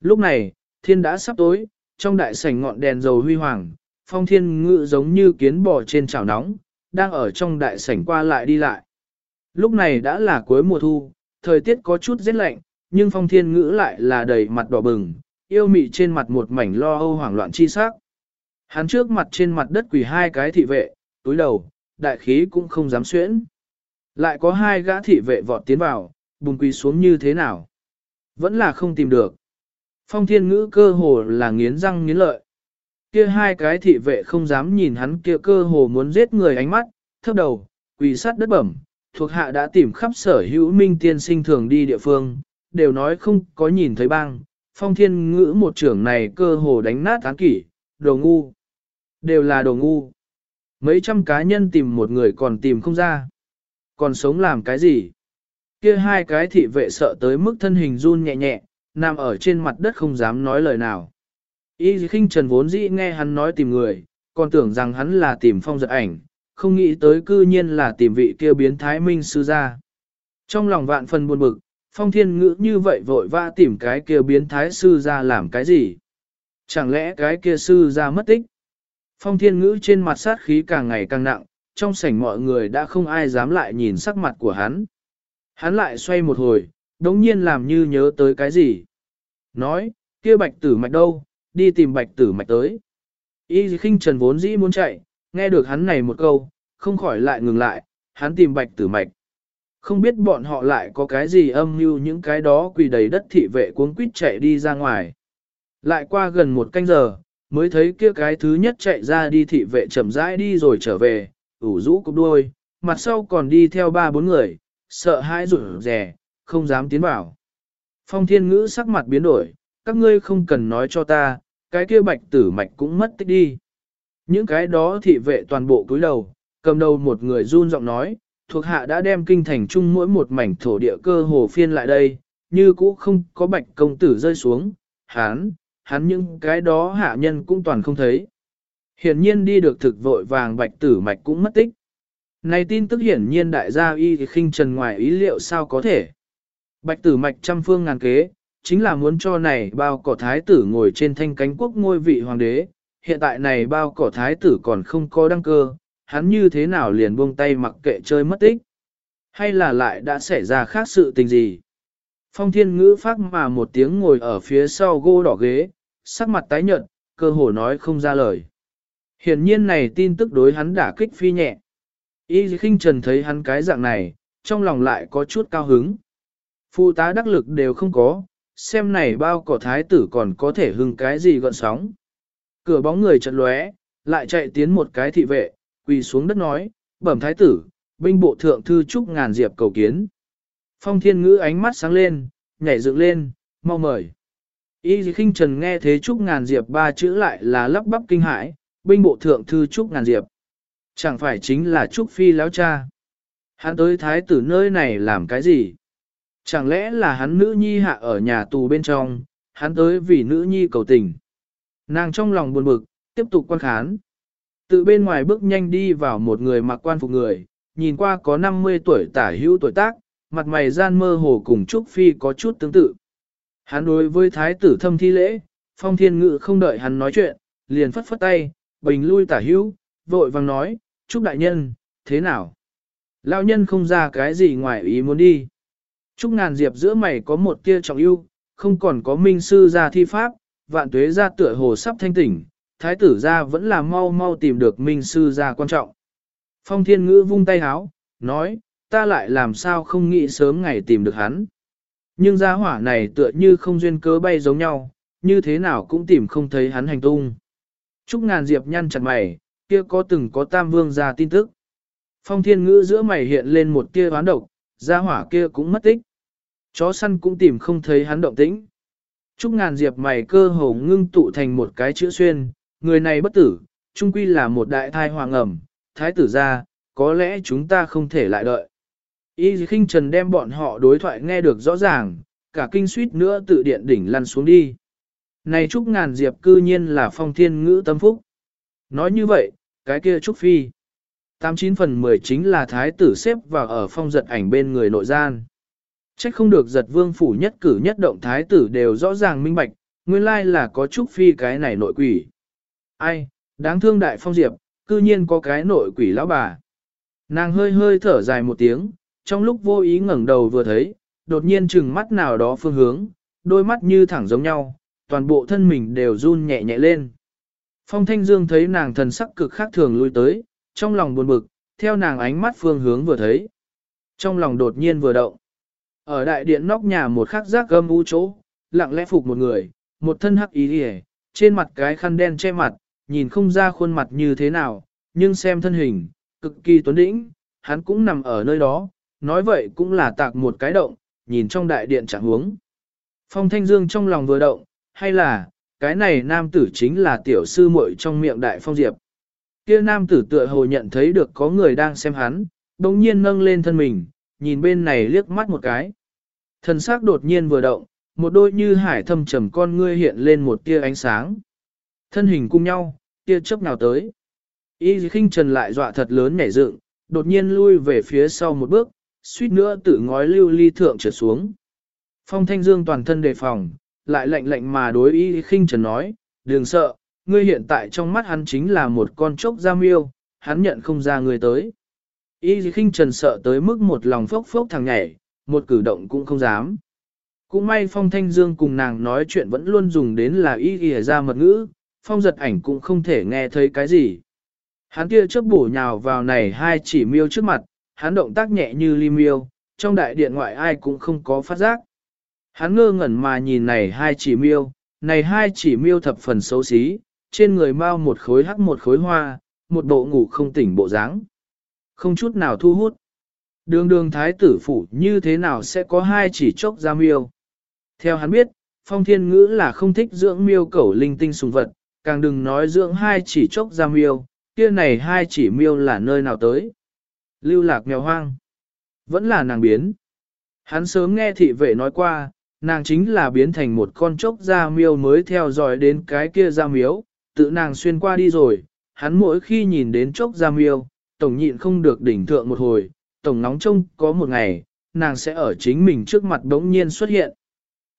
Lúc này, thiên đã sắp tối, trong đại sảnh ngọn đèn dầu huy hoàng, phong thiên ngự giống như kiến bò trên chảo nóng, đang ở trong đại sảnh qua lại đi lại. Lúc này đã là cuối mùa thu, thời tiết có chút rét lạnh, nhưng phong thiên ngữ lại là đầy mặt đỏ bừng, yêu mị trên mặt một mảnh lo âu hoảng loạn chi sắc. Hắn trước mặt trên mặt đất quỳ hai cái thị vệ, túi đầu, đại khí cũng không dám xuyễn. Lại có hai gã thị vệ vọt tiến vào, bùng quỳ xuống như thế nào. Vẫn là không tìm được. Phong thiên ngữ cơ hồ là nghiến răng nghiến lợi. Kia hai cái thị vệ không dám nhìn hắn kia cơ hồ muốn giết người ánh mắt, thấp đầu, quỳ sát đất bẩm, thuộc hạ đã tìm khắp sở hữu minh tiên sinh thường đi địa phương, đều nói không có nhìn thấy bang. Phong thiên ngữ một trưởng này cơ hồ đánh nát án kỷ, đồ ngu. Đều là đồ ngu. Mấy trăm cá nhân tìm một người còn tìm không ra. Còn sống làm cái gì? Kia hai cái thị vệ sợ tới mức thân hình run nhẹ nhẹ, nằm ở trên mặt đất không dám nói lời nào. Y khinh trần vốn dĩ nghe hắn nói tìm người, còn tưởng rằng hắn là tìm phong giật ảnh, không nghĩ tới cư nhiên là tìm vị kia biến thái minh sư ra. Trong lòng vạn phần buồn bực, phong thiên ngữ như vậy vội vã tìm cái kia biến thái sư ra làm cái gì? Chẳng lẽ cái kia sư ra mất tích? Phong thiên ngữ trên mặt sát khí càng ngày càng nặng, trong sảnh mọi người đã không ai dám lại nhìn sắc mặt của hắn. Hắn lại xoay một hồi, đống nhiên làm như nhớ tới cái gì. Nói, kia bạch tử mạch đâu, đi tìm bạch tử mạch tới. Y khinh trần vốn dĩ muốn chạy, nghe được hắn này một câu, không khỏi lại ngừng lại, hắn tìm bạch tử mạch. Không biết bọn họ lại có cái gì âm mưu những cái đó quỳ đầy đất thị vệ cuống quýt chạy đi ra ngoài. Lại qua gần một canh giờ, mới thấy kia cái thứ nhất chạy ra đi thị vệ chậm rãi đi rồi trở về, ủ rũ cục đuôi, mặt sau còn đi theo ba bốn người, sợ hãi rụt rè, không dám tiến vào. Phong thiên ngữ sắc mặt biến đổi, các ngươi không cần nói cho ta, cái kia bạch tử mạch cũng mất tích đi. Những cái đó thị vệ toàn bộ cúi đầu, cầm đầu một người run giọng nói, thuộc hạ đã đem kinh thành chung mỗi một mảnh thổ địa cơ hồ phiên lại đây, như cũ không có bạch công tử rơi xuống, hán, hắn những cái đó hạ nhân cũng toàn không thấy. Hiển nhiên đi được thực vội vàng bạch tử mạch cũng mất tích. Này tin tức hiển nhiên đại gia y thì khinh trần ngoài ý liệu sao có thể. Bạch tử mạch trăm phương ngàn kế, chính là muốn cho này bao cỏ thái tử ngồi trên thanh cánh quốc ngôi vị hoàng đế. Hiện tại này bao cỏ thái tử còn không có đăng cơ, hắn như thế nào liền buông tay mặc kệ chơi mất tích. Hay là lại đã xảy ra khác sự tình gì? Phong thiên ngữ phát mà một tiếng ngồi ở phía sau gô đỏ ghế, sắc mặt tái nhợt, cơ hồ nói không ra lời. Hiển nhiên này tin tức đối hắn đả kích phi nhẹ. Y khinh trần thấy hắn cái dạng này, trong lòng lại có chút cao hứng. Phụ tá đắc lực đều không có, xem này bao cỏ thái tử còn có thể hưng cái gì gọn sóng. Cửa bóng người chật lóe, lại chạy tiến một cái thị vệ, quỳ xuống đất nói, bẩm thái tử, binh bộ thượng thư trúc ngàn diệp cầu kiến. Phong thiên ngữ ánh mắt sáng lên, nhảy dựng lên, mau mời. Y khinh trần nghe thế trúc ngàn diệp ba chữ lại là lắp bắp kinh hãi, binh bộ thượng thư trúc ngàn diệp. Chẳng phải chính là trúc phi lão cha. Hắn tới thái tử nơi này làm cái gì? Chẳng lẽ là hắn nữ nhi hạ ở nhà tù bên trong, hắn tới vì nữ nhi cầu tình. Nàng trong lòng buồn bực, tiếp tục quan khán. Tự bên ngoài bước nhanh đi vào một người mặc quan phục người, nhìn qua có 50 tuổi tả hữu tuổi tác, mặt mày gian mơ hồ cùng Trúc Phi có chút tương tự. Hắn đối với thái tử thâm thi lễ, phong thiên ngự không đợi hắn nói chuyện, liền phất phất tay, bình lui tả hữu, vội vàng nói, Trúc đại nhân, thế nào? Lão nhân không ra cái gì ngoài ý muốn đi. Trúc ngàn diệp giữa mày có một tia trọng ưu, không còn có minh sư ra thi pháp, vạn tuế ra tựa hồ sắp thanh tỉnh, thái tử ra vẫn là mau mau tìm được minh sư ra quan trọng. Phong thiên ngữ vung tay háo, nói, ta lại làm sao không nghĩ sớm ngày tìm được hắn. Nhưng gia hỏa này tựa như không duyên cớ bay giống nhau, như thế nào cũng tìm không thấy hắn hành tung. Trúc ngàn diệp nhăn chặt mày, kia có từng có tam vương ra tin tức. Phong thiên ngữ giữa mày hiện lên một tia oán độc, gia hỏa kia cũng mất tích. Chó săn cũng tìm không thấy hắn động tĩnh. Trúc ngàn diệp mày cơ hồ ngưng tụ thành một cái chữ xuyên, người này bất tử, trung quy là một đại thai hoàng ẩm, thái tử ra, có lẽ chúng ta không thể lại đợi. Y khinh trần đem bọn họ đối thoại nghe được rõ ràng, cả kinh suýt nữa tự điện đỉnh lăn xuống đi. Này Trúc ngàn diệp cư nhiên là phong thiên ngữ tâm phúc. Nói như vậy, cái kia Trúc Phi. 89 phần 10 chính là thái tử xếp vào ở phong giật ảnh bên người nội gian. Trách không được giật vương phủ nhất cử nhất động thái tử đều rõ ràng minh bạch, Nguyên lai là có Trúc Phi cái này nội quỷ. Ai, đáng thương đại phong diệp, cư nhiên có cái nội quỷ lão bà. Nàng hơi hơi thở dài một tiếng, trong lúc vô ý ngẩng đầu vừa thấy, đột nhiên chừng mắt nào đó phương hướng, đôi mắt như thẳng giống nhau, toàn bộ thân mình đều run nhẹ nhẹ lên. Phong Thanh Dương thấy nàng thần sắc cực khác thường lui tới, trong lòng buồn bực, theo nàng ánh mắt phương hướng vừa thấy. Trong lòng đột nhiên vừa động. Ở đại điện nóc nhà một khắc giác gâm u chỗ, lặng lẽ phục một người, một thân hắc ý hề, trên mặt cái khăn đen che mặt, nhìn không ra khuôn mặt như thế nào, nhưng xem thân hình, cực kỳ tuấn đĩnh, hắn cũng nằm ở nơi đó, nói vậy cũng là tạc một cái động, nhìn trong đại điện chẳng hướng. Phong Thanh Dương trong lòng vừa động, hay là, cái này nam tử chính là tiểu sư muội trong miệng đại phong diệp. Kia nam tử tựa hồ nhận thấy được có người đang xem hắn, đồng nhiên nâng lên thân mình, nhìn bên này liếc mắt một cái. Thần sắc đột nhiên vừa động, một đôi như hải thâm trầm con ngươi hiện lên một tia ánh sáng. Thân hình cùng nhau, tia chớp nào tới. Y khinh trần lại dọa thật lớn nhảy dựng, đột nhiên lui về phía sau một bước, suýt nữa tự ngói lưu ly thượng trở xuống. Phong Thanh Dương toàn thân đề phòng, lại lạnh lạnh mà đối y khinh trần nói, đừng sợ, ngươi hiện tại trong mắt hắn chính là một con chốc da miêu, hắn nhận không ra người tới. Y khinh trần sợ tới mức một lòng phốc phốc thằng nhảy, một cử động cũng không dám. Cũng may Phong Thanh Dương cùng nàng nói chuyện vẫn luôn dùng đến là ý ghi ra mật ngữ, Phong giật ảnh cũng không thể nghe thấy cái gì. Hắn kia chớp bổ nhào vào này hai chỉ miêu trước mặt, hắn động tác nhẹ như li miêu, trong đại điện ngoại ai cũng không có phát giác. Hắn ngơ ngẩn mà nhìn này hai chỉ miêu, này hai chỉ miêu thập phần xấu xí, trên người mau một khối hắc một khối hoa, một bộ ngủ không tỉnh bộ dáng, Không chút nào thu hút. Đường đường thái tử phủ như thế nào sẽ có hai chỉ chốc ra miêu. Theo hắn biết, phong thiên ngữ là không thích dưỡng miêu cẩu linh tinh sùng vật, càng đừng nói dưỡng hai chỉ chốc ra miêu, kia này hai chỉ miêu là nơi nào tới. Lưu lạc mèo hoang. Vẫn là nàng biến. Hắn sớm nghe thị vệ nói qua, nàng chính là biến thành một con chốc ra miêu mới theo dõi đến cái kia ra miếu, tự nàng xuyên qua đi rồi, hắn mỗi khi nhìn đến chốc ra miêu, tổng nhịn không được đỉnh thượng một hồi, tổng nóng trông có một ngày, nàng sẽ ở chính mình trước mặt đống nhiên xuất hiện.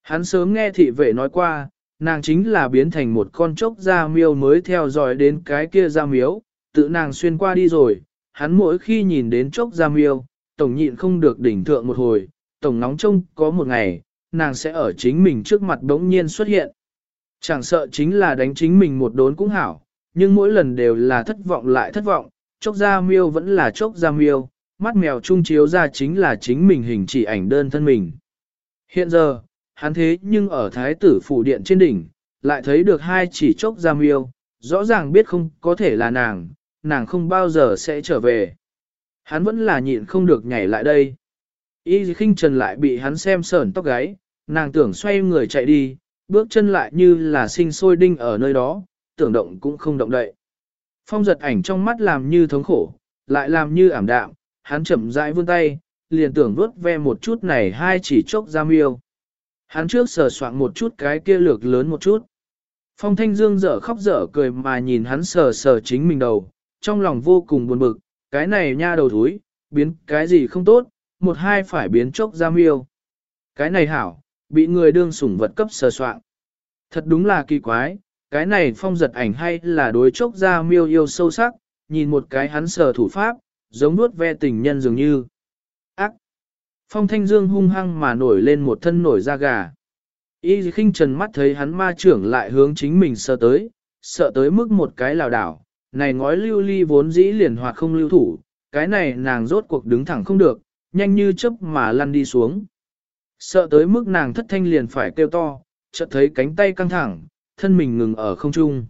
Hắn sớm nghe thị vệ nói qua, nàng chính là biến thành một con chốc da miêu mới theo dõi đến cái kia da miếu, tự nàng xuyên qua đi rồi, hắn mỗi khi nhìn đến chốc da miêu, tổng nhịn không được đỉnh thượng một hồi, tổng nóng trông có một ngày, nàng sẽ ở chính mình trước mặt đống nhiên xuất hiện. Chẳng sợ chính là đánh chính mình một đốn cũng hảo, nhưng mỗi lần đều là thất vọng lại thất vọng, chốc da miêu vẫn là chốc da miêu, mắt mèo trung chiếu ra chính là chính mình hình chỉ ảnh đơn thân mình. Hiện giờ, hắn thế nhưng ở thái tử phủ điện trên đỉnh, lại thấy được hai chỉ chốc ra miêu, rõ ràng biết không có thể là nàng, nàng không bao giờ sẽ trở về. Hắn vẫn là nhịn không được nhảy lại đây. Y khinh trần lại bị hắn xem sờn tóc gáy, nàng tưởng xoay người chạy đi, bước chân lại như là sinh sôi đinh ở nơi đó, tưởng động cũng không động đậy. Phong giật ảnh trong mắt làm như thống khổ, lại làm như ảm đạm, hắn chậm rãi vươn tay, liền tưởng vớt ve một chút này hai chỉ chốc ra miêu. Hắn trước sờ soạn một chút cái kia lược lớn một chút. Phong thanh dương dở khóc dở cười mà nhìn hắn sờ sờ chính mình đầu, trong lòng vô cùng buồn bực, cái này nha đầu thúi, biến cái gì không tốt, một hai phải biến chốc ra miêu. Cái này hảo, bị người đương sủng vật cấp sờ soạn. Thật đúng là kỳ quái, cái này phong giật ảnh hay là đối chốc ra miêu yêu sâu sắc, nhìn một cái hắn sờ thủ pháp, giống nuốt ve tình nhân dường như. Ác! Phong thanh dương hung hăng mà nổi lên một thân nổi da gà. Y khinh trần mắt thấy hắn ma trưởng lại hướng chính mình sợ tới, sợ tới mức một cái lào đảo, này ngói lưu ly vốn dĩ liền hoạt không lưu thủ, cái này nàng rốt cuộc đứng thẳng không được, nhanh như chớp mà lăn đi xuống. Sợ tới mức nàng thất thanh liền phải kêu to, chợt thấy cánh tay căng thẳng, thân mình ngừng ở không trung.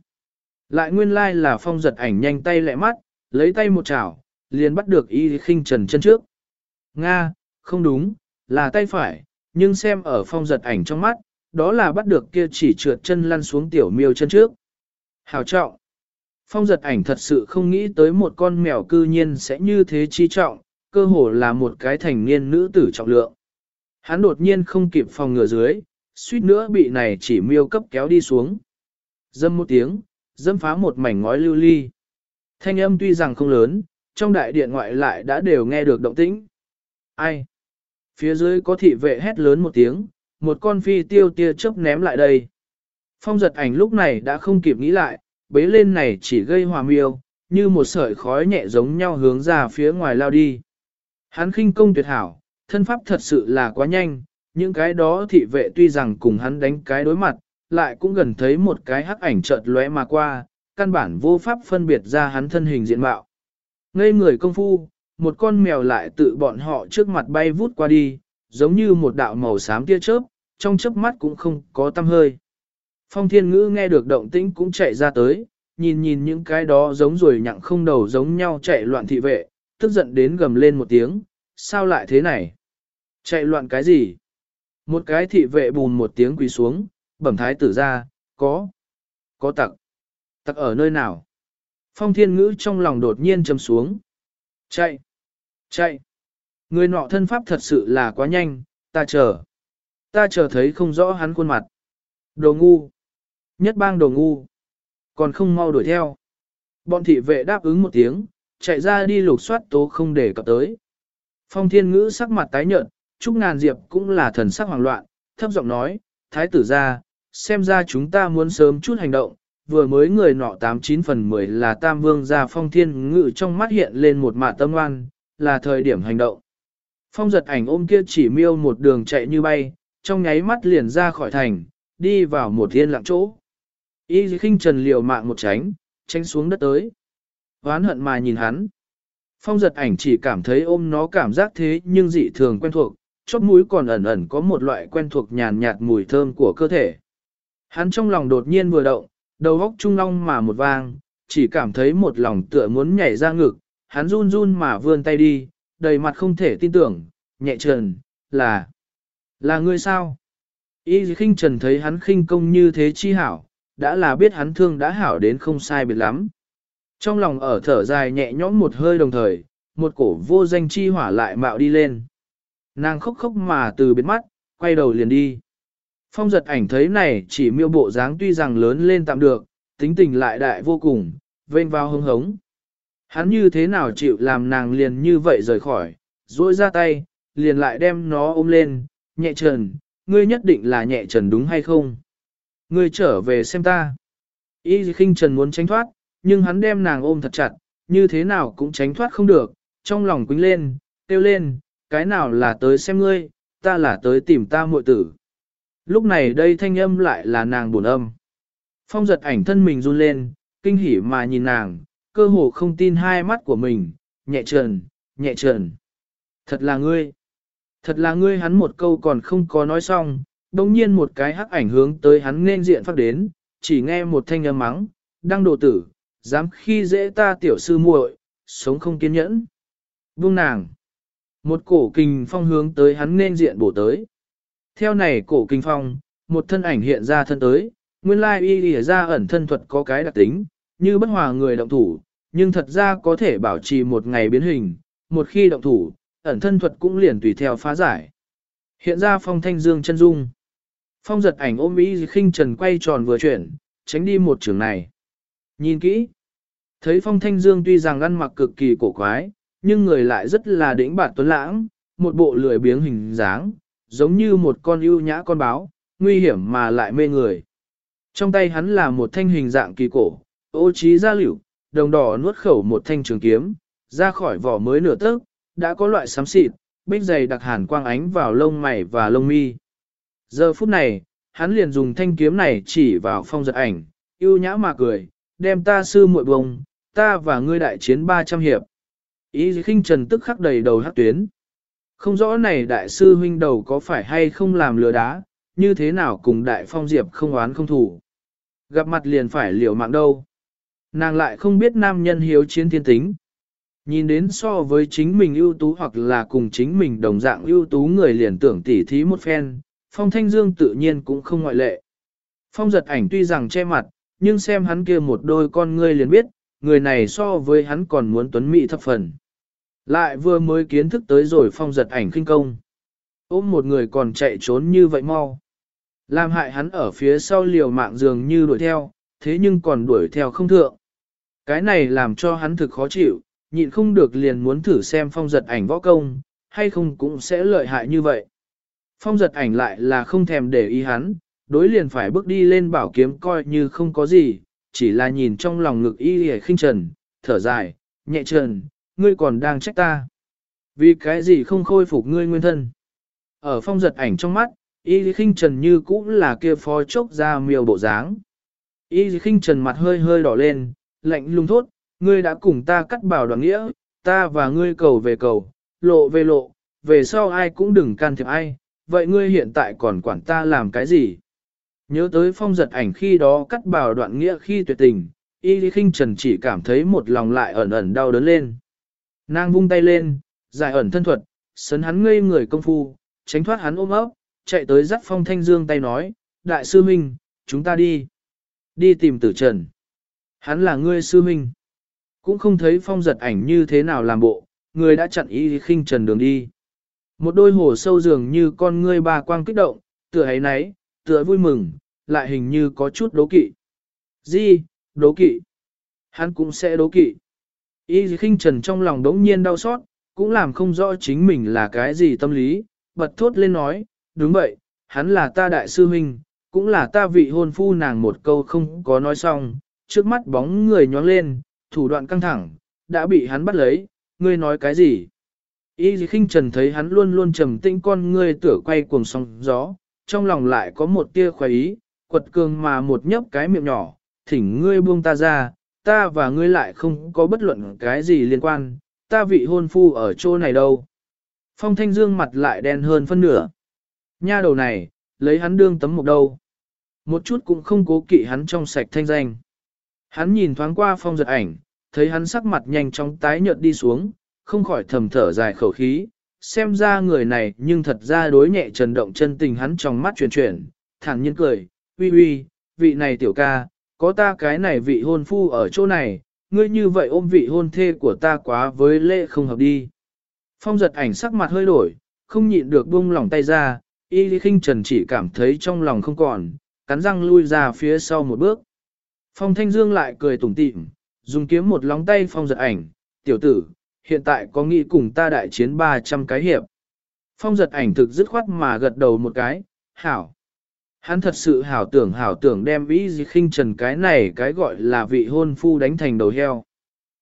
Lại nguyên lai là phong giật ảnh nhanh tay lẹ mắt, lấy tay một chảo, liền bắt được y khinh trần chân trước. Nga, không đúng, là tay phải, nhưng xem ở phong giật ảnh trong mắt, đó là bắt được kia chỉ trượt chân lăn xuống tiểu miêu chân trước. Hào trọng. Phong giật ảnh thật sự không nghĩ tới một con mèo cư nhiên sẽ như thế chi trọng, cơ hồ là một cái thành niên nữ tử trọng lượng. Hắn đột nhiên không kịp phòng ngừa dưới, suýt nữa bị này chỉ miêu cấp kéo đi xuống. Dâm một tiếng, dâm phá một mảnh ngói lưu ly. Thanh âm tuy rằng không lớn, trong đại điện ngoại lại đã đều nghe được động tĩnh. Ai? Phía dưới có thị vệ hét lớn một tiếng, một con phi tiêu tia chớp ném lại đây. Phong giật ảnh lúc này đã không kịp nghĩ lại, bế lên này chỉ gây hòa miêu, như một sợi khói nhẹ giống nhau hướng ra phía ngoài lao đi. Hắn khinh công tuyệt hảo, thân pháp thật sự là quá nhanh, những cái đó thị vệ tuy rằng cùng hắn đánh cái đối mặt, lại cũng gần thấy một cái hắc ảnh chợt lóe mà qua, căn bản vô pháp phân biệt ra hắn thân hình diện mạo. Ngây người công phu, một con mèo lại tự bọn họ trước mặt bay vút qua đi, giống như một đạo màu xám tia chớp, trong chớp mắt cũng không có tâm hơi. Phong thiên ngữ nghe được động tĩnh cũng chạy ra tới, nhìn nhìn những cái đó giống rồi nhặng không đầu giống nhau chạy loạn thị vệ, tức giận đến gầm lên một tiếng, sao lại thế này? Chạy loạn cái gì? Một cái thị vệ bùn một tiếng quỳ xuống, bẩm thái tử ra, có, có tặc. Tặc ở nơi nào? Phong thiên ngữ trong lòng đột nhiên châm xuống. Chạy, chạy. Người nọ thân pháp thật sự là quá nhanh, ta chờ. Ta chờ thấy không rõ hắn khuôn mặt. Đồ ngu. Nhất bang đồ ngu. Còn không mau đuổi theo. Bọn thị vệ đáp ứng một tiếng, chạy ra đi lục soát tố không để cập tới. Phong thiên ngữ sắc mặt tái nhợt, Trúc Ngàn Diệp cũng là thần sắc hoảng loạn, thấp giọng nói, Thái tử ra, xem ra chúng ta muốn sớm chút hành động, vừa mới người nọ 89 phần 10 là Tam Vương gia Phong Thiên Ngự trong mắt hiện lên một mạ tâm oan, là thời điểm hành động. Phong giật ảnh ôm kia chỉ miêu một đường chạy như bay, trong nháy mắt liền ra khỏi thành, đi vào một thiên lặng chỗ. Y khinh trần liều mạng một tránh, tránh xuống đất tới. Hoán hận mà nhìn hắn. Phong giật ảnh chỉ cảm thấy ôm nó cảm giác thế nhưng dị thường quen thuộc, chóp mũi còn ẩn ẩn có một loại quen thuộc nhàn nhạt mùi thơm của cơ thể. Hắn trong lòng đột nhiên vừa động, đầu góc trung long mà một vang, chỉ cảm thấy một lòng tựa muốn nhảy ra ngực, hắn run run mà vươn tay đi, đầy mặt không thể tin tưởng, nhẹ trần, là, là ngươi sao? Y khinh trần thấy hắn khinh công như thế chi hảo, đã là biết hắn thương đã hảo đến không sai biệt lắm. Trong lòng ở thở dài nhẹ nhõm một hơi đồng thời, một cổ vô danh chi hỏa lại mạo đi lên. Nàng khóc khóc mà từ biệt mắt, quay đầu liền đi. Phong giật ảnh thấy này chỉ miêu bộ dáng tuy rằng lớn lên tạm được, tính tình lại đại vô cùng, vênh vào hưng hống. Hắn như thế nào chịu làm nàng liền như vậy rời khỏi, duỗi ra tay, liền lại đem nó ôm lên, nhẹ trần, ngươi nhất định là nhẹ trần đúng hay không? Ngươi trở về xem ta. Y khinh trần muốn tránh thoát, nhưng hắn đem nàng ôm thật chặt, như thế nào cũng tránh thoát không được, trong lòng quính lên, tiêu lên, cái nào là tới xem ngươi, ta là tới tìm ta muội tử. Lúc này đây thanh âm lại là nàng buồn âm. Phong giật ảnh thân mình run lên, kinh hỉ mà nhìn nàng, cơ hồ không tin hai mắt của mình, nhẹ trần, nhẹ trần. Thật là ngươi. Thật là ngươi hắn một câu còn không có nói xong, đồng nhiên một cái hắc ảnh hướng tới hắn nên diện phát đến, chỉ nghe một thanh âm mắng, đang đồ tử, dám khi dễ ta tiểu sư muội, sống không kiên nhẫn. Vương nàng. Một cổ kình phong hướng tới hắn nên diện bổ tới. Theo này cổ kinh phong, một thân ảnh hiện ra thân tới, nguyên lai y lìa ra ẩn thân thuật có cái đặc tính, như bất hòa người động thủ, nhưng thật ra có thể bảo trì một ngày biến hình, một khi động thủ, ẩn thân thuật cũng liền tùy theo phá giải. Hiện ra phong thanh dương chân dung. Phong giật ảnh ôm ý khinh trần quay tròn vừa chuyển, tránh đi một trường này. Nhìn kỹ, thấy phong thanh dương tuy rằng ăn mặc cực kỳ cổ quái, nhưng người lại rất là đĩnh bản tuấn lãng, một bộ lười biếng hình dáng, giống như một con ưu nhã con báo, nguy hiểm mà lại mê người. Trong tay hắn là một thanh hình dạng kỳ cổ, ô trí ra liễu, đồng đỏ nuốt khẩu một thanh trường kiếm, ra khỏi vỏ mới nửa tấc, đã có loại xám xịt, bích dày đặc hàn quang ánh vào lông mày và lông mi. Giờ phút này, hắn liền dùng thanh kiếm này chỉ vào phong giật ảnh, yêu nhã mà cười, đem ta sư muội bông, ta và ngươi đại chiến 300 hiệp. Ý khinh trần tức khắc đầy đầu hát tuyến. Không rõ này đại sư huynh đầu có phải hay không làm lừa đá, như thế nào cùng đại phong diệp không oán không thủ. Gặp mặt liền phải liều mạng đâu. Nàng lại không biết nam nhân hiếu chiến thiên tính. Nhìn đến so với chính mình ưu tú hoặc là cùng chính mình đồng dạng ưu tú người liền tưởng tỉ thí một phen, phong thanh dương tự nhiên cũng không ngoại lệ. Phong giật ảnh tuy rằng che mặt, nhưng xem hắn kia một đôi con ngươi liền biết, người này so với hắn còn muốn tuấn mỹ thập phần. Lại vừa mới kiến thức tới rồi phong giật ảnh kinh công. Ôm một người còn chạy trốn như vậy mau. Làm hại hắn ở phía sau liều mạng dường như đuổi theo, thế nhưng còn đuổi theo không thượng. Cái này làm cho hắn thực khó chịu, nhịn không được liền muốn thử xem phong giật ảnh võ công, hay không cũng sẽ lợi hại như vậy. Phong giật ảnh lại là không thèm để ý hắn, đối liền phải bước đi lên bảo kiếm coi như không có gì, chỉ là nhìn trong lòng ngực y hề khinh trần, thở dài, nhẹ trần, ngươi còn đang trách ta. Vì cái gì không khôi phục ngươi nguyên thân? Ở phong giật ảnh trong mắt, y khinh trần như cũ là kia phó chốc ra miêu bộ dáng. Y khinh trần mặt hơi hơi đỏ lên, lạnh lùng thốt, ngươi đã cùng ta cắt bảo đoạn nghĩa, ta và ngươi cầu về cầu, lộ về lộ, về sau ai cũng đừng can thiệp ai, vậy ngươi hiện tại còn quản ta làm cái gì? Nhớ tới phong giật ảnh khi đó cắt bảo đoạn nghĩa khi tuyệt tình, y lý khinh trần chỉ cảm thấy một lòng lại ẩn ẩn đau đớn lên. Nàng vung tay lên, giải ẩn thân thuật, sấn hắn ngây người công phu, tránh thoát hắn ôm ấp, chạy tới dắt phong thanh dương tay nói, đại sư minh, chúng ta đi. Đi tìm tử trần. Hắn là ngươi sư minh. Cũng không thấy phong giật ảnh như thế nào làm bộ, người đã chặn ý khinh trần đường đi. Một đôi hồ sâu dường như con ngươi bà quang kích động, tựa ấy nấy, tựa vui mừng, lại hình như có chút đố kỵ. Di, đố kỵ. Hắn cũng sẽ đố kỵ. Y khinh trần trong lòng đống nhiên đau xót, cũng làm không rõ chính mình là cái gì tâm lý, bật thốt lên nói, đúng vậy, hắn là ta đại sư huynh, cũng là ta vị hôn phu nàng một câu không có nói xong, trước mắt bóng người nhóng lên, thủ đoạn căng thẳng, đã bị hắn bắt lấy, ngươi nói cái gì? Y khinh trần thấy hắn luôn luôn trầm tĩnh con ngươi tựa quay cuồng sóng gió, trong lòng lại có một tia khoái ý, quật cường mà một nhấp cái miệng nhỏ, thỉnh ngươi buông ta ra, ta và ngươi lại không có bất luận cái gì liên quan, ta vị hôn phu ở chỗ này đâu. Phong thanh dương mặt lại đen hơn phân nửa. Nha đầu này, lấy hắn đương tấm một đâu. Một chút cũng không cố kỵ hắn trong sạch thanh danh. Hắn nhìn thoáng qua phong giật ảnh, thấy hắn sắc mặt nhanh chóng tái nhợt đi xuống, không khỏi thầm thở dài khẩu khí, xem ra người này nhưng thật ra đối nhẹ trần động chân tình hắn trong mắt chuyển chuyển, thẳng nhiên cười, uy uy, vị này tiểu ca, có ta cái này vị hôn phu ở chỗ này, ngươi như vậy ôm vị hôn thê của ta quá với lễ không hợp đi. Phong giật ảnh sắc mặt hơi đổi, không nhịn được buông lỏng tay ra, y lý khinh trần chỉ cảm thấy trong lòng không còn, cắn răng lui ra phía sau một bước. Phong thanh dương lại cười tủm tỉm, dùng kiếm một lóng tay phong giật ảnh, tiểu tử, hiện tại có nghĩ cùng ta đại chiến 300 cái hiệp. Phong giật ảnh thực dứt khoát mà gật đầu một cái, hảo. Hắn thật sự hảo tưởng hảo tưởng đem ý gì khinh trần cái này cái gọi là vị hôn phu đánh thành đầu heo.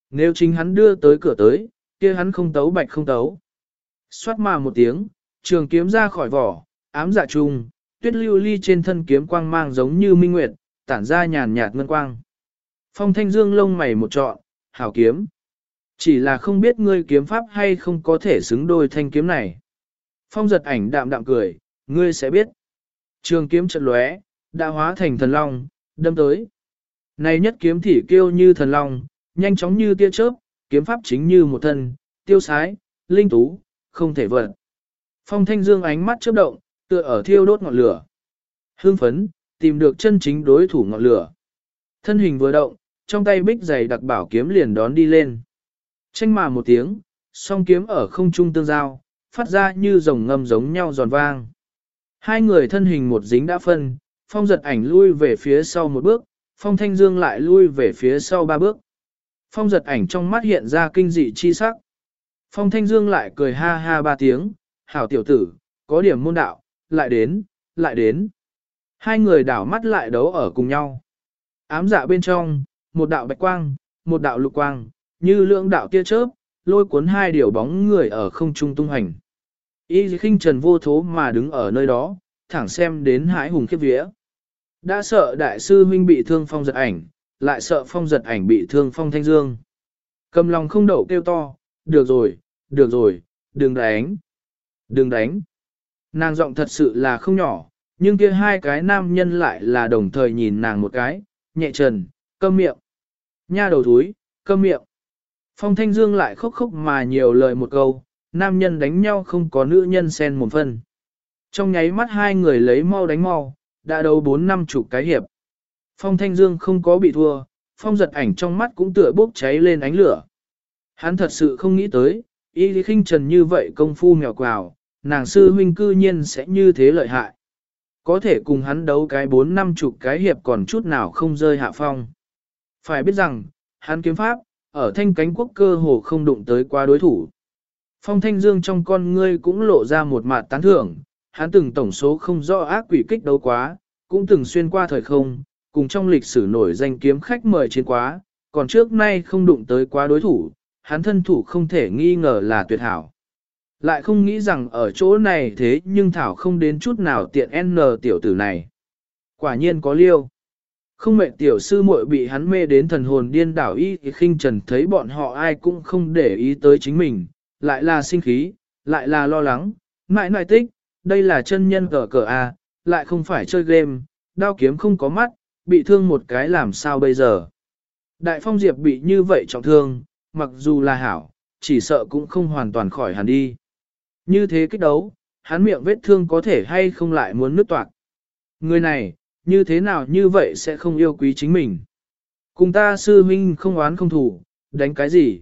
Nếu chính hắn đưa tới cửa tới, kia hắn không tấu bạch không tấu. Xoát mà một tiếng, trường kiếm ra khỏi vỏ, ám dạ trùng, tuyết lưu ly trên thân kiếm quang mang giống như minh nguyệt, tản ra nhàn nhạt ngân quang. Phong thanh dương lông mày một trọn, hảo kiếm. Chỉ là không biết ngươi kiếm pháp hay không có thể xứng đôi thanh kiếm này. Phong giật ảnh đạm đạm cười, ngươi sẽ biết. Trường kiếm trận lóe, đã hóa thành thần long, đâm tới. Này nhất kiếm thỉ kêu như thần long, nhanh chóng như tia chớp, kiếm pháp chính như một thân, tiêu sái, linh tú, không thể vượt. Phong thanh dương ánh mắt chớp động, tựa ở thiêu đốt ngọn lửa. Hương phấn, tìm được chân chính đối thủ ngọn lửa. Thân hình vừa động, trong tay bích giày đặc bảo kiếm liền đón đi lên. Tranh mà một tiếng, song kiếm ở không trung tương giao, phát ra như rồng ngâm giống nhau giòn vang. Hai người thân hình một dính đã phân, phong giật ảnh lui về phía sau một bước, phong thanh dương lại lui về phía sau ba bước. Phong giật ảnh trong mắt hiện ra kinh dị chi sắc. Phong thanh dương lại cười ha ha ba tiếng, hảo tiểu tử, có điểm môn đạo, lại đến, lại đến. Hai người đảo mắt lại đấu ở cùng nhau. Ám dạ bên trong, một đạo bạch quang, một đạo lục quang, như lượng đạo tia chớp, lôi cuốn hai điều bóng người ở không trung tung hành. Y khinh trần vô thố mà đứng ở nơi đó, thẳng xem đến hãi hùng khiếp vía. Đã sợ đại sư huynh bị thương phong giật ảnh, lại sợ phong giật ảnh bị thương phong thanh dương. Cầm lòng không đậu kêu to, được rồi, được rồi, đừng đánh, đừng đánh. Nàng giọng thật sự là không nhỏ, nhưng kia hai cái nam nhân lại là đồng thời nhìn nàng một cái, nhẹ trần, câm miệng. Nha đầu thúi, câm miệng. Phong Thanh Dương lại khóc khóc mà nhiều lời một câu, nam nhân đánh nhau không có nữ nhân xen một phân. Trong nháy mắt hai người lấy mau đánh mau, đã đấu bốn năm chục cái hiệp. Phong Thanh Dương không có bị thua, Phong giật ảnh trong mắt cũng tựa bốc cháy lên ánh lửa. Hắn thật sự không nghĩ tới, y lý khinh trần như vậy công phu mèo quào, nàng sư huynh cư nhiên sẽ như thế lợi hại. Có thể cùng hắn đấu cái bốn năm chục cái hiệp còn chút nào không rơi hạ phong. Phải biết rằng, hắn kiếm pháp, ở thanh cánh quốc cơ hồ không đụng tới qua đối thủ. Phong thanh dương trong con ngươi cũng lộ ra một mặt tán thưởng, hắn từng tổng số không rõ ác quỷ kích đấu quá, cũng từng xuyên qua thời không, cùng trong lịch sử nổi danh kiếm khách mời chiến quá, còn trước nay không đụng tới quá đối thủ, hắn thân thủ không thể nghi ngờ là tuyệt hảo. Lại không nghĩ rằng ở chỗ này thế nhưng Thảo không đến chút nào tiện N tiểu tử này. Quả nhiên có liêu. Không mệnh tiểu sư muội bị hắn mê đến thần hồn điên đảo y thì khinh trần thấy bọn họ ai cũng không để ý tới chính mình, lại là sinh khí, lại là lo lắng, mãi nại tích, đây là chân nhân cờ cờ à, lại không phải chơi game, đao kiếm không có mắt, bị thương một cái làm sao bây giờ. Đại phong diệp bị như vậy trọng thương, mặc dù là hảo, chỉ sợ cũng không hoàn toàn khỏi hẳn đi. Như thế kích đấu, hắn miệng vết thương có thể hay không lại muốn nứt toạc. Người này, như thế nào như vậy sẽ không yêu quý chính mình. Cùng ta sư huynh không oán không thủ, đánh cái gì?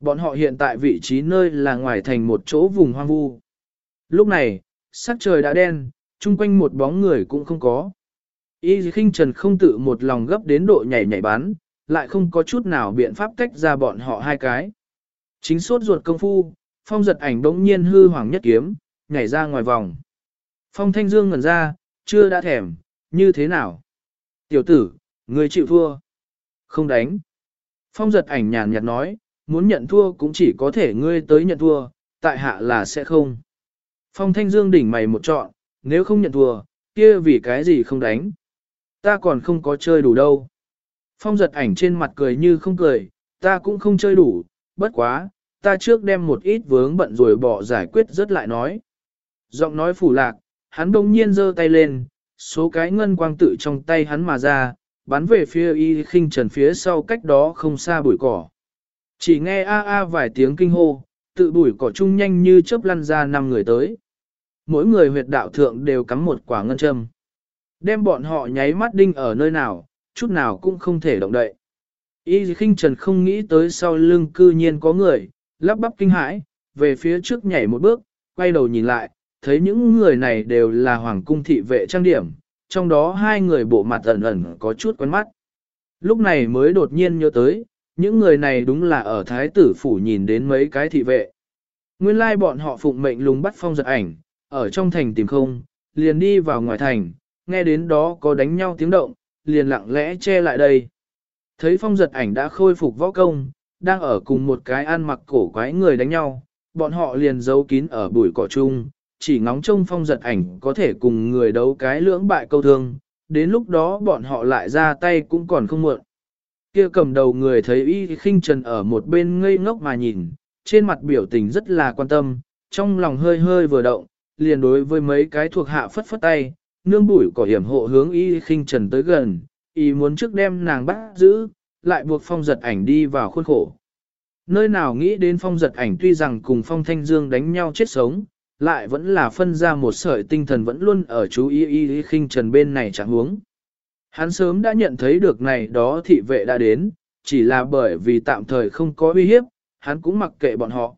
Bọn họ hiện tại vị trí nơi là ngoài thành một chỗ vùng hoang vu. Lúc này, sắc trời đã đen, chung quanh một bóng người cũng không có. Y khinh trần không tự một lòng gấp đến độ nhảy nhảy bán, lại không có chút nào biện pháp tách ra bọn họ hai cái. Chính suốt ruột công phu, phong giật ảnh đống nhiên hư hoàng nhất kiếm, nhảy ra ngoài vòng. Phong thanh dương ngẩn ra, chưa đã thèm, như thế nào? Tiểu tử, người chịu thua. Không đánh. Phong giật ảnh nhàn nhạt nói, muốn nhận thua cũng chỉ có thể ngươi tới nhận thua, tại hạ là sẽ không. Phong thanh dương đỉnh mày một trọn, nếu không nhận thua, kia vì cái gì không đánh. Ta còn không có chơi đủ đâu. Phong giật ảnh trên mặt cười như không cười, ta cũng không chơi đủ, bất quá, ta trước đem một ít vướng bận rồi bỏ giải quyết rất lại nói. Giọng nói phủ lạc, hắn đông nhiên giơ tay lên, số cái ngân quang tự trong tay hắn mà ra, bắn về phía y khinh trần phía sau cách đó không xa bụi cỏ. Chỉ nghe a a vài tiếng kinh hô, tự bụi cỏ chung nhanh như chớp lăn ra năm người tới. Mỗi người huyệt đạo thượng đều cắm một quả ngân châm. Đem bọn họ nháy mắt đinh ở nơi nào, chút nào cũng không thể động đậy. Y khinh trần không nghĩ tới sau lưng cư nhiên có người, lắp bắp kinh hãi, về phía trước nhảy một bước, quay đầu nhìn lại, thấy những người này đều là hoàng cung thị vệ trang điểm, trong đó hai người bộ mặt ẩn ẩn có chút quen mắt. Lúc này mới đột nhiên nhớ tới, những người này đúng là ở thái tử phủ nhìn đến mấy cái thị vệ. Nguyên lai bọn họ phụng mệnh lùng bắt phong giật ảnh, ở trong thành tìm không, liền đi vào ngoài thành, nghe đến đó có đánh nhau tiếng động, liền lặng lẽ che lại đây. Thấy phong giật ảnh đã khôi phục võ công, đang ở cùng một cái ăn mặc cổ quái người đánh nhau, bọn họ liền giấu kín ở bụi cỏ chung, chỉ ngóng trông phong giật ảnh có thể cùng người đấu cái lưỡng bại câu thương, đến lúc đó bọn họ lại ra tay cũng còn không muộn. Kia cầm đầu người thấy y khinh trần ở một bên ngây ngốc mà nhìn, trên mặt biểu tình rất là quan tâm, trong lòng hơi hơi vừa động, liền đối với mấy cái thuộc hạ phất phất tay, nương bụi cỏ hiểm hộ hướng y khinh trần tới gần, y muốn trước đem nàng bắt giữ, lại buộc phong giật ảnh đi vào khuôn khổ. Nơi nào nghĩ đến phong giật ảnh tuy rằng cùng phong thanh dương đánh nhau chết sống, lại vẫn là phân ra một sợi tinh thần vẫn luôn ở chú ý y khinh trần bên này chẳng huống. Hắn sớm đã nhận thấy được này đó thị vệ đã đến, chỉ là bởi vì tạm thời không có uy hiếp, hắn cũng mặc kệ bọn họ.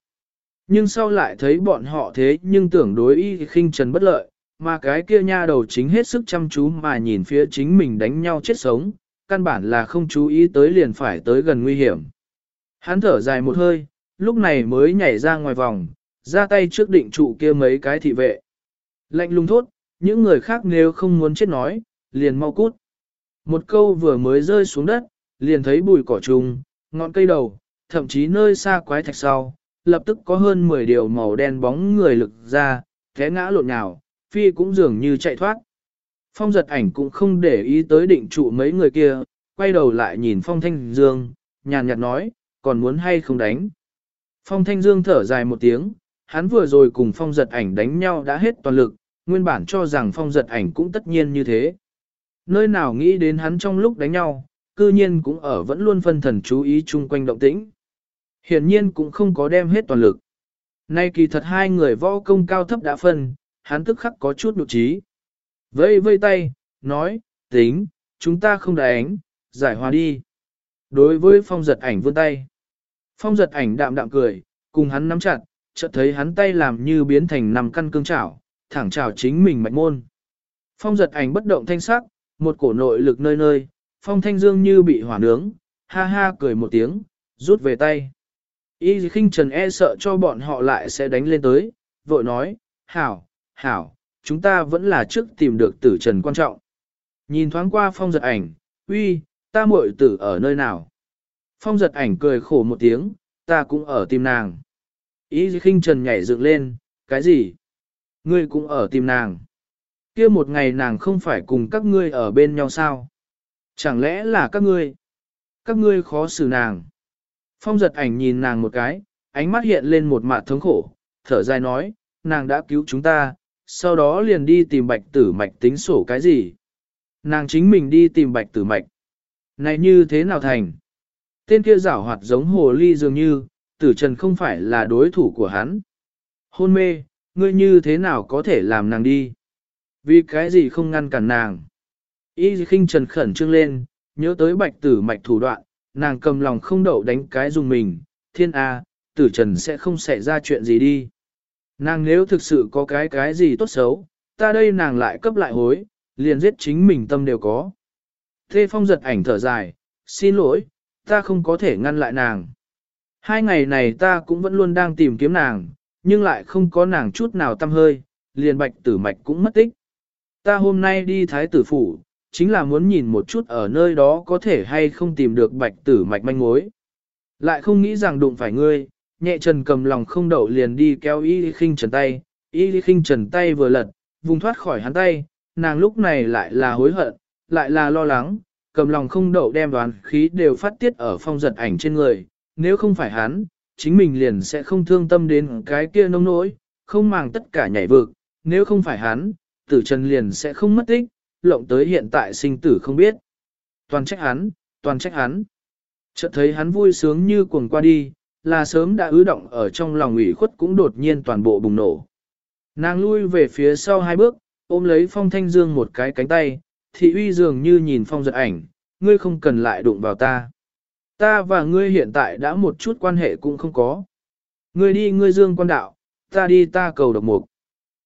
Nhưng sau lại thấy bọn họ thế nhưng tưởng đối y khinh trần bất lợi, mà cái kia nha đầu chính hết sức chăm chú mà nhìn phía chính mình đánh nhau chết sống, căn bản là không chú ý tới liền phải tới gần nguy hiểm. Hắn thở dài một hơi, lúc này mới nhảy ra ngoài vòng, ra tay trước định trụ kia mấy cái thị vệ. Lạnh lùng thốt, những người khác nếu không muốn chết nói, liền mau cút. Một câu vừa mới rơi xuống đất, liền thấy bụi cỏ trùng, ngọn cây đầu, thậm chí nơi xa quái thạch sau, lập tức có hơn 10 điều màu đen bóng người lực ra, té ngã lộn nhào, phi cũng dường như chạy thoát. Phong giật ảnh cũng không để ý tới định trụ mấy người kia, quay đầu lại nhìn Phong Thanh Dương, nhàn nhạt nói, còn muốn hay không đánh. Phong Thanh Dương thở dài một tiếng, hắn vừa rồi cùng Phong giật ảnh đánh nhau đã hết toàn lực, nguyên bản cho rằng Phong giật ảnh cũng tất nhiên như thế. Nơi nào nghĩ đến hắn trong lúc đánh nhau, cư nhiên cũng ở vẫn luôn phân thần chú ý chung quanh động tĩnh. Hiển nhiên cũng không có đem hết toàn lực. Nay kỳ thật hai người võ công cao thấp đã phân, hắn tức khắc có chút nụ trí. Vây vây tay, nói, tính, chúng ta không đánh, giải hòa đi. Đối với phong giật ảnh vươn tay. Phong giật ảnh đạm đạm cười, cùng hắn nắm chặt, chợt thấy hắn tay làm như biến thành nằm căn cương chảo, thẳng chảo chính mình mạch môn. Phong giật ảnh bất động thanh sắc, một cổ nội lực nơi nơi, phong thanh dương như bị hỏa nướng, ha ha cười một tiếng, rút về tay. Y khinh trần e sợ cho bọn họ lại sẽ đánh lên tới, vội nói, hảo, hảo, chúng ta vẫn là trước tìm được tử trần quan trọng. Nhìn thoáng qua phong giật ảnh, uy, ta muội tử ở nơi nào? Phong giật ảnh cười khổ một tiếng, ta cũng ở tìm nàng. Ý khinh trần nhảy dựng lên, cái gì? Ngươi cũng ở tìm nàng kia một ngày nàng không phải cùng các ngươi ở bên nhau sao? Chẳng lẽ là các ngươi? Các ngươi khó xử nàng. Phong giật ảnh nhìn nàng một cái, ánh mắt hiện lên một mặt thống khổ, thở dài nói, nàng đã cứu chúng ta, sau đó liền đi tìm bạch tử mạch tính sổ cái gì. Nàng chính mình đi tìm bạch tử mạch. Này như thế nào thành? Tên kia giảo hoạt giống hồ ly dường như, tử trần không phải là đối thủ của hắn. Hôn mê, ngươi như thế nào có thể làm nàng đi? Vì cái gì không ngăn cản nàng? Y khinh trần khẩn trương lên, nhớ tới bạch tử mạch thủ đoạn, nàng cầm lòng không đậu đánh cái dùng mình, thiên A, tử trần sẽ không xảy ra chuyện gì đi. Nàng nếu thực sự có cái cái gì tốt xấu, ta đây nàng lại cấp lại hối, liền giết chính mình tâm đều có. Thê phong giật ảnh thở dài, xin lỗi, ta không có thể ngăn lại nàng. Hai ngày này ta cũng vẫn luôn đang tìm kiếm nàng, nhưng lại không có nàng chút nào tâm hơi, liền bạch tử mạch cũng mất tích. Ta hôm nay đi thái tử phủ, chính là muốn nhìn một chút ở nơi đó có thể hay không tìm được bạch tử mạch manh mối. Lại không nghĩ rằng đụng phải ngươi, nhẹ trần cầm lòng không đậu liền đi kéo y khinh trần tay, y khinh trần tay vừa lật, vùng thoát khỏi hắn tay, nàng lúc này lại là hối hận, lại là lo lắng, cầm lòng không đậu đem đoán khí đều phát tiết ở phong giật ảnh trên người, nếu không phải hắn, chính mình liền sẽ không thương tâm đến cái kia nông nỗi, không màng tất cả nhảy vực, nếu không phải hắn, tử trần liền sẽ không mất tích, lộng tới hiện tại sinh tử không biết. Toàn trách hắn, toàn trách hắn. Chợt thấy hắn vui sướng như cuồng qua đi, là sớm đã ứ động ở trong lòng ủy khuất cũng đột nhiên toàn bộ bùng nổ. Nàng lui về phía sau hai bước, ôm lấy phong thanh dương một cái cánh tay, thị uy dường như nhìn phong giật ảnh, ngươi không cần lại đụng vào ta. Ta và ngươi hiện tại đã một chút quan hệ cũng không có. Ngươi đi ngươi dương quan đạo, ta đi ta cầu độc mục.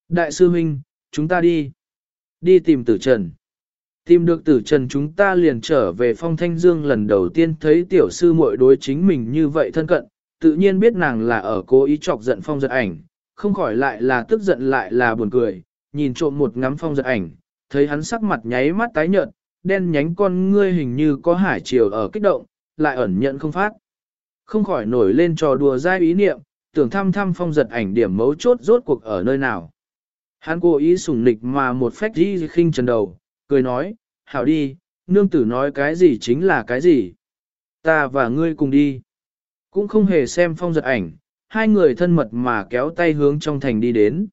Đại sư huynh, chúng ta đi. Đi tìm tử trần. Tìm được tử trần chúng ta liền trở về phong thanh dương lần đầu tiên thấy tiểu sư muội đối chính mình như vậy thân cận, tự nhiên biết nàng là ở cố ý chọc giận phong giật ảnh, không khỏi lại là tức giận lại là buồn cười, nhìn trộm một ngắm phong giật ảnh, thấy hắn sắc mặt nháy mắt tái nhợt, đen nhánh con ngươi hình như có hải chiều ở kích động, lại ẩn nhận không phát. Không khỏi nổi lên trò đùa dai ý niệm, tưởng thăm thăm phong giật ảnh điểm mấu chốt rốt cuộc ở nơi nào. Hắn cố ý sủng nịch mà một phách đi khinh trần đầu, cười nói, hảo đi, nương tử nói cái gì chính là cái gì. Ta và ngươi cùng đi. Cũng không hề xem phong giật ảnh, hai người thân mật mà kéo tay hướng trong thành đi đến.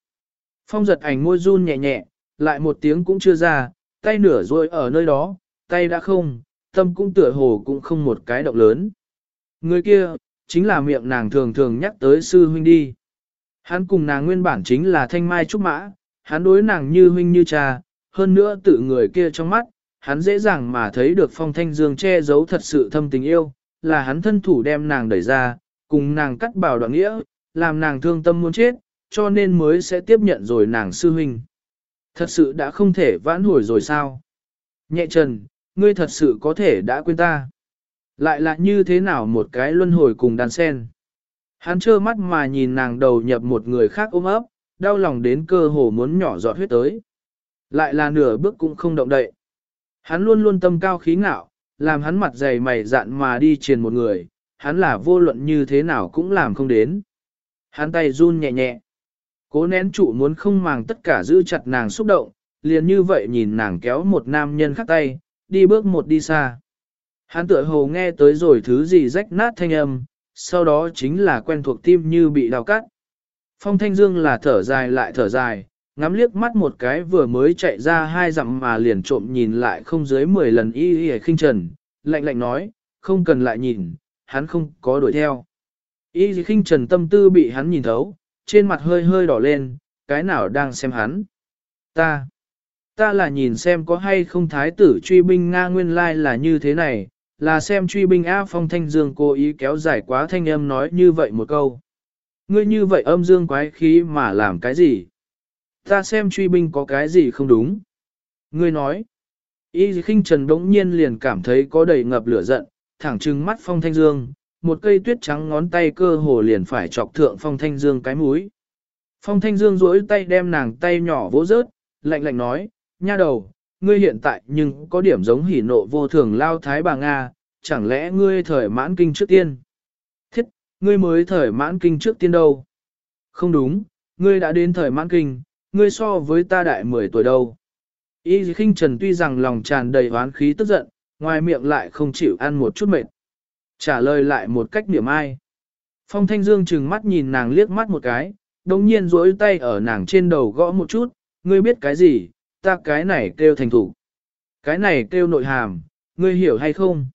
Phong giật ảnh môi run nhẹ nhẹ, lại một tiếng cũng chưa ra, tay nửa rồi ở nơi đó, tay đã không, tâm cũng tựa hồ cũng không một cái động lớn. Người kia, chính là miệng nàng thường thường nhắc tới sư huynh đi. Hắn cùng nàng nguyên bản chính là thanh mai trúc mã, hắn đối nàng như huynh như cha, hơn nữa tự người kia trong mắt, hắn dễ dàng mà thấy được phong thanh dương che giấu thật sự thâm tình yêu, là hắn thân thủ đem nàng đẩy ra, cùng nàng cắt bảo đoạn nghĩa, làm nàng thương tâm muốn chết, cho nên mới sẽ tiếp nhận rồi nàng sư huynh. Thật sự đã không thể vãn hồi rồi sao? Nhẹ trần, ngươi thật sự có thể đã quên ta. Lại là như thế nào một cái luân hồi cùng đàn sen. Hắn trơ mắt mà nhìn nàng đầu nhập một người khác ôm ấp, đau lòng đến cơ hồ muốn nhỏ giọt huyết tới. Lại là nửa bước cũng không động đậy. Hắn luôn luôn tâm cao khí ngạo, làm hắn mặt dày mày dạn mà đi truyền một người, hắn là vô luận như thế nào cũng làm không đến. Hắn tay run nhẹ nhẹ. Cố nén trụ muốn không màng tất cả giữ chặt nàng xúc động, liền như vậy nhìn nàng kéo một nam nhân khác tay, đi bước một đi xa. Hắn tựa hồ nghe tới rồi thứ gì rách nát thanh âm, sau đó chính là quen thuộc tim như bị đào cắt. Phong Thanh Dương là thở dài lại thở dài, ngắm liếc mắt một cái vừa mới chạy ra hai dặm mà liền trộm nhìn lại không dưới 10 lần y y khinh trần, lạnh lạnh nói, không cần lại nhìn, hắn không có đuổi theo. Y khinh trần tâm tư bị hắn nhìn thấu, trên mặt hơi hơi đỏ lên, cái nào đang xem hắn. Ta, ta là nhìn xem có hay không thái tử truy binh Nga nguyên lai là như thế này, là xem truy binh A Phong Thanh Dương cố ý kéo dài quá thanh âm nói như vậy một câu. Ngươi như vậy âm dương quái khí mà làm cái gì? Ta xem truy binh có cái gì không đúng? Ngươi nói. Y khinh trần đống nhiên liền cảm thấy có đầy ngập lửa giận, thẳng trừng mắt Phong Thanh Dương, một cây tuyết trắng ngón tay cơ hồ liền phải chọc thượng Phong Thanh Dương cái mũi. Phong Thanh Dương duỗi tay đem nàng tay nhỏ vỗ rớt, lạnh lạnh nói, nha đầu, ngươi hiện tại nhưng có điểm giống hỉ nộ vô thường lao thái bà Nga, chẳng lẽ ngươi thời mãn kinh trước tiên? Ngươi mới thời mãn kinh trước tiên đâu? Không đúng, ngươi đã đến thời mãn kinh, ngươi so với ta đại 10 tuổi đâu. Y khinh trần tuy rằng lòng tràn đầy oán khí tức giận, ngoài miệng lại không chịu ăn một chút mệt. Trả lời lại một cách niệm ai. Phong Thanh Dương trừng mắt nhìn nàng liếc mắt một cái, đồng nhiên duỗi tay ở nàng trên đầu gõ một chút, ngươi biết cái gì, ta cái này kêu thành thủ. Cái này kêu nội hàm, ngươi hiểu hay không?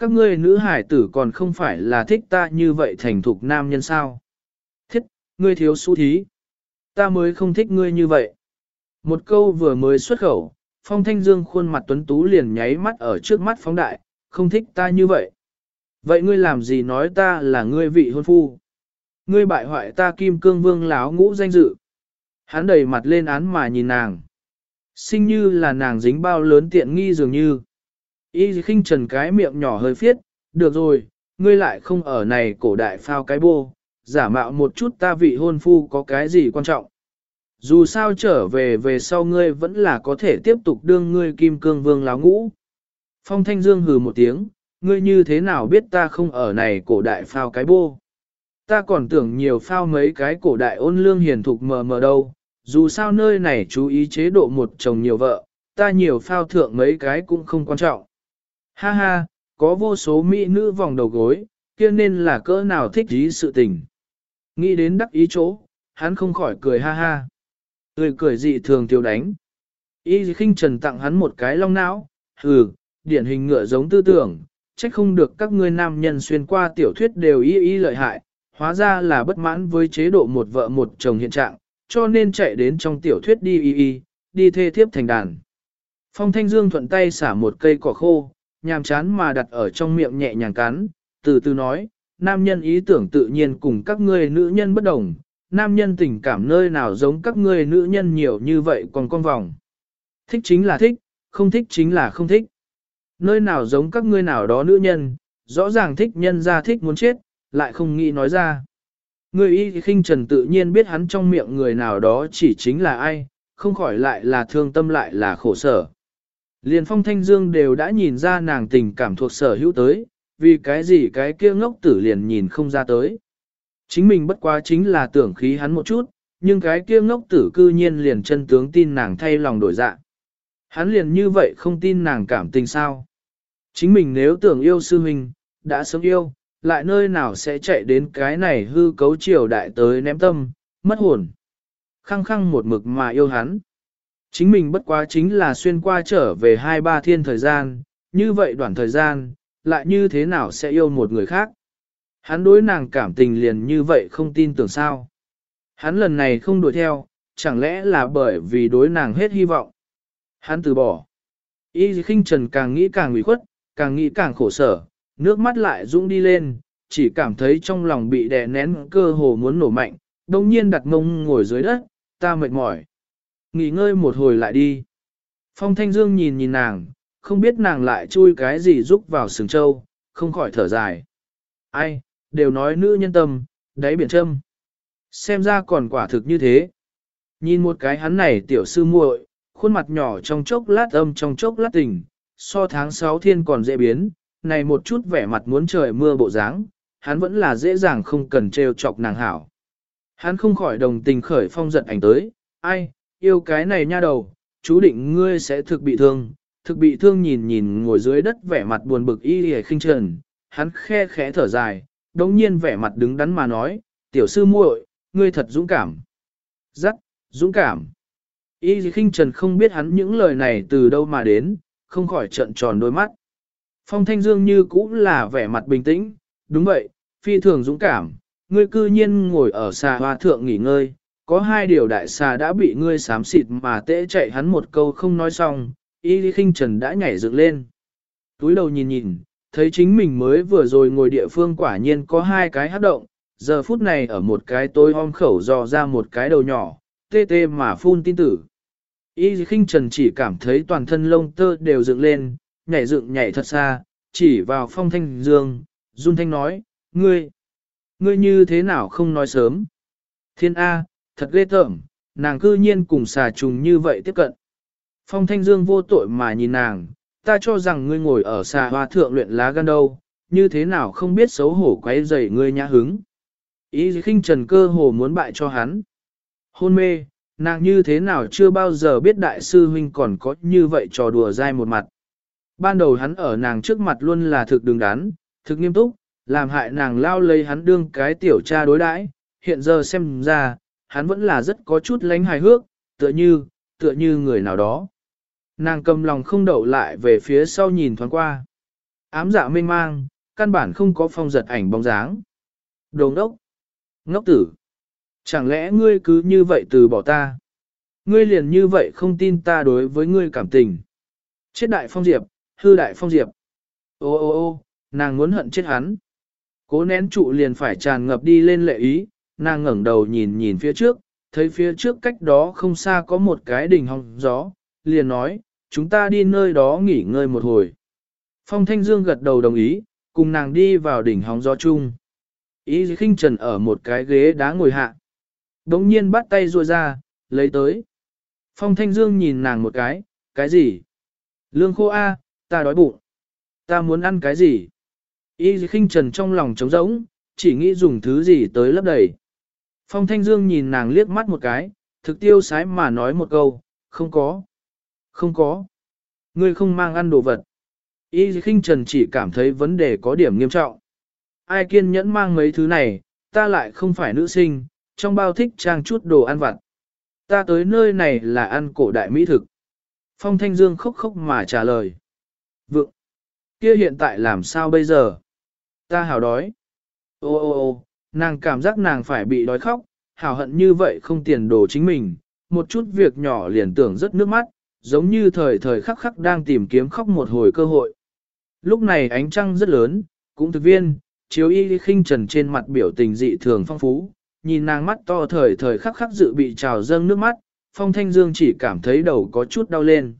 Các ngươi nữ hải tử còn không phải là thích ta như vậy thành thục nam nhân sao? Thiết, ngươi thiếu su thí. Ta mới không thích ngươi như vậy. Một câu vừa mới xuất khẩu, Phong Thanh Dương khuôn mặt tuấn tú liền nháy mắt ở trước mắt phóng đại, không thích ta như vậy. Vậy ngươi làm gì nói ta là ngươi vị hôn phu? Ngươi bại hoại ta kim cương vương láo ngũ danh dự. Hắn đầy mặt lên án mà nhìn nàng. Sinh như là nàng dính bao lớn tiện nghi dường như. Y khinh trần cái miệng nhỏ hơi phiết, được rồi, ngươi lại không ở này cổ đại phao cái bô, giả mạo một chút ta vị hôn phu có cái gì quan trọng. Dù sao trở về về sau ngươi vẫn là có thể tiếp tục đương ngươi kim cương vương láo ngũ. Phong Thanh Dương hừ một tiếng, ngươi như thế nào biết ta không ở này cổ đại phao cái bô. Ta còn tưởng nhiều phao mấy cái cổ đại ôn lương hiền thục mờ mờ đâu, dù sao nơi này chú ý chế độ một chồng nhiều vợ, ta nhiều phao thượng mấy cái cũng không quan trọng. Ha ha, có vô số mỹ nữ vòng đầu gối, kia nên là cỡ nào thích ý sự tình. Nghĩ đến đắc ý chỗ, hắn không khỏi cười ha ha. Cười cười dị thường tiêu đánh. Y khinh trần tặng hắn một cái long não, hừ, điển hình ngựa giống tư tưởng, trách không được các ngươi nam nhân xuyên qua tiểu thuyết đều y y lợi hại, hóa ra là bất mãn với chế độ một vợ một chồng hiện trạng, cho nên chạy đến trong tiểu thuyết đi y y, đi thê thiếp thành đàn. Phong Thanh Dương thuận tay xả một cây cỏ khô, nhàm chán mà đặt ở trong miệng nhẹ nhàng cắn, từ từ nói, nam nhân ý tưởng tự nhiên cùng các ngươi nữ nhân bất đồng, nam nhân tình cảm nơi nào giống các ngươi nữ nhân nhiều như vậy còn con vòng. Thích chính là thích, không thích chính là không thích. Nơi nào giống các ngươi nào đó nữ nhân, rõ ràng thích nhân ra thích muốn chết, lại không nghĩ nói ra. Người y khinh trần tự nhiên biết hắn trong miệng người nào đó chỉ chính là ai, không khỏi lại là thương tâm lại là khổ sở. Liền phong thanh dương đều đã nhìn ra nàng tình cảm thuộc sở hữu tới, vì cái gì cái kia ngốc tử liền nhìn không ra tới. Chính mình bất quá chính là tưởng khí hắn một chút, nhưng cái kia ngốc tử cư nhiên liền chân tướng tin nàng thay lòng đổi dạ. Hắn liền như vậy không tin nàng cảm tình sao. Chính mình nếu tưởng yêu sư huynh, đã sớm yêu, lại nơi nào sẽ chạy đến cái này hư cấu triều đại tới ném tâm, mất hồn. Khăng khăng một mực mà yêu hắn. Chính mình bất quá chính là xuyên qua trở về hai ba thiên thời gian, như vậy đoạn thời gian, lại như thế nào sẽ yêu một người khác. Hắn đối nàng cảm tình liền như vậy không tin tưởng sao. Hắn lần này không đuổi theo, chẳng lẽ là bởi vì đối nàng hết hy vọng. Hắn từ bỏ. Y khinh trần càng nghĩ càng ủy khuất, càng nghĩ càng khổ sở, nước mắt lại rung đi lên, chỉ cảm thấy trong lòng bị đè nén cơ hồ muốn nổ mạnh, đồng nhiên đặt mông ngồi dưới đất, ta mệt mỏi. Nghỉ ngơi một hồi lại đi. Phong Thanh Dương nhìn nhìn nàng, không biết nàng lại chui cái gì rúc vào sừng châu, không khỏi thở dài. Ai, đều nói nữ nhân tâm, đáy biển châm. Xem ra còn quả thực như thế. Nhìn một cái hắn này tiểu sư muội, khuôn mặt nhỏ trong chốc lát âm trong chốc lát tình, so tháng 6 thiên còn dễ biến, này một chút vẻ mặt muốn trời mưa bộ dáng, hắn vẫn là dễ dàng không cần trêu chọc nàng hảo. Hắn không khỏi đồng tình khởi phong giận ảnh tới, ai, yêu cái này nha đầu, chú định ngươi sẽ thực bị thương, thực bị thương nhìn nhìn ngồi dưới đất vẻ mặt buồn bực y hề khinh trần, hắn khe khẽ thở dài, đồng nhiên vẻ mặt đứng đắn mà nói, tiểu sư muội, ngươi thật dũng cảm. dắt, dũng cảm. Y khinh trần không biết hắn những lời này từ đâu mà đến, không khỏi trợn tròn đôi mắt. Phong Thanh Dương như cũ là vẻ mặt bình tĩnh, đúng vậy, phi thường dũng cảm, ngươi cư nhiên ngồi ở xà hoa thượng nghỉ ngơi, có hai điều đại xà đã bị ngươi xám xịt mà tễ chạy hắn một câu không nói xong, y lý khinh trần đã nhảy dựng lên. Túi đầu nhìn nhìn, thấy chính mình mới vừa rồi ngồi địa phương quả nhiên có hai cái hát động, giờ phút này ở một cái tối om khẩu dò ra một cái đầu nhỏ, tê tê mà phun tin tử. Y khinh trần chỉ cảm thấy toàn thân lông tơ đều dựng lên, nhảy dựng nhảy thật xa, chỉ vào phong thanh dương, run thanh nói, ngươi, ngươi như thế nào không nói sớm. Thiên A, thật ghê tởm, nàng cư nhiên cùng xà trùng như vậy tiếp cận. Phong Thanh Dương vô tội mà nhìn nàng, ta cho rằng ngươi ngồi ở xà hoa thượng luyện lá gan đâu, như thế nào không biết xấu hổ quấy rầy ngươi nhã hứng. Ý khinh trần cơ hồ muốn bại cho hắn. Hôn mê, nàng như thế nào chưa bao giờ biết đại sư huynh còn có như vậy trò đùa dai một mặt. Ban đầu hắn ở nàng trước mặt luôn là thực đứng đắn, thực nghiêm túc, làm hại nàng lao lấy hắn đương cái tiểu cha đối đãi. hiện giờ xem ra, hắn vẫn là rất có chút lánh hài hước, tựa như, tựa như người nào đó. Nàng cầm lòng không đậu lại về phía sau nhìn thoáng qua. Ám dạ mênh mang, căn bản không có phong giật ảnh bóng dáng. Đồ ngốc! Ngốc tử! Chẳng lẽ ngươi cứ như vậy từ bỏ ta? Ngươi liền như vậy không tin ta đối với ngươi cảm tình. Chết đại phong diệp, hư đại phong diệp. Ô ô ô, nàng muốn hận chết hắn. Cố nén trụ liền phải tràn ngập đi lên lệ ý, nàng ngẩng đầu nhìn nhìn phía trước, thấy phía trước cách đó không xa có một cái đỉnh hong gió, liền nói, chúng ta đi nơi đó nghỉ ngơi một hồi. Phong Thanh Dương gật đầu đồng ý, cùng nàng đi vào đỉnh hóng gió chung. Ý khinh trần ở một cái ghế đá ngồi hạ. Đống nhiên bắt tay ruồi ra, lấy tới. Phong Thanh Dương nhìn nàng một cái, cái gì? Lương khô A, ta đói bụng. Ta muốn ăn cái gì? Y khinh trần trong lòng trống rỗng, chỉ nghĩ dùng thứ gì tới lấp đầy. Phong Thanh Dương nhìn nàng liếc mắt một cái, thực tiêu sái mà nói một câu, không có. Không có. Ngươi không mang ăn đồ vật. Y khinh trần chỉ cảm thấy vấn đề có điểm nghiêm trọng. Ai kiên nhẫn mang mấy thứ này, ta lại không phải nữ sinh, trong bao thích trang chút đồ ăn vặt. Ta tới nơi này là ăn cổ đại mỹ thực. Phong Thanh Dương khóc khóc mà trả lời. Vượng, kia hiện tại làm sao bây giờ? Ta hào đói. Ô ô ô, nàng cảm giác nàng phải bị đói khóc, hào hận như vậy không tiền đồ chính mình, một chút việc nhỏ liền tưởng rất nước mắt, giống như thời thời khắc khắc đang tìm kiếm khóc một hồi cơ hội. Lúc này ánh trăng rất lớn, cũng thực viên, chiếu y khinh trần trên mặt biểu tình dị thường phong phú, nhìn nàng mắt to thời thời khắc khắc dự bị trào dâng nước mắt, phong thanh dương chỉ cảm thấy đầu có chút đau lên.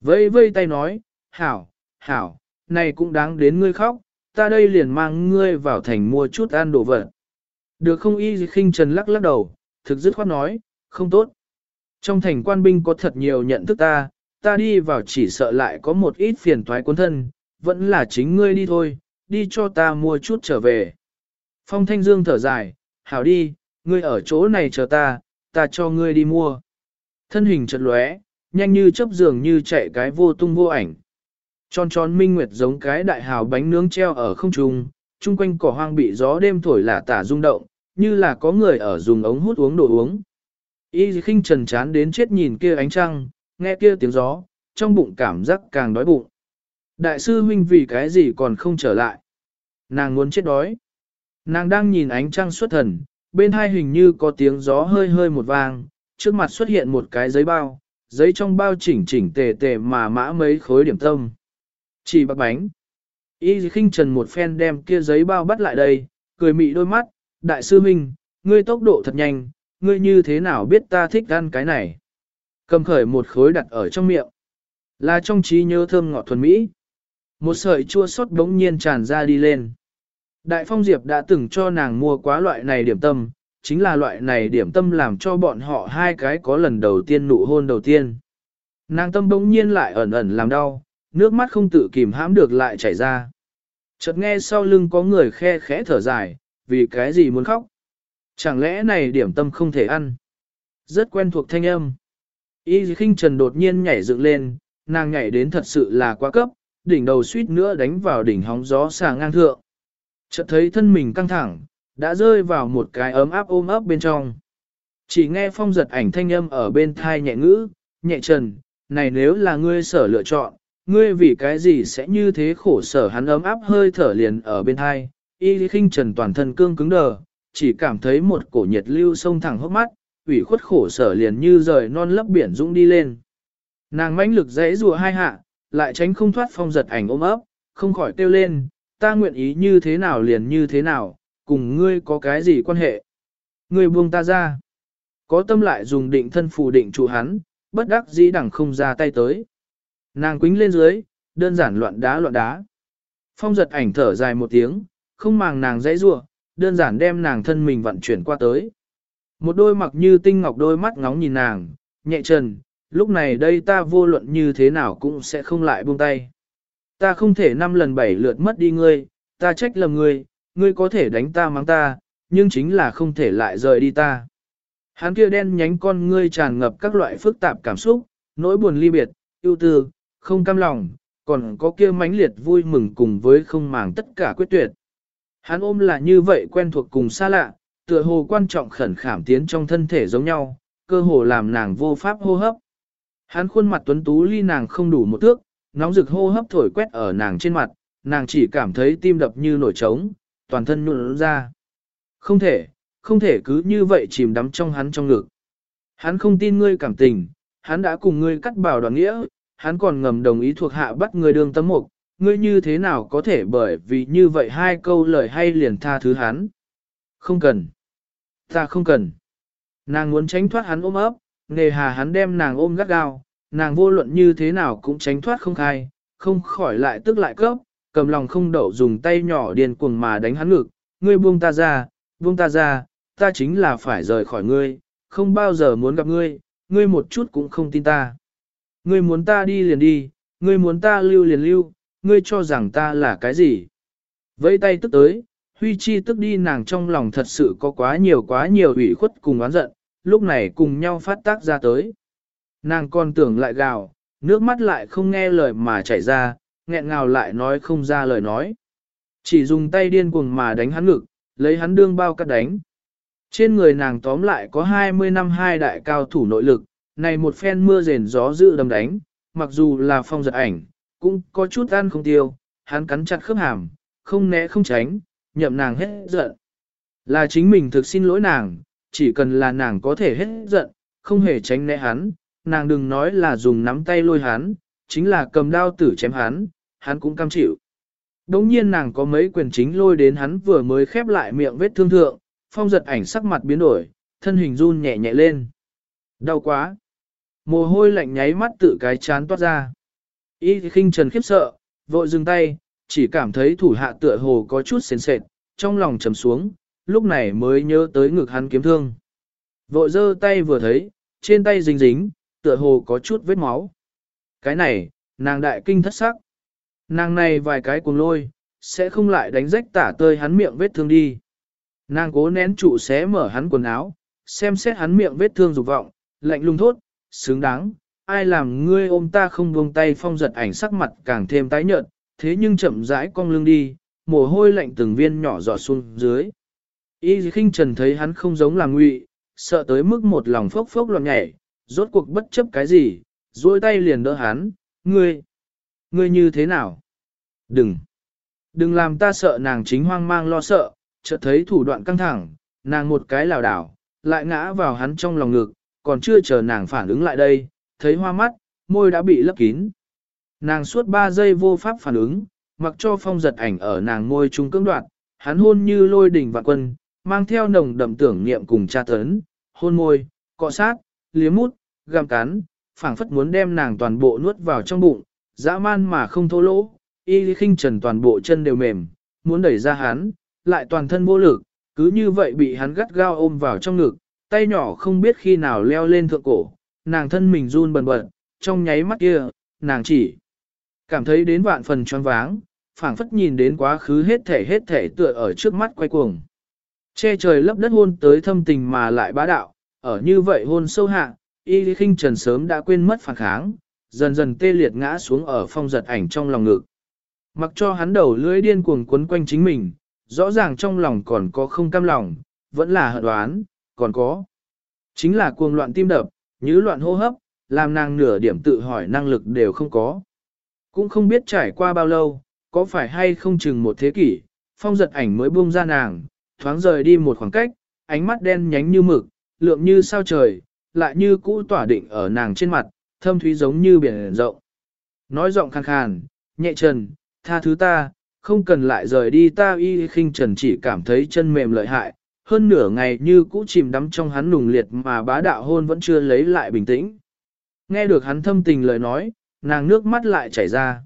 Vây vây tay nói, hảo, hảo, này cũng đáng đến ngươi khóc, ta đây liền mang ngươi vào thành mua chút ăn đồ vật. Được không y khinh trần lắc lắc đầu, thực dứt khoát nói, không tốt. Trong thành quan binh có thật nhiều nhận thức ta, ta đi vào chỉ sợ lại có một ít phiền toái cuốn thân, vẫn là chính ngươi đi thôi, đi cho ta mua chút trở về. Phong Thanh Dương thở dài, hảo đi, ngươi ở chỗ này chờ ta, ta cho ngươi đi mua. Thân hình chật lóe, nhanh như chớp giường như chạy cái vô tung vô ảnh. Tròn tròn minh nguyệt giống cái đại hào bánh nướng treo ở không trung, chung quanh cỏ hoang bị gió đêm thổi lả tả rung động, như là có người ở dùng ống hút uống đồ uống. Y khinh trần chán đến chết nhìn kia ánh trăng, nghe kia tiếng gió, trong bụng cảm giác càng đói bụng. Đại sư huynh vì cái gì còn không trở lại? Nàng muốn chết đói. Nàng đang nhìn ánh trăng xuất thần, bên hai hình như có tiếng gió hơi hơi một vang, trước mặt xuất hiện một cái giấy bao, giấy trong bao chỉnh chỉnh tề tề mà mã mấy khối điểm tâm. Chỉ bạc bánh. Y khinh trần một phen đem kia giấy bao bắt lại đây, cười mị đôi mắt, đại sư huynh, ngươi tốc độ thật nhanh, ngươi như thế nào biết ta thích ăn cái này? Cầm khởi một khối đặt ở trong miệng. Là trong trí nhớ thơm ngọt thuần mỹ. Một sợi chua sót đống nhiên tràn ra đi lên. Đại Phong Diệp đã từng cho nàng mua quá loại này điểm tâm, chính là loại này điểm tâm làm cho bọn họ hai cái có lần đầu tiên nụ hôn đầu tiên. Nàng tâm bỗng nhiên lại ẩn ẩn làm đau, nước mắt không tự kìm hãm được lại chảy ra. Chợt nghe sau lưng có người khe khẽ thở dài, vì cái gì muốn khóc. Chẳng lẽ này điểm tâm không thể ăn? Rất quen thuộc thanh âm. Y khinh trần đột nhiên nhảy dựng lên, nàng nhảy đến thật sự là quá cấp, đỉnh đầu suýt nữa đánh vào đỉnh hóng gió xà ngang thượng. Chợt thấy thân mình căng thẳng, đã rơi vào một cái ấm áp ôm ấp bên trong. Chỉ nghe phong giật ảnh thanh âm ở bên thai nhẹ ngữ, nhẹ trần, này nếu là ngươi sở lựa chọn, ngươi vì cái gì sẽ như thế khổ sở hắn ấm áp hơi thở liền ở bên hai, y khinh trần toàn thân cương cứng đờ, chỉ cảm thấy một cổ nhiệt lưu sông thẳng hốc mắt, ủy khuất khổ sở liền như rời non lấp biển dũng đi lên. Nàng mãnh lực dễ rùa hai hạ, lại tránh không thoát phong giật ảnh ôm ấp, không khỏi kêu lên, ta nguyện ý như thế nào liền như thế nào, cùng ngươi có cái gì quan hệ. Ngươi buông ta ra. Có tâm lại dùng định thân phù định trụ hắn, bất đắc dĩ đẳng không ra tay tới. Nàng quính lên dưới, đơn giản loạn đá loạn đá. Phong giật ảnh thở dài một tiếng, không màng nàng dãy rua, đơn giản đem nàng thân mình vận chuyển qua tới. Một đôi mặc như tinh ngọc đôi mắt ngóng nhìn nàng, nhẹ trần, lúc này đây ta vô luận như thế nào cũng sẽ không lại buông tay. Ta không thể năm lần bảy lượt mất đi ngươi, ta trách lầm ngươi, ngươi có thể đánh ta mắng ta, nhưng chính là không thể lại rời đi ta. Hắn kia đen nhánh con ngươi tràn ngập các loại phức tạp cảm xúc, nỗi buồn ly biệt, ưu tư, không cam lòng, còn có kia mãnh liệt vui mừng cùng với không màng tất cả quyết tuyệt. Hắn ôm là như vậy quen thuộc cùng xa lạ, tựa hồ quan trọng khẩn khảm tiến trong thân thể giống nhau, cơ hồ làm nàng vô pháp hô hấp. Hắn khuôn mặt tuấn tú ly nàng không đủ một thước, nóng rực hô hấp thổi quét ở nàng trên mặt, nàng chỉ cảm thấy tim đập như nổi trống, toàn thân nhuận ra. Không thể, không thể cứ như vậy chìm đắm trong hắn trong ngực. Hắn không tin ngươi cảm tình, hắn đã cùng ngươi cắt bảo đoàn nghĩa, hắn còn ngầm đồng ý thuộc hạ bắt người đường tấm mục, ngươi như thế nào có thể bởi vì như vậy hai câu lời hay liền tha thứ hắn. Không cần. Ta không cần. Nàng muốn tránh thoát hắn ôm ấp, nề hà hắn đem nàng ôm gắt gao, nàng vô luận như thế nào cũng tránh thoát không khai, không khỏi lại tức lại cấp, cầm lòng không đậu dùng tay nhỏ điền cuồng mà đánh hắn ngực, ngươi buông ta ra, buông ta ra, ta chính là phải rời khỏi ngươi, không bao giờ muốn gặp ngươi, ngươi một chút cũng không tin ta. Ngươi muốn ta đi liền đi, ngươi muốn ta lưu liền lưu, ngươi cho rằng ta là cái gì? Vẫy tay tức tới, Huy Chi tức đi nàng trong lòng thật sự có quá nhiều quá nhiều ủy khuất cùng oán giận, lúc này cùng nhau phát tác ra tới. Nàng còn tưởng lại gào, nước mắt lại không nghe lời mà chảy ra, nghẹn ngào lại nói không ra lời nói. Chỉ dùng tay điên cuồng mà đánh hắn ngực, lấy hắn đương bao cắt đánh. Trên người nàng tóm lại có 20 năm hai đại cao thủ nội lực, này một phen mưa rền gió dữ đầm đánh, mặc dù là phong giật ảnh, cũng có chút ăn không tiêu, hắn cắn chặt khớp hàm, không né không tránh, nhậm nàng hết giận. Là chính mình thực xin lỗi nàng, chỉ cần là nàng có thể hết giận, không hề tránh né hắn, nàng đừng nói là dùng nắm tay lôi hắn, chính là cầm đao tử chém hắn, hắn cũng cam chịu. Đống nhiên nàng có mấy quyền chính lôi đến hắn vừa mới khép lại miệng vết thương thượng, phong giật ảnh sắc mặt biến đổi, thân hình run nhẹ nhẹ lên. Đau quá. Mồ hôi lạnh nháy mắt tự cái chán toát ra. Y khinh trần khiếp sợ, vội dừng tay, chỉ cảm thấy thủ hạ tựa hồ có chút sến sệt, trong lòng trầm xuống, lúc này mới nhớ tới ngực hắn kiếm thương. Vội giơ tay vừa thấy, trên tay dính dính, tựa hồ có chút vết máu. Cái này, nàng đại kinh thất sắc. Nàng này vài cái cuồng lôi, sẽ không lại đánh rách tả tơi hắn miệng vết thương đi. Nàng cố nén trụ xé mở hắn quần áo, xem xét hắn miệng vết thương dục vọng, lạnh lùng thốt, xứng đáng, ai làm ngươi ôm ta không buông tay phong giật ảnh sắc mặt càng thêm tái nhợt, thế nhưng chậm rãi cong lưng đi, mồ hôi lạnh từng viên nhỏ giọt xuống dưới. Y khinh trần thấy hắn không giống là ngụy, sợ tới mức một lòng phốc phốc loạn nhảy, rốt cuộc bất chấp cái gì, duỗi tay liền đỡ hắn, ngươi, ngươi như thế nào? Đừng, đừng làm ta sợ nàng chính hoang mang lo sợ, chợt thấy thủ đoạn căng thẳng, nàng một cái lảo đảo, lại ngã vào hắn trong lòng ngực, còn chưa chờ nàng phản ứng lại đây, thấy hoa mắt, môi đã bị lấp kín. Nàng suốt 3 giây vô pháp phản ứng, mặc cho phong giật ảnh ở nàng môi trung cưỡng đoạn, hắn hôn như lôi đỉnh vạn quân, mang theo nồng đậm tưởng niệm cùng tra tấn, hôn môi, cọ sát, liếm mút, găm cắn, phảng phất muốn đem nàng toàn bộ nuốt vào trong bụng, dã man mà không thô lỗ, y khinh trần toàn bộ chân đều mềm, muốn đẩy ra hắn, lại toàn thân vô lực, cứ như vậy bị hắn gắt gao ôm vào trong ngực, tay nhỏ không biết khi nào leo lên thượng cổ, nàng thân mình run bần bật, trong nháy mắt kia, nàng chỉ cảm thấy đến vạn phần choáng váng, phảng phất nhìn đến quá khứ hết thể hết thể tựa ở trước mắt quay cuồng. Che trời lấp đất hôn tới thâm tình mà lại bá đạo, ở như vậy hôn sâu hạ, y lý khinh trần sớm đã quên mất phản kháng, dần dần tê liệt ngã xuống ở phong giật ảnh trong lòng ngực. Mặc cho hắn đầu lưỡi điên cuồng quấn quanh chính mình, rõ ràng trong lòng còn có không cam lòng, vẫn là hận đoán, còn có. Chính là cuồng loạn tim đập, như loạn hô hấp, làm nàng nửa điểm tự hỏi năng lực đều không có. Cũng không biết trải qua bao lâu, có phải hay không chừng một thế kỷ, phong giật ảnh mới buông ra nàng, thoáng rời đi một khoảng cách, ánh mắt đen nhánh như mực, lượng như sao trời, lại như cũ tỏa định ở nàng trên mặt, thâm thúy giống như biển rộng. Nói giọng khàn khàn, nhẹ trần, tha thứ ta, không cần lại rời đi ta y khinh trần chỉ cảm thấy chân mềm lợi hại, hơn nửa ngày như cũ chìm đắm trong hắn nùng liệt mà bá đạo hôn vẫn chưa lấy lại bình tĩnh. Nghe được hắn thâm tình lời nói, nàng nước mắt lại chảy ra.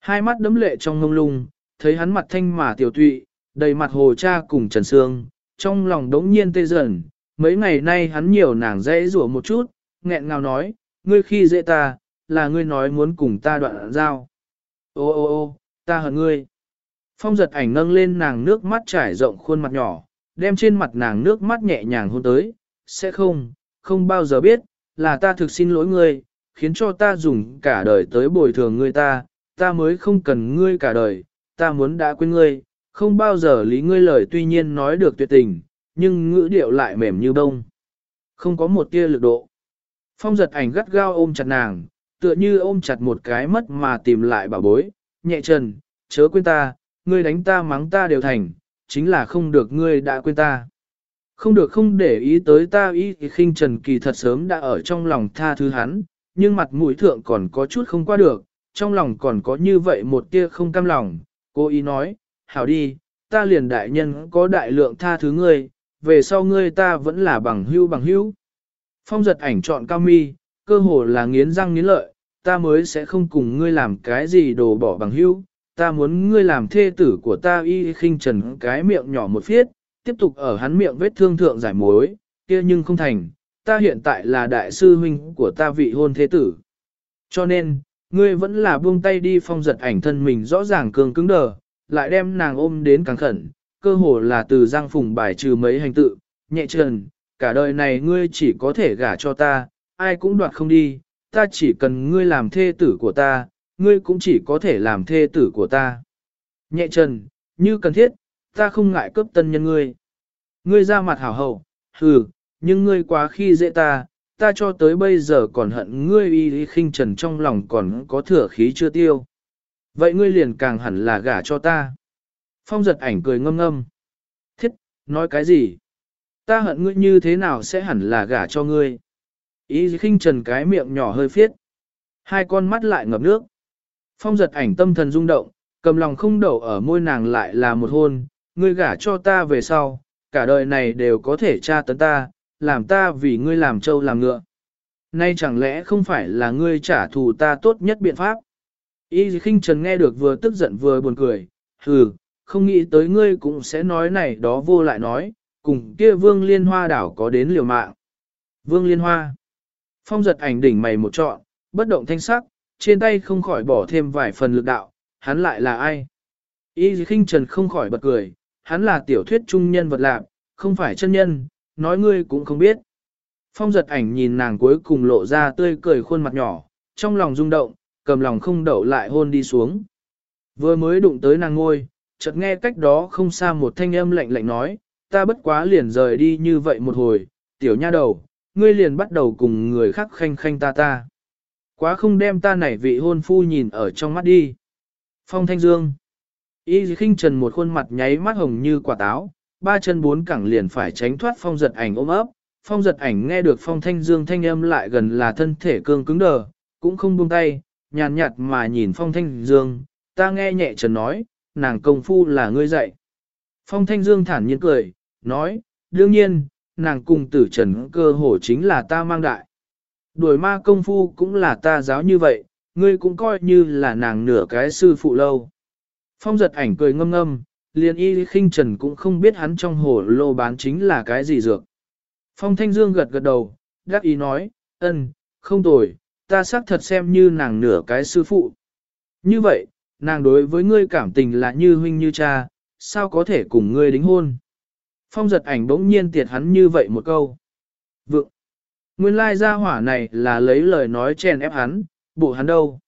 Hai mắt đấm lệ trong ngông lung, thấy hắn mặt thanh mà tiểu tụy, đầy mặt hồ cha cùng Trần Sương, trong lòng đống nhiên tê dần, mấy ngày nay hắn nhiều nàng dễ rủa một chút, nghẹn ngào nói, ngươi khi dễ ta, là ngươi nói muốn cùng ta đoạn giao. Ô ô ô, ta hận ngươi. Phong giật ảnh nâng lên nàng nước mắt trải rộng khuôn mặt nhỏ, đem trên mặt nàng nước mắt nhẹ nhàng hôn tới, sẽ không, không bao giờ biết, là ta thực xin lỗi ngươi, khiến cho ta dùng cả đời tới bồi thường ngươi ta, ta mới không cần ngươi cả đời, ta muốn đã quên ngươi, không bao giờ lý ngươi lời tuy nhiên nói được tuyệt tình, nhưng ngữ điệu lại mềm như bông. Không có một tia lực độ. Phong giật ảnh gắt gao ôm chặt nàng, tựa như ôm chặt một cái mất mà tìm lại bảo bối, nhẹ trần, chớ quên ta, ngươi đánh ta mắng ta đều thành, chính là không được ngươi đã quên ta. Không được không để ý tới ta ý thì khinh trần kỳ thật sớm đã ở trong lòng tha thứ hắn, nhưng mặt mũi thượng còn có chút không qua được, trong lòng còn có như vậy một tia không cam lòng, cô ý nói, hảo đi, ta liền đại nhân có đại lượng tha thứ ngươi, về sau ngươi ta vẫn là bằng hữu bằng hữu. Phong giật ảnh chọn cao mi, cơ hồ là nghiến răng nghiến lợi, ta mới sẽ không cùng ngươi làm cái gì đồ bỏ bằng hữu, ta muốn ngươi làm thê tử của ta y khinh trần cái miệng nhỏ một phiết, tiếp tục ở hắn miệng vết thương thượng giải mối, kia nhưng không thành, ta hiện tại là đại sư huynh của ta vị hôn thế tử. Cho nên, ngươi vẫn là buông tay đi phong giật ảnh thân mình rõ ràng cường cứng đờ, lại đem nàng ôm đến càng khẩn, cơ hồ là từ giang phùng bài trừ mấy hành tự, nhẹ trần, cả đời này ngươi chỉ có thể gả cho ta, ai cũng đoạt không đi, ta chỉ cần ngươi làm thê tử của ta, ngươi cũng chỉ có thể làm thê tử của ta. Nhẹ trần, như cần thiết, ta không ngại cướp tân nhân ngươi. Ngươi ra mặt hảo hậu, hừ, nhưng ngươi quá khi dễ ta, ta cho tới bây giờ còn hận ngươi y y khinh trần trong lòng còn có thừa khí chưa tiêu. Vậy ngươi liền càng hẳn là gả cho ta. Phong giật ảnh cười ngâm ngâm. Thiết, nói cái gì? Ta hận ngươi như thế nào sẽ hẳn là gả cho ngươi? Ý khinh trần cái miệng nhỏ hơi phiết. Hai con mắt lại ngập nước. Phong giật ảnh tâm thần rung động, cầm lòng không đậu ở môi nàng lại là một hôn, ngươi gả cho ta về sau, cả đời này đều có thể tra tấn ta, làm ta vì ngươi làm trâu làm ngựa. Nay chẳng lẽ không phải là ngươi trả thù ta tốt nhất biện pháp? Y khinh trần nghe được vừa tức giận vừa buồn cười, hừ, không nghĩ tới ngươi cũng sẽ nói này đó vô lại nói, cùng kia vương liên hoa đảo có đến liều mạng. Vương liên hoa. Phong giật ảnh đỉnh mày một trọn, bất động thanh sắc, trên tay không khỏi bỏ thêm vài phần lực đạo, hắn lại là ai? Y khinh trần không khỏi bật cười, hắn là tiểu thuyết trung nhân vật lạc, không phải chân nhân, nói ngươi cũng không biết. Phong giật ảnh nhìn nàng cuối cùng lộ ra tươi cười khuôn mặt nhỏ, trong lòng rung động, cầm lòng không đậu lại hôn đi xuống. Vừa mới đụng tới nàng ngôi, chợt nghe cách đó không xa một thanh âm lạnh lạnh nói, ta bất quá liền rời đi như vậy một hồi, tiểu nha đầu, ngươi liền bắt đầu cùng người khác khanh khanh ta ta. Quá không đem ta nảy vị hôn phu nhìn ở trong mắt đi. Phong Thanh Dương Y khinh trần một khuôn mặt nháy mắt hồng như quả táo, ba chân bốn cẳng liền phải tránh thoát phong giật ảnh ôm ấp. Phong giật ảnh nghe được phong thanh dương thanh âm lại gần là thân thể cương cứng đờ, cũng không buông tay, nhàn nhạt mà nhìn phong thanh dương, ta nghe nhẹ trần nói, nàng công phu là ngươi dạy. Phong thanh dương thản nhiên cười, nói, đương nhiên, nàng cùng tử trần cơ hồ chính là ta mang đại. Đuổi ma công phu cũng là ta giáo như vậy, ngươi cũng coi như là nàng nửa cái sư phụ lâu. Phong giật ảnh cười ngâm ngâm, liền y khinh trần cũng không biết hắn trong hồ lô bán chính là cái gì dược. Phong thanh dương gật gật đầu, đắc ý nói, ân, không tồi, ta xác thật xem như nàng nửa cái sư phụ. Như vậy, nàng đối với ngươi cảm tình là như huynh như cha, sao có thể cùng ngươi đính hôn? Phong giật ảnh bỗng nhiên tiệt hắn như vậy một câu. Vượng! Nguyên lai gia hỏa này là lấy lời nói chèn ép hắn, bộ hắn đâu.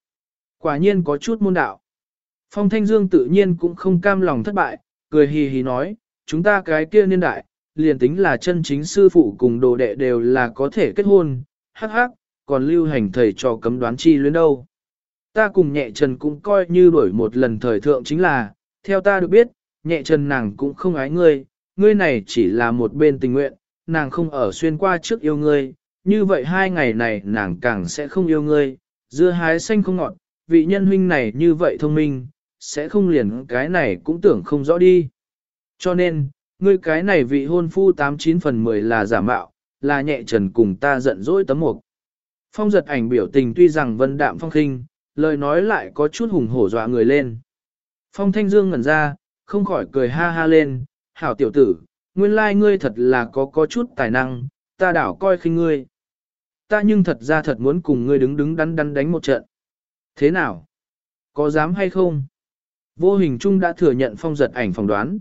Quả nhiên có chút môn đạo. Phong Thanh Dương tự nhiên cũng không cam lòng thất bại, cười hì hì nói, chúng ta cái kia niên đại, liền tính là chân chính sư phụ cùng đồ đệ đều là có thể kết hôn, hắc hắc, còn lưu hành thầy trò cấm đoán chi luyến đâu. Ta cùng nhẹ trần cũng coi như đổi một lần thời thượng chính là, theo ta được biết, nhẹ trần nàng cũng không ái ngươi, ngươi này chỉ là một bên tình nguyện, nàng không ở xuyên qua trước yêu ngươi, như vậy hai ngày này nàng càng sẽ không yêu ngươi, dưa hái xanh không ngọt, vị nhân huynh này như vậy thông minh, sẽ không liền cái này cũng tưởng không rõ đi. Cho nên, ngươi cái này vị hôn phu 89 phần 10 là giả mạo, là nhẹ trần cùng ta giận dỗi tấm mục. Phong giật ảnh biểu tình tuy rằng vân đạm phong khinh, lời nói lại có chút hùng hổ dọa người lên. Phong thanh dương ngẩn ra, không khỏi cười ha ha lên, hảo tiểu tử, nguyên lai ngươi thật là có có chút tài năng, ta đảo coi khinh ngươi ta nhưng thật ra thật muốn cùng ngươi đứng đứng đắn đắn đánh một trận. Thế nào? Có dám hay không? Vô hình chung đã thừa nhận phong giật ảnh phỏng đoán.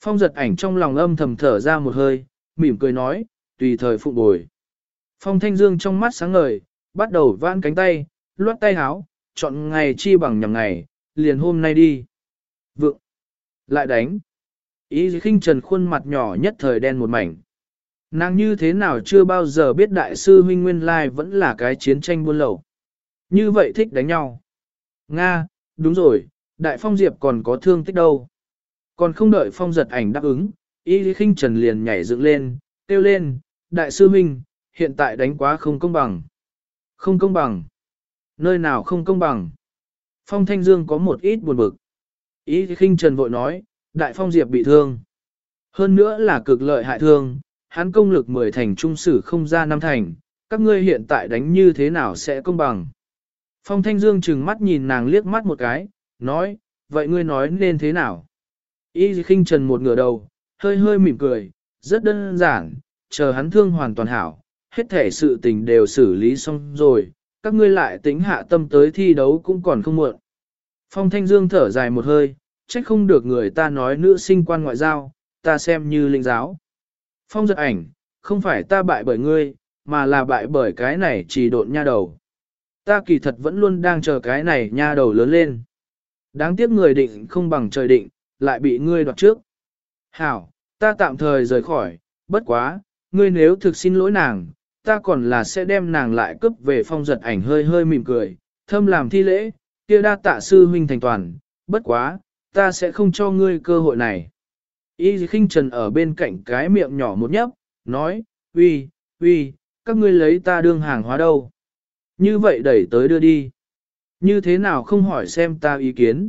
Phong giật ảnh trong lòng âm thầm thở ra một hơi, mỉm cười nói, tùy thời phụ bồi. Phong thanh dương trong mắt sáng ngời, bắt đầu vãn cánh tay, loát tay háo, chọn ngày chi bằng nhằm ngày, liền hôm nay đi. Vượng! Lại đánh! Ý khinh trần khuôn mặt nhỏ nhất thời đen một mảnh. Nàng như thế nào chưa bao giờ biết đại sư huynh nguyên lai vẫn là cái chiến tranh buôn lậu. Như vậy thích đánh nhau. Nga, đúng rồi, đại phong diệp còn có thương tích đâu. Còn không đợi phong giật ảnh đáp ứng, y khinh trần liền nhảy dựng lên, kêu lên, đại sư huynh, hiện tại đánh quá không công bằng. Không công bằng. Nơi nào không công bằng. Phong thanh dương có một ít buồn bực. Y khinh trần vội nói, đại phong diệp bị thương. Hơn nữa là cực lợi hại thương, hắn công lực mười thành trung sử không ra năm thành, các ngươi hiện tại đánh như thế nào sẽ công bằng. Phong Thanh Dương trừng mắt nhìn nàng liếc mắt một cái, nói, vậy ngươi nói nên thế nào? Y khinh trần một ngửa đầu, hơi hơi mỉm cười, rất đơn giản, chờ hắn thương hoàn toàn hảo, hết thể sự tình đều xử lý xong rồi, các ngươi lại tính hạ tâm tới thi đấu cũng còn không muộn. Phong Thanh Dương thở dài một hơi, trách không được người ta nói nữ sinh quan ngoại giao, ta xem như linh giáo. Phong giật ảnh, không phải ta bại bởi ngươi, mà là bại bởi cái này chỉ độn nha đầu. Ta kỳ thật vẫn luôn đang chờ cái này nha đầu lớn lên. Đáng tiếc người định không bằng trời định, lại bị ngươi đoạt trước. Hảo, ta tạm thời rời khỏi, bất quá, ngươi nếu thực xin lỗi nàng, ta còn là sẽ đem nàng lại cướp về phong giật ảnh hơi hơi mỉm cười, thâm làm thi lễ, kia đa tạ sư huynh thành toàn, bất quá, ta sẽ không cho ngươi cơ hội này. Y khinh trần ở bên cạnh cái miệng nhỏ một nhấp, nói, uy, uy, các ngươi lấy ta đương hàng hóa đâu. Như vậy đẩy tới đưa đi. Như thế nào không hỏi xem ta ý kiến.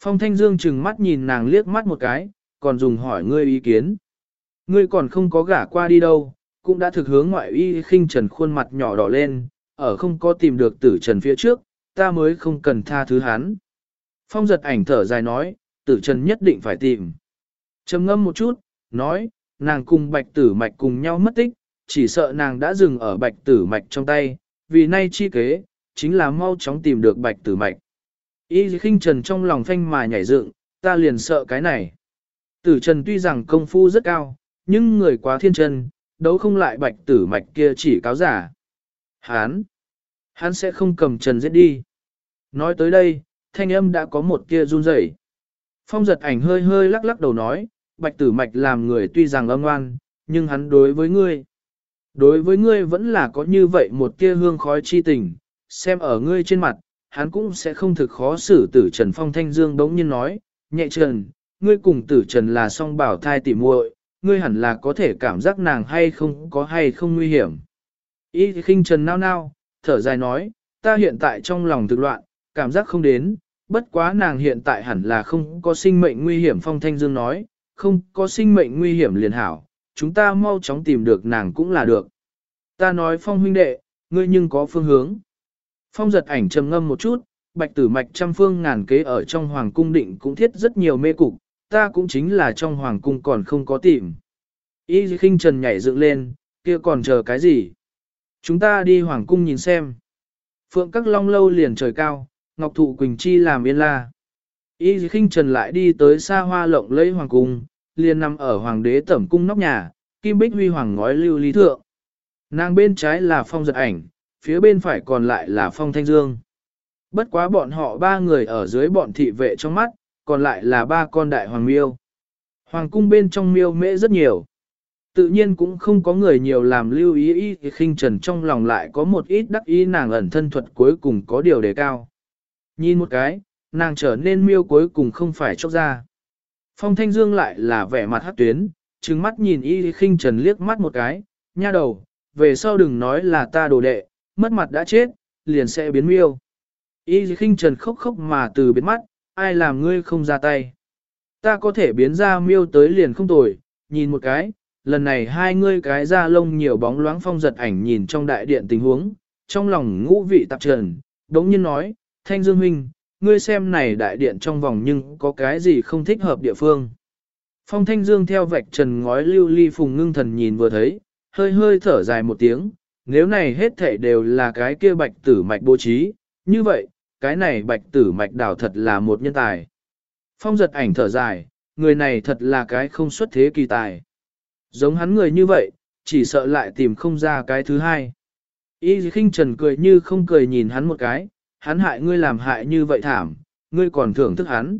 Phong Thanh Dương chừng mắt nhìn nàng liếc mắt một cái, còn dùng hỏi ngươi ý kiến. Ngươi còn không có gả qua đi đâu, cũng đã thực hướng ngoại y khinh trần khuôn mặt nhỏ đỏ lên, ở không có tìm được tử trần phía trước, ta mới không cần tha thứ hắn. Phong giật ảnh thở dài nói, tử trần nhất định phải tìm trầm ngâm một chút, nói, nàng cùng bạch tử mạch cùng nhau mất tích, chỉ sợ nàng đã dừng ở bạch tử mạch trong tay, vì nay chi kế, chính là mau chóng tìm được bạch tử mạch. Y khinh trần trong lòng phanh mà nhảy dựng, ta liền sợ cái này. Tử trần tuy rằng công phu rất cao, nhưng người quá thiên trần, đấu không lại bạch tử mạch kia chỉ cáo giả. Hán! hán sẽ không cầm trần giết đi. Nói tới đây, thanh âm đã có một kia run rẩy. Phong giật ảnh hơi hơi lắc lắc đầu nói, bạch tử mạch làm người tuy rằng âm ngoan, nhưng hắn đối với ngươi. Đối với ngươi vẫn là có như vậy một tia hương khói chi tình, xem ở ngươi trên mặt, hắn cũng sẽ không thực khó xử tử Trần Phong Thanh Dương đống nhiên nói, nhẹ trần, ngươi cùng tử Trần là song bảo thai tỉ muội, ngươi hẳn là có thể cảm giác nàng hay không có hay không nguy hiểm. Y khinh Trần nao nao, thở dài nói, ta hiện tại trong lòng thực loạn, cảm giác không đến, bất quá nàng hiện tại hẳn là không có sinh mệnh nguy hiểm Phong Thanh Dương nói, không có sinh mệnh nguy hiểm liền hảo, chúng ta mau chóng tìm được nàng cũng là được. Ta nói Phong huynh đệ, ngươi nhưng có phương hướng. Phong giật ảnh trầm ngâm một chút, bạch tử mạch trăm phương ngàn kế ở trong hoàng cung định cũng thiết rất nhiều mê cục, ta cũng chính là trong hoàng cung còn không có tìm. Y khinh trần nhảy dựng lên, kia còn chờ cái gì? Chúng ta đi hoàng cung nhìn xem. Phượng các long lâu liền trời cao, ngọc thụ quỳnh chi làm yên la. Y khinh trần lại đi tới xa hoa lộng lẫy hoàng cung, liền nằm ở hoàng đế tẩm cung nóc nhà, kim bích huy hoàng ngói lưu lý thượng. Nàng bên trái là phong giật ảnh, phía bên phải còn lại là phong thanh dương. Bất quá bọn họ ba người ở dưới bọn thị vệ trong mắt, còn lại là ba con đại hoàng miêu. Hoàng cung bên trong miêu mễ rất nhiều. Tự nhiên cũng không có người nhiều làm lưu ý ý khinh trần trong lòng lại có một ít đắc ý nàng ẩn thân thuật cuối cùng có điều đề cao. Nhìn một cái, nàng trở nên miêu cuối cùng không phải chốc ra. Phong thanh dương lại là vẻ mặt hát tuyến, trừng mắt nhìn y khinh trần liếc mắt một cái, nha đầu, về sau đừng nói là ta đồ đệ, mất mặt đã chết, liền sẽ biến miêu. Y khinh trần khóc khóc mà từ biến mắt, ai làm ngươi không ra tay. Ta có thể biến ra miêu tới liền không tồi, nhìn một cái, lần này hai ngươi cái da lông nhiều bóng loáng phong giật ảnh nhìn trong đại điện tình huống, trong lòng ngũ vị tạp trần, đống nhiên nói, Thanh Dương Huynh, ngươi xem này đại điện trong vòng nhưng có cái gì không thích hợp địa phương. Phong Thanh Dương theo vạch trần ngói lưu ly phùng ngưng thần nhìn vừa thấy, hơi hơi thở dài một tiếng, nếu này hết thảy đều là cái kia bạch tử mạch bố trí, như vậy, cái này bạch tử mạch đảo thật là một nhân tài. Phong giật ảnh thở dài, người này thật là cái không xuất thế kỳ tài. Giống hắn người như vậy, chỉ sợ lại tìm không ra cái thứ hai. Y khinh trần cười như không cười nhìn hắn một cái, hắn hại ngươi làm hại như vậy thảm, ngươi còn thưởng thức hắn.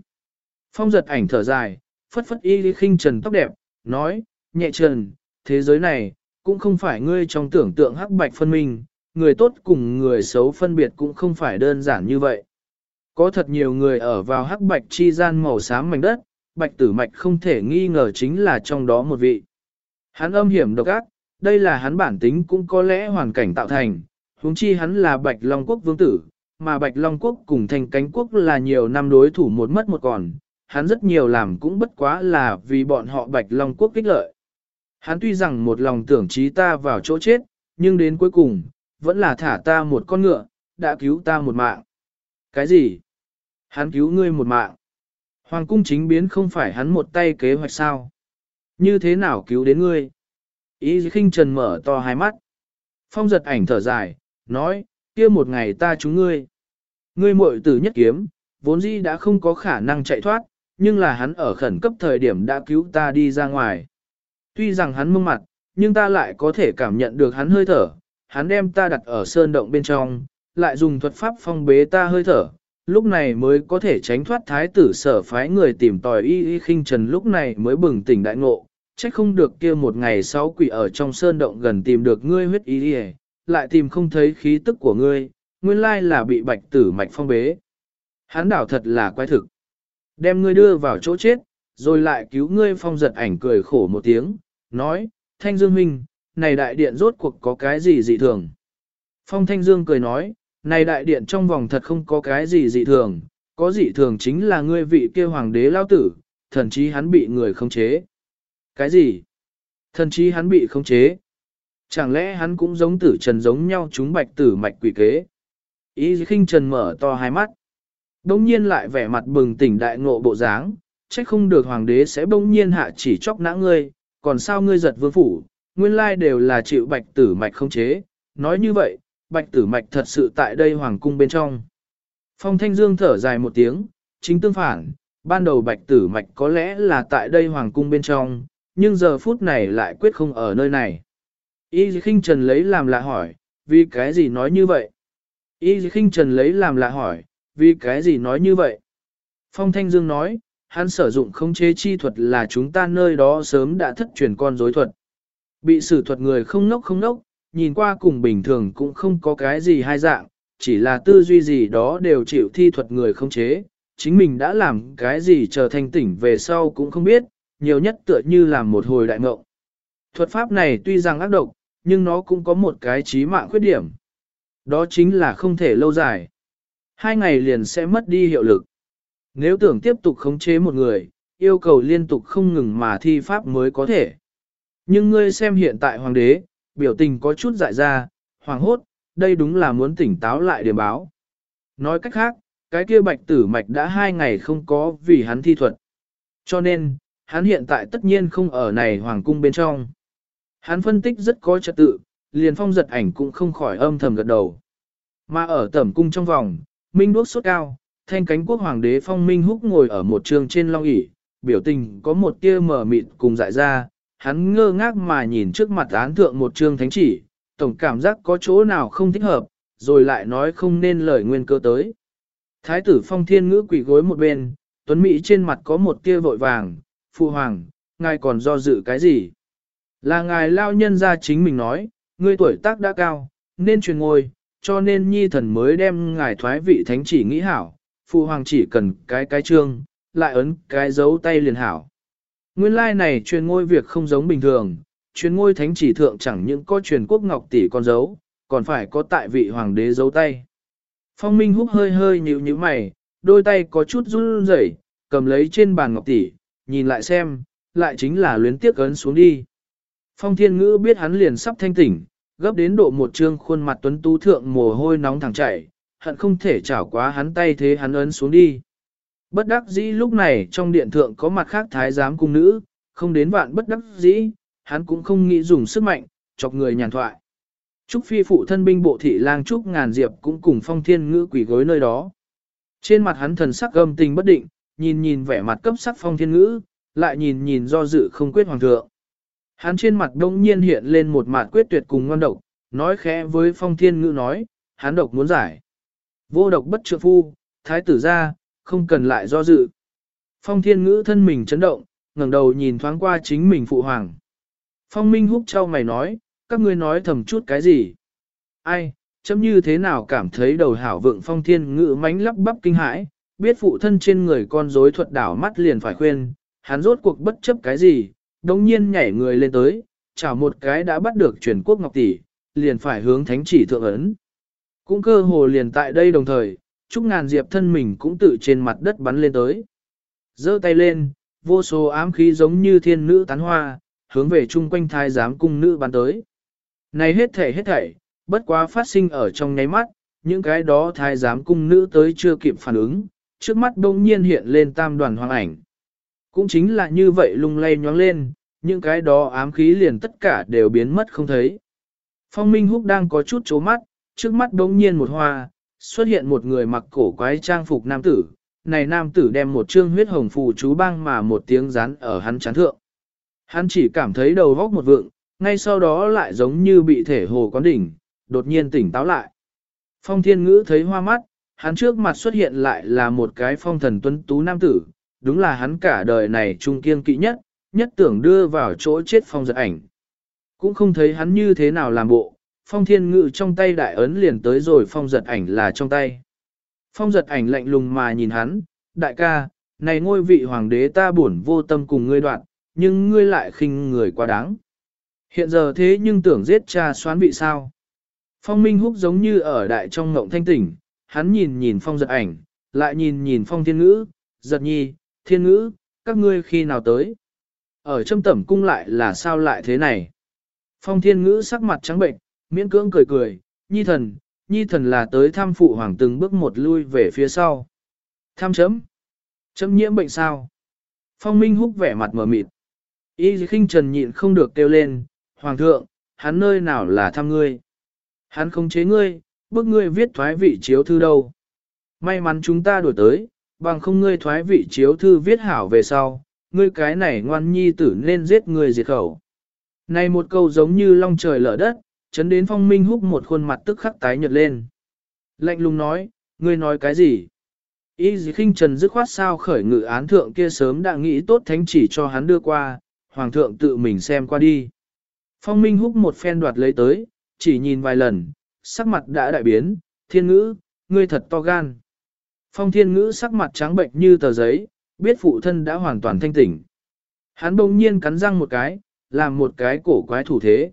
Phong giật ảnh thở dài, phất phất y khinh trần tóc đẹp, nói, nhẹ trần, thế giới này, cũng không phải ngươi trong tưởng tượng hắc bạch phân minh, người tốt cùng người xấu phân biệt cũng không phải đơn giản như vậy. Có thật nhiều người ở vào hắc bạch chi gian màu xám mảnh đất, bạch tử mạch không thể nghi ngờ chính là trong đó một vị. Hắn âm hiểm độc ác, đây là hắn bản tính cũng có lẽ hoàn cảnh tạo thành, huống chi hắn là bạch long quốc vương tử, mà bạch long quốc cùng thành cánh quốc là nhiều năm đối thủ một mất một còn, hắn rất nhiều làm cũng bất quá là vì bọn họ bạch long quốc kích lợi. Hắn tuy rằng một lòng tưởng trí ta vào chỗ chết, nhưng đến cuối cùng, vẫn là thả ta một con ngựa, đã cứu ta một mạng. Cái gì? Hắn cứu ngươi một mạng. Hoàng cung chính biến không phải hắn một tay kế hoạch sao? Như thế nào cứu đến ngươi? Ý khinh trần mở to hai mắt. Phong giật ảnh thở dài, nói, kia một ngày ta chúng ngươi. Ngươi muội tử nhất kiếm, vốn dĩ đã không có khả năng chạy thoát, nhưng là hắn ở khẩn cấp thời điểm đã cứu ta đi ra ngoài. Tuy rằng hắn mông mặt, nhưng ta lại có thể cảm nhận được hắn hơi thở, hắn đem ta đặt ở sơn động bên trong, lại dùng thuật pháp phong bế ta hơi thở, lúc này mới có thể tránh thoát thái tử sở phái người tìm tòi y y khinh trần lúc này mới bừng tỉnh đại ngộ, trách không được kia một ngày sáu quỷ ở trong sơn động gần tìm được ngươi huyết y y, lại tìm không thấy khí tức của ngươi, nguyên lai là bị bạch tử mạch phong bế. Hắn đảo thật là quái thực. Đem ngươi đưa vào chỗ chết, rồi lại cứu ngươi phong giật ảnh cười khổ một tiếng, nói, Thanh Dương Huynh, này đại điện rốt cuộc có cái gì dị thường? Phong Thanh Dương cười nói, này đại điện trong vòng thật không có cái gì dị thường, có dị thường chính là ngươi vị kia hoàng đế lao tử, thần chí hắn bị người khống chế. Cái gì? Thần chí hắn bị khống chế. Chẳng lẽ hắn cũng giống tử trần giống nhau chúng bạch tử mạch quỷ kế? Ý khinh trần mở to hai mắt. Đông nhiên lại vẻ mặt bừng tỉnh đại ngộ bộ dáng, trách không được hoàng đế sẽ bỗng nhiên hạ chỉ chóc nã ngươi, còn sao ngươi giật vương phủ, nguyên lai đều là chịu bạch tử mạch không chế, nói như vậy, bạch tử mạch thật sự tại đây hoàng cung bên trong. Phong Thanh Dương thở dài một tiếng, chính tương phản, ban đầu bạch tử mạch có lẽ là tại đây hoàng cung bên trong, nhưng giờ phút này lại quyết không ở nơi này. Y khinh trần lấy làm lạ hỏi, vì cái gì nói như vậy? Y khinh trần lấy làm lạ hỏi, vì cái gì nói như vậy? Phong Thanh Dương nói, hắn sử dụng khống chế chi thuật là chúng ta nơi đó sớm đã thất truyền con dối thuật. Bị sử thuật người không nốc không nốc, nhìn qua cùng bình thường cũng không có cái gì hai dạng, chỉ là tư duy gì đó đều chịu thi thuật người không chế, chính mình đã làm cái gì trở thành tỉnh về sau cũng không biết, nhiều nhất tựa như làm một hồi đại ngộng. Thuật pháp này tuy rằng ác độc, nhưng nó cũng có một cái chí mạng khuyết điểm. Đó chính là không thể lâu dài. Hai ngày liền sẽ mất đi hiệu lực. Nếu tưởng tiếp tục khống chế một người, yêu cầu liên tục không ngừng mà thi pháp mới có thể. Nhưng ngươi xem hiện tại hoàng đế, biểu tình có chút dại ra, hoàng hốt, đây đúng là muốn tỉnh táo lại điểm báo. Nói cách khác, cái kia bạch tử mạch đã hai ngày không có vì hắn thi thuật. Cho nên, hắn hiện tại tất nhiên không ở này hoàng cung bên trong. Hắn phân tích rất có trật tự, liền phong giật ảnh cũng không khỏi âm thầm gật đầu. Mà ở tẩm cung trong vòng, minh đuốc sốt cao, thanh cánh quốc hoàng đế phong minh húc ngồi ở một trường trên long ỷ biểu tình có một tia mở mịt cùng dại ra, hắn ngơ ngác mà nhìn trước mặt án thượng một trương thánh chỉ, tổng cảm giác có chỗ nào không thích hợp, rồi lại nói không nên lời nguyên cơ tới. Thái tử phong thiên ngữ quỷ gối một bên, tuấn Mỹ trên mặt có một tia vội vàng, phụ hoàng, ngài còn do dự cái gì? Là ngài lao nhân ra chính mình nói, ngươi tuổi tác đã cao, nên truyền ngôi, cho nên nhi thần mới đem ngài thoái vị thánh chỉ nghĩ hảo, phụ hoàng chỉ cần cái cái trương, lại ấn cái dấu tay liền hảo. Nguyên lai like này truyền ngôi việc không giống bình thường, truyền ngôi thánh chỉ thượng chẳng những có truyền quốc ngọc tỷ con dấu, còn phải có tại vị hoàng đế dấu tay. Phong Minh húc hơi hơi nhíu nhíu mày, đôi tay có chút run rẩy, cầm lấy trên bàn ngọc tỷ, nhìn lại xem, lại chính là luyến tiếc ấn xuống đi. Phong Thiên Ngữ biết hắn liền sắp thanh tỉnh, gấp đến độ một trương khuôn mặt tuấn tú thượng mồ hôi nóng thẳng chảy, hận không thể chảo quá hắn tay thế hắn ấn xuống đi. Bất đắc dĩ lúc này trong điện thượng có mặt khác thái giám cung nữ, không đến vạn bất đắc dĩ, hắn cũng không nghĩ dùng sức mạnh, chọc người nhàn thoại. Trúc phi phụ thân binh bộ thị lang Trúc ngàn diệp cũng cùng phong thiên ngữ quỷ gối nơi đó. Trên mặt hắn thần sắc gâm tình bất định, nhìn nhìn vẻ mặt cấp sắc phong thiên ngữ, lại nhìn nhìn do dự không quyết hoàng thượng. Hắn trên mặt đông nhiên hiện lên một mặt quyết tuyệt cùng ngon độc, nói khẽ với phong thiên ngữ nói, hắn độc muốn giải. Vô độc bất trượng phu, thái tử ra, không cần lại do dự. Phong thiên ngữ thân mình chấn động, ngẩng đầu nhìn thoáng qua chính mình phụ hoàng. Phong minh húc trao mày nói, các ngươi nói thầm chút cái gì? Ai, chấm như thế nào cảm thấy đầu hảo vượng phong thiên ngữ mánh lắp bắp kinh hãi, biết phụ thân trên người con rối thuật đảo mắt liền phải khuyên, hắn rốt cuộc bất chấp cái gì, đồng nhiên nhảy người lên tới, chào một cái đã bắt được truyền quốc ngọc tỷ, liền phải hướng thánh chỉ thượng ấn. Cũng cơ hồ liền tại đây đồng thời, Trúc Ngàn Diệp thân mình cũng tự trên mặt đất bắn lên tới. giơ tay lên, vô số ám khí giống như thiên nữ tán hoa, hướng về chung quanh thái giám cung nữ bắn tới. Này hết thể hết thảy, bất quá phát sinh ở trong nháy mắt, những cái đó thái giám cung nữ tới chưa kịp phản ứng, trước mắt đông nhiên hiện lên tam đoàn hoàng ảnh. Cũng chính là như vậy lung lay nhoáng lên, những cái đó ám khí liền tất cả đều biến mất không thấy. Phong Minh Húc đang có chút chố mắt, trước mắt đống nhiên một hoa, xuất hiện một người mặc cổ quái trang phục nam tử. Này nam tử đem một trương huyết hồng phù chú băng mà một tiếng rán ở hắn chán thượng. Hắn chỉ cảm thấy đầu góc một vượng, ngay sau đó lại giống như bị thể hồ quán đỉnh, đột nhiên tỉnh táo lại. Phong thiên ngữ thấy hoa mắt, hắn trước mặt xuất hiện lại là một cái phong thần tuấn tú nam tử, đúng là hắn cả đời này trung kiên kỵ nhất, nhất tưởng đưa vào chỗ chết phong giật ảnh. Cũng không thấy hắn như thế nào làm bộ, phong thiên ngự trong tay đại ấn liền tới rồi phong giật ảnh là trong tay. Phong giật ảnh lạnh lùng mà nhìn hắn, đại ca, này ngôi vị hoàng đế ta buồn vô tâm cùng ngươi đoạn, nhưng ngươi lại khinh người quá đáng. Hiện giờ thế nhưng tưởng giết cha xoán vị sao. Phong Minh Húc giống như ở đại trong ngộng thanh tỉnh, hắn nhìn nhìn phong giật ảnh, lại nhìn nhìn phong thiên ngữ, giật nhi, thiên ngữ, các ngươi khi nào tới. Ở châm tẩm cung lại là sao lại thế này. Phong thiên ngữ sắc mặt trắng bệnh, miễn cưỡng cười cười, nhi thần, nhi thần là tới thăm phụ hoàng từng bước một lui về phía sau. Tham chấm. Chấm nhiễm bệnh sao? Phong Minh Húc vẻ mặt mờ mịt. Y khinh trần nhịn không được kêu lên, Hoàng thượng, hắn nơi nào là thăm ngươi? Hắn không chế ngươi, bức ngươi viết thoái vị chiếu thư đâu. May mắn chúng ta đổi tới, bằng không ngươi thoái vị chiếu thư viết hảo về sau, ngươi cái này ngoan nhi tử nên giết người diệt khẩu. Này một câu giống như long trời lở đất, chấn đến phong minh húc một khuôn mặt tức khắc tái nhợt lên. Lạnh lùng nói, ngươi nói cái gì? ý gì khinh trần dứt khoát sao khởi ngự án thượng kia sớm đã nghĩ tốt thánh chỉ cho hắn đưa qua, hoàng thượng tự mình xem qua đi. Phong minh húc một phen đoạt lấy tới, chỉ nhìn vài lần, sắc mặt đã đại biến, thiên ngữ, ngươi thật to gan. Phong thiên ngữ sắc mặt trắng bệnh như tờ giấy, biết phụ thân đã hoàn toàn thanh tỉnh. Hắn bỗng nhiên cắn răng một cái, làm một cái cổ quái thủ thế.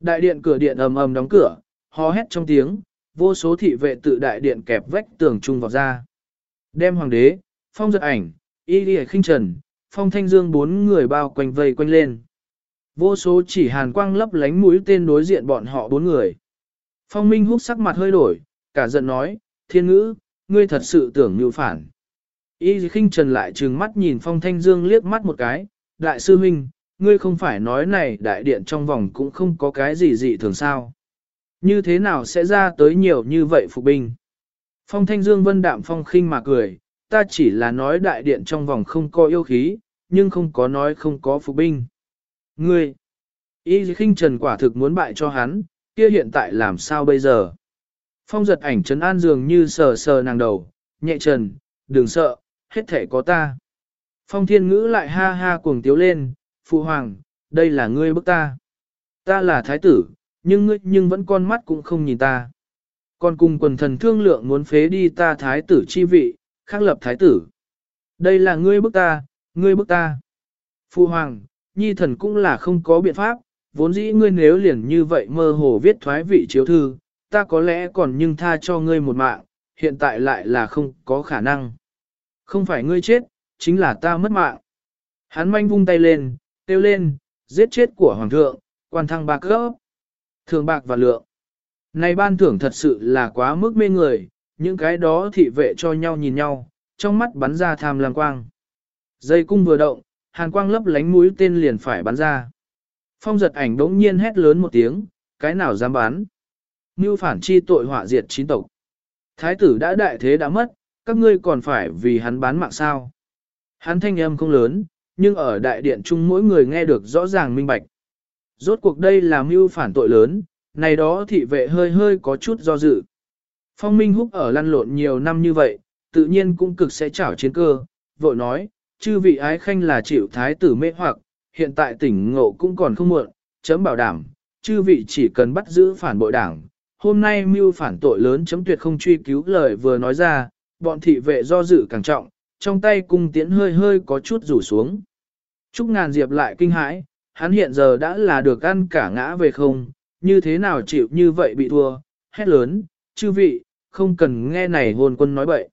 Đại điện cửa điện ầm ầm đóng cửa, hò hét trong tiếng, vô số thị vệ tự đại điện kẹp vách tường trung vào ra. Đem hoàng đế, phong giật ảnh, y lìa khinh trần, phong thanh dương bốn người bao quanh vây quanh lên. Vô số chỉ hàn quang lấp lánh mũi tên đối diện bọn họ bốn người. Phong Minh hút sắc mặt hơi đổi, cả giận nói, thiên ngữ, ngươi thật sự tưởng như phản. Y khinh trần lại trừng mắt nhìn phong thanh dương liếc mắt một cái, đại sư huynh, ngươi không phải nói này đại điện trong vòng cũng không có cái gì dị thường sao. Như thế nào sẽ ra tới nhiều như vậy phục binh? Phong thanh dương vân đạm phong khinh mà cười, ta chỉ là nói đại điện trong vòng không có yêu khí, nhưng không có nói không có phục binh. Ngươi, y khinh trần quả thực muốn bại cho hắn, kia hiện tại làm sao bây giờ? Phong giật ảnh trấn an dường như sờ sờ nàng đầu, nhẹ trần, đừng sợ, hết thể có ta. Phong thiên ngữ lại ha ha cuồng tiếu lên, phụ hoàng, đây là ngươi bức ta. Ta là thái tử, nhưng ngươi nhưng vẫn con mắt cũng không nhìn ta. Còn cùng quần thần thương lượng muốn phế đi ta thái tử chi vị, khắc lập thái tử. Đây là ngươi bức ta, ngươi bức ta. Phụ hoàng, nhi thần cũng là không có biện pháp, vốn dĩ ngươi nếu liền như vậy mơ hồ viết thoái vị chiếu thư, ta có lẽ còn nhưng tha cho ngươi một mạng, hiện tại lại là không có khả năng. Không phải ngươi chết, chính là ta mất mạng. Hắn manh vung tay lên, tiêu lên, giết chết của hoàng thượng, quan thăng bạc gấp. Thường bạc và lượng. Này ban thưởng thật sự là quá mức mê người, những cái đó thị vệ cho nhau nhìn nhau, trong mắt bắn ra tham lam quang. Dây cung vừa động, hàn quang lấp lánh mũi tên liền phải bắn ra. Phong giật ảnh đống nhiên hét lớn một tiếng, cái nào dám bắn. Như phản chi tội họa diệt chín tộc. Thái tử đã đại thế đã mất, các ngươi còn phải vì hắn bán mạng sao. Hắn thanh âm không lớn, nhưng ở đại điện chung mỗi người nghe được rõ ràng minh bạch. Rốt cuộc đây là mưu phản tội lớn, này đó thị vệ hơi hơi có chút do dự. Phong Minh Húc ở lăn lộn nhiều năm như vậy, tự nhiên cũng cực sẽ chảo chiến cơ, vội nói, chư vị ái khanh là chịu thái tử mê hoặc, hiện tại tỉnh ngộ cũng còn không muộn, chấm bảo đảm, chư vị chỉ cần bắt giữ phản bội đảng. Hôm nay mưu phản tội lớn chấm tuyệt không truy cứu lời vừa nói ra, bọn thị vệ do dự càng trọng, trong tay cung tiễn hơi hơi có chút rủ xuống. Trúc ngàn diệp lại kinh hãi, hắn hiện giờ đã là được ăn cả ngã về không, như thế nào chịu như vậy bị thua, hét lớn, chư vị, không cần nghe này hồn quân nói bậy.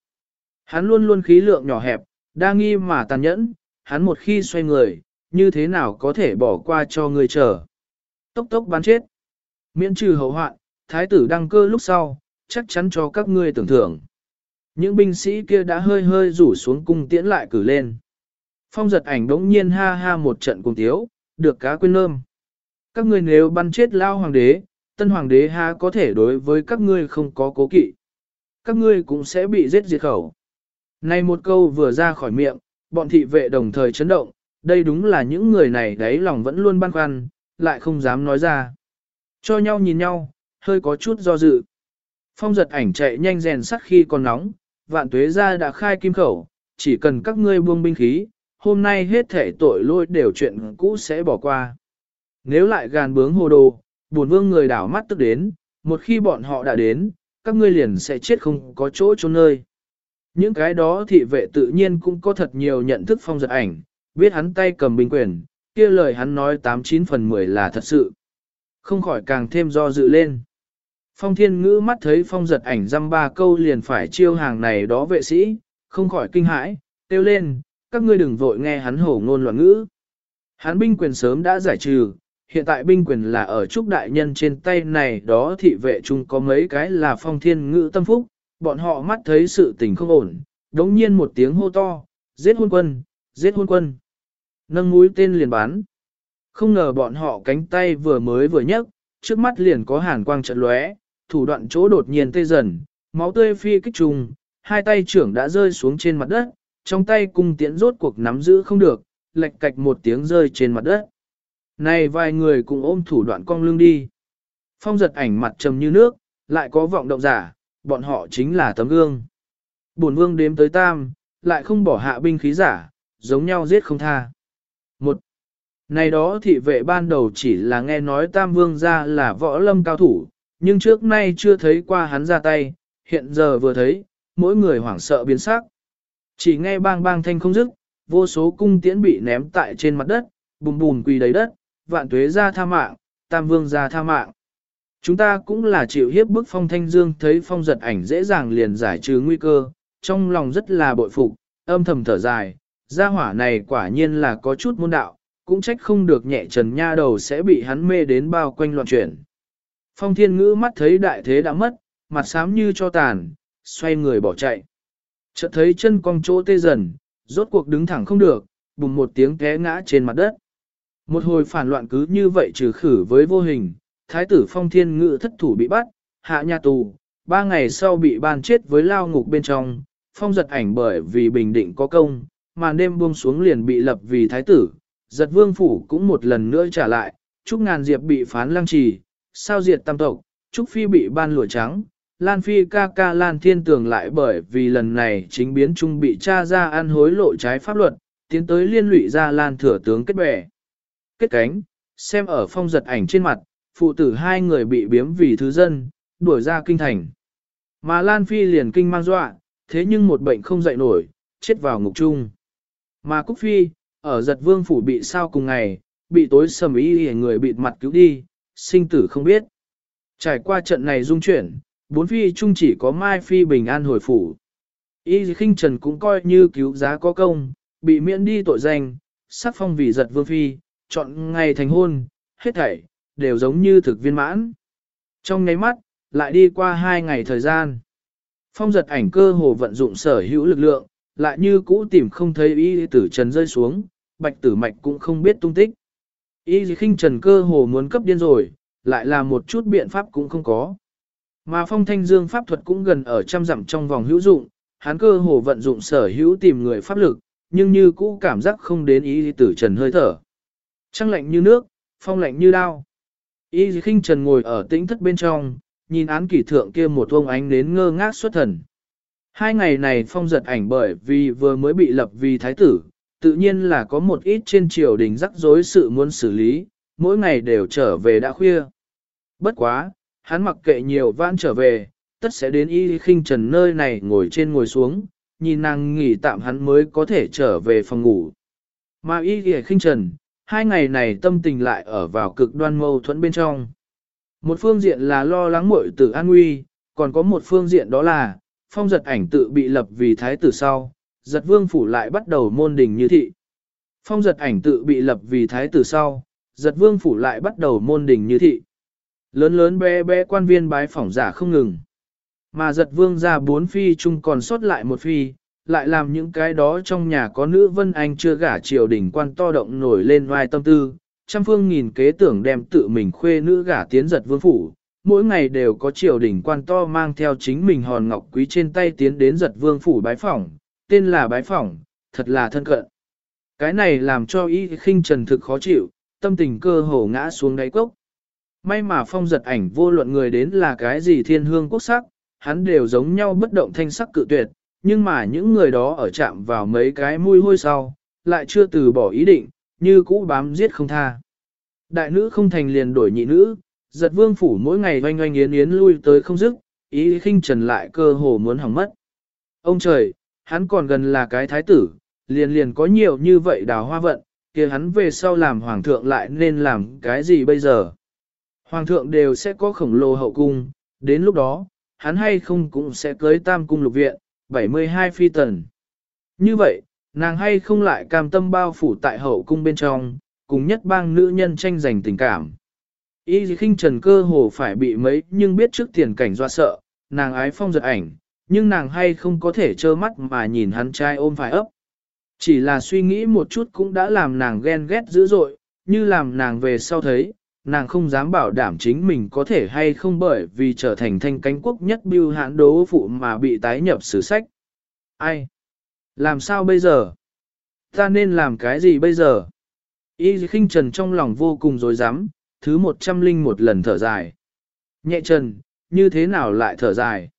Hắn luôn luôn khí lượng nhỏ hẹp, đa nghi mà tàn nhẫn, hắn một khi xoay người, như thế nào có thể bỏ qua cho người chờ. Tốc tốc bắn chết. Miễn trừ hậu hoạn, thái tử đăng cơ lúc sau, chắc chắn cho các ngươi tưởng thưởng. Những binh sĩ kia đã hơi hơi rủ xuống cung tiễn lại cử lên. Phong giật ảnh đống nhiên ha ha một trận cùng tiếu, được cá quên lơm. Các ngươi nếu bắn chết lao hoàng đế, tân hoàng đế ha có thể đối với các ngươi không có cố kỵ. Các ngươi cũng sẽ bị giết diệt khẩu. Này một câu vừa ra khỏi miệng, bọn thị vệ đồng thời chấn động, đây đúng là những người này đấy lòng vẫn luôn băn khoăn, lại không dám nói ra. Cho nhau nhìn nhau, hơi có chút do dự. Phong giật ảnh chạy nhanh rèn sắt khi còn nóng, vạn tuế gia đã khai kim khẩu, chỉ cần các ngươi buông binh khí, hôm nay hết thể tội lỗi đều chuyện cũ sẽ bỏ qua. Nếu lại gàn bướng hồ đồ, buồn vương người đảo mắt tức đến, một khi bọn họ đã đến, các ngươi liền sẽ chết không có chỗ trốn nơi. Những cái đó thị vệ tự nhiên cũng có thật nhiều nhận thức phong giật ảnh, biết hắn tay cầm binh quyền, kia lời hắn nói 89 phần 10 là thật sự. Không khỏi càng thêm do dự lên. Phong thiên ngữ mắt thấy phong giật ảnh dăm ba câu liền phải chiêu hàng này đó vệ sĩ, không khỏi kinh hãi, kêu lên, các ngươi đừng vội nghe hắn hổ ngôn loạn ngữ. Hắn binh quyền sớm đã giải trừ, hiện tại binh quyền là ở trúc đại nhân trên tay này đó thị vệ chung có mấy cái là phong thiên ngữ tâm phúc, bọn họ mắt thấy sự tình không ổn, đống nhiên một tiếng hô to, giết hôn quân, giết hôn quân. Nâng mũi tên liền bắn. Không ngờ bọn họ cánh tay vừa mới vừa nhấc, trước mắt liền có hàn quang trận lóe, thủ đoạn chỗ đột nhiên tê dần, máu tươi phi kích trùng, hai tay trưởng đã rơi xuống trên mặt đất, trong tay cung tiễn rốt cuộc nắm giữ không được, lệch cạch một tiếng rơi trên mặt đất. Này vài người cùng ôm thủ đoạn cong lưng đi. Phong giật ảnh mặt trầm như nước, lại có vọng động giả, bọn họ chính là tấm gương. Bổn vương đếm tới tam, lại không bỏ hạ binh khí giả, giống nhau giết không tha. Một, này đó thị vệ ban đầu chỉ là nghe nói tam vương ra là võ lâm cao thủ, nhưng trước nay chưa thấy qua hắn ra tay, hiện giờ vừa thấy, mỗi người hoảng sợ biến sắc. Chỉ nghe bang bang thanh không dứt, vô số cung tiễn bị ném tại trên mặt đất, bùm bùm quỳ đầy đất, vạn tuế ra tha mạng, tam vương ra tha mạng. Chúng ta cũng là chịu hiếp bức phong thanh dương thấy phong giật ảnh dễ dàng liền giải trừ nguy cơ, trong lòng rất là bội phục, âm thầm thở dài, gia hỏa này quả nhiên là có chút môn đạo, cũng trách không được nhẹ trần nha đầu sẽ bị hắn mê đến bao quanh loạn chuyển. Phong thiên ngữ mắt thấy đại thế đã mất, mặt xám như cho tàn, xoay người bỏ chạy. Chợt thấy chân cong chỗ tê dần, rốt cuộc đứng thẳng không được, bùng một tiếng té ngã trên mặt đất. Một hồi phản loạn cứ như vậy trừ khử với vô hình, thái tử phong thiên ngự thất thủ bị bắt, hạ nhà tù, ba ngày sau bị ban chết với lao ngục bên trong, phong giật ảnh bởi vì bình định có công, màn đêm buông xuống liền bị lập vì thái tử, giật vương phủ cũng một lần nữa trả lại, Trúc Ngàn Diệp bị phán lăng trì, sao diệt tam tộc, Trúc Phi bị ban lụa trắng, Lan Phi ca ca Lan Thiên Tường lại bởi vì lần này chính biến trung bị cha ra ăn hối lộ trái pháp luật, tiến tới liên lụy ra Lan thừa tướng kết bè. Kết cánh, xem ở phong giật ảnh trên mặt, phụ tử hai người bị biếm vì thứ dân, đuổi ra kinh thành. Mà Lan Phi liền kinh mang dọa, thế nhưng một bệnh không dậy nổi, chết vào ngục chung. Mà Cúc Phi, ở giật vương phủ bị sao cùng ngày, bị tối sầm ý người bịt mặt cứu đi, sinh tử không biết. Trải qua trận này dung chuyển, bốn phi chung chỉ có Mai Phi bình an hồi phủ. Y khinh trần cũng coi như cứu giá có công, bị miễn đi tội danh, sắc phong vì giật vương phi, chọn ngày thành hôn, hết thảy, đều giống như thực viên mãn. Trong nháy mắt, lại đi qua hai ngày thời gian. Phong giật ảnh cơ hồ vận dụng sở hữu lực lượng, lại như cũ tìm không thấy y tử trần rơi xuống, bạch tử mạch cũng không biết tung tích. Y khinh trần cơ hồ muốn cấp điên rồi, lại là một chút biện pháp cũng không có. Mà phong thanh dương pháp thuật cũng gần ở trăm dặm trong vòng hữu dụng, hắn cơ hồ vận dụng sở hữu tìm người pháp lực, nhưng như cũ cảm giác không đến ý tử trần hơi thở. Trăng lạnh như nước, phong lạnh như đao. Y khinh trần ngồi ở tĩnh thất bên trong, nhìn án kỷ thượng kia một ông ánh đến ngơ ngác xuất thần. Hai ngày này phong giật ảnh bởi vì vừa mới bị lập vì thái tử, tự nhiên là có một ít trên triều đình rắc rối sự muốn xử lý, mỗi ngày đều trở về đã khuya. Bất quá, hắn mặc kệ nhiều vãn trở về, tất sẽ đến y khinh trần nơi này ngồi trên ngồi xuống, nhìn nàng nghỉ tạm hắn mới có thể trở về phòng ngủ. Mà y khinh trần, hai ngày này tâm tình lại ở vào cực đoan mâu thuẫn bên trong. Một phương diện là lo lắng muội tử an nguy, còn có một phương diện đó là, phong giật ảnh tự bị lập vì thái tử sau, giật vương phủ lại bắt đầu môn đình như thị. Phong giật ảnh tự bị lập vì thái tử sau, giật vương phủ lại bắt đầu môn đình như thị. Lớn lớn bé bé quan viên bái phỏng giả không ngừng. Mà giật vương ra bốn phi chung còn sót lại một phi, lại làm những cái đó trong nhà có nữ vân anh chưa gả triều đình quan to động nổi lên vai tâm tư, trăm phương nghìn kế tưởng đem tự mình khuê nữ gả tiến giật vương phủ, mỗi ngày đều có triều đình quan to mang theo chính mình hòn ngọc quý trên tay tiến đến giật vương phủ bái phỏng, tên là bái phỏng, thật là thân cận. Cái này làm cho y khinh trần thực khó chịu, tâm tình cơ hồ ngã xuống đáy cốc. May mà phong giật ảnh vô luận người đến là cái gì thiên hương quốc sắc, hắn đều giống nhau bất động thanh sắc cự tuyệt, nhưng mà những người đó ở chạm vào mấy cái mùi hôi sau, lại chưa từ bỏ ý định, như cũ bám giết không tha. Đại nữ không thành liền đổi nhị nữ, giật vương phủ mỗi ngày oanh oanh yến yến lui tới không dứt, ý khinh trần lại cơ hồ muốn hỏng mất. Ông trời, hắn còn gần là cái thái tử, liền liền có nhiều như vậy đào hoa vận, kia hắn về sau làm hoàng thượng lại nên làm cái gì bây giờ? Hoàng thượng đều sẽ có khổng lồ hậu cung, đến lúc đó, hắn hay không cũng sẽ cưới tam cung lục viện, 72 phi tần. Như vậy, nàng hay không lại cam tâm bao phủ tại hậu cung bên trong, cùng nhất bang nữ nhân tranh giành tình cảm. Y khinh trần cơ hồ phải bị mấy nhưng biết trước tiền cảnh doa sợ, nàng ái phong giật ảnh, nhưng nàng hay không có thể trơ mắt mà nhìn hắn trai ôm phải ấp. Chỉ là suy nghĩ một chút cũng đã làm nàng ghen ghét dữ dội, như làm nàng về sau thấy, nàng không dám bảo đảm chính mình có thể hay không bởi vì trở thành thanh cánh quốc nhất biêu hãn đố phụ mà bị tái nhập sử sách. Ai? Làm sao bây giờ? Ta nên làm cái gì bây giờ? Y khinh trần trong lòng vô cùng dối rắm thứ một trăm linh một lần thở dài. Nhẹ trần, như thế nào lại thở dài?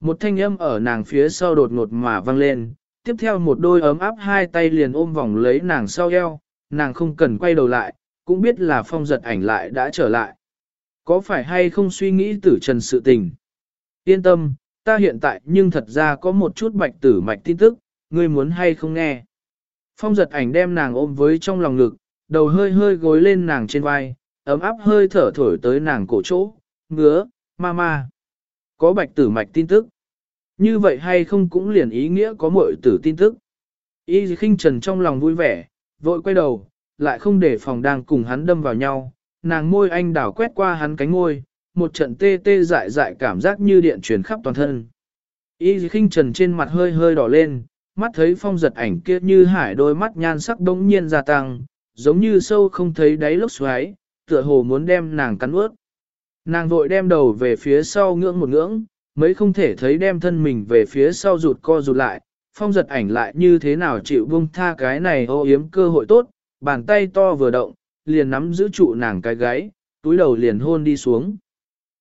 Một thanh âm ở nàng phía sau đột ngột mà vang lên, tiếp theo một đôi ấm áp hai tay liền ôm vòng lấy nàng sau eo, nàng không cần quay đầu lại, cũng biết là phong giật ảnh lại đã trở lại. Có phải hay không suy nghĩ tử trần sự tình? Yên tâm, ta hiện tại nhưng thật ra có một chút bạch tử mạch tin tức, ngươi muốn hay không nghe. Phong giật ảnh đem nàng ôm với trong lòng ngực, đầu hơi hơi gối lên nàng trên vai, ấm áp hơi thở thổi tới nàng cổ chỗ, ngứa, ma ma. Có bạch tử mạch tin tức. Như vậy hay không cũng liền ý nghĩa có muội tử tin tức. Y khinh trần trong lòng vui vẻ, vội quay đầu, lại không để phòng đang cùng hắn đâm vào nhau, nàng môi anh đảo quét qua hắn cánh môi, một trận tê tê dại dại cảm giác như điện truyền khắp toàn thân. Y khinh trần trên mặt hơi hơi đỏ lên, mắt thấy phong giật ảnh kia như hải đôi mắt nhan sắc đống nhiên gia tăng, giống như sâu không thấy đáy lốc xoáy, tựa hồ muốn đem nàng cắn ướt. Nàng vội đem đầu về phía sau ngưỡng một ngưỡng, mấy không thể thấy đem thân mình về phía sau rụt co rụt lại, phong giật ảnh lại như thế nào chịu buông tha cái này ô yếm cơ hội tốt, bàn tay to vừa động, liền nắm giữ trụ nàng cái gáy, túi đầu liền hôn đi xuống.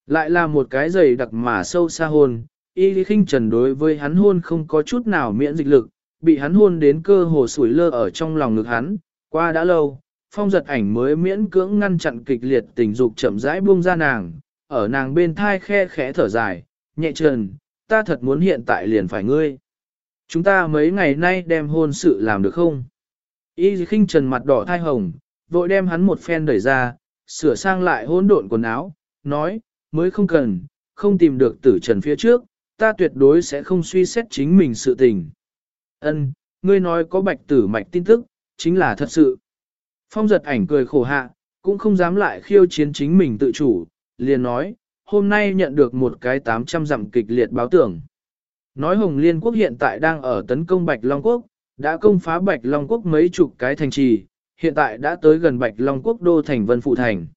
Lại là một cái giày đặc mà sâu xa hôn, y lý khinh trần đối với hắn hôn không có chút nào miễn dịch lực, bị hắn hôn đến cơ hồ sủi lơ ở trong lòng ngực hắn, qua đã lâu, phong giật ảnh mới miễn cưỡng ngăn chặn kịch liệt tình dục chậm rãi buông ra nàng, ở nàng bên thai khe khẽ thở dài, nhẹ trần, ta thật muốn hiện tại liền phải ngươi. Chúng ta mấy ngày nay đem hôn sự làm được không? Y khinh trần mặt đỏ thai hồng, vội đem hắn một phen đẩy ra, sửa sang lại hỗn độn quần áo, nói, mới không cần, không tìm được tử trần phía trước, ta tuyệt đối sẽ không suy xét chính mình sự tình. Ân, ngươi nói có bạch tử mạch tin tức, chính là thật sự. Phong giật ảnh cười khổ hạ, cũng không dám lại khiêu chiến chính mình tự chủ, liền nói, hôm nay nhận được một cái 800 dặm kịch liệt báo tưởng. Nói Hồng Liên Quốc hiện tại đang ở tấn công Bạch Long Quốc, đã công phá Bạch Long Quốc mấy chục cái thành trì, hiện tại đã tới gần Bạch Long Quốc đô thành Vân Phụ Thành.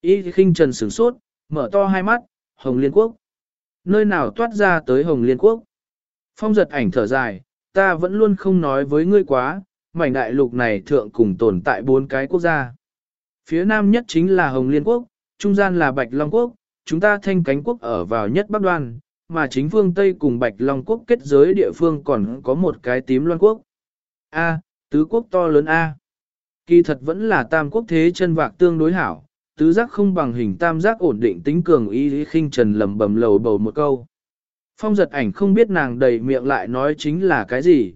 Y khinh trần sửng sốt, mở to hai mắt, Hồng Liên Quốc. nơi nào toát ra tới Hồng Liên Quốc. Phong giật ảnh thở dài, ta vẫn luôn không nói với ngươi quá, mảnh đại lục này thượng cùng tồn tại bốn cái quốc gia. Phía nam nhất chính là Hồng Liên Quốc, trung gian là Bạch Long Quốc, chúng ta thanh cánh quốc ở vào nhất Bắc Đoan, mà chính phương Tây cùng Bạch Long Quốc kết giới địa phương còn có một cái tím loan quốc. A, tứ quốc to lớn A. Kỳ thật vẫn là tam quốc thế chân vạc tương đối hảo, tứ giác không bằng hình tam giác ổn định tính cường y khinh trần lầm bầm lầu bầu một câu. Phong giật ảnh không biết nàng đầy miệng lại nói chính là cái gì.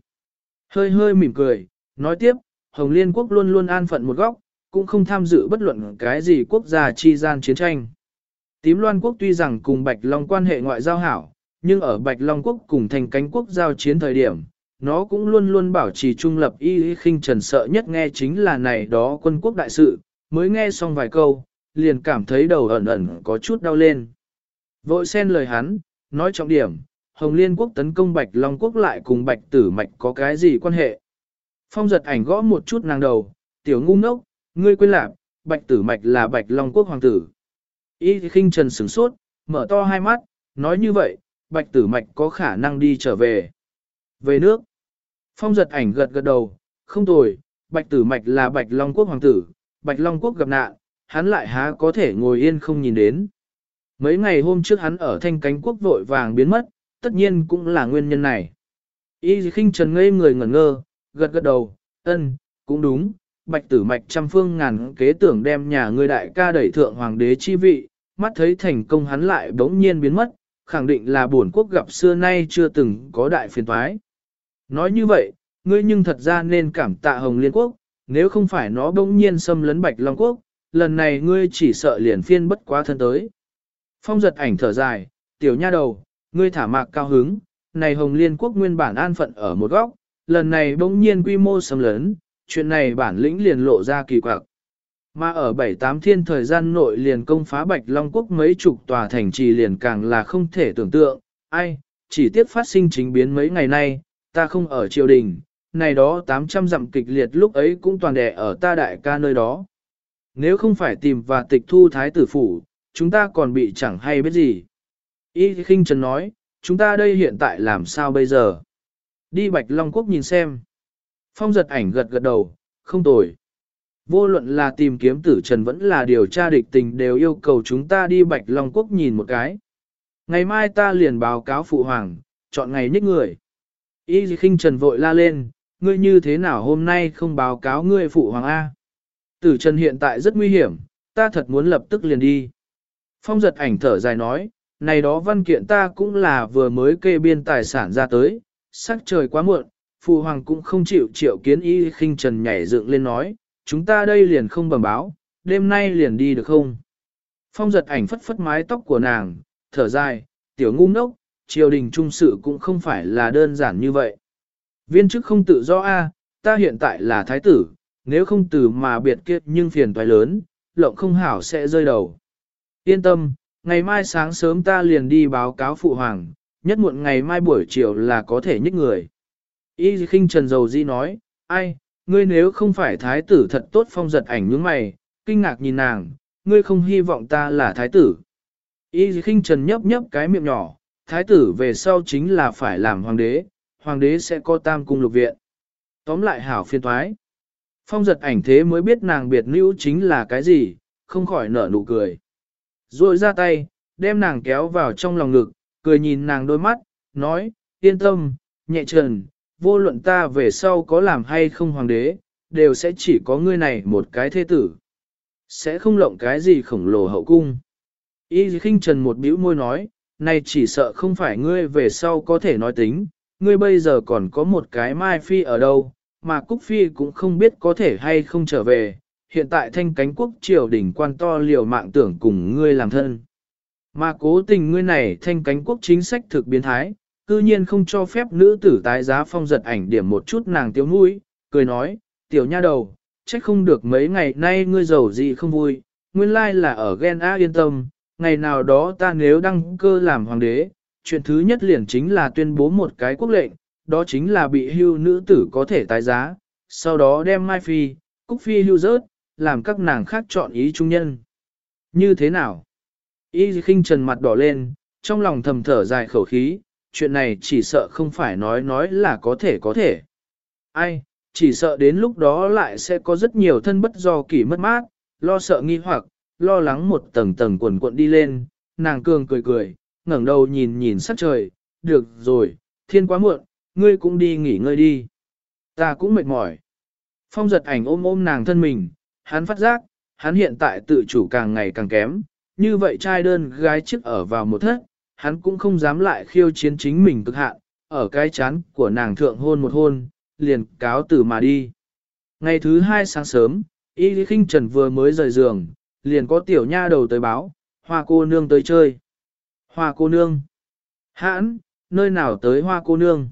Hơi hơi mỉm cười, nói tiếp, Hồng Liên quốc luôn luôn an phận một góc, cũng không tham dự bất luận cái gì quốc gia chi gian chiến tranh. Tím Loan quốc tuy rằng cùng Bạch Long quan hệ ngoại giao hảo, nhưng ở Bạch Long quốc cùng thành cánh quốc giao chiến thời điểm, nó cũng luôn luôn bảo trì trung lập y khinh trần sợ nhất nghe chính là này đó quân quốc đại sự, mới nghe xong vài câu, liền cảm thấy đầu ẩn ẩn có chút đau lên. Vội xen lời hắn, nói trọng điểm, Hồng Liên quốc tấn công Bạch Long quốc lại cùng Bạch Tử Mạch có cái gì quan hệ. Phong giật ảnh gõ một chút nàng đầu, tiểu ngu ngốc, ngươi quên lạc, Bạch Tử Mạch là Bạch Long quốc hoàng tử. Y khinh trần sửng sốt, mở to hai mắt, nói như vậy, Bạch Tử Mạch có khả năng đi trở về. Về nước, Phong giật ảnh gật gật đầu, không tồi, Bạch Tử Mạch là Bạch Long quốc hoàng tử, Bạch Long quốc gặp nạn, hắn lại há có thể ngồi yên không nhìn đến. Mấy ngày hôm trước hắn ở thanh cánh quốc vội vàng biến mất, tất nhiên cũng là nguyên nhân này. Y khinh trần ngây người ngẩn ngơ, gật gật đầu, ân, cũng đúng, bạch tử mạch trăm phương ngàn kế tưởng đem nhà ngươi đại ca đẩy thượng hoàng đế chi vị, mắt thấy thành công hắn lại bỗng nhiên biến mất, khẳng định là bổn quốc gặp xưa nay chưa từng có đại phiền toái. Nói như vậy, ngươi nhưng thật ra nên cảm tạ Hồng Liên Quốc, nếu không phải nó bỗng nhiên xâm lấn Bạch Long Quốc, lần này ngươi chỉ sợ liền phiên bất quá thân tới. Phong giật ảnh thở dài, tiểu nha đầu, ngươi thả mạc cao hứng, này Hồng Liên Quốc nguyên bản an phận ở một góc, lần này bỗng nhiên quy mô sầm lớn chuyện này bản lĩnh liền lộ ra kỳ quặc. Mà ở bảy tám thiên thời gian nội liền công phá Bạch Long Quốc mấy chục tòa thành trì liền càng là không thể tưởng tượng, ai, chỉ tiếc phát sinh chính biến mấy ngày nay, ta không ở triều đình, này đó 800 dặm kịch liệt lúc ấy cũng toàn đẻ ở ta đại ca nơi đó. Nếu không phải tìm và tịch thu thái tử phủ, chúng ta còn bị chẳng hay biết gì. Y khinh trần nói, chúng ta đây hiện tại làm sao bây giờ? Đi Bạch Long Quốc nhìn xem. Phong giật ảnh gật gật đầu, không tồi. Vô luận là tìm kiếm tử trần vẫn là điều tra địch tình đều yêu cầu chúng ta đi Bạch Long Quốc nhìn một cái. Ngày mai ta liền báo cáo phụ hoàng, chọn ngày nhích người. Y khinh trần vội la lên, ngươi như thế nào hôm nay không báo cáo ngươi phụ hoàng A. Tử trần hiện tại rất nguy hiểm, ta thật muốn lập tức liền đi. Phong giật ảnh thở dài nói, này đó văn kiện ta cũng là vừa mới kê biên tài sản ra tới, sắc trời quá muộn, phụ hoàng cũng không chịu triệu kiến y khinh trần nhảy dựng lên nói, chúng ta đây liền không bẩm báo, đêm nay liền đi được không? Phong giật ảnh phất phất mái tóc của nàng, thở dài, tiểu ngu ngốc, triều đình trung sự cũng không phải là đơn giản như vậy. Viên chức không tự do a, ta hiện tại là thái tử, nếu không từ mà biệt kiệt nhưng phiền toái lớn, lộng không hảo sẽ rơi đầu. Yên tâm, ngày mai sáng sớm ta liền đi báo cáo phụ hoàng, nhất muộn ngày mai buổi chiều là có thể nhích người. Y khinh trần dầu di nói, ai, ngươi nếu không phải thái tử thật tốt phong giật ảnh nhướng mày, kinh ngạc nhìn nàng, ngươi không hy vọng ta là thái tử. Y khinh trần nhấp nhấp cái miệng nhỏ, thái tử về sau chính là phải làm hoàng đế, hoàng đế sẽ có tam cung lục viện. Tóm lại hảo phiên thoái. Phong giật ảnh thế mới biết nàng biệt nữ chính là cái gì, không khỏi nở nụ cười. Rồi ra tay, đem nàng kéo vào trong lòng ngực, cười nhìn nàng đôi mắt, nói, yên tâm, nhẹ trần, vô luận ta về sau có làm hay không hoàng đế, đều sẽ chỉ có ngươi này một cái thế tử. Sẽ không lộng cái gì khổng lồ hậu cung. Y khinh trần một bĩu môi nói, này chỉ sợ không phải ngươi về sau có thể nói tính, ngươi bây giờ còn có một cái mai phi ở đâu, mà Cúc Phi cũng không biết có thể hay không trở về, hiện tại thanh cánh quốc triều đỉnh quan to liều mạng tưởng cùng ngươi làm thân. Mà cố tình ngươi này thanh cánh quốc chính sách thực biến thái, cư nhiên không cho phép nữ tử tái giá phong giật ảnh điểm một chút nàng tiếu mũi, cười nói, tiểu nha đầu, trách không được mấy ngày nay ngươi giàu gì không vui, nguyên lai là ở ghen á yên tâm, ngày nào đó ta nếu đăng cơ làm hoàng đế, chuyện thứ nhất liền chính là tuyên bố một cái quốc lệnh, đó chính là bị hưu nữ tử có thể tái giá, sau đó đem Mai Phi, Cúc Phi hưu rớt, làm các nàng khác chọn ý trung nhân. Như thế nào? Y khinh trần mặt đỏ lên, trong lòng thầm thở dài khẩu khí, chuyện này chỉ sợ không phải nói nói là có thể có thể. Ai, chỉ sợ đến lúc đó lại sẽ có rất nhiều thân bất do kỷ mất mát, lo sợ nghi hoặc, lo lắng một tầng tầng quần cuộn đi lên, nàng cường cười cười, ngẩng đầu nhìn nhìn sắc trời, được rồi, thiên quá muộn, ngươi cũng đi nghỉ ngơi đi. Ta cũng mệt mỏi. Phong giật ảnh ôm ôm nàng thân mình, hắn phát giác, hắn hiện tại tự chủ càng ngày càng kém, như vậy trai đơn gái trước ở vào một thất, hắn cũng không dám lại khiêu chiến chính mình cực hạn, ở cái chán của nàng thượng hôn một hôn, liền cáo từ mà đi. Ngày thứ hai sáng sớm, Y Lý Kinh Trần vừa mới rời giường, liền có tiểu nha đầu tới báo, hoa cô nương tới chơi. Hoa cô nương. Hãn, nơi nào tới hoa cô nương?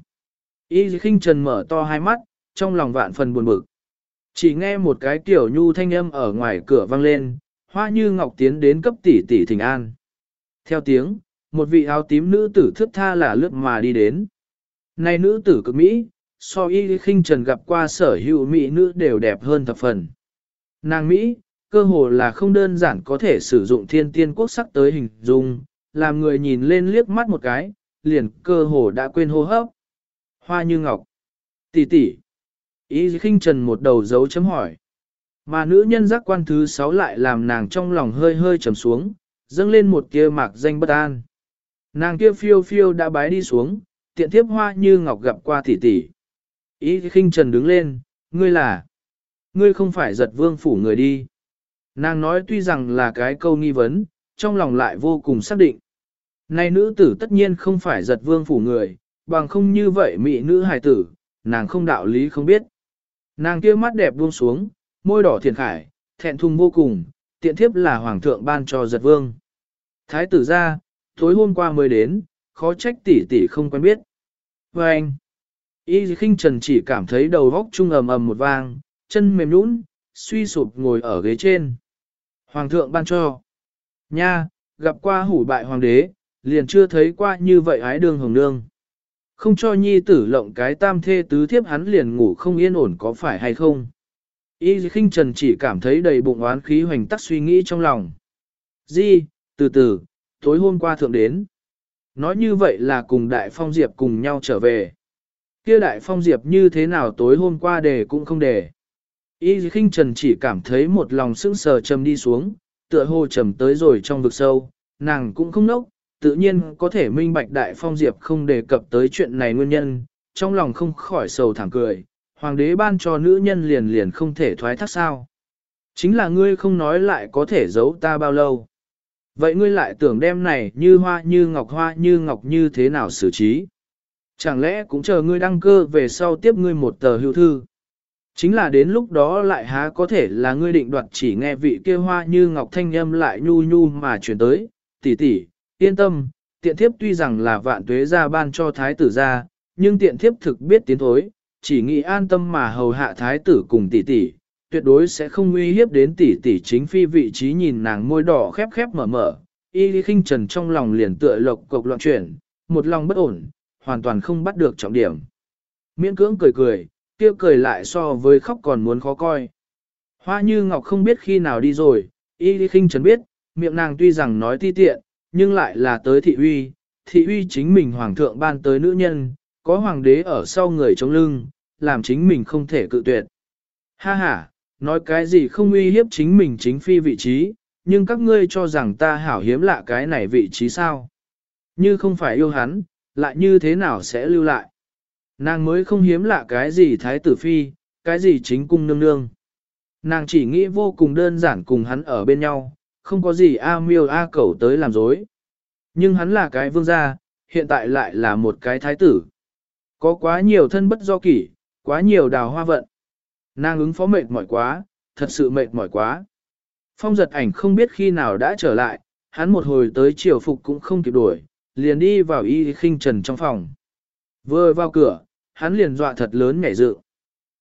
Y Lý Kinh Trần mở to hai mắt, trong lòng vạn phần buồn bực. Chỉ nghe một cái tiểu nhu thanh âm ở ngoài cửa vang lên, hoa như ngọc tiến đến cấp tỷ tỷ thỉnh an. Theo tiếng, một vị áo tím nữ tử thước tha là lướt mà đi đến. Này nữ tử cực Mỹ, so y khinh trần gặp qua sở hữu Mỹ nữ đều đẹp hơn thập phần. Nàng Mỹ, cơ hồ là không đơn giản có thể sử dụng thiên tiên quốc sắc tới hình dung, làm người nhìn lên liếc mắt một cái, liền cơ hồ đã quên hô hấp. Hoa như ngọc. Tỷ tỷ. Y khinh trần một đầu dấu chấm hỏi. Mà nữ nhân giác quan thứ sáu lại làm nàng trong lòng hơi hơi trầm xuống, dâng lên một tia mạc danh bất an. Nàng kia phiêu phiêu đã bái đi xuống, tiện thiếp hoa như ngọc gặp qua tỷ tỷ. Ý khinh trần đứng lên, ngươi là, ngươi không phải giật vương phủ người đi. Nàng nói tuy rằng là cái câu nghi vấn, trong lòng lại vô cùng xác định. Này nữ tử tất nhiên không phải giật vương phủ người, bằng không như vậy mỹ nữ hài tử, nàng không đạo lý không biết. Nàng kia mắt đẹp buông xuống, môi đỏ thiền khải, thẹn thùng vô cùng, tiện thiếp là hoàng thượng ban cho giật vương. Thái tử ra, tối hôm qua mới đến, khó trách tỷ tỷ không quen biết. Và anh, y khinh trần chỉ cảm thấy đầu góc trung ầm ầm một vang, chân mềm nhũn, suy sụp ngồi ở ghế trên. Hoàng thượng ban cho. Nha, gặp qua hủ bại hoàng đế, liền chưa thấy qua như vậy ái đương hồng nương. Không cho nhi tử lộng cái tam thê tứ thiếp hắn liền ngủ không yên ổn có phải hay không. Y khinh trần chỉ cảm thấy đầy bụng oán khí hoành tắc suy nghĩ trong lòng. Di, từ từ, tối hôm qua thượng đến. Nói như vậy là cùng Đại Phong Diệp cùng nhau trở về. Kia Đại Phong Diệp như thế nào tối hôm qua đề cũng không đề. Y khinh trần chỉ cảm thấy một lòng sững sờ trầm đi xuống, tựa hồ trầm tới rồi trong vực sâu, nàng cũng không nốc, tự nhiên có thể minh bạch Đại Phong Diệp không đề cập tới chuyện này nguyên nhân, trong lòng không khỏi sầu thẳng cười, hoàng đế ban cho nữ nhân liền liền không thể thoái thác sao. Chính là ngươi không nói lại có thể giấu ta bao lâu. Vậy ngươi lại tưởng đem này như hoa như ngọc hoa như ngọc như thế nào xử trí? Chẳng lẽ cũng chờ ngươi đăng cơ về sau tiếp ngươi một tờ hưu thư? Chính là đến lúc đó lại há có thể là ngươi định đoạt chỉ nghe vị kia hoa như ngọc thanh âm lại nhu nhu mà chuyển tới, tỷ tỷ, yên tâm, tiện thiếp tuy rằng là vạn tuế gia ban cho thái tử gia, nhưng tiện thiếp thực biết tiến thối, chỉ nghĩ an tâm mà hầu hạ thái tử cùng tỷ tỷ, tuyệt đối sẽ không uy hiếp đến tỷ tỷ chính phi vị trí nhìn nàng môi đỏ khép khép mở mở, y lý khinh trần trong lòng liền tựa lộc cục loạn chuyển, một lòng bất ổn, hoàn toàn không bắt được trọng điểm. Miễn cưỡng cười cười, kia cười lại so với khóc còn muốn khó coi. Hoa như ngọc không biết khi nào đi rồi, y lý khinh trần biết, miệng nàng tuy rằng nói ti tiện, nhưng lại là tới thị uy, thị uy chính mình hoàng thượng ban tới nữ nhân, có hoàng đế ở sau người chống lưng, làm chính mình không thể cự tuyệt. Ha ha, nói cái gì không uy hiếp chính mình chính phi vị trí, nhưng các ngươi cho rằng ta hảo hiếm lạ cái này vị trí sao. Như không phải yêu hắn, lại như thế nào sẽ lưu lại. Nàng mới không hiếm lạ cái gì thái tử phi, cái gì chính cung nương nương. Nàng chỉ nghĩ vô cùng đơn giản cùng hắn ở bên nhau, không có gì a miêu a cẩu tới làm dối. Nhưng hắn là cái vương gia, hiện tại lại là một cái thái tử. Có quá nhiều thân bất do kỷ, quá nhiều đào hoa vận. Nàng ứng phó mệt mỏi quá, thật sự mệt mỏi quá. Phong giật ảnh không biết khi nào đã trở lại, hắn một hồi tới triều phục cũng không kịp đuổi, liền đi vào y khinh trần trong phòng. Vừa vào cửa, hắn liền dọa thật lớn nhảy dự.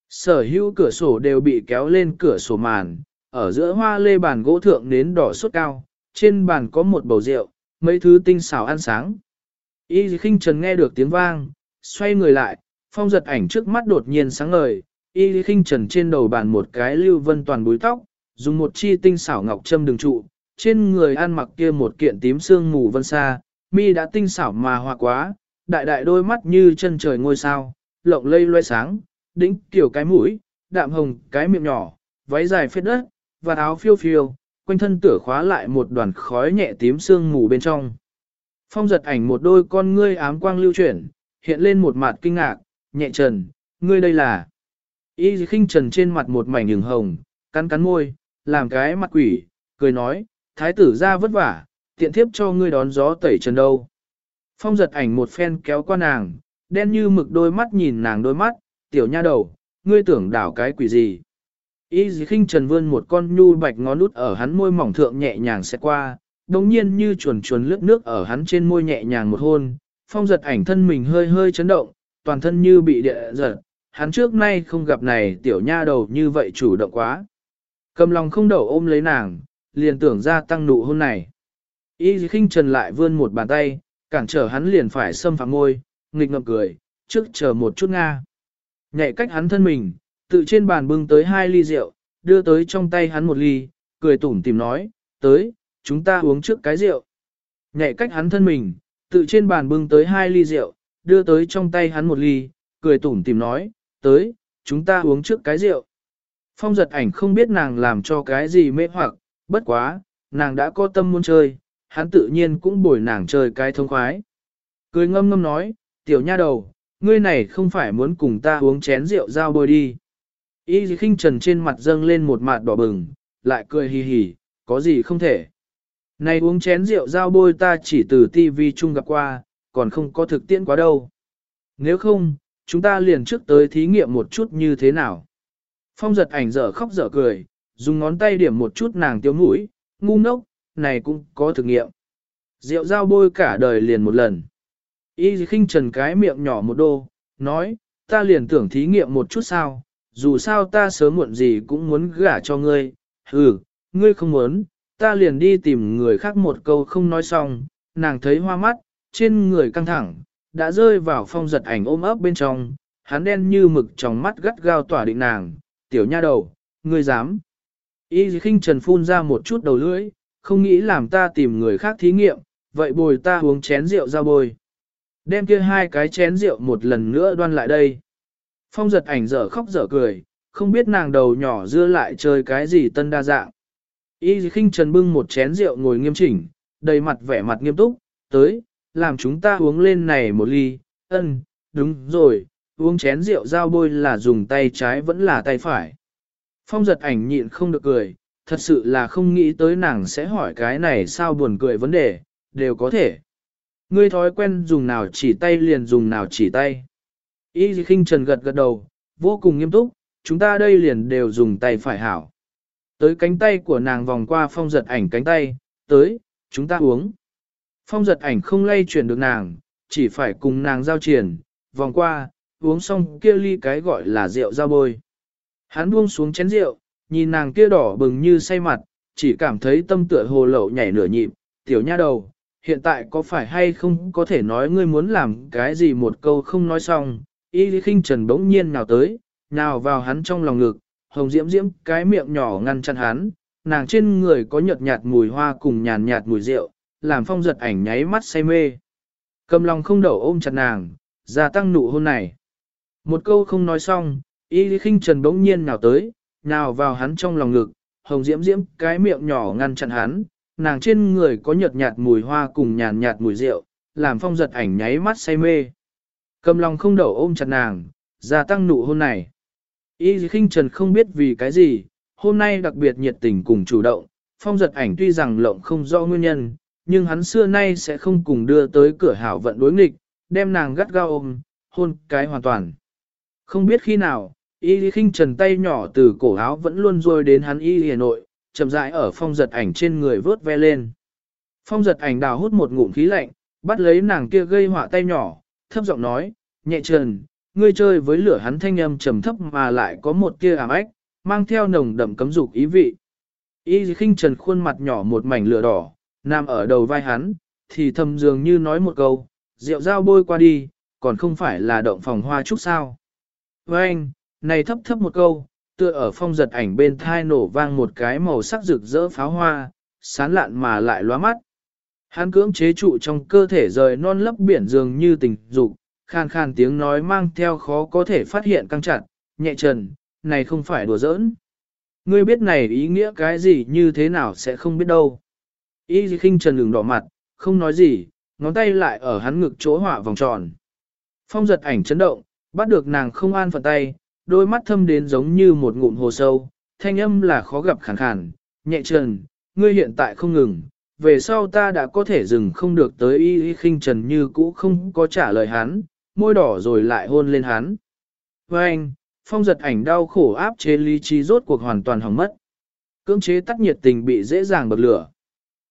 Sở hữu cửa sổ đều bị kéo lên cửa sổ màn, ở giữa hoa lê bàn gỗ thượng nến đỏ sốt cao, trên bàn có một bầu rượu, mấy thứ tinh xảo ăn sáng. Y khinh trần nghe được tiếng vang, xoay người lại, phong giật ảnh trước mắt đột nhiên sáng ngời, y khinh trần trên đầu bàn một cái lưu vân toàn búi tóc, dùng một chi tinh xảo ngọc châm đường trụ, trên người ăn mặc kia một kiện tím xương mù vân xa, mi đã tinh xảo mà hoa quá, đại đại đôi mắt như chân trời ngôi sao, lộng lây loe sáng, đỉnh kiểu cái mũi, đạm hồng cái miệng nhỏ, váy dài phết đất, và áo phiêu phiêu, quanh thân tửa khóa lại một đoàn khói nhẹ tím sương mù bên trong. Phong giật ảnh một đôi con ngươi ám quang lưu chuyển, hiện lên một mặt kinh ngạc, nhẹ trần, ngươi đây là. Y khinh trần trên mặt một mảnh đường hồng, cắn cắn môi, làm cái mặt quỷ, cười nói, thái tử ra vất vả, tiện thiếp cho ngươi đón gió tẩy trần đâu. Phong giật ảnh một phen kéo qua nàng, đen như mực đôi mắt nhìn nàng đôi mắt, tiểu nha đầu, ngươi tưởng đảo cái quỷ gì. Y dì khinh trần vươn một con nhu bạch ngón út ở hắn môi mỏng thượng nhẹ nhàng sẽ qua, đồng nhiên như chuồn chuồn lướt nước ở hắn trên môi nhẹ nhàng một hôn, phong giật ảnh thân mình hơi hơi chấn động, toàn thân như bị địa giật, hắn trước nay không gặp này tiểu nha đầu như vậy chủ động quá. Cầm lòng không đầu ôm lấy nàng, liền tưởng ra tăng nụ hôn này. Y khinh trần lại vươn một bàn tay, cản trở hắn liền phải xâm phạm môi, nghịch ngậm cười, trước chờ một chút nga. Nhạy cách hắn thân mình, tự trên bàn bưng tới hai ly rượu, đưa tới trong tay hắn một ly, cười tủm tìm nói, tới, chúng ta uống trước cái rượu. Nhạy cách hắn thân mình, tự trên bàn bưng tới hai ly rượu, đưa tới trong tay hắn một ly, cười tủm tìm nói, tới, chúng ta uống trước cái rượu. Phong giật ảnh không biết nàng làm cho cái gì mê hoặc, bất quá, nàng đã có tâm muốn chơi, hắn tự nhiên cũng bồi nàng chơi cái thông khoái. Cười ngâm ngâm nói, tiểu nha đầu, ngươi này không phải muốn cùng ta uống chén rượu giao bôi đi. Y khinh trần trên mặt dâng lên một mặt đỏ bừng, lại cười hì hì, có gì không thể. Này uống chén rượu giao bôi ta chỉ từ tivi chung gặp qua, còn không có thực tiễn quá đâu. Nếu không, chúng ta liền trước tới thí nghiệm một chút như thế nào. Phong giật ảnh dở khóc dở cười, dùng ngón tay điểm một chút nàng tiêu mũi, ngu ngốc, này cũng có thực nghiệm. Rượu giao bôi cả đời liền một lần. Y khinh trần cái miệng nhỏ một đô, nói, ta liền tưởng thí nghiệm một chút sao, dù sao ta sớm muộn gì cũng muốn gả cho ngươi, ừ, ngươi không muốn, ta liền đi tìm người khác một câu không nói xong, nàng thấy hoa mắt, trên người căng thẳng, đã rơi vào phong giật ảnh ôm ấp bên trong, hắn đen như mực trong mắt gắt gao tỏa định nàng, tiểu nha đầu, ngươi dám. Y khinh trần phun ra một chút đầu lưỡi, không nghĩ làm ta tìm người khác thí nghiệm, vậy bồi ta uống chén rượu ra bồi. Đem kia hai cái chén rượu một lần nữa đoan lại đây. Phong giật ảnh dở khóc dở cười, không biết nàng đầu nhỏ dưa lại chơi cái gì tân đa dạng. Y khinh trần bưng một chén rượu ngồi nghiêm chỉnh, đầy mặt vẻ mặt nghiêm túc, tới, làm chúng ta uống lên này một ly, ân, đúng rồi, uống chén rượu giao bôi là dùng tay trái vẫn là tay phải. Phong giật ảnh nhịn không được cười, thật sự là không nghĩ tới nàng sẽ hỏi cái này sao buồn cười vấn đề, đều có thể. Ngươi thói quen dùng nào chỉ tay liền dùng nào chỉ tay. Y khinh trần gật gật đầu, vô cùng nghiêm túc, chúng ta đây liền đều dùng tay phải hảo. Tới cánh tay của nàng vòng qua phong giật ảnh cánh tay, tới, chúng ta uống. Phong giật ảnh không lay chuyển được nàng, chỉ phải cùng nàng giao triển, vòng qua, uống xong kia ly cái gọi là rượu giao bôi. Hắn buông xuống chén rượu, nhìn nàng kia đỏ bừng như say mặt, chỉ cảm thấy tâm tựa hồ lậu nhảy nửa nhịp, tiểu nha đầu, hiện tại có phải hay không có thể nói ngươi muốn làm cái gì một câu không nói xong, y lý khinh trần bỗng nhiên nào tới, nào vào hắn trong lòng ngực, hồng diễm diễm cái miệng nhỏ ngăn chặn hắn, nàng trên người có nhợt nhạt mùi hoa cùng nhàn nhạt mùi rượu, làm phong giật ảnh nháy mắt say mê. Cầm lòng không đậu ôm chặt nàng, gia tăng nụ hôn này. Một câu không nói xong, y khinh trần bỗng nhiên nào tới, nào vào hắn trong lòng ngực, hồng diễm diễm cái miệng nhỏ ngăn chặn hắn, nàng trên người có nhợt nhạt mùi hoa cùng nhàn nhạt mùi rượu, làm phong giật ảnh nháy mắt say mê. Cầm lòng không đậu ôm chặt nàng, gia tăng nụ hôn này. Y khinh trần không biết vì cái gì, hôm nay đặc biệt nhiệt tình cùng chủ động, phong giật ảnh tuy rằng lộng không rõ nguyên nhân, nhưng hắn xưa nay sẽ không cùng đưa tới cửa hảo vận đối nghịch, đem nàng gắt gao ôm, hôn cái hoàn toàn. Không biết khi nào, y khinh trần tay nhỏ từ cổ áo vẫn luôn rôi đến hắn y hà nội, chậm rãi ở phong giật ảnh trên người vớt ve lên. Phong giật ảnh đào hút một ngụm khí lạnh, bắt lấy nàng kia gây họa tay nhỏ, thấp giọng nói, nhẹ trần, ngươi chơi với lửa hắn thanh âm trầm thấp mà lại có một tia ảm ách, mang theo nồng đậm cấm dục ý vị. Y khinh trần khuôn mặt nhỏ một mảnh lửa đỏ, nằm ở đầu vai hắn, thì thầm dường như nói một câu, rượu dao bôi qua đi, còn không phải là động phòng hoa chút sao. Với anh, này thấp thấp một câu, tựa ở phong giật ảnh bên thai nổ vang một cái màu sắc rực rỡ pháo hoa, sán lạn mà lại loa mắt. Hắn cưỡng chế trụ trong cơ thể rời non lấp biển dường như tình dục, khan khan tiếng nói mang theo khó có thể phát hiện căng chặt, nhẹ trần, này không phải đùa giỡn. Ngươi biết này ý nghĩa cái gì như thế nào sẽ không biết đâu. Y khinh trần lường đỏ mặt, không nói gì, ngón tay lại ở hắn ngực chỗ họa vòng tròn. Phong giật ảnh chấn động, bắt được nàng không an phận tay, đôi mắt thâm đến giống như một ngụm hồ sâu, thanh âm là khó gặp khàn khàn, nhẹ trần, ngươi hiện tại không ngừng, về sau ta đã có thể dừng không được tới y y khinh trần như cũ không có trả lời hắn, môi đỏ rồi lại hôn lên hắn. Với anh, phong giật ảnh đau khổ áp chế lý trí rốt cuộc hoàn toàn hỏng mất. Cưỡng chế tắt nhiệt tình bị dễ dàng bật lửa.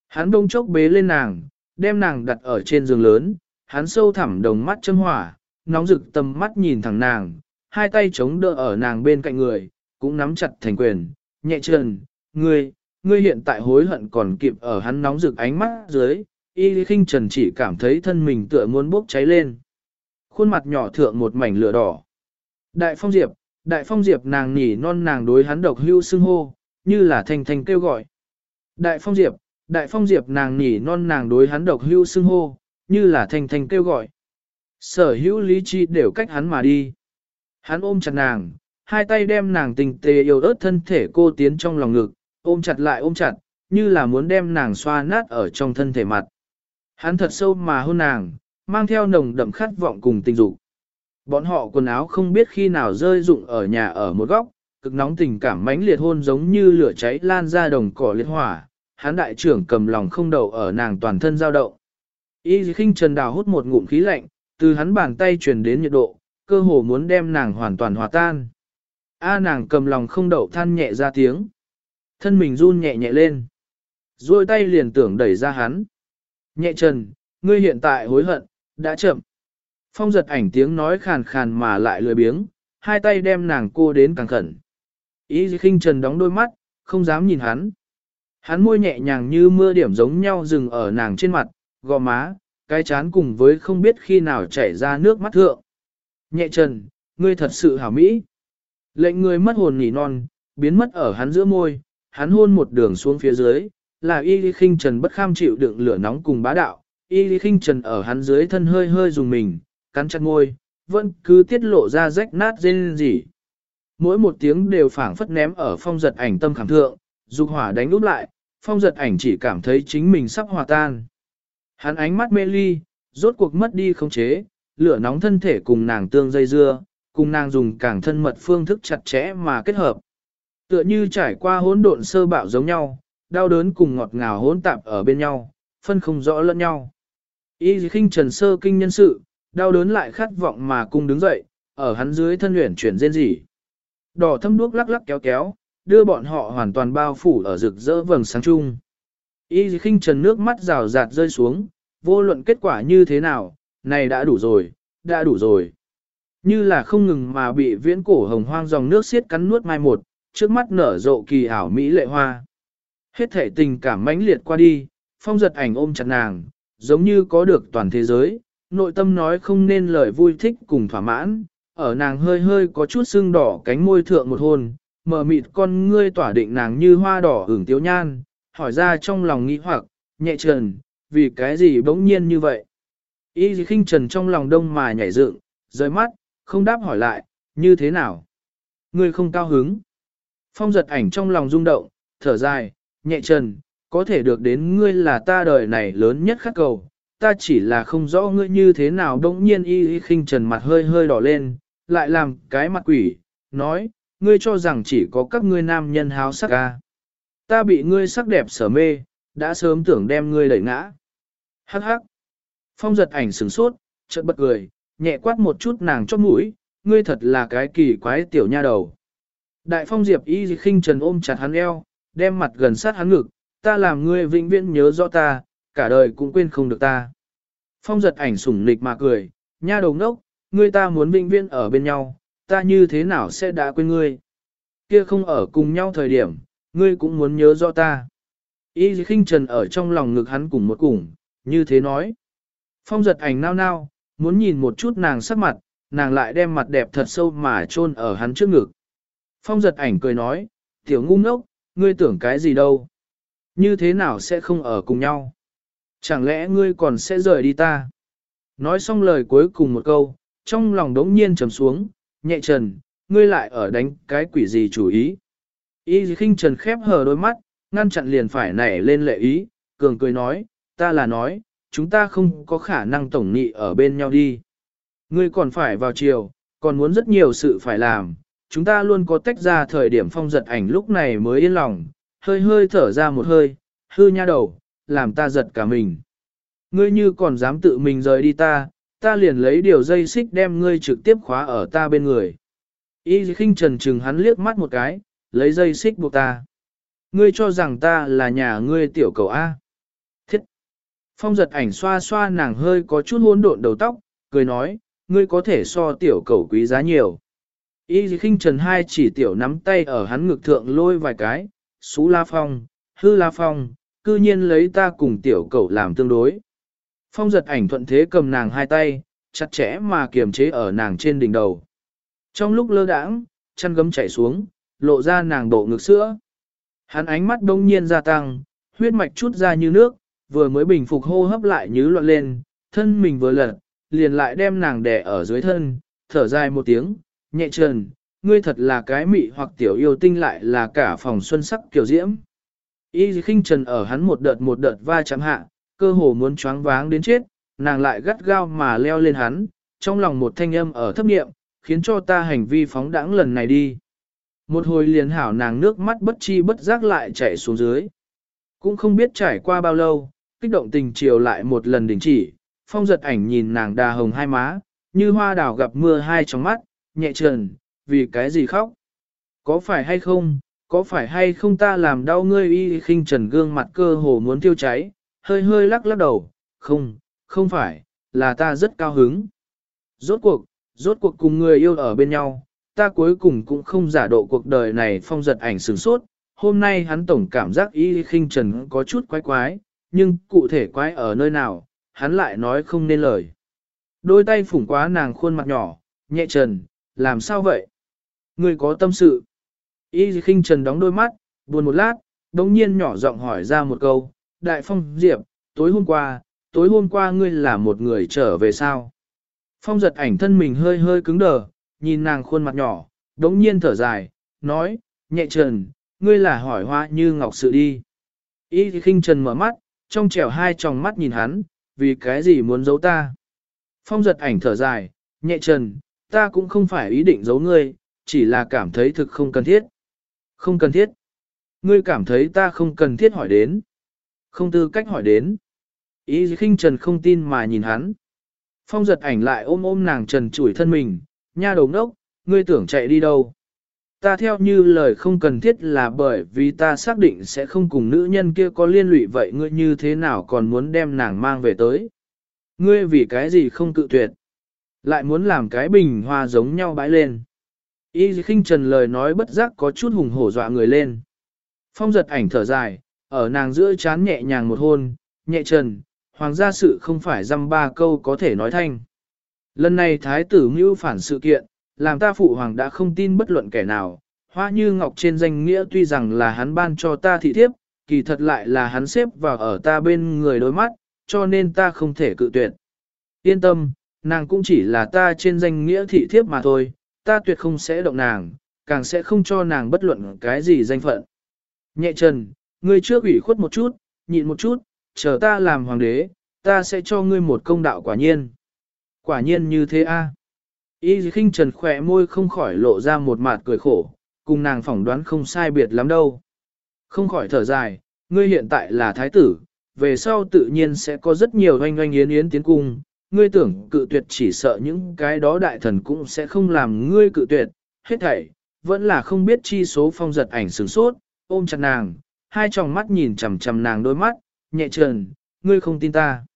Hắn đông chốc bế lên nàng, đem nàng đặt ở trên giường lớn, hắn sâu thẳm đồng mắt châm hỏa, nóng rực tầm mắt nhìn thẳng nàng, hai tay chống đỡ ở nàng bên cạnh người, cũng nắm chặt thành quyền, nhẹ trần, ngươi, ngươi hiện tại hối hận còn kịp ở hắn nóng rực ánh mắt dưới, y khinh trần chỉ cảm thấy thân mình tựa muốn bốc cháy lên. Khuôn mặt nhỏ thượng một mảnh lửa đỏ. Đại phong diệp, đại phong diệp nàng nhỉ non nàng đối hắn độc hưu xưng hô, như là thanh thanh kêu gọi. Đại phong diệp, đại phong diệp nàng nhỉ non nàng đối hắn độc hưu xưng hô, như là thanh thanh kêu gọi. Sở hữu lý trí đều cách hắn mà đi. Hắn ôm chặt nàng, hai tay đem nàng tình tề yêu ớt thân thể cô tiến trong lòng ngực, ôm chặt lại ôm chặt, như là muốn đem nàng xoa nát ở trong thân thể mặt. Hắn thật sâu mà hôn nàng, mang theo nồng đậm khát vọng cùng tình dục. Bọn họ quần áo không biết khi nào rơi rụng ở nhà ở một góc, cực nóng tình cảm mãnh liệt hôn giống như lửa cháy lan ra đồng cỏ liệt hỏa, Hán đại trưởng cầm lòng không đầu ở nàng toàn thân giao động. Y khinh trần đào hút một ngụm khí lạnh, từ hắn bàn tay truyền đến nhiệt độ, cơ hồ muốn đem nàng hoàn toàn hòa tan. A nàng cầm lòng không đậu than nhẹ ra tiếng. Thân mình run nhẹ nhẹ lên. Rồi tay liền tưởng đẩy ra hắn. Nhẹ trần, ngươi hiện tại hối hận, đã chậm. Phong giật ảnh tiếng nói khàn khàn mà lại lười biếng, hai tay đem nàng cô đến càng khẩn. Ý khinh trần đóng đôi mắt, không dám nhìn hắn. Hắn môi nhẹ nhàng như mưa điểm giống nhau dừng ở nàng trên mặt, gò má, cái chán cùng với không biết khi nào chảy ra nước mắt thượng. Nhẹ trần, ngươi thật sự hảo mỹ. Lệnh người mất hồn nỉ non, biến mất ở hắn giữa môi, hắn hôn một đường xuống phía dưới, là y lý khinh trần bất kham chịu đựng lửa nóng cùng bá đạo, y lý khinh trần ở hắn dưới thân hơi hơi dùng mình, cắn chặt môi, vẫn cứ tiết lộ ra rách nát rên rỉ. Mỗi một tiếng đều phảng phất ném ở phong giật ảnh tâm khảm thượng, dục hỏa đánh úp lại, phong giật ảnh chỉ cảm thấy chính mình sắp hòa tan. Hắn ánh mắt mê ly, rốt cuộc mất đi không chế, lửa nóng thân thể cùng nàng tương dây dưa, cùng nàng dùng càng thân mật phương thức chặt chẽ mà kết hợp. Tựa như trải qua hỗn độn sơ bạo giống nhau, đau đớn cùng ngọt ngào hỗn tạp ở bên nhau, phân không rõ lẫn nhau. Y khinh trần sơ kinh nhân sự, đau đớn lại khát vọng mà cung đứng dậy, ở hắn dưới thân luyện chuyển rên rỉ. Đỏ thâm đuốc lắc lắc kéo kéo, đưa bọn họ hoàn toàn bao phủ ở rực rỡ vầng sáng chung. Y khinh trần nước mắt rào rạt rơi xuống, vô luận kết quả như thế nào, này đã đủ rồi, đã đủ rồi. Như là không ngừng mà bị viễn cổ hồng hoang dòng nước xiết cắn nuốt mai một, trước mắt nở rộ kỳ ảo mỹ lệ hoa. Hết thể tình cảm mãnh liệt qua đi, phong giật ảnh ôm chặt nàng, giống như có được toàn thế giới, nội tâm nói không nên lời vui thích cùng thỏa mãn, ở nàng hơi hơi có chút sưng đỏ cánh môi thượng một hôn, mở mịt con ngươi tỏa định nàng như hoa đỏ hưởng tiếu nhan, hỏi ra trong lòng nghĩ hoặc, nhẹ trần, vì cái gì bỗng nhiên như vậy. Y khinh trần trong lòng đông mà nhảy dựng, rời mắt, không đáp hỏi lại, như thế nào? Ngươi không cao hứng. Phong giật ảnh trong lòng rung động, thở dài, nhẹ trần, có thể được đến ngươi là ta đời này lớn nhất khát cầu. Ta chỉ là không rõ ngươi như thế nào đống nhiên y y khinh trần mặt hơi hơi đỏ lên, lại làm cái mặt quỷ, nói, ngươi cho rằng chỉ có các ngươi nam nhân háo sắc ca. Ta bị ngươi sắc đẹp sở mê, đã sớm tưởng đem ngươi đẩy ngã. Hắc hắc. Phong giật ảnh sửng sốt, chợt bật cười, nhẹ quát một chút nàng chót mũi, ngươi thật là cái kỳ quái tiểu nha đầu. Đại phong diệp y khinh trần ôm chặt hắn eo, đem mặt gần sát hắn ngực, ta làm ngươi vĩnh viễn nhớ rõ ta, cả đời cũng quên không được ta. Phong giật ảnh sủng nịch mà cười, nha đầu ngốc, ngươi ta muốn vĩnh viễn ở bên nhau, ta như thế nào sẽ đã quên ngươi. Kia không ở cùng nhau thời điểm, ngươi cũng muốn nhớ rõ ta. Y khinh trần ở trong lòng ngực hắn cùng một cùng, như thế nói. Phong giật ảnh nao nao, muốn nhìn một chút nàng sắc mặt, nàng lại đem mặt đẹp thật sâu mà chôn ở hắn trước ngực. Phong giật ảnh cười nói, tiểu ngu ngốc, ngươi tưởng cái gì đâu? Như thế nào sẽ không ở cùng nhau? Chẳng lẽ ngươi còn sẽ rời đi ta? Nói xong lời cuối cùng một câu, trong lòng đống nhiên trầm xuống, nhẹ trần, ngươi lại ở đánh cái quỷ gì chủ ý. Y khinh trần khép hờ đôi mắt, ngăn chặn liền phải nảy lên lệ ý, cường cười nói, ta là nói, chúng ta không có khả năng tổng nghị ở bên nhau đi. Ngươi còn phải vào chiều, còn muốn rất nhiều sự phải làm, chúng ta luôn có tách ra thời điểm phong giật ảnh lúc này mới yên lòng, hơi hơi thở ra một hơi, hư nha đầu, làm ta giật cả mình. Ngươi như còn dám tự mình rời đi ta, ta liền lấy điều dây xích đem ngươi trực tiếp khóa ở ta bên người. Y khinh trần chừng hắn liếc mắt một cái, lấy dây xích buộc ta. Ngươi cho rằng ta là nhà ngươi tiểu cầu A. Thiết! Phong giật ảnh xoa xoa nàng hơi có chút hỗn độn đầu tóc, cười nói, ngươi có thể so tiểu cầu quý giá nhiều. Y khinh trần hai chỉ tiểu nắm tay ở hắn ngực thượng lôi vài cái, xú la phong, hư la phong, cư nhiên lấy ta cùng tiểu cẩu làm tương đối. Phong giật ảnh thuận thế cầm nàng hai tay, chặt chẽ mà kiềm chế ở nàng trên đỉnh đầu. Trong lúc lơ đãng, chân gấm chảy xuống, lộ ra nàng độ ngực sữa. Hắn ánh mắt đông nhiên gia tăng, huyết mạch chút ra như nước, vừa mới bình phục hô hấp lại như loạn lên, thân mình vừa lật, liền lại đem nàng đè ở dưới thân, thở dài một tiếng, nhẹ trần, ngươi thật là cái mị hoặc tiểu yêu tinh lại là cả phòng xuân sắc kiểu diễm. Y khinh trần ở hắn một đợt một đợt va chạm hạ, cơ hồ muốn choáng váng đến chết, nàng lại gắt gao mà leo lên hắn, trong lòng một thanh âm ở thấp niệm, khiến cho ta hành vi phóng đãng lần này đi. Một hồi liền hảo nàng nước mắt bất chi bất giác lại chảy xuống dưới. Cũng không biết trải qua bao lâu, kích động tình chiều lại một lần đình chỉ, phong giật ảnh nhìn nàng đà hồng hai má, như hoa đào gặp mưa hai trong mắt, nhẹ trần, vì cái gì khóc? Có phải hay không, có phải hay không ta làm đau ngươi y khinh trần gương mặt cơ hồ muốn tiêu cháy, hơi hơi lắc lắc đầu, không, không phải, là ta rất cao hứng. Rốt cuộc, rốt cuộc cùng người yêu ở bên nhau, ta cuối cùng cũng không giả độ cuộc đời này phong giật ảnh sửng sốt. Hôm nay hắn tổng cảm giác y khinh trần có chút quái quái, nhưng cụ thể quái ở nơi nào, hắn lại nói không nên lời. Đôi tay phủng quá nàng khuôn mặt nhỏ, nhẹ trần, làm sao vậy? Người có tâm sự. Y khinh trần đóng đôi mắt, buồn một lát, đống nhiên nhỏ giọng hỏi ra một câu, Đại Phong Diệp, tối hôm qua, tối hôm qua ngươi là một người trở về sao? Phong giật ảnh thân mình hơi hơi cứng đờ, nhìn nàng khuôn mặt nhỏ, đống nhiên thở dài, nói, nhẹ trần, ngươi là hỏi hoa như ngọc sự đi. Y khinh trần mở mắt, trong trẻo hai tròng mắt nhìn hắn, vì cái gì muốn giấu ta? Phong giật ảnh thở dài, nhẹ trần, ta cũng không phải ý định giấu ngươi, chỉ là cảm thấy thực không cần thiết. Không cần thiết. Ngươi cảm thấy ta không cần thiết hỏi đến. Không tư cách hỏi đến. Ý khinh trần không tin mà nhìn hắn. Phong giật ảnh lại ôm ôm nàng trần chủi thân mình, nha đồng đốc, ngươi tưởng chạy đi đâu. Ta theo như lời không cần thiết là bởi vì ta xác định sẽ không cùng nữ nhân kia có liên lụy vậy ngươi như thế nào còn muốn đem nàng mang về tới. Ngươi vì cái gì không cự tuyệt. Lại muốn làm cái bình hoa giống nhau bãi lên. Y khinh trần lời nói bất giác có chút hùng hổ dọa người lên. Phong giật ảnh thở dài, ở nàng giữa chán nhẹ nhàng một hôn, nhẹ trần, hoàng gia sự không phải dăm ba câu có thể nói thanh. Lần này thái tử mưu phản sự kiện, làm ta phụ hoàng đã không tin bất luận kẻ nào, hoa như ngọc trên danh nghĩa tuy rằng là hắn ban cho ta thị thiếp, kỳ thật lại là hắn xếp vào ở ta bên người đối mắt, cho nên ta không thể cự tuyệt. Yên tâm, nàng cũng chỉ là ta trên danh nghĩa thị thiếp mà thôi, ta tuyệt không sẽ động nàng, càng sẽ không cho nàng bất luận cái gì danh phận. Nhẹ trần, ngươi trước ủy khuất một chút, nhịn một chút, chờ ta làm hoàng đế, ta sẽ cho ngươi một công đạo quả nhiên. Quả nhiên như thế a. À. Y khinh trần khỏe môi không khỏi lộ ra một mặt cười khổ, cùng nàng phỏng đoán không sai biệt lắm đâu. Không khỏi thở dài, ngươi hiện tại là thái tử, về sau tự nhiên sẽ có rất nhiều oanh oanh yến yến tiến cung, ngươi tưởng cự tuyệt chỉ sợ những cái đó đại thần cũng sẽ không làm ngươi cự tuyệt, hết thảy, vẫn là không biết chi số phong giật ảnh sửng sốt, ôm chặt nàng, hai tròng mắt nhìn chằm chằm nàng đôi mắt, nhẹ trần, ngươi không tin ta.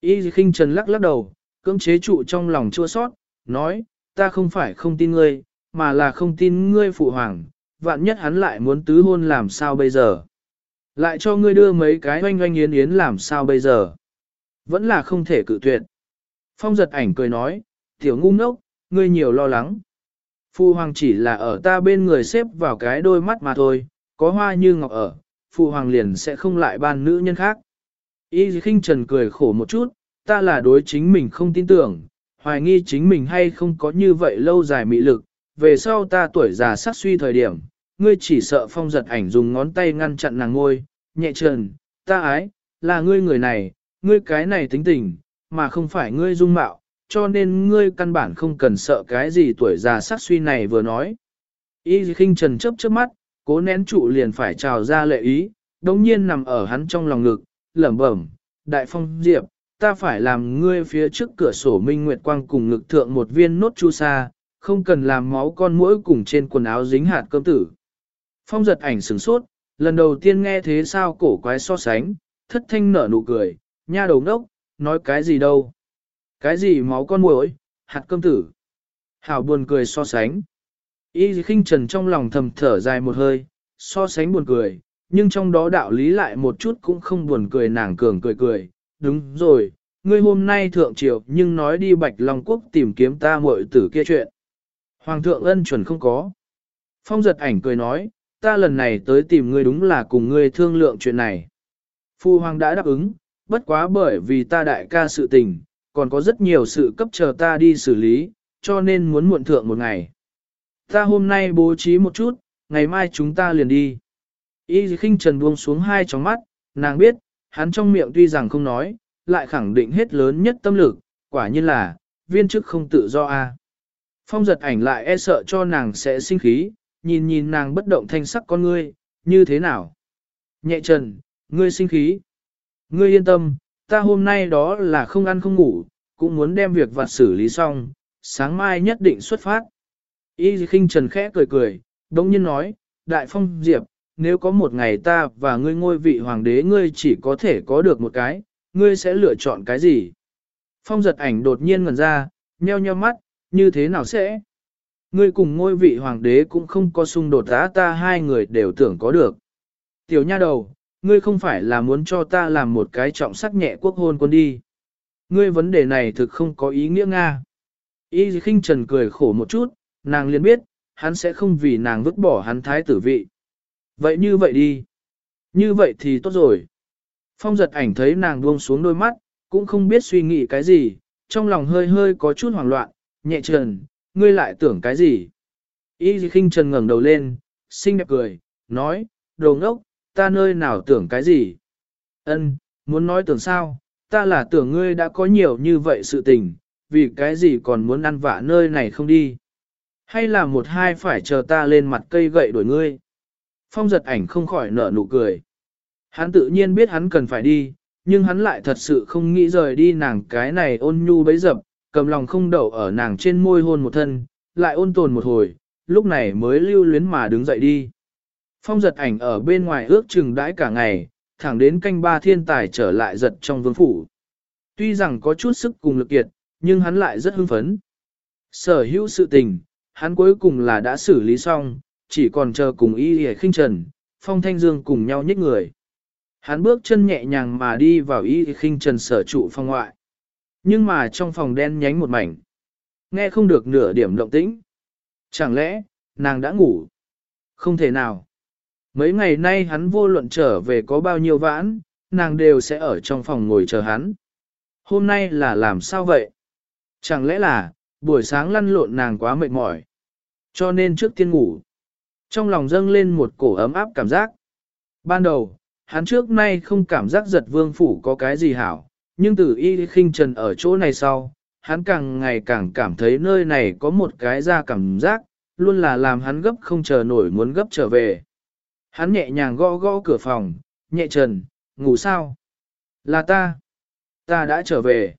Y khinh trần lắc lắc đầu, cưỡng chế trụ trong lòng chua sót, nói, ta không phải không tin ngươi, mà là không tin ngươi phụ hoàng, vạn nhất hắn lại muốn tứ hôn làm sao bây giờ. Lại cho ngươi đưa mấy cái oanh oanh yến yến làm sao bây giờ. Vẫn là không thể cự tuyệt. Phong giật ảnh cười nói, tiểu ngu ngốc, ngươi nhiều lo lắng. Phu hoàng chỉ là ở ta bên người xếp vào cái đôi mắt mà thôi, có hoa như ngọc ở, phu hoàng liền sẽ không lại ban nữ nhân khác. Y khinh trần cười khổ một chút, ta là đối chính mình không tin tưởng, hoài nghi chính mình hay không có như vậy lâu dài mị lực, về sau ta tuổi già sắc suy thời điểm, ngươi chỉ sợ phong giật ảnh dùng ngón tay ngăn chặn nàng ngôi, nhẹ trần, ta ái, là ngươi người này, ngươi cái này tính tình, mà không phải ngươi dung mạo, cho nên ngươi căn bản không cần sợ cái gì tuổi già sát suy này vừa nói. Y khinh trần chớp chớp mắt, cố nén trụ liền phải trào ra lệ ý, đống nhiên nằm ở hắn trong lòng ngực, lẩm bẩm, đại phong diệp, ta phải làm ngươi phía trước cửa sổ minh nguyệt quang cùng ngực thượng một viên nốt chu sa, không cần làm máu con mũi cùng trên quần áo dính hạt cơm tử. Phong giật ảnh sửng sốt, lần đầu tiên nghe thế sao cổ quái so sánh, thất thanh nở nụ cười, nha đầu ngốc, nói cái gì đâu. Cái gì máu con muỗi, hạt cơm tử. Hảo buồn cười so sánh. Y khinh trần trong lòng thầm thở dài một hơi, so sánh buồn cười, nhưng trong đó đạo lý lại một chút cũng không buồn cười nàng cường cười cười. Đúng rồi, ngươi hôm nay thượng triều nhưng nói đi Bạch Long Quốc tìm kiếm ta muội tử kia chuyện. Hoàng thượng ân chuẩn không có. Phong giật ảnh cười nói, ta lần này tới tìm ngươi đúng là cùng ngươi thương lượng chuyện này. Phu hoàng đã đáp ứng, bất quá bởi vì ta đại ca sự tình, còn có rất nhiều sự cấp chờ ta đi xử lý, cho nên muốn muộn thượng một ngày. Ta hôm nay bố trí một chút, ngày mai chúng ta liền đi. Y khinh trần buông xuống hai tròng mắt, nàng biết, hắn trong miệng tuy rằng không nói, lại khẳng định hết lớn nhất tâm lực, quả nhiên là, viên chức không tự do a. Phong giật ảnh lại e sợ cho nàng sẽ sinh khí, nhìn nhìn nàng bất động thanh sắc con ngươi, như thế nào? Nhẹ trần, ngươi sinh khí. Ngươi yên tâm, ta hôm nay đó là không ăn không ngủ, cũng muốn đem việc vặt xử lý xong, sáng mai nhất định xuất phát. Y khinh trần khẽ cười cười, đống nhiên nói, Đại Phong Diệp, nếu có một ngày ta và ngươi ngôi vị hoàng đế ngươi chỉ có thể có được một cái, ngươi sẽ lựa chọn cái gì? Phong giật ảnh đột nhiên ngẩn ra, nheo nheo mắt, như thế nào sẽ? Ngươi cùng ngôi vị hoàng đế cũng không có xung đột á ta hai người đều tưởng có được. Tiểu nha đầu, ngươi không phải là muốn cho ta làm một cái trọng sắc nhẹ quốc hôn quân đi. Ngươi vấn đề này thực không có ý nghĩa Nga. Y khinh trần cười khổ một chút, nàng liền biết, hắn sẽ không vì nàng vứt bỏ hắn thái tử vị. Vậy như vậy đi. Như vậy thì tốt rồi. Phong giật ảnh thấy nàng buông xuống đôi mắt, cũng không biết suy nghĩ cái gì, trong lòng hơi hơi có chút hoảng loạn, nhẹ trần, ngươi lại tưởng cái gì. Y khinh trần ngẩng đầu lên, xinh đẹp cười, nói, đồ ngốc, ta nơi nào tưởng cái gì. Ân, muốn nói tưởng sao, ta là tưởng ngươi đã có nhiều như vậy sự tình, vì cái gì còn muốn ăn vạ nơi này không đi. Hay là một hai phải chờ ta lên mặt cây gậy đuổi ngươi. Phong giật ảnh không khỏi nở nụ cười. Hắn tự nhiên biết hắn cần phải đi, nhưng hắn lại thật sự không nghĩ rời đi nàng cái này ôn nhu bấy dập, cầm lòng không đậu ở nàng trên môi hôn một thân, lại ôn tồn một hồi, lúc này mới lưu luyến mà đứng dậy đi. Phong giật ảnh ở bên ngoài ước chừng đãi cả ngày, thẳng đến canh ba thiên tài trở lại giật trong vương phủ. Tuy rằng có chút sức cùng lực kiệt, nhưng hắn lại rất hưng phấn. Sở hữu sự tình, hắn cuối cùng là đã xử lý xong, chỉ còn chờ cùng y hề khinh trần, phong thanh dương cùng nhau nhích người. Hắn bước chân nhẹ nhàng mà đi vào y khinh trần sở trụ phong ngoại. Nhưng mà trong phòng đen nhánh một mảnh. Nghe không được nửa điểm động tĩnh. Chẳng lẽ, nàng đã ngủ? Không thể nào. Mấy ngày nay hắn vô luận trở về có bao nhiêu vãn, nàng đều sẽ ở trong phòng ngồi chờ hắn. Hôm nay là làm sao vậy? Chẳng lẽ là, buổi sáng lăn lộn nàng quá mệt mỏi. Cho nên trước tiên ngủ. Trong lòng dâng lên một cổ ấm áp cảm giác. Ban đầu, hắn trước nay không cảm giác giật vương phủ có cái gì hảo, nhưng từ y khinh trần ở chỗ này sau, hắn càng ngày càng cảm thấy nơi này có một cái ra cảm giác, luôn là làm hắn gấp không chờ nổi muốn gấp trở về. Hắn nhẹ nhàng gõ gõ cửa phòng, nhẹ trần, ngủ sao? Là ta. Ta đã trở về.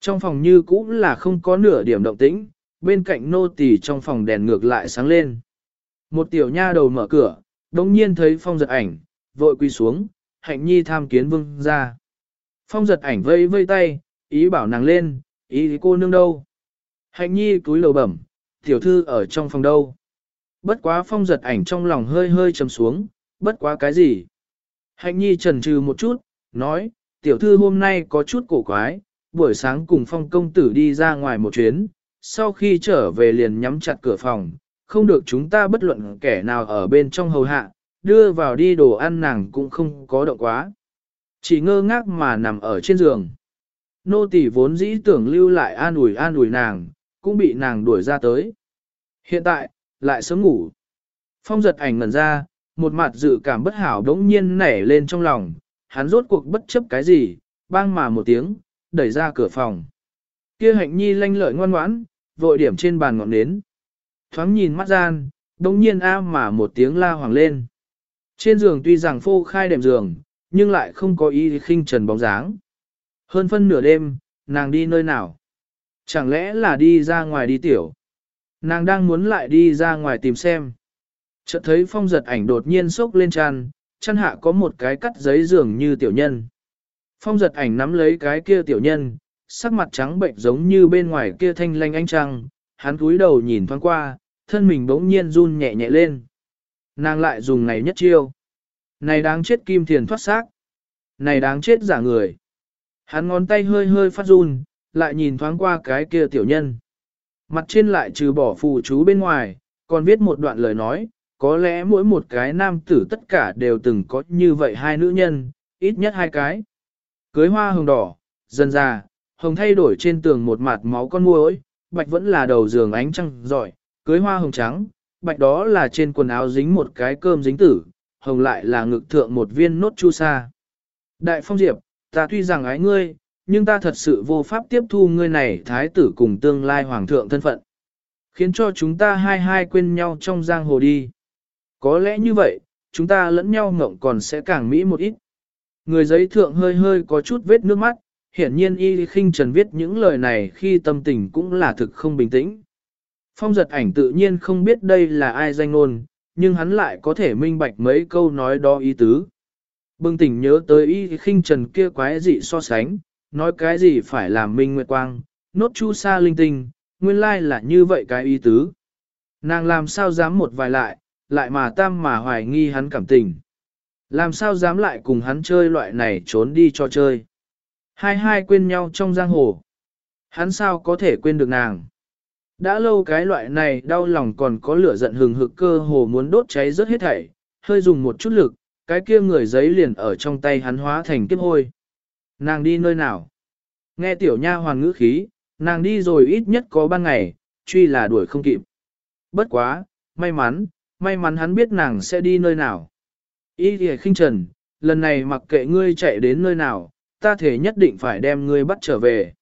Trong phòng như cũ là không có nửa điểm động tĩnh, bên cạnh nô tỳ trong phòng đèn ngược lại sáng lên. Một tiểu nha đầu mở cửa, đồng nhiên thấy phong giật ảnh, vội quỳ xuống, hạnh nhi tham kiến vương ra. Phong giật ảnh vây vây tay, ý bảo nàng lên, ý cô nương đâu. Hạnh nhi cúi lầu bẩm, tiểu thư ở trong phòng đâu. Bất quá phong giật ảnh trong lòng hơi hơi trầm xuống, bất quá cái gì. Hạnh nhi trần trừ một chút, nói, tiểu thư hôm nay có chút cổ quái, buổi sáng cùng phong công tử đi ra ngoài một chuyến, sau khi trở về liền nhắm chặt cửa phòng, không được chúng ta bất luận kẻ nào ở bên trong hầu hạ, đưa vào đi đồ ăn nàng cũng không có động quá. Chỉ ngơ ngác mà nằm ở trên giường. Nô tỳ vốn dĩ tưởng lưu lại an ủi an ủi nàng, cũng bị nàng đuổi ra tới. Hiện tại, lại sớm ngủ. Phong giật ảnh ngẩn ra, một mặt dự cảm bất hảo đống nhiên nảy lên trong lòng, hắn rốt cuộc bất chấp cái gì, bang mà một tiếng, đẩy ra cửa phòng. Kia hạnh nhi lanh lợi ngoan ngoãn, vội điểm trên bàn ngọn nến. Thoáng nhìn mắt gian, đống nhiên a mà một tiếng la hoàng lên. Trên giường tuy rằng phô khai đệm giường, nhưng lại không có ý khinh trần bóng dáng. Hơn phân nửa đêm, nàng đi nơi nào? Chẳng lẽ là đi ra ngoài đi tiểu? Nàng đang muốn lại đi ra ngoài tìm xem. Chợt thấy phong giật ảnh đột nhiên sốc lên chăn, chăn hạ có một cái cắt giấy giường như tiểu nhân. Phong giật ảnh nắm lấy cái kia tiểu nhân, sắc mặt trắng bệnh giống như bên ngoài kia thanh lanh ánh trăng, hắn cúi đầu nhìn thoáng qua, thân mình bỗng nhiên run nhẹ nhẹ lên. Nàng lại dùng này nhất chiêu. Này đáng chết kim thiền thoát xác. Này đáng chết giả người. Hắn ngón tay hơi hơi phát run, lại nhìn thoáng qua cái kia tiểu nhân. Mặt trên lại trừ bỏ phù chú bên ngoài, còn viết một đoạn lời nói, có lẽ mỗi một cái nam tử tất cả đều từng có như vậy hai nữ nhân, ít nhất hai cái. Cưới hoa hồng đỏ, dần già, hồng thay đổi trên tường một mặt máu con muỗi, bạch vẫn là đầu giường ánh trăng giỏi, cưới hoa hồng trắng, bạch đó là trên quần áo dính một cái cơm dính tử, hồng lại là ngực thượng một viên nốt chu sa. Đại phong diệp, ta tuy rằng ái ngươi, nhưng ta thật sự vô pháp tiếp thu ngươi này thái tử cùng tương lai hoàng thượng thân phận. Khiến cho chúng ta hai hai quên nhau trong giang hồ đi. Có lẽ như vậy, chúng ta lẫn nhau ngộng còn sẽ càng mỹ một ít. Người giấy thượng hơi hơi có chút vết nước mắt, hiển nhiên y khinh trần viết những lời này khi tâm tình cũng là thực không bình tĩnh. Phong giật ảnh tự nhiên không biết đây là ai danh ngôn, nhưng hắn lại có thể minh bạch mấy câu nói đó ý tứ. Bừng tỉnh nhớ tới y khinh trần kia quái dị so sánh, nói cái gì phải làm minh nguyệt quang, nốt chu sa linh tinh, nguyên lai là như vậy cái ý tứ. Nàng làm sao dám một vài lại, lại mà tam mà hoài nghi hắn cảm tình. Làm sao dám lại cùng hắn chơi loại này trốn đi cho chơi. Hai hai quên nhau trong giang hồ. Hắn sao có thể quên được nàng. Đã lâu cái loại này đau lòng còn có lửa giận hừng hực cơ hồ muốn đốt cháy rớt hết thảy, hơi dùng một chút lực, cái kia người giấy liền ở trong tay hắn hóa thành kiếp hôi. Nàng đi nơi nào? Nghe tiểu nha hoàng ngữ khí, nàng đi rồi ít nhất có ba ngày, truy là đuổi không kịp. Bất quá, may mắn, may mắn hắn biết nàng sẽ đi nơi nào. Ý thì khinh trần, lần này mặc kệ ngươi chạy đến nơi nào, ta thể nhất định phải đem ngươi bắt trở về.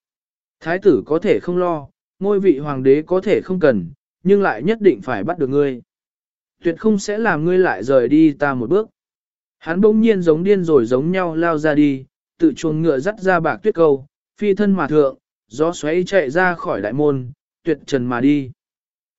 Thái tử có thể không lo, ngôi vị hoàng đế có thể không cần, nhưng lại nhất định phải bắt được ngươi. Tuyệt không sẽ làm ngươi lại rời đi ta một bước. Hắn bỗng nhiên giống điên rồi giống nhau lao ra đi, tự chuồng ngựa dắt ra bạc tuyết câu, phi thân mà thượng, gió xoáy chạy ra khỏi đại môn, tuyệt trần mà đi.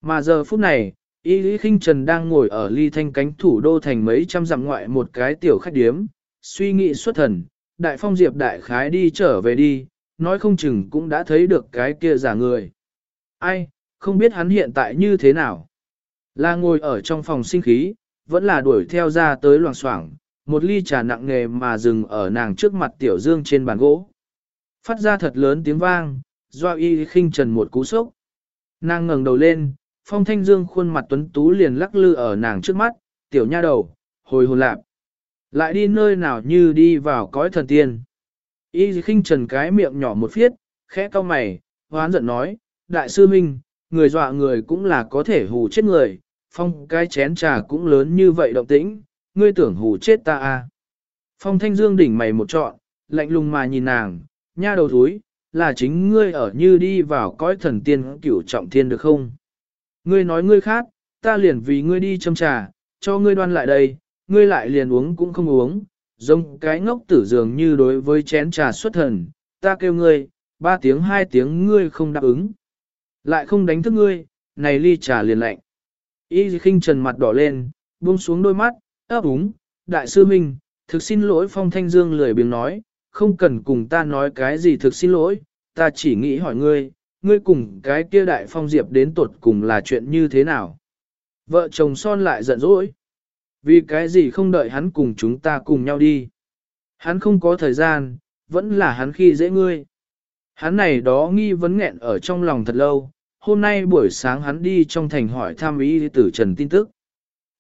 Mà giờ phút này, Y Lý Kinh Trần đang ngồi ở ly thanh cánh thủ đô thành mấy trăm dặm ngoại một cái tiểu khách điếm, suy nghĩ xuất thần, đại phong diệp đại khái đi trở về đi, nói không chừng cũng đã thấy được cái kia giả người. Ai, không biết hắn hiện tại như thế nào. Là ngồi ở trong phòng sinh khí, vẫn là đuổi theo ra tới loảng xoảng, một ly trà nặng nghề mà dừng ở nàng trước mặt tiểu dương trên bàn gỗ. Phát ra thật lớn tiếng vang, do y khinh trần một cú sốc. Nàng ngẩng đầu lên, phong thanh dương khuôn mặt tuấn tú liền lắc lư ở nàng trước mắt, tiểu nha đầu, hồi hồn lạp. Lại đi nơi nào như đi vào cõi thần tiên. Y khinh trần cái miệng nhỏ một phiết, khẽ cau mày, hoán giận nói, đại sư minh, người dọa người cũng là có thể hù chết người, phong cái chén trà cũng lớn như vậy động tĩnh, ngươi tưởng hù chết ta à. Phong thanh dương đỉnh mày một trọn, lạnh lùng mà nhìn nàng, nha đầu thúi, là chính ngươi ở như đi vào cõi thần tiên cửu trọng thiên được không? Ngươi nói ngươi khác, ta liền vì ngươi đi châm trà, cho ngươi đoan lại đây, ngươi lại liền uống cũng không uống, giống cái ngốc tử dường như đối với chén trà xuất thần, ta kêu ngươi, ba tiếng hai tiếng ngươi không đáp ứng. Lại không đánh thức ngươi, này ly trà liền lạnh. Y khinh trần mặt đỏ lên, buông xuống đôi mắt, ấp úng, đại sư huynh, thực xin lỗi phong thanh dương lười biếng nói, không cần cùng ta nói cái gì thực xin lỗi, ta chỉ nghĩ hỏi ngươi, ngươi cùng cái kia đại phong diệp đến tuột cùng là chuyện như thế nào? Vợ chồng son lại giận dỗi. Vì cái gì không đợi hắn cùng chúng ta cùng nhau đi? Hắn không có thời gian, vẫn là hắn khi dễ ngươi. Hắn này đó nghi vấn nghẹn ở trong lòng thật lâu, hôm nay buổi sáng hắn đi trong thành hỏi tham ý tử Trần tin tức.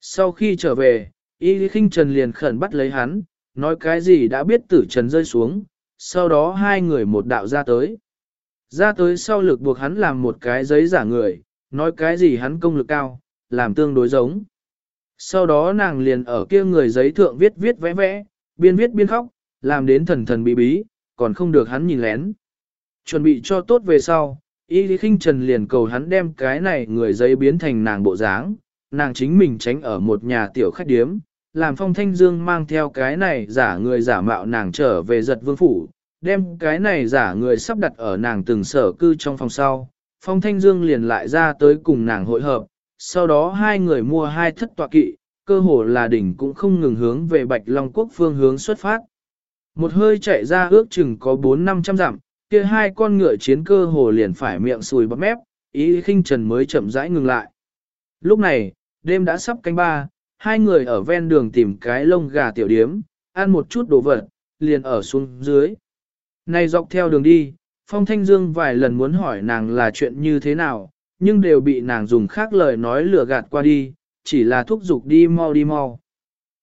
Sau khi trở về, Y Lý Kinh Trần liền khẩn bắt lấy hắn, nói cái gì đã biết tử trần rơi xuống, sau đó hai người một đạo ra tới. Ra tới sau lực buộc hắn làm một cái giấy giả người, nói cái gì hắn công lực cao, làm tương đối giống. Sau đó nàng liền ở kia người giấy thượng viết viết vẽ vẽ, biên viết biên khóc, làm đến thần thần bí bí, còn không được hắn nhìn lén. Chuẩn bị cho tốt về sau, Y Lý Kinh Trần liền cầu hắn đem cái này người giấy biến thành nàng bộ dáng, nàng chính mình tránh ở một nhà tiểu khách điếm, làm Phong Thanh Dương mang theo cái này giả người giả mạo nàng trở về giật vương phủ, đem cái này giả người sắp đặt ở nàng từng sở cư trong phòng sau. Phong Thanh Dương liền lại ra tới cùng nàng hội hợp, sau đó hai người mua hai thất tọa kỵ, cơ hồ là đỉnh cũng không ngừng hướng về Bạch Long Quốc phương hướng xuất phát. Một hơi chạy ra ước chừng có 4-500 dặm, kia hai con ngựa chiến cơ hồ liền phải miệng sùi bắp mép, ý khinh trần mới chậm rãi ngừng lại. Lúc này, đêm đã sắp canh ba, hai người ở ven đường tìm cái lông gà tiểu điếm, ăn một chút đồ vật, liền ở xuống dưới. Này dọc theo đường đi, Phong Thanh Dương vài lần muốn hỏi nàng là chuyện như thế nào, nhưng đều bị nàng dùng khác lời nói lừa gạt qua đi, chỉ là thúc giục đi mau đi mau.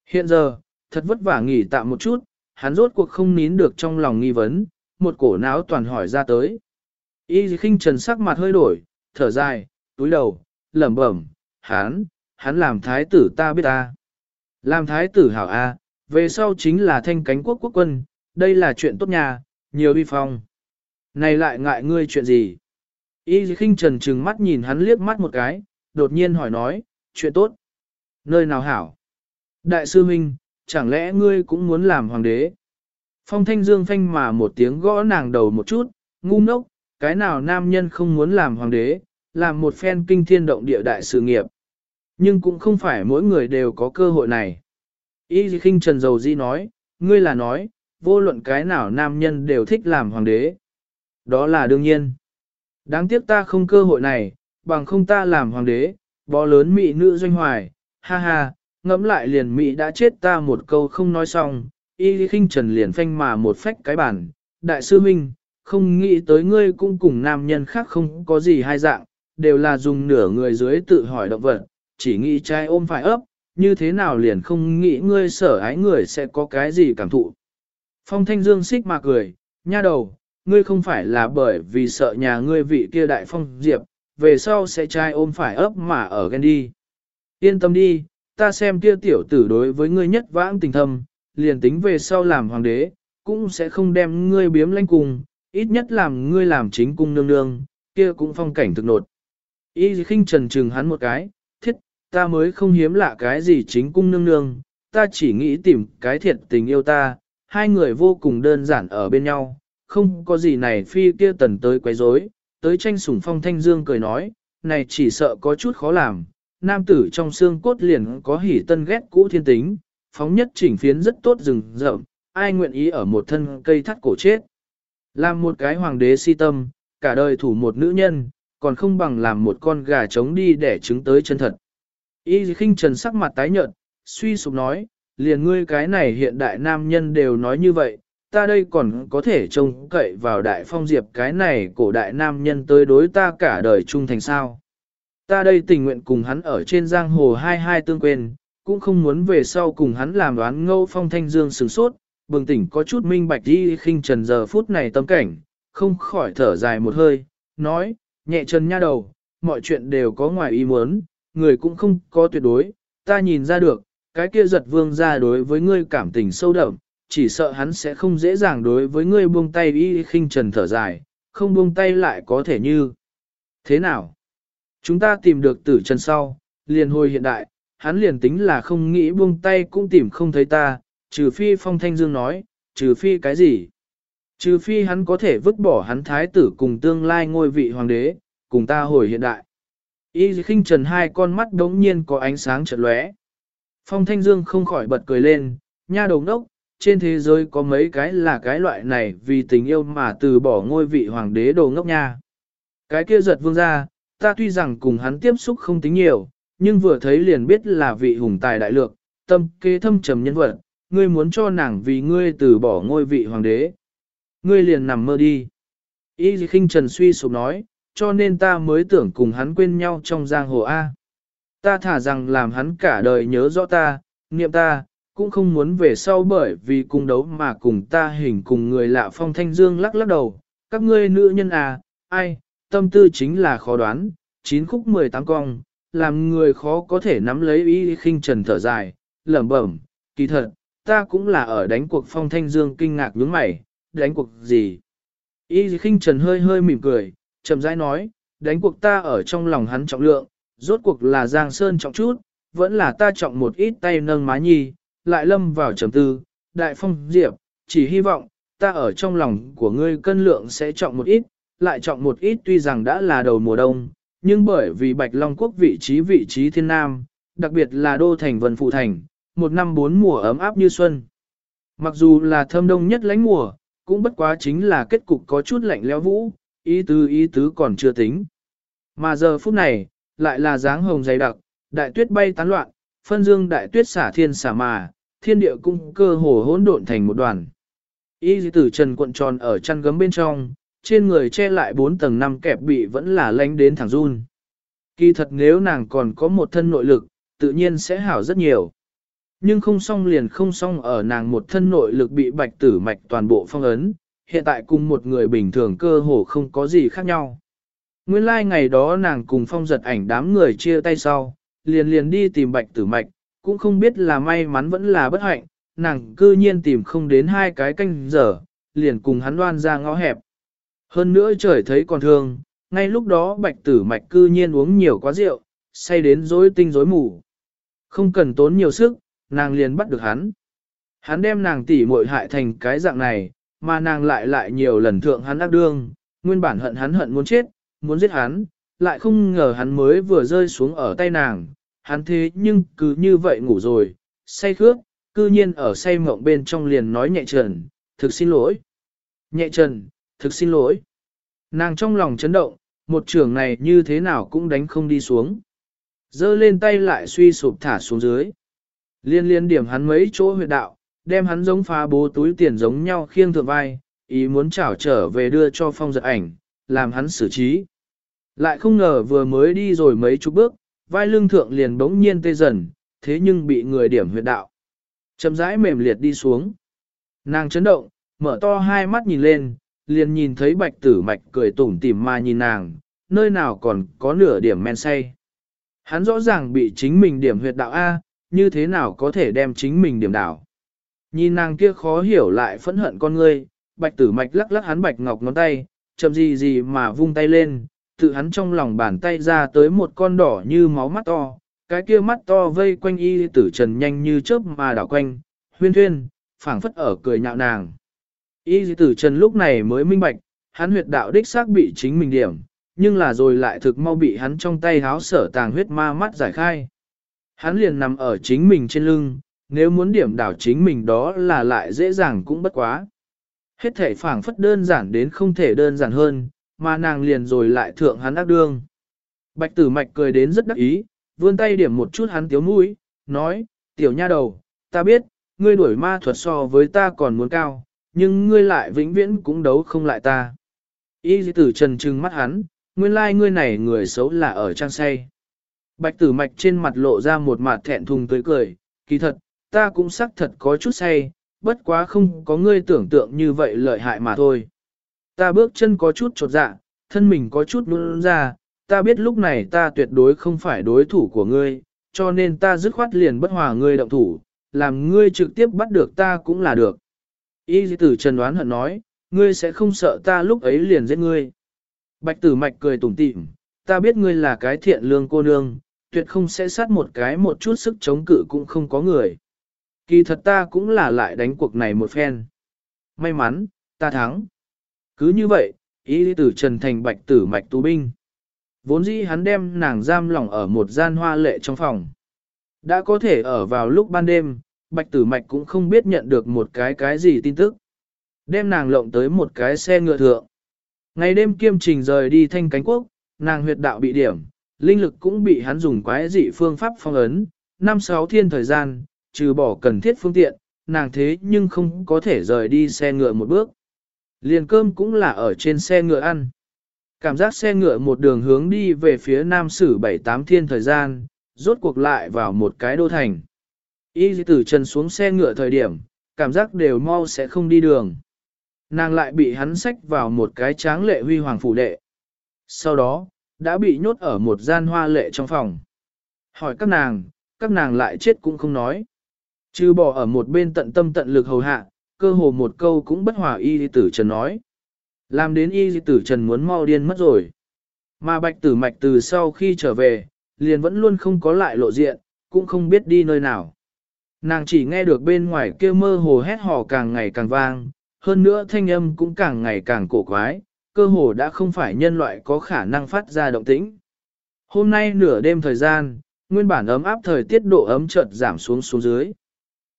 Hiện giờ, thật vất vả nghỉ tạm một chút, hắn rốt cuộc không nín được trong lòng nghi vấn, một cổ não toàn hỏi ra tới. Y khinh trần sắc mặt hơi đổi, thở dài, túi đầu, lẩm bẩm, hắn, hắn làm thái tử ta biết ta. Làm thái tử hảo A, về sau chính là thanh cánh quốc quốc quân, đây là chuyện tốt nhà, nhiều bi phong. Này lại ngại ngươi chuyện gì? Y khinh trần trừng mắt nhìn hắn liếc mắt một cái, đột nhiên hỏi nói, chuyện tốt. Nơi nào hảo? Đại sư Minh, chẳng lẽ ngươi cũng muốn làm hoàng đế? Phong thanh dương phanh mà một tiếng gõ nàng đầu một chút, ngu ngốc, cái nào nam nhân không muốn làm hoàng đế, làm một phen kinh thiên động địa đại sự nghiệp. Nhưng cũng không phải mỗi người đều có cơ hội này. Y khinh trần dầu di nói, ngươi là nói, vô luận cái nào nam nhân đều thích làm hoàng đế. Đó là đương nhiên. Đáng tiếc ta không cơ hội này, bằng không ta làm hoàng đế, bó lớn mỹ nữ doanh hoài, ha ha, ngẫm lại liền mỹ đã chết ta một câu không nói xong, y khinh trần liền phanh mà một phách cái bản, đại sư minh, không nghĩ tới ngươi cũng cùng nam nhân khác không có gì hai dạng, đều là dùng nửa người dưới tự hỏi động vật, chỉ nghĩ trai ôm phải ấp, như thế nào liền không nghĩ ngươi sở ái người sẽ có cái gì cảm thụ. Phong thanh dương xích mà cười, nha đầu, ngươi không phải là bởi vì sợ nhà ngươi vị kia đại phong diệp, về sau sẽ trai ôm phải ấp mà ở ghen đi. Yên tâm đi, ta xem kia tiểu tử đối với ngươi nhất vãng tình thâm, liền tính về sau làm hoàng đế, cũng sẽ không đem ngươi biếm lanh cùng, ít nhất làm ngươi làm chính cung nương nương, kia cũng phong cảnh thực nột. Y khinh trần trừng hắn một cái, ta mới không hiếm lạ cái gì chính cung nương nương, ta chỉ nghĩ tìm cái thiệt tình yêu ta, hai người vô cùng đơn giản ở bên nhau, không có gì này phi kia tần tới quấy rối, tới tranh sủng phong thanh dương cười nói, này chỉ sợ có chút khó làm, nam tử trong xương cốt liền có hỉ tân ghét cũ thiên tính, phóng nhất chỉnh phiến rất tốt rừng rậm, ai nguyện ý ở một thân cây thắt cổ chết. Làm một cái hoàng đế si tâm, cả đời thủ một nữ nhân, còn không bằng làm một con gà trống đi để trứng tới chân thật. Y khinh trần sắc mặt tái nhợt, suy sụp nói, liền ngươi cái này hiện đại nam nhân đều nói như vậy, ta đây còn có thể trông cậy vào đại phong diệp cái này cổ đại nam nhân tới đối ta cả đời trung thành sao. Ta đây tình nguyện cùng hắn ở trên giang hồ hai hai tương quên, cũng không muốn về sau cùng hắn làm đoán ngâu phong thanh dương sướng sốt, bừng tỉnh có chút minh bạch đi khinh trần giờ phút này tâm cảnh, không khỏi thở dài một hơi, nói, nhẹ chân nha đầu, mọi chuyện đều có ngoài ý muốn, người cũng không có tuyệt đối, ta nhìn ra được, cái kia giật vương ra đối với ngươi cảm tình sâu đậm, chỉ sợ hắn sẽ không dễ dàng đối với ngươi buông tay y khinh trần thở dài, không buông tay lại có thể như. Thế nào? Chúng ta tìm được tử trần sau, liền hồi hiện đại, hắn liền tính là không nghĩ buông tay cũng tìm không thấy ta, trừ phi phong thanh dương nói, trừ phi cái gì? Trừ phi hắn có thể vứt bỏ hắn thái tử cùng tương lai ngôi vị hoàng đế, cùng ta hồi hiện đại. Y khinh trần hai con mắt đống nhiên có ánh sáng chợt lóe. Phong thanh dương không khỏi bật cười lên, nha đầu đốc, trên thế giới có mấy cái là cái loại này vì tình yêu mà từ bỏ ngôi vị hoàng đế đồ ngốc nha. Cái kia giật vương ra, ta tuy rằng cùng hắn tiếp xúc không tính nhiều, nhưng vừa thấy liền biết là vị hùng tài đại lược, tâm kế thâm trầm nhân vật, ngươi muốn cho nàng vì ngươi từ bỏ ngôi vị hoàng đế. Ngươi liền nằm mơ đi. Y khinh trần suy sụp nói, cho nên ta mới tưởng cùng hắn quên nhau trong giang hồ A. Ta thả rằng làm hắn cả đời nhớ rõ ta, niệm ta, cũng không muốn về sau bởi vì cung đấu mà cùng ta hình cùng người lạ phong thanh dương lắc lắc đầu, các ngươi nữ nhân à, ai, tâm tư chính là khó đoán, chín khúc 18 cong, làm người khó có thể nắm lấy ý khinh trần thở dài, lẩm bẩm, kỳ thật, ta cũng là ở đánh cuộc phong thanh dương kinh ngạc nhướng mày, đánh cuộc gì? Y khinh trần hơi hơi mỉm cười, chậm rãi nói, đánh cuộc ta ở trong lòng hắn trọng lượng, rốt cuộc là Giang Sơn trọng chút, vẫn là ta trọng một ít tay nâng má nhi, lại lâm vào trầm tư, đại phong diệp, chỉ hy vọng, ta ở trong lòng của ngươi cân lượng sẽ trọng một ít, lại trọng một ít tuy rằng đã là đầu mùa đông, nhưng bởi vì Bạch Long Quốc vị trí vị trí thiên nam, đặc biệt là đô thành vân phụ thành, một năm bốn mùa ấm áp như xuân. Mặc dù là thâm đông nhất lãnh mùa, cũng bất quá chính là kết cục có chút lạnh lẽo vũ, ý tứ ý tứ còn chưa tính. Mà giờ phút này, lại là dáng hồng dày đặc, đại tuyết bay tán loạn, phân dương đại tuyết xả thiên xả mà, thiên địa cung cơ hồ hỗn độn thành một đoàn. Y tử trần cuộn tròn ở chăn gấm bên trong, trên người che lại bốn tầng năm kẹp bị vẫn là lánh đến thẳng run. Kỳ thật nếu nàng còn có một thân nội lực, tự nhiên sẽ hảo rất nhiều. Nhưng không xong liền không xong ở nàng một thân nội lực bị bạch tử mạch toàn bộ phong ấn, hiện tại cùng một người bình thường cơ hồ không có gì khác nhau. Nguyên lai like ngày đó nàng cùng phong giật ảnh đám người chia tay sau, liền liền đi tìm bạch tử mạch, cũng không biết là may mắn vẫn là bất hạnh, nàng cư nhiên tìm không đến hai cái canh giờ, liền cùng hắn đoan ra ngõ hẹp. Hơn nữa trời thấy còn thương, ngay lúc đó bạch tử mạch cư nhiên uống nhiều quá rượu, say đến rối tinh rối mù. Không cần tốn nhiều sức, nàng liền bắt được hắn. Hắn đem nàng tỉ muội hại thành cái dạng này, mà nàng lại lại nhiều lần thượng hắn ác đương, nguyên bản hận hắn hận muốn chết, muốn giết hắn, lại không ngờ hắn mới vừa rơi xuống ở tay nàng, hắn thế nhưng cứ như vậy ngủ rồi, say khước, cư nhiên ở say mộng bên trong liền nói nhẹ trần, thực xin lỗi. Nhẹ trần, thực xin lỗi. Nàng trong lòng chấn động, một trường này như thế nào cũng đánh không đi xuống. Dơ lên tay lại suy sụp thả xuống dưới. Liên liên điểm hắn mấy chỗ huyệt đạo, đem hắn giống phá bố túi tiền giống nhau khiêng thượng vai, ý muốn trảo trở về đưa cho phong giật ảnh, làm hắn xử trí. Lại không ngờ vừa mới đi rồi mấy chục bước, vai lưng thượng liền bỗng nhiên tê dần, thế nhưng bị người điểm huyệt đạo. Chậm rãi mềm liệt đi xuống. Nàng chấn động, mở to hai mắt nhìn lên, liền nhìn thấy bạch tử mạch cười tủm tỉm mà nhìn nàng, nơi nào còn có nửa điểm men say. Hắn rõ ràng bị chính mình điểm huyệt đạo A, như thế nào có thể đem chính mình điểm đảo. Nhìn nàng kia khó hiểu lại phẫn hận con ngươi, bạch tử mạch lắc lắc hắn bạch ngọc ngón tay, chậm gì gì mà vung tay lên, tự hắn trong lòng bàn tay ra tới một con đỏ như máu mắt to, cái kia mắt to vây quanh y tử trần nhanh như chớp mà đảo quanh, huyên thuyên, phảng phất ở cười nhạo nàng. Y tử trần lúc này mới minh bạch, hắn huyệt đạo đích xác bị chính mình điểm, nhưng là rồi lại thực mau bị hắn trong tay háo sở tàng huyết ma mắt giải khai. Hắn liền nằm ở chính mình trên lưng, nếu muốn điểm đảo chính mình đó là lại dễ dàng cũng bất quá. Hết thể phảng phất đơn giản đến không thể đơn giản hơn, mà nàng liền rồi lại thượng hắn ác đương. Bạch tử mạch cười đến rất đắc ý, vươn tay điểm một chút hắn tiếu mũi, nói, tiểu nha đầu, ta biết, ngươi đuổi ma thuật so với ta còn muốn cao, nhưng ngươi lại vĩnh viễn cũng đấu không lại ta. Y tử trần trừng mắt hắn, nguyên lai like ngươi này người xấu là ở trang say. Bạch tử mạch trên mặt lộ ra một mặt thẹn thùng tới cười, kỳ thật, ta cũng xác thật có chút say, bất quá không có ngươi tưởng tượng như vậy lợi hại mà thôi. Ta bước chân có chút trột dạ, thân mình có chút nôn ra, ta biết lúc này ta tuyệt đối không phải đối thủ của ngươi, cho nên ta dứt khoát liền bất hòa ngươi động thủ, làm ngươi trực tiếp bắt được ta cũng là được. Y tử trần đoán hận nói, ngươi sẽ không sợ ta lúc ấy liền giết ngươi. Bạch tử mạch cười tủm tỉm, ta biết ngươi là cái thiện lương cô nương, tuyệt không sẽ sát một cái một chút sức chống cự cũng không có người. Kỳ thật ta cũng là lại đánh cuộc này một phen. May mắn, ta thắng. Cứ như vậy, ý tử Trần Thành bạch tử mạch tù binh. Vốn dĩ hắn đem nàng giam lỏng ở một gian hoa lệ trong phòng. Đã có thể ở vào lúc ban đêm, bạch tử mạch cũng không biết nhận được một cái cái gì tin tức. Đem nàng lộng tới một cái xe ngựa thượng. Ngày đêm kiêm trình rời đi thanh cánh quốc, nàng huyệt đạo bị điểm, linh lực cũng bị hắn dùng quái dị phương pháp phong ấn, năm sáu thiên thời gian, trừ bỏ cần thiết phương tiện, nàng thế nhưng không có thể rời đi xe ngựa một bước. Liền cơm cũng là ở trên xe ngựa ăn. Cảm giác xe ngựa một đường hướng đi về phía nam sử bảy tám thiên thời gian, rốt cuộc lại vào một cái đô thành. Y tử trần xuống xe ngựa thời điểm, cảm giác đều mau sẽ không đi đường. Nàng lại bị hắn xách vào một cái tráng lệ huy hoàng phủ đệ. Sau đó, đã bị nhốt ở một gian hoa lệ trong phòng. Hỏi các nàng, các nàng lại chết cũng không nói. Chứ bỏ ở một bên tận tâm tận lực hầu hạ, cơ hồ một câu cũng bất hòa y tử trần nói. Làm đến y tử trần muốn mau điên mất rồi. Mà bạch tử mạch từ sau khi trở về, liền vẫn luôn không có lại lộ diện, cũng không biết đi nơi nào. Nàng chỉ nghe được bên ngoài kêu mơ hồ hét hò càng ngày càng vang, hơn nữa thanh âm cũng càng ngày càng cổ quái, cơ hồ đã không phải nhân loại có khả năng phát ra động tĩnh. Hôm nay nửa đêm thời gian, nguyên bản ấm áp thời tiết độ ấm chợt giảm xuống xuống dưới.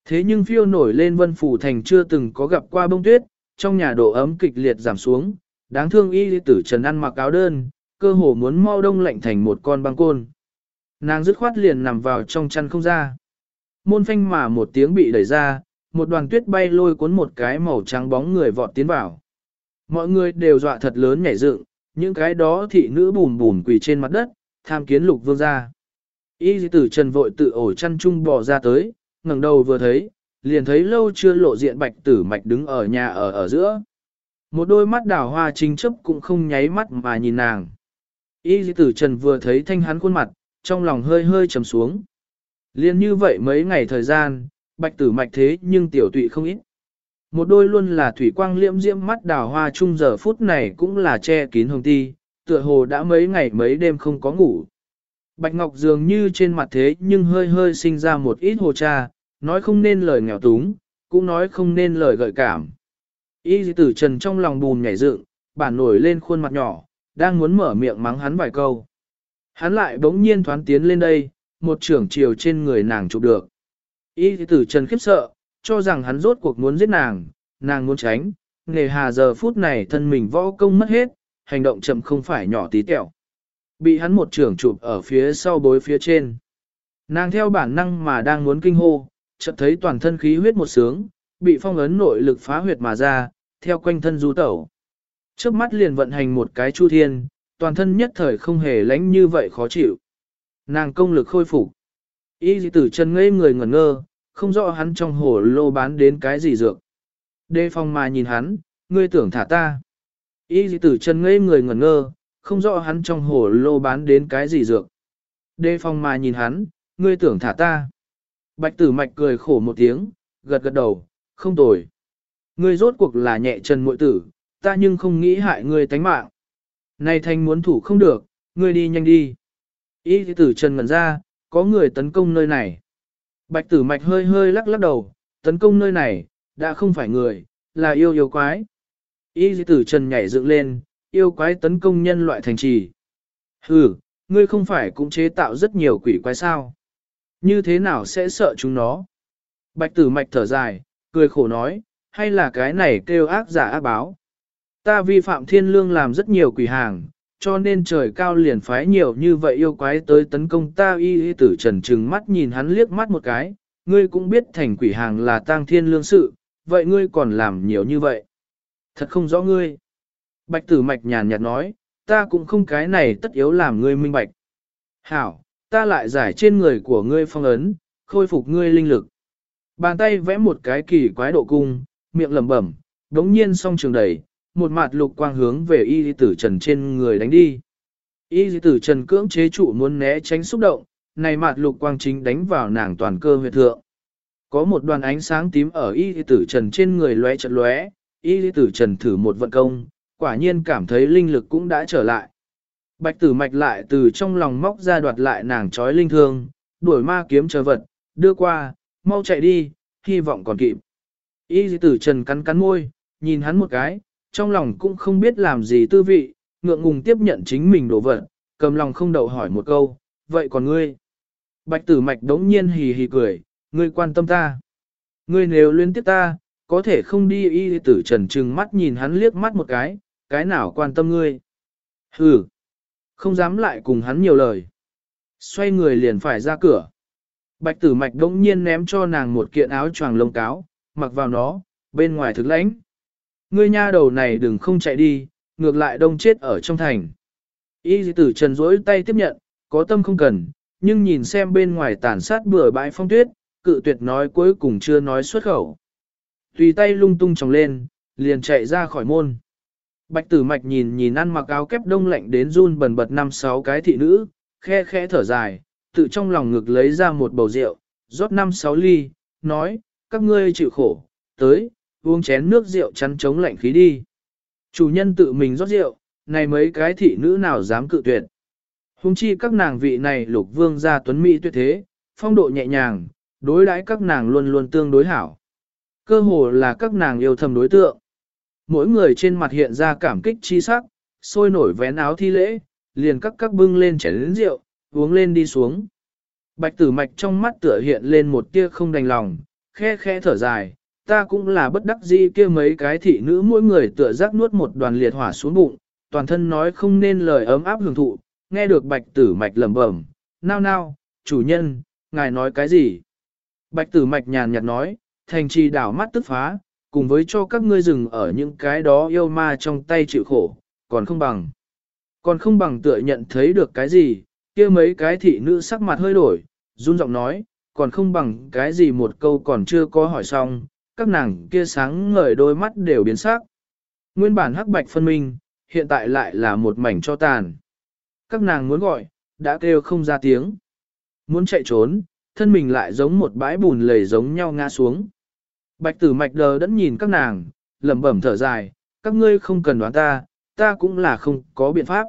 Thế nhưng phiêu nổi lên vân phủ thành chưa từng có gặp qua bông tuyết, trong nhà độ ấm kịch liệt giảm xuống, đáng thương y tử trần ăn mặc áo đơn, cơ hồ muốn mau đông lạnh thành một con băng côn. Nàng dứt khoát liền nằm vào trong chăn không ra. Môn phanh mà một tiếng bị đẩy ra, một đoàn tuyết bay lôi cuốn một cái màu trắng bóng người vọt tiến vào. Mọi người đều dọa thật lớn nhảy dựng, những cái đó thị nữ bùn bùn quỳ trên mặt đất, tham kiến lục vương ra. Y tử trần vội tự ổ chăn chung bò ra tới, ngẩng đầu vừa thấy, liền thấy lâu chưa lộ diện bạch tử mạch đứng ở nhà ở ở giữa. Một đôi mắt đào hoa chính chấp cũng không nháy mắt mà nhìn nàng. Y tử trần vừa thấy thanh hắn khuôn mặt, trong lòng hơi hơi trầm xuống. Liên như vậy mấy ngày thời gian, bạch tử mạch thế nhưng tiểu tụy không ít. Một đôi luôn là thủy quang liễm diễm mắt đào hoa chung giờ phút này cũng là che kín hồng ti, tựa hồ đã mấy ngày mấy đêm không có ngủ. Bạch Ngọc dường như trên mặt thế nhưng hơi hơi sinh ra một ít hồ cha, nói không nên lời nghèo túng, cũng nói không nên lời gợi cảm. Y tử trần trong lòng bùn nhảy dựng, bản nổi lên khuôn mặt nhỏ, đang muốn mở miệng mắng hắn vài câu. Hắn lại bỗng nhiên thoán tiến lên đây, một trưởng chiều trên người nàng chụp được. Y tử trần khiếp sợ, cho rằng hắn rốt cuộc muốn giết nàng, nàng muốn tránh, nghề hà giờ phút này thân mình võ công mất hết, hành động chậm không phải nhỏ tí tẹo. Bị hắn một trưởng chụp ở phía sau bối phía trên. Nàng theo bản năng mà đang muốn kinh hô, chợt thấy toàn thân khí huyết một sướng, bị phong ấn nội lực phá huyệt mà ra, theo quanh thân du tẩu. Trước mắt liền vận hành một cái chu thiên, toàn thân nhất thời không hề lánh như vậy khó chịu. Nàng công lực khôi phục. Y dị tử chân ngây người ngẩn ngơ, không rõ hắn trong hồ lô bán đến cái gì dược. Đê phong mà nhìn hắn, ngươi tưởng thả ta. Y dị tử chân ngây người ngẩn ngơ, không rõ hắn trong hồ lô bán đến cái gì dược. Đê phong mà nhìn hắn, ngươi tưởng thả ta. Bạch tử mạch cười khổ một tiếng, gật gật đầu, không tồi. Ngươi rốt cuộc là nhẹ chân muội tử, ta nhưng không nghĩ hại ngươi tánh mạng. Này thanh muốn thủ không được, ngươi đi nhanh đi. Y tử trần ngẩn ra, có người tấn công nơi này. Bạch tử mạch hơi hơi lắc lắc đầu, tấn công nơi này, đã không phải người, là yêu yêu quái. Y tử trần nhảy dựng lên, yêu quái tấn công nhân loại thành trì. Hừ, ngươi không phải cũng chế tạo rất nhiều quỷ quái sao. Như thế nào sẽ sợ chúng nó? Bạch tử mạch thở dài, cười khổ nói, hay là cái này kêu ác giả ác báo. Ta vi phạm thiên lương làm rất nhiều quỷ hàng, cho nên trời cao liền phái nhiều như vậy yêu quái tới tấn công ta y y tử trần trừng mắt nhìn hắn liếc mắt một cái, ngươi cũng biết thành quỷ hàng là tang thiên lương sự, vậy ngươi còn làm nhiều như vậy. Thật không rõ ngươi. Bạch tử mạch nhàn nhạt nói, ta cũng không cái này tất yếu làm ngươi minh bạch. Hảo, ta lại giải trên người của ngươi phong ấn, khôi phục ngươi linh lực. Bàn tay vẽ một cái kỳ quái độ cung, miệng lẩm bẩm, đống nhiên song trường đẩy, một mặt lục quang hướng về y tử trần trên người đánh đi. Y tử trần cưỡng chế trụ muốn né tránh xúc động, này mặt lục quang chính đánh vào nàng toàn cơ huyệt thượng. Có một đoàn ánh sáng tím ở y tử trần trên người lóe chật lóe, y tử trần thử một vận công, quả nhiên cảm thấy linh lực cũng đã trở lại. Bạch tử mạch lại từ trong lòng móc ra đoạt lại nàng trói linh thương, đuổi ma kiếm chờ vật, đưa qua, mau chạy đi, hy vọng còn kịp. Y tử trần cắn cắn môi, nhìn hắn một cái, trong lòng cũng không biết làm gì tư vị, ngượng ngùng tiếp nhận chính mình đổ vật, cầm lòng không đậu hỏi một câu, vậy còn ngươi? Bạch tử mạch đống nhiên hì hì cười, ngươi quan tâm ta. Ngươi nếu luyến tiếp ta, có thể không đi y tử trần trừng mắt nhìn hắn liếc mắt một cái, cái nào quan tâm ngươi? Hừ, không dám lại cùng hắn nhiều lời. Xoay người liền phải ra cửa. Bạch tử mạch đống nhiên ném cho nàng một kiện áo choàng lông cáo, mặc vào nó, bên ngoài thực lãnh. Ngươi nha đầu này đừng không chạy đi, ngược lại đông chết ở trong thành. Y dị tử trần rỗi tay tiếp nhận, có tâm không cần, nhưng nhìn xem bên ngoài tàn sát bừa bãi phong tuyết, cự tuyệt nói cuối cùng chưa nói xuất khẩu. Tùy tay lung tung tròng lên, liền chạy ra khỏi môn. Bạch tử mạch nhìn nhìn ăn mặc áo kép đông lạnh đến run bần bật năm sáu cái thị nữ, khe khẽ thở dài, tự trong lòng ngực lấy ra một bầu rượu, rót năm sáu ly, nói, các ngươi chịu khổ, tới, uống chén nước rượu chắn chống lạnh khí đi. Chủ nhân tự mình rót rượu, này mấy cái thị nữ nào dám cự tuyệt. Hùng chi các nàng vị này lục vương gia tuấn mỹ tuyệt thế, phong độ nhẹ nhàng, đối đãi các nàng luôn luôn tương đối hảo. Cơ hồ là các nàng yêu thầm đối tượng. Mỗi người trên mặt hiện ra cảm kích chi sắc, sôi nổi vén áo thi lễ, liền các các bưng lên chén lĩnh rượu, uống lên đi xuống. Bạch tử mạch trong mắt tựa hiện lên một tia không đành lòng, khe khe thở dài, ta cũng là bất đắc dĩ kia mấy cái thị nữ mỗi người tựa giác nuốt một đoàn liệt hỏa xuống bụng, toàn thân nói không nên lời ấm áp hưởng thụ, nghe được bạch tử mạch lẩm bẩm, nao nao, chủ nhân, ngài nói cái gì? Bạch tử mạch nhàn nhạt nói, thành trì đảo mắt tức phá, cùng với cho các ngươi dừng ở những cái đó yêu ma trong tay chịu khổ, còn không bằng. Còn không bằng tựa nhận thấy được cái gì, kia mấy cái thị nữ sắc mặt hơi đổi, run giọng nói, còn không bằng cái gì một câu còn chưa có hỏi xong, các nàng kia sáng ngời đôi mắt đều biến sắc. Nguyên bản hắc bạch phân minh, hiện tại lại là một mảnh cho tàn. Các nàng muốn gọi, đã kêu không ra tiếng. Muốn chạy trốn, thân mình lại giống một bãi bùn lầy giống nhau ngã xuống. Bạch tử mạch đờ đẫn nhìn các nàng, lẩm bẩm thở dài, các ngươi không cần đoán ta, ta cũng là không có biện pháp.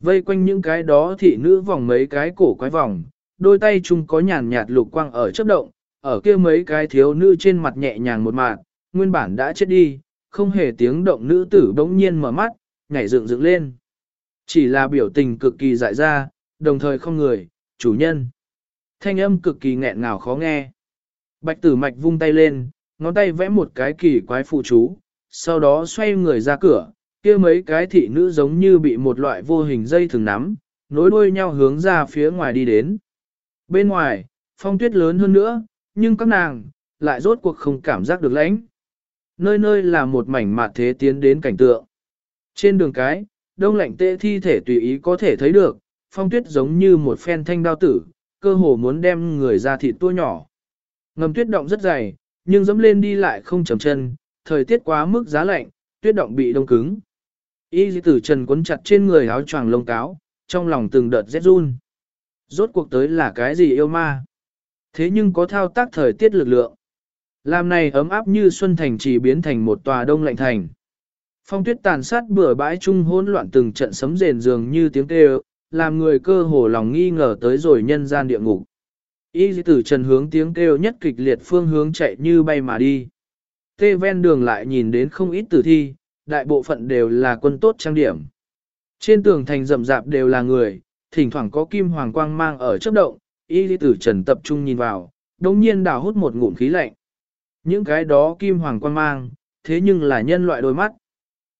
Vây quanh những cái đó thị nữ vòng mấy cái cổ quái vòng, đôi tay chung có nhàn nhạt lục quang ở chấp động, ở kia mấy cái thiếu nữ trên mặt nhẹ nhàng một mạt, nguyên bản đã chết đi, không hề tiếng động nữ tử bỗng nhiên mở mắt, nhảy dựng dựng lên. Chỉ là biểu tình cực kỳ dại ra, đồng thời không người, chủ nhân. Thanh âm cực kỳ nghẹn ngào khó nghe. Bạch tử mạch vung tay lên, ngón tay vẽ một cái kỳ quái phụ chú, sau đó xoay người ra cửa, kia mấy cái thị nữ giống như bị một loại vô hình dây thường nắm, nối đuôi nhau hướng ra phía ngoài đi đến. Bên ngoài, phong tuyết lớn hơn nữa, nhưng các nàng, lại rốt cuộc không cảm giác được lãnh. Nơi nơi là một mảnh mạt thế tiến đến cảnh tượng. Trên đường cái, đông lạnh tê thi thể tùy ý có thể thấy được, phong tuyết giống như một phen thanh đao tử, cơ hồ muốn đem người ra thịt tua nhỏ. Ngầm tuyết động rất dày, nhưng dẫm lên đi lại không chầm chân, thời tiết quá mức giá lạnh, tuyết động bị đông cứng. Y dĩ tử trần quấn chặt trên người áo choàng lông cáo, trong lòng từng đợt rét run. Rốt cuộc tới là cái gì yêu ma? Thế nhưng có thao tác thời tiết lực lượng. Làm này ấm áp như xuân thành chỉ biến thành một tòa đông lạnh thành. Phong tuyết tàn sát bừa bãi trung hỗn loạn từng trận sấm rền dường như tiếng kêu, làm người cơ hồ lòng nghi ngờ tới rồi nhân gian địa ngục. Y dì tử trần hướng tiếng kêu nhất kịch liệt phương hướng chạy như bay mà đi. Tê ven đường lại nhìn đến không ít tử thi, đại bộ phận đều là quân tốt trang điểm. Trên tường thành rậm rạp đều là người, thỉnh thoảng có kim hoàng quang mang ở chớp động, y lý tử trần tập trung nhìn vào, đồng nhiên đào hút một ngụm khí lạnh. Những cái đó kim hoàng quang mang, thế nhưng là nhân loại đôi mắt.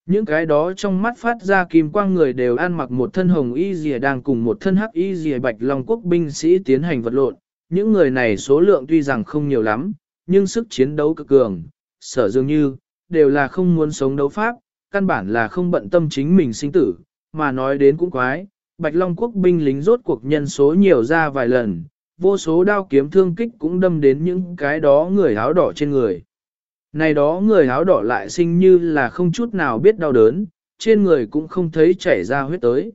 Những cái đó trong mắt phát ra kim quang người đều ăn mặc một thân hồng y dìa đang cùng một thân hắc y dìa bạch long quốc binh sĩ tiến hành vật lộn. Những người này số lượng tuy rằng không nhiều lắm, nhưng sức chiến đấu cực cường, sở dường như, đều là không muốn sống đấu pháp, căn bản là không bận tâm chính mình sinh tử, mà nói đến cũng quái, Bạch Long quốc binh lính rốt cuộc nhân số nhiều ra vài lần, vô số đao kiếm thương kích cũng đâm đến những cái đó người áo đỏ trên người. Này đó người áo đỏ lại sinh như là không chút nào biết đau đớn, trên người cũng không thấy chảy ra huyết tới.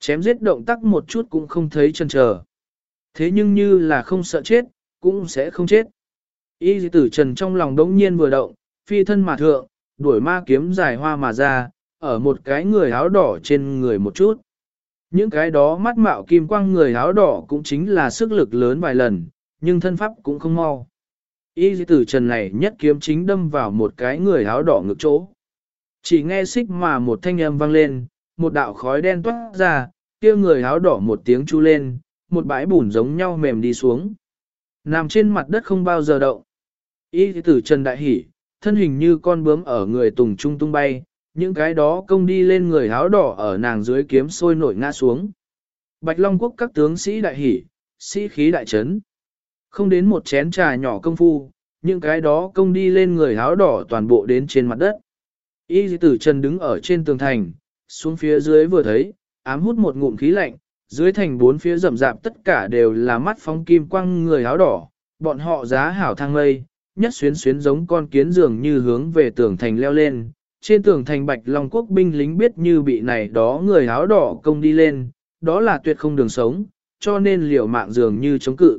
Chém giết động tác một chút cũng không thấy chân chờ. Thế nhưng như là không sợ chết, cũng sẽ không chết. Y tử trần trong lòng đống nhiên vừa động, phi thân mà thượng, đuổi ma kiếm dài hoa mà ra, ở một cái người áo đỏ trên người một chút. Những cái đó mắt mạo kim quang người áo đỏ cũng chính là sức lực lớn vài lần, nhưng thân pháp cũng không mau. Y tử trần này nhất kiếm chính đâm vào một cái người áo đỏ ngực chỗ. Chỉ nghe xích mà một thanh âm vang lên, một đạo khói đen toát ra, kia người áo đỏ một tiếng chu lên, một bãi bùn giống nhau mềm đi xuống. Nằm trên mặt đất không bao giờ động. Y tử trần đại hỉ, thân hình như con bướm ở người tùng trung tung bay, những cái đó công đi lên người áo đỏ ở nàng dưới kiếm sôi nổi ngã xuống. Bạch Long Quốc các tướng sĩ đại hỉ, sĩ khí đại trấn. Không đến một chén trà nhỏ công phu, những cái đó công đi lên người áo đỏ toàn bộ đến trên mặt đất. Y tử trần đứng ở trên tường thành, xuống phía dưới vừa thấy, ám hút một ngụm khí lạnh, dưới thành bốn phía rậm rạp tất cả đều là mắt phóng kim quang người áo đỏ, bọn họ giá hảo thang lây, nhất xuyến xuyến giống con kiến dường như hướng về tường thành leo lên. Trên tường thành bạch long quốc binh lính biết như bị này đó người áo đỏ công đi lên, đó là tuyệt không đường sống, cho nên liều mạng dường như chống cự.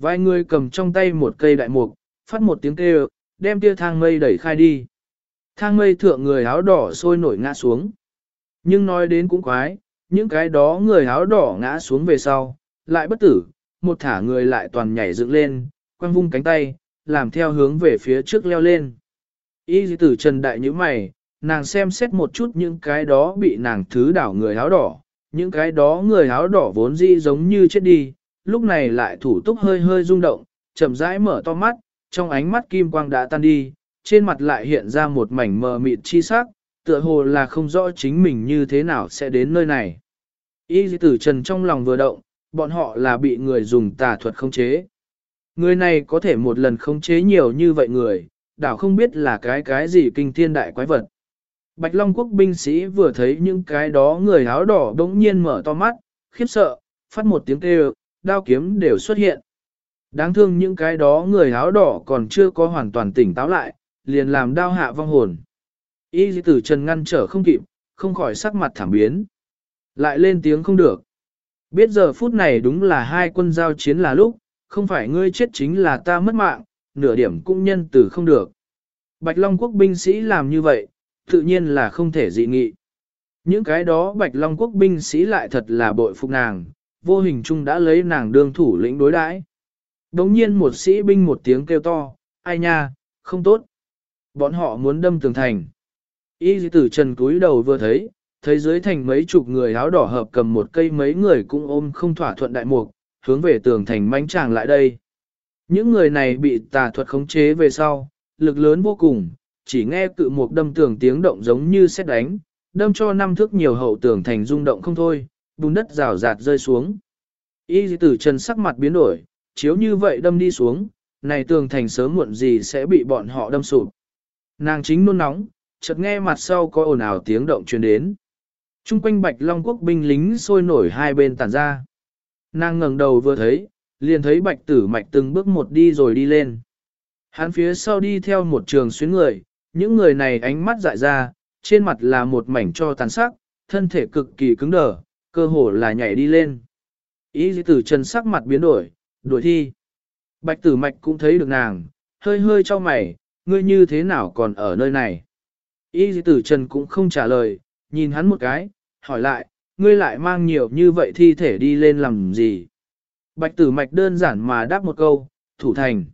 Vài người cầm trong tay một cây đại mục, phát một tiếng kêu, đem tia thang mây đẩy khai đi. Thang mây thượng người áo đỏ sôi nổi ngã xuống. Nhưng nói đến cũng quái, những cái đó người áo đỏ ngã xuống về sau, lại bất tử, một thả người lại toàn nhảy dựng lên, quăng vung cánh tay, làm theo hướng về phía trước leo lên. Y tử trần đại như mày, nàng xem xét một chút những cái đó bị nàng thứ đảo người áo đỏ, những cái đó người áo đỏ vốn dĩ giống như chết đi, lúc này lại thủ túc hơi hơi rung động, chậm rãi mở to mắt, trong ánh mắt kim quang đã tan đi, trên mặt lại hiện ra một mảnh mờ mịt chi sắc, tựa hồ là không rõ chính mình như thế nào sẽ đến nơi này. Y tử trần trong lòng vừa động, bọn họ là bị người dùng tà thuật khống chế. Người này có thể một lần khống chế nhiều như vậy người, đảo không biết là cái cái gì kinh thiên đại quái vật. Bạch Long quốc binh sĩ vừa thấy những cái đó người áo đỏ đống nhiên mở to mắt, khiếp sợ, phát một tiếng kêu, đao kiếm đều xuất hiện. Đáng thương những cái đó người áo đỏ còn chưa có hoàn toàn tỉnh táo lại, liền làm đao hạ vong hồn. Y tử trần ngăn trở không kịp, không khỏi sắc mặt thảm biến. Lại lên tiếng không được. Biết giờ phút này đúng là hai quân giao chiến là lúc, không phải ngươi chết chính là ta mất mạng, nửa điểm cũng nhân tử không được. Bạch Long quốc binh sĩ làm như vậy, tự nhiên là không thể dị nghị. Những cái đó Bạch Long quốc binh sĩ lại thật là bội phục nàng, vô hình chung đã lấy nàng đương thủ lĩnh đối đãi. Đống nhiên một sĩ binh một tiếng kêu to, ai nha, không tốt. Bọn họ muốn đâm tường thành. Y tử trần cúi đầu vừa thấy, thấy dưới thành mấy chục người áo đỏ hợp cầm một cây mấy người cũng ôm không thỏa thuận đại mục, hướng về tường thành manh tràng lại đây. Những người này bị tà thuật khống chế về sau, lực lớn vô cùng, chỉ nghe cự mục đâm tường tiếng động giống như xét đánh, đâm cho năm thước nhiều hậu tường thành rung động không thôi, bùn đất rào rạt rơi xuống. Y tử trần sắc mặt biến đổi, chiếu như vậy đâm đi xuống, này tường thành sớm muộn gì sẽ bị bọn họ đâm sụp. Nàng chính nôn nóng, chợt nghe mặt sau có ồn ào tiếng động truyền đến. Trung quanh bạch long quốc binh lính sôi nổi hai bên tản ra. Nàng ngẩng đầu vừa thấy, liền thấy bạch tử mạch từng bước một đi rồi đi lên. Hắn phía sau đi theo một trường xuyến người, những người này ánh mắt dại ra, trên mặt là một mảnh cho tàn sắc, thân thể cực kỳ cứng đờ, cơ hồ là nhảy đi lên. Ý tử trần sắc mặt biến đổi, đuổi thi. Bạch tử mạch cũng thấy được nàng, hơi hơi cho mày, ngươi như thế nào còn ở nơi này. Ý tử trần cũng không trả lời, nhìn hắn một cái, hỏi lại, ngươi lại mang nhiều như vậy thi thể đi lên làm gì? Bạch tử mạch đơn giản mà đáp một câu, thủ thành.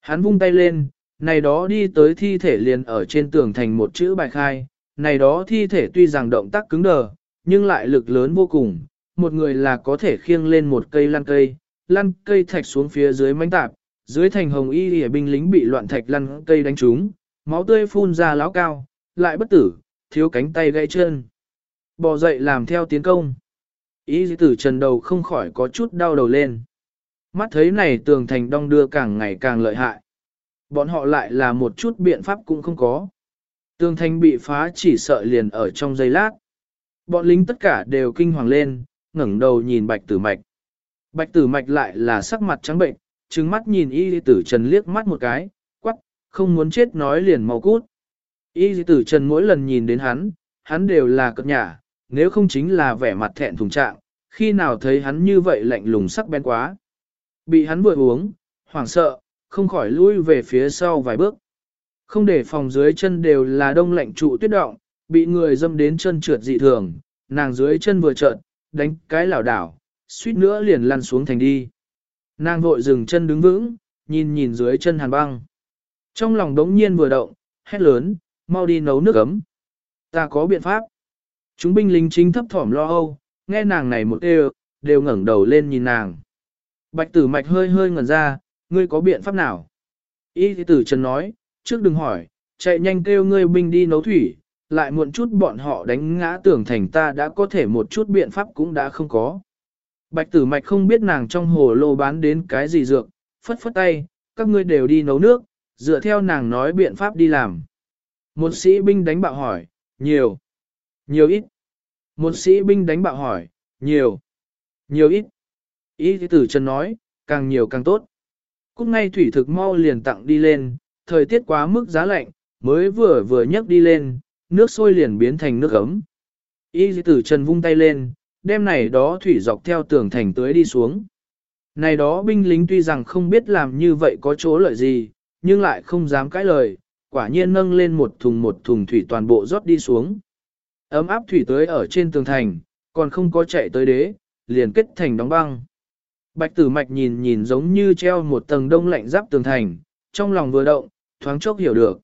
Hắn vung tay lên, này đó đi tới thi thể liền ở trên tường thành một chữ bài khai, này đó thi thể tuy rằng động tác cứng đờ, nhưng lại lực lớn vô cùng, một người là có thể khiêng lên một cây lăn cây, lăn cây thạch xuống phía dưới mánh tạp, dưới thành hồng y lìa binh lính bị loạn thạch lăn cây đánh trúng, máu tươi phun ra láo cao, lại bất tử, thiếu cánh tay gãy chân. Bò dậy làm theo tiến công. Ý tử trần đầu không khỏi có chút đau đầu lên. Mắt thấy này tường thành đong đưa càng ngày càng lợi hại. Bọn họ lại là một chút biện pháp cũng không có. Tường thành bị phá chỉ sợ liền ở trong giây lát. Bọn lính tất cả đều kinh hoàng lên, ngẩng đầu nhìn bạch tử mạch. Bạch tử mạch lại là sắc mặt trắng bệnh, trừng mắt nhìn y tử trần liếc mắt một cái, quắc, không muốn chết nói liền mau cút. Y tử trần mỗi lần nhìn đến hắn, hắn đều là cập nhả, nếu không chính là vẻ mặt thẹn thùng trạng, khi nào thấy hắn như vậy lạnh lùng sắc bén quá. Bị hắn vừa uống, hoảng sợ, không khỏi lui về phía sau vài bước. Không để phòng dưới chân đều là đông lạnh trụ tuyết động, bị người dâm đến chân trượt dị thường, nàng dưới chân vừa trợn, đánh cái lảo đảo, suýt nữa liền lăn xuống thành đi. Nàng vội dừng chân đứng vững, nhìn nhìn dưới chân hàn băng. Trong lòng đống nhiên vừa động, hét lớn, mau đi nấu nước ấm. Ta có biện pháp. Chúng binh lính chính thấp thỏm lo âu, nghe nàng này một đều, đều ngẩng đầu lên nhìn nàng. Bạch tử mạch hơi hơi ngẩn ra, ngươi có biện pháp nào? Y tử trần nói, trước đừng hỏi, chạy nhanh kêu ngươi binh đi nấu thủy, lại muộn chút bọn họ đánh ngã tưởng thành ta đã có thể một chút biện pháp cũng đã không có. Bạch tử mạch không biết nàng trong hồ lô bán đến cái gì dược, phất phất tay, các ngươi đều đi nấu nước, dựa theo nàng nói biện pháp đi làm. Một sĩ binh đánh bạo hỏi, nhiều, nhiều ít. Một sĩ binh đánh bạo hỏi, nhiều, nhiều ít. Ý tử Trần nói, càng nhiều càng tốt. Cúc ngay thủy thực mau liền tặng đi lên, thời tiết quá mức giá lạnh, mới vừa vừa nhấc đi lên, nước sôi liền biến thành nước ấm. Y tử trần vung tay lên, đem này đó thủy dọc theo tường thành tới đi xuống. Này đó binh lính tuy rằng không biết làm như vậy có chỗ lợi gì, nhưng lại không dám cãi lời, quả nhiên nâng lên một thùng một thùng thủy toàn bộ rót đi xuống. Ấm áp thủy tới ở trên tường thành, còn không có chạy tới đế, liền kết thành đóng băng. Bạch tử mạch nhìn nhìn giống như treo một tầng đông lạnh giáp tường thành, trong lòng vừa động, thoáng chốc hiểu được.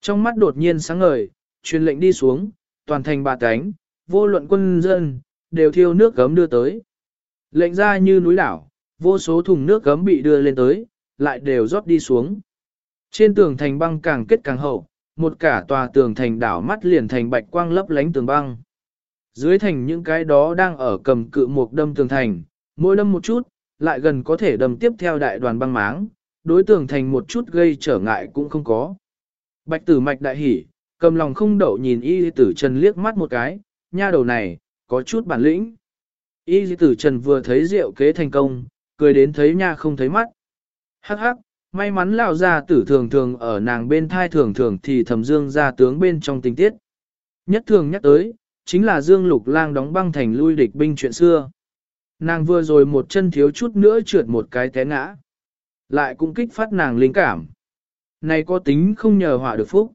Trong mắt đột nhiên sáng ngời, truyền lệnh đi xuống, toàn thành bà cánh, vô luận quân dân, đều thiêu nước gấm đưa tới. Lệnh ra như núi đảo, vô số thùng nước gấm bị đưa lên tới, lại đều rót đi xuống. Trên tường thành băng càng kết càng hậu, một cả tòa tường thành đảo mắt liền thành bạch quang lấp lánh tường băng. Dưới thành những cái đó đang ở cầm cự một đâm tường thành, mỗi đâm một chút, lại gần có thể đâm tiếp theo đại đoàn băng máng, đối tường thành một chút gây trở ngại cũng không có. Bạch tử mạch đại hỉ, cầm lòng không đậu nhìn y tử trần liếc mắt một cái, nha đầu này, có chút bản lĩnh. Y tử trần vừa thấy rượu kế thành công, cười đến thấy nha không thấy mắt. Hắc hắc, may mắn lão gia tử thường thường ở nàng bên thai thường thường thì thầm dương gia tướng bên trong tình tiết. Nhất thường nhắc tới, chính là Dương Lục Lang đóng băng thành lui địch binh chuyện xưa. Nàng vừa rồi một chân thiếu chút nữa trượt một cái té ngã. Lại cũng kích phát nàng linh cảm. Này có tính không nhờ họa được phúc.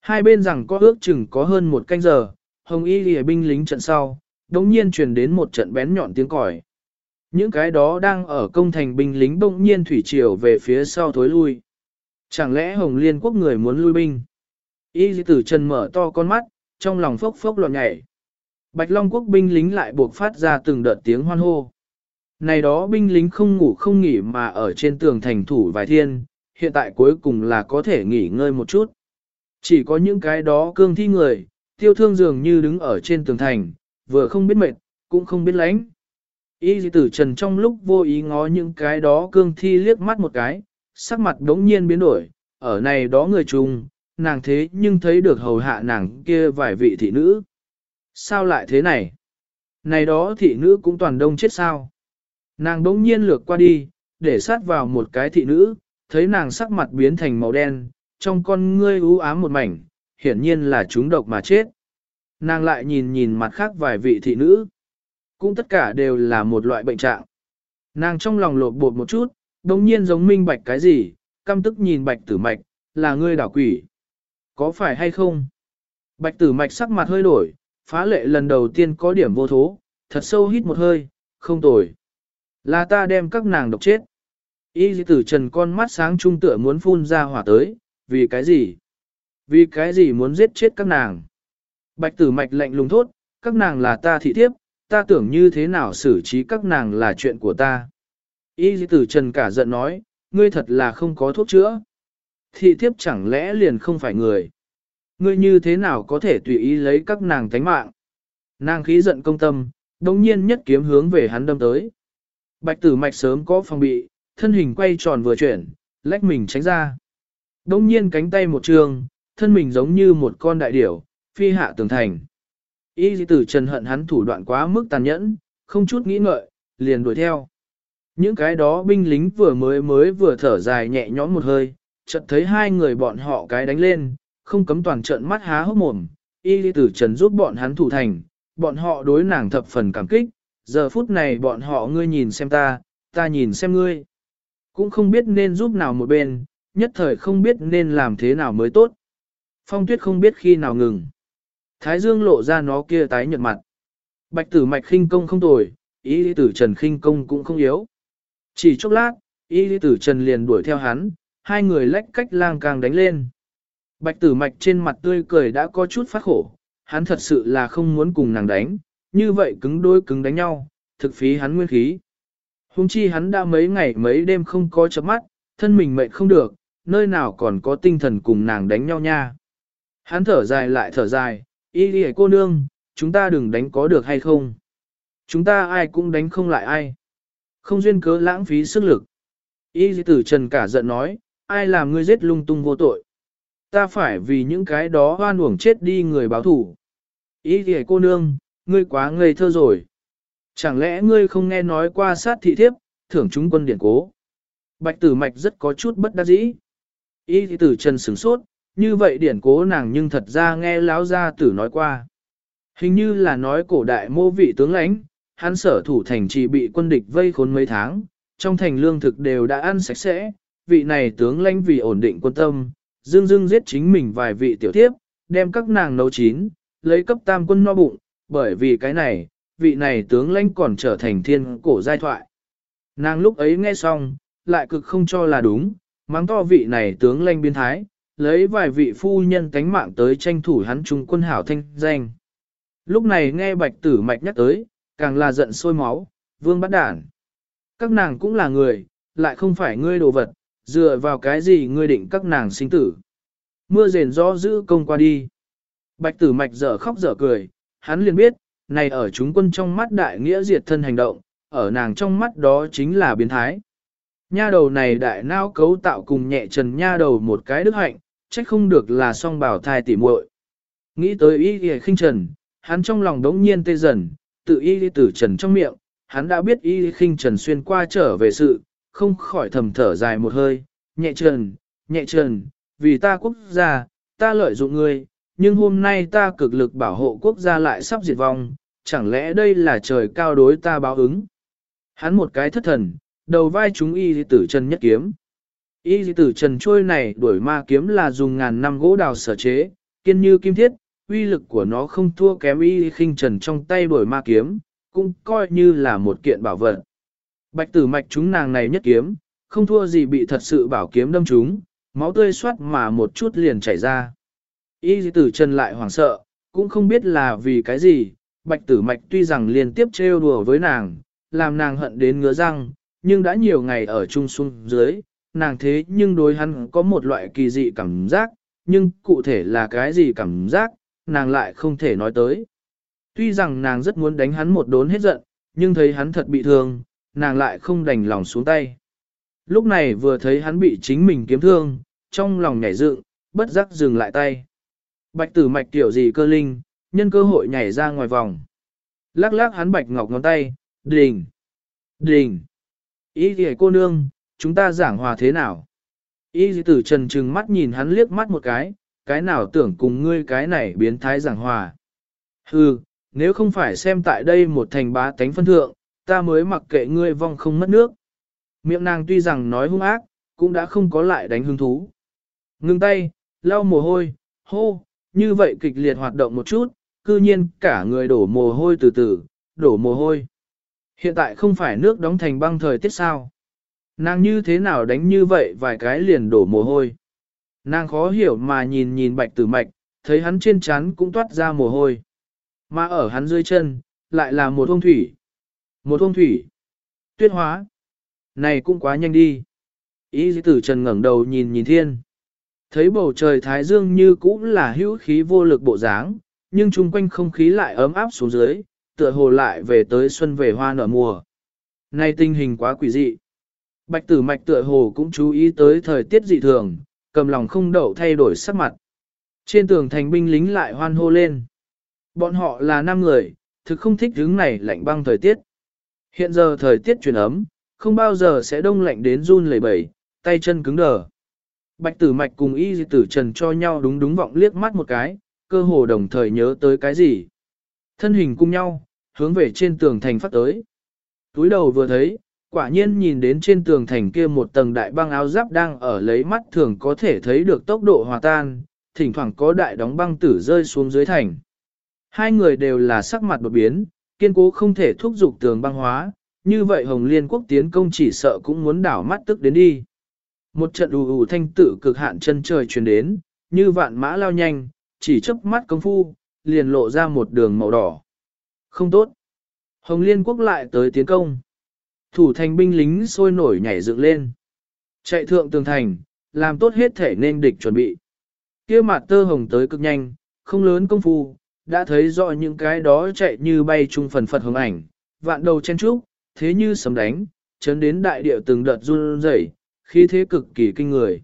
Hai bên rằng có ước chừng có hơn một canh giờ, Hồng Y lìa binh lính trận sau, đống nhiên truyền đến một trận bén nhọn tiếng còi. Những cái đó đang ở công thành binh lính bỗng nhiên thủy triều về phía sau thối lui. Chẳng lẽ Hồng Liên quốc người muốn lui binh? Y tử trần mở to con mắt, trong lòng phốc phốc loạn nhảy. Bạch Long quốc binh lính lại buộc phát ra từng đợt tiếng hoan hô. Này đó binh lính không ngủ không nghỉ mà ở trên tường thành thủ vài thiên, hiện tại cuối cùng là có thể nghỉ ngơi một chút. Chỉ có những cái đó cương thi người, tiêu thương dường như đứng ở trên tường thành, vừa không biết mệt, cũng không biết lánh. Y tử trần trong lúc vô ý ngó những cái đó cương thi liếc mắt một cái, sắc mặt đống nhiên biến đổi, ở này đó người chung, nàng thế nhưng thấy được hầu hạ nàng kia vài vị thị nữ. Sao lại thế này? Này đó thị nữ cũng toàn đông chết sao? Nàng đống nhiên lược qua đi, để sát vào một cái thị nữ, thấy nàng sắc mặt biến thành màu đen, trong con ngươi u ám một mảnh, hiển nhiên là chúng độc mà chết. Nàng lại nhìn nhìn mặt khác vài vị thị nữ. Cũng tất cả đều là một loại bệnh trạng. Nàng trong lòng lột bột một chút, đồng nhiên giống minh bạch cái gì, căm tức nhìn bạch tử mạch, là ngươi đảo quỷ. Có phải hay không? Bạch tử mạch sắc mặt hơi đổi, phá lệ lần đầu tiên có điểm vô thố, thật sâu hít một hơi, không tồi. Là ta đem các nàng độc chết. Y tử trần con mắt sáng trung tựa muốn phun ra hỏa tới, vì cái gì? Vì cái gì muốn giết chết các nàng? Bạch tử mạch lạnh lùng thốt, các nàng là ta thị thiếp, ta tưởng như thế nào xử trí các nàng là chuyện của ta. Y tử trần cả giận nói, ngươi thật là không có thuốc chữa. Thị thiếp chẳng lẽ liền không phải người. Ngươi như thế nào có thể tùy ý lấy các nàng tánh mạng. Nàng khí giận công tâm, đồng nhiên nhất kiếm hướng về hắn đâm tới. Bạch tử mạch sớm có phòng bị, thân hình quay tròn vừa chuyển, lách mình tránh ra. Đồng nhiên cánh tay một trường, thân mình giống như một con đại điểu, phi hạ tường thành. Y dì tử trần hận hắn thủ đoạn quá mức tàn nhẫn, không chút nghĩ ngợi, liền đuổi theo. Những cái đó binh lính vừa mới mới vừa thở dài nhẹ nhõm một hơi, chợt thấy hai người bọn họ cái đánh lên, không cấm toàn trận mắt há hốc mồm. Y dì tử trần giúp bọn hắn thủ thành, bọn họ đối nàng thập phần cảm kích, giờ phút này bọn họ ngươi nhìn xem ta, ta nhìn xem ngươi. Cũng không biết nên giúp nào một bên, nhất thời không biết nên làm thế nào mới tốt. Phong tuyết không biết khi nào ngừng. Thái dương lộ ra nó kia tái nhợt mặt. Bạch tử mạch khinh công không tồi, ý lý tử trần khinh công cũng không yếu. Chỉ chốc lát, ý lý tử trần liền đuổi theo hắn, hai người lách cách lang càng đánh lên. Bạch tử mạch trên mặt tươi cười đã có chút phát khổ, hắn thật sự là không muốn cùng nàng đánh, như vậy cứng đôi cứng đánh nhau, thực phí hắn nguyên khí. Hùng chi hắn đã mấy ngày mấy đêm không có chấm mắt, thân mình mệt không được, nơi nào còn có tinh thần cùng nàng đánh nhau nha. Hắn thở dài lại thở dài, y đi cô nương, chúng ta đừng đánh có được hay không. Chúng ta ai cũng đánh không lại ai. Không duyên cớ lãng phí sức lực. Y tử trần cả giận nói, ai làm ngươi giết lung tung vô tội. Ta phải vì những cái đó hoan uổng chết đi người báo thủ. Y đi cô nương, ngươi quá ngây thơ rồi. Chẳng lẽ ngươi không nghe nói qua sát thị thiếp, thưởng chúng quân điển cố. Bạch tử mạch rất có chút bất đắc dĩ. Y tử trần sửng sốt, như vậy điển cố nàng nhưng thật ra nghe lão gia tử nói qua. Hình như là nói cổ đại mô vị tướng lãnh, hắn sở thủ thành chỉ bị quân địch vây khốn mấy tháng, trong thành lương thực đều đã ăn sạch sẽ, vị này tướng lãnh vì ổn định quân tâm, dương dương giết chính mình vài vị tiểu thiếp, đem các nàng nấu chín, lấy cấp tam quân no bụng, bởi vì cái này, vị này tướng lãnh còn trở thành thiên cổ giai thoại. Nàng lúc ấy nghe xong, lại cực không cho là đúng, mắng to vị này tướng lãnh biến thái, lấy vài vị phu nhân tánh mạng tới tranh thủ hắn trung quân hảo thanh danh. Lúc này nghe bạch tử mạch nhắc tới, càng là giận sôi máu, vương bắt đản. Các nàng cũng là người, lại không phải ngươi đồ vật, dựa vào cái gì ngươi định các nàng sinh tử. Mưa rền gió giữ công qua đi. Bạch tử mạch dở khóc dở cười, hắn liền biết, này ở chúng quân trong mắt đại nghĩa diệt thân hành động, ở nàng trong mắt đó chính là biến thái. Nha đầu này đại nao cấu tạo cùng nhẹ trần nha đầu một cái đức hạnh, trách không được là song bảo thai tỉ muội. Nghĩ tới ý y khinh trần, hắn trong lòng đống nhiên tê dần, tự y tử trần trong miệng, hắn đã biết y khinh trần xuyên qua trở về sự, không khỏi thầm thở dài một hơi, nhẹ trần, nhẹ trần, vì ta quốc gia, ta lợi dụng ngươi, nhưng hôm nay ta cực lực bảo hộ quốc gia lại sắp diệt vong, chẳng lẽ đây là trời cao đối ta báo ứng. Hắn một cái thất thần, đầu vai chúng y tử trần nhất kiếm. Y tử trần trôi này đuổi ma kiếm là dùng ngàn năm gỗ đào sở chế, kiên như kim thiết, uy lực của nó không thua kém y khinh trần trong tay đuổi ma kiếm, cũng coi như là một kiện bảo vật. Bạch tử mạch chúng nàng này nhất kiếm, không thua gì bị thật sự bảo kiếm đâm chúng, máu tươi xoát mà một chút liền chảy ra. Y tử trần lại hoảng sợ, cũng không biết là vì cái gì, bạch tử mạch tuy rằng liên tiếp trêu đùa với nàng, làm nàng hận đến ngứa răng, nhưng đã nhiều ngày ở chung xuống dưới, nàng thế nhưng đối hắn có một loại kỳ dị cảm giác, nhưng cụ thể là cái gì cảm giác, nàng lại không thể nói tới. Tuy rằng nàng rất muốn đánh hắn một đốn hết giận, nhưng thấy hắn thật bị thương, nàng lại không đành lòng xuống tay. Lúc này vừa thấy hắn bị chính mình kiếm thương, trong lòng nhảy dựng, bất giác dừng lại tay. Bạch tử mạch tiểu gì cơ linh, nhân cơ hội nhảy ra ngoài vòng. Lắc lắc hắn bạch ngọc ngón tay, đình, đình. Ý thì cô nương, chúng ta giảng hòa thế nào? Y dì tử trần trừng mắt nhìn hắn liếc mắt một cái, cái nào tưởng cùng ngươi cái này biến thái giảng hòa. Hừ, nếu không phải xem tại đây một thành bá tánh phân thượng, ta mới mặc kệ ngươi vong không mất nước. Miệng nàng tuy rằng nói hung ác, cũng đã không có lại đánh hứng thú. Ngưng tay, lau mồ hôi, hô, như vậy kịch liệt hoạt động một chút, cư nhiên cả người đổ mồ hôi từ từ, đổ mồ hôi. Hiện tại không phải nước đóng thành băng thời tiết sao. Nàng như thế nào đánh như vậy vài cái liền đổ mồ hôi. Nàng khó hiểu mà nhìn nhìn bạch tử mạch, thấy hắn trên chán cũng toát ra mồ hôi. Mà ở hắn dưới chân, lại là một thông thủy. Một thông thủy. Tuyết hóa. Này cũng quá nhanh đi. Ý tử trần ngẩng đầu nhìn nhìn thiên. Thấy bầu trời thái dương như cũng là hữu khí vô lực bộ dáng, nhưng chung quanh không khí lại ấm áp xuống dưới, tựa hồ lại về tới xuân về hoa nở mùa. Này tình hình quá quỷ dị. Bạch tử mạch tựa hồ cũng chú ý tới thời tiết dị thường, cầm lòng không đậu thay đổi sắc mặt. Trên tường thành binh lính lại hoan hô lên. Bọn họ là năm người, thực không thích hướng này lạnh băng thời tiết. Hiện giờ thời tiết chuyển ấm, không bao giờ sẽ đông lạnh đến run lẩy bẩy, tay chân cứng đờ. Bạch tử mạch cùng y tử trần cho nhau đúng đúng vọng liếc mắt một cái, cơ hồ đồng thời nhớ tới cái gì. Thân hình cùng nhau, hướng về trên tường thành phát tới. Túi đầu vừa thấy, quả nhiên nhìn đến trên tường thành kia một tầng đại băng áo giáp đang ở lấy mắt thường có thể thấy được tốc độ hòa tan, thỉnh thoảng có đại đóng băng tử rơi xuống dưới thành. Hai người đều là sắc mặt đột biến, kiên cố không thể thúc giục tường băng hóa, như vậy Hồng Liên quốc tiến công chỉ sợ cũng muốn đảo mắt tức đến đi. Một trận ù ù thanh tử cực hạn chân trời truyền đến, như vạn mã lao nhanh, chỉ chớp mắt công phu, liền lộ ra một đường màu đỏ. Không tốt. Hồng Liên quốc lại tới tiến công. Thủ thành binh lính sôi nổi nhảy dựng lên. Chạy thượng tường thành, làm tốt hết thể nên địch chuẩn bị. kia mặt tơ hồng tới cực nhanh, không lớn công phu, đã thấy rõ những cái đó chạy như bay chung phần phật hồng ảnh, vạn đầu chen trúc, thế như sấm đánh, chấn đến đại địa từng đợt run rẩy, khí thế cực kỳ kinh người.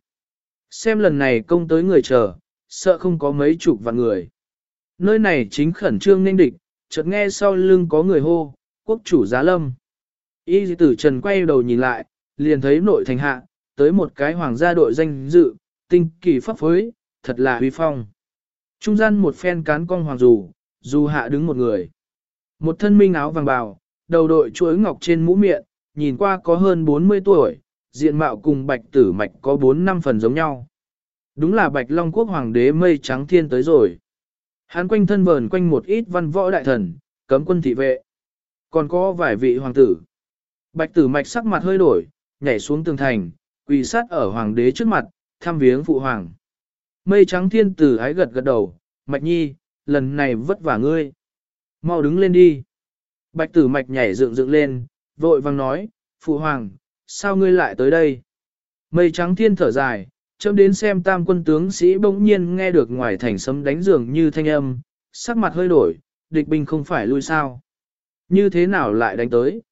Xem lần này công tới người chờ, sợ không có mấy chục vạn người. Nơi này chính khẩn trương nên địch, chợt nghe sau lưng có người hô, quốc chủ giá lâm. Y tử trần quay đầu nhìn lại, liền thấy nội thành hạ, tới một cái hoàng gia đội danh dự, tinh kỳ pháp phối, thật là huy phong. Trung gian một phen cán cong hoàng dù, dù hạ đứng một người. Một thân minh áo vàng bào, đầu đội chuỗi ngọc trên mũ miệng, nhìn qua có hơn 40 tuổi, diện mạo cùng bạch tử mạch có 4 năm phần giống nhau. Đúng là bạch long quốc hoàng đế mây trắng thiên tới rồi. Hắn quanh thân vờn quanh một ít văn võ đại thần, cấm quân thị vệ. Còn có vài vị hoàng tử. Bạch tử mạch sắc mặt hơi đổi, nhảy xuống tường thành, quỳ sát ở hoàng đế trước mặt, thăm viếng phụ hoàng. Mây trắng thiên tử ái gật gật đầu, mạch nhi, lần này vất vả ngươi. Mau đứng lên đi. Bạch tử mạch nhảy dựng dựng lên, vội vang nói, phụ hoàng, sao ngươi lại tới đây? Mây trắng thiên thở dài, chấm đến xem tam quân tướng sĩ bỗng nhiên nghe được ngoài thành sấm đánh giường như thanh âm, sắc mặt hơi đổi, địch binh không phải lui sao. Như thế nào lại đánh tới?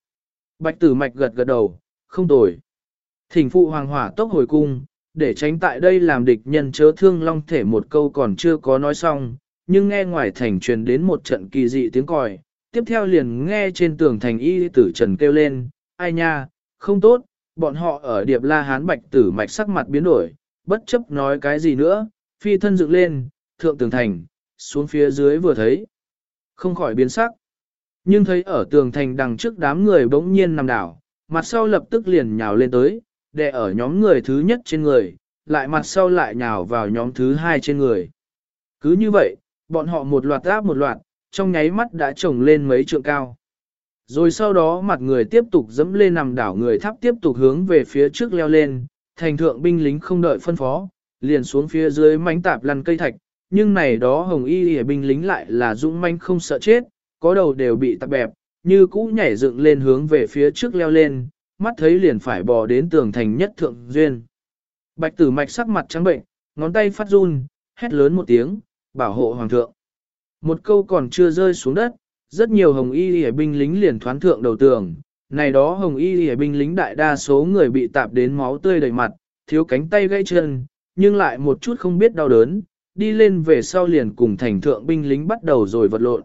Bạch tử mạch gật gật đầu, không tồi. Thỉnh phụ hoàng hỏa tốc hồi cung, để tránh tại đây làm địch nhân chớ thương long thể một câu còn chưa có nói xong, nhưng nghe ngoài thành truyền đến một trận kỳ dị tiếng còi, tiếp theo liền nghe trên tường thành y tử trần kêu lên, ai nha, không tốt, bọn họ ở điệp la hán bạch tử mạch sắc mặt biến đổi, bất chấp nói cái gì nữa, phi thân dựng lên, thượng tường thành, xuống phía dưới vừa thấy, không khỏi biến sắc. Nhưng thấy ở tường thành đằng trước đám người bỗng nhiên nằm đảo, mặt sau lập tức liền nhào lên tới, đè ở nhóm người thứ nhất trên người, lại mặt sau lại nhào vào nhóm thứ hai trên người. Cứ như vậy, bọn họ một loạt áp một loạt, trong nháy mắt đã trồng lên mấy trượng cao. Rồi sau đó mặt người tiếp tục dẫm lên nằm đảo người tháp tiếp tục hướng về phía trước leo lên, thành thượng binh lính không đợi phân phó, liền xuống phía dưới mánh tạp lăn cây thạch, nhưng này đó hồng y hề binh lính lại là dũng manh không sợ chết, có đầu đều bị tạp bẹp, như cũ nhảy dựng lên hướng về phía trước leo lên, mắt thấy liền phải bò đến tường thành nhất thượng duyên. Bạch tử mạch sắc mặt trắng bệnh, ngón tay phát run, hét lớn một tiếng, bảo hộ hoàng thượng. Một câu còn chưa rơi xuống đất, rất nhiều hồng y hề binh lính liền thoán thượng đầu tường. Này đó hồng y hề binh lính đại đa số người bị tạp đến máu tươi đầy mặt, thiếu cánh tay gãy chân, nhưng lại một chút không biết đau đớn, đi lên về sau liền cùng thành thượng binh lính bắt đầu rồi vật lộn.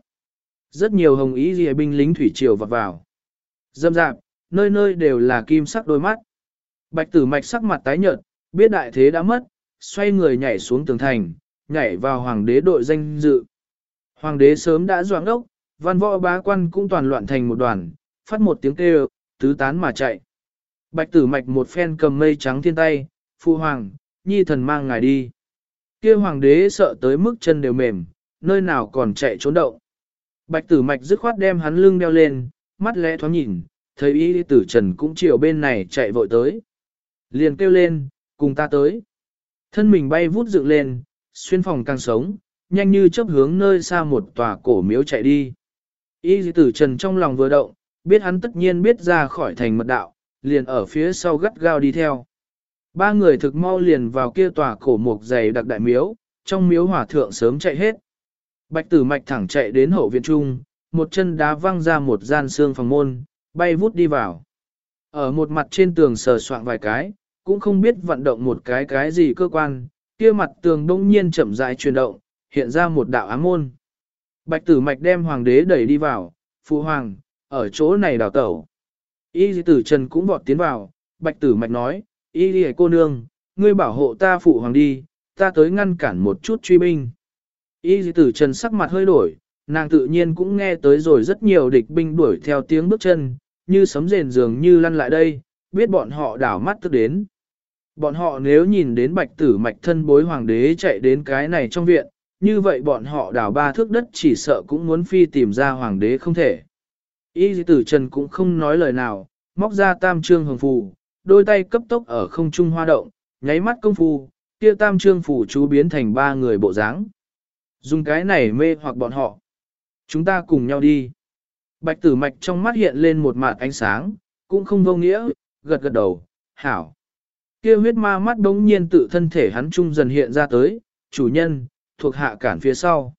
Rất nhiều hồng ý ghi binh lính thủy triều vọt vào. Dâm dạp, nơi nơi đều là kim sắc đôi mắt. Bạch tử mạch sắc mặt tái nhợt, biết đại thế đã mất, xoay người nhảy xuống tường thành, nhảy vào hoàng đế đội danh dự. Hoàng đế sớm đã doãn ốc, văn võ bá quan cũng toàn loạn thành một đoàn, phát một tiếng kêu, tứ tán mà chạy. Bạch tử mạch một phen cầm mây trắng thiên tay, phu hoàng, nhi thần mang ngài đi. kia hoàng đế sợ tới mức chân đều mềm, nơi nào còn chạy trốn động. Bạch tử mạch dứt khoát đem hắn lưng đeo lên, mắt lẽ thoáng nhìn, thấy y tử trần cũng chiều bên này chạy vội tới. Liền kêu lên, cùng ta tới. Thân mình bay vút dựng lên, xuyên phòng càng sống, nhanh như chấp hướng nơi xa một tòa cổ miếu chạy đi. Y tử trần trong lòng vừa động, biết hắn tất nhiên biết ra khỏi thành mật đạo, liền ở phía sau gắt gao đi theo. Ba người thực mau liền vào kia tòa cổ mục dày đặc đại miếu, trong miếu hỏa thượng sớm chạy hết. Bạch tử mạch thẳng chạy đến hậu viện trung, một chân đá văng ra một gian xương phòng môn, bay vút đi vào. Ở một mặt trên tường sờ soạn vài cái, cũng không biết vận động một cái cái gì cơ quan, kia mặt tường đông nhiên chậm rãi chuyển động, hiện ra một đạo ám môn. Bạch tử mạch đem hoàng đế đẩy đi vào, phụ hoàng, ở chỗ này đào tẩu. Y tử trần cũng vọt tiến vào, bạch tử mạch nói, y đi cô nương, ngươi bảo hộ ta phụ hoàng đi, ta tới ngăn cản một chút truy binh. Y tử trần sắc mặt hơi đổi, nàng tự nhiên cũng nghe tới rồi rất nhiều địch binh đuổi theo tiếng bước chân, như sấm rền dường như lăn lại đây, biết bọn họ đảo mắt tức đến. Bọn họ nếu nhìn đến bạch tử mạch thân bối hoàng đế chạy đến cái này trong viện, như vậy bọn họ đảo ba thước đất chỉ sợ cũng muốn phi tìm ra hoàng đế không thể. Y tử trần cũng không nói lời nào, móc ra tam trương hồng phù, đôi tay cấp tốc ở không trung hoa động, nháy mắt công phu, kia tam trương phù chú biến thành ba người bộ dáng. Dùng cái này mê hoặc bọn họ. Chúng ta cùng nhau đi. Bạch tử mạch trong mắt hiện lên một mạt ánh sáng, cũng không vô nghĩa, gật gật đầu, hảo. Kia huyết ma mắt đống nhiên tự thân thể hắn trung dần hiện ra tới, chủ nhân, thuộc hạ cản phía sau.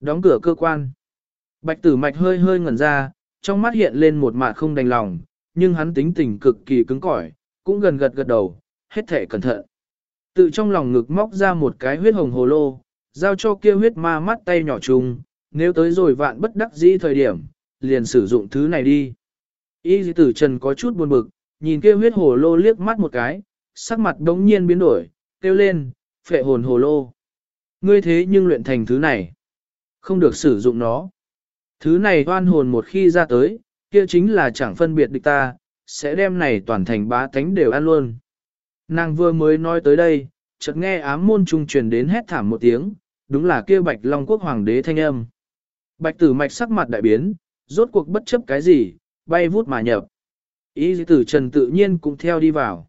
Đóng cửa cơ quan. Bạch tử mạch hơi hơi ngẩn ra, trong mắt hiện lên một mạt không đành lòng, nhưng hắn tính tình cực kỳ cứng cỏi, cũng gần gật gật đầu, hết thể cẩn thận. Tự trong lòng ngực móc ra một cái huyết hồng hồ lô, giao cho kia huyết ma mắt tay nhỏ trùng, nếu tới rồi vạn bất đắc dĩ thời điểm, liền sử dụng thứ này đi. Y tử trần có chút buồn bực, nhìn kia huyết hồ lô liếc mắt một cái, sắc mặt đống nhiên biến đổi, kêu lên, phệ hồn hồ lô. Ngươi thế nhưng luyện thành thứ này, không được sử dụng nó. Thứ này hoan hồn một khi ra tới, kia chính là chẳng phân biệt địch ta, sẽ đem này toàn thành bá tánh đều ăn luôn. Nàng vừa mới nói tới đây, chợt nghe ám môn trung truyền đến hét thảm một tiếng, đúng là kia bạch long quốc hoàng đế thanh âm. Bạch tử mạch sắc mặt đại biến, rốt cuộc bất chấp cái gì, bay vút mà nhập. Ý tử trần tự nhiên cũng theo đi vào.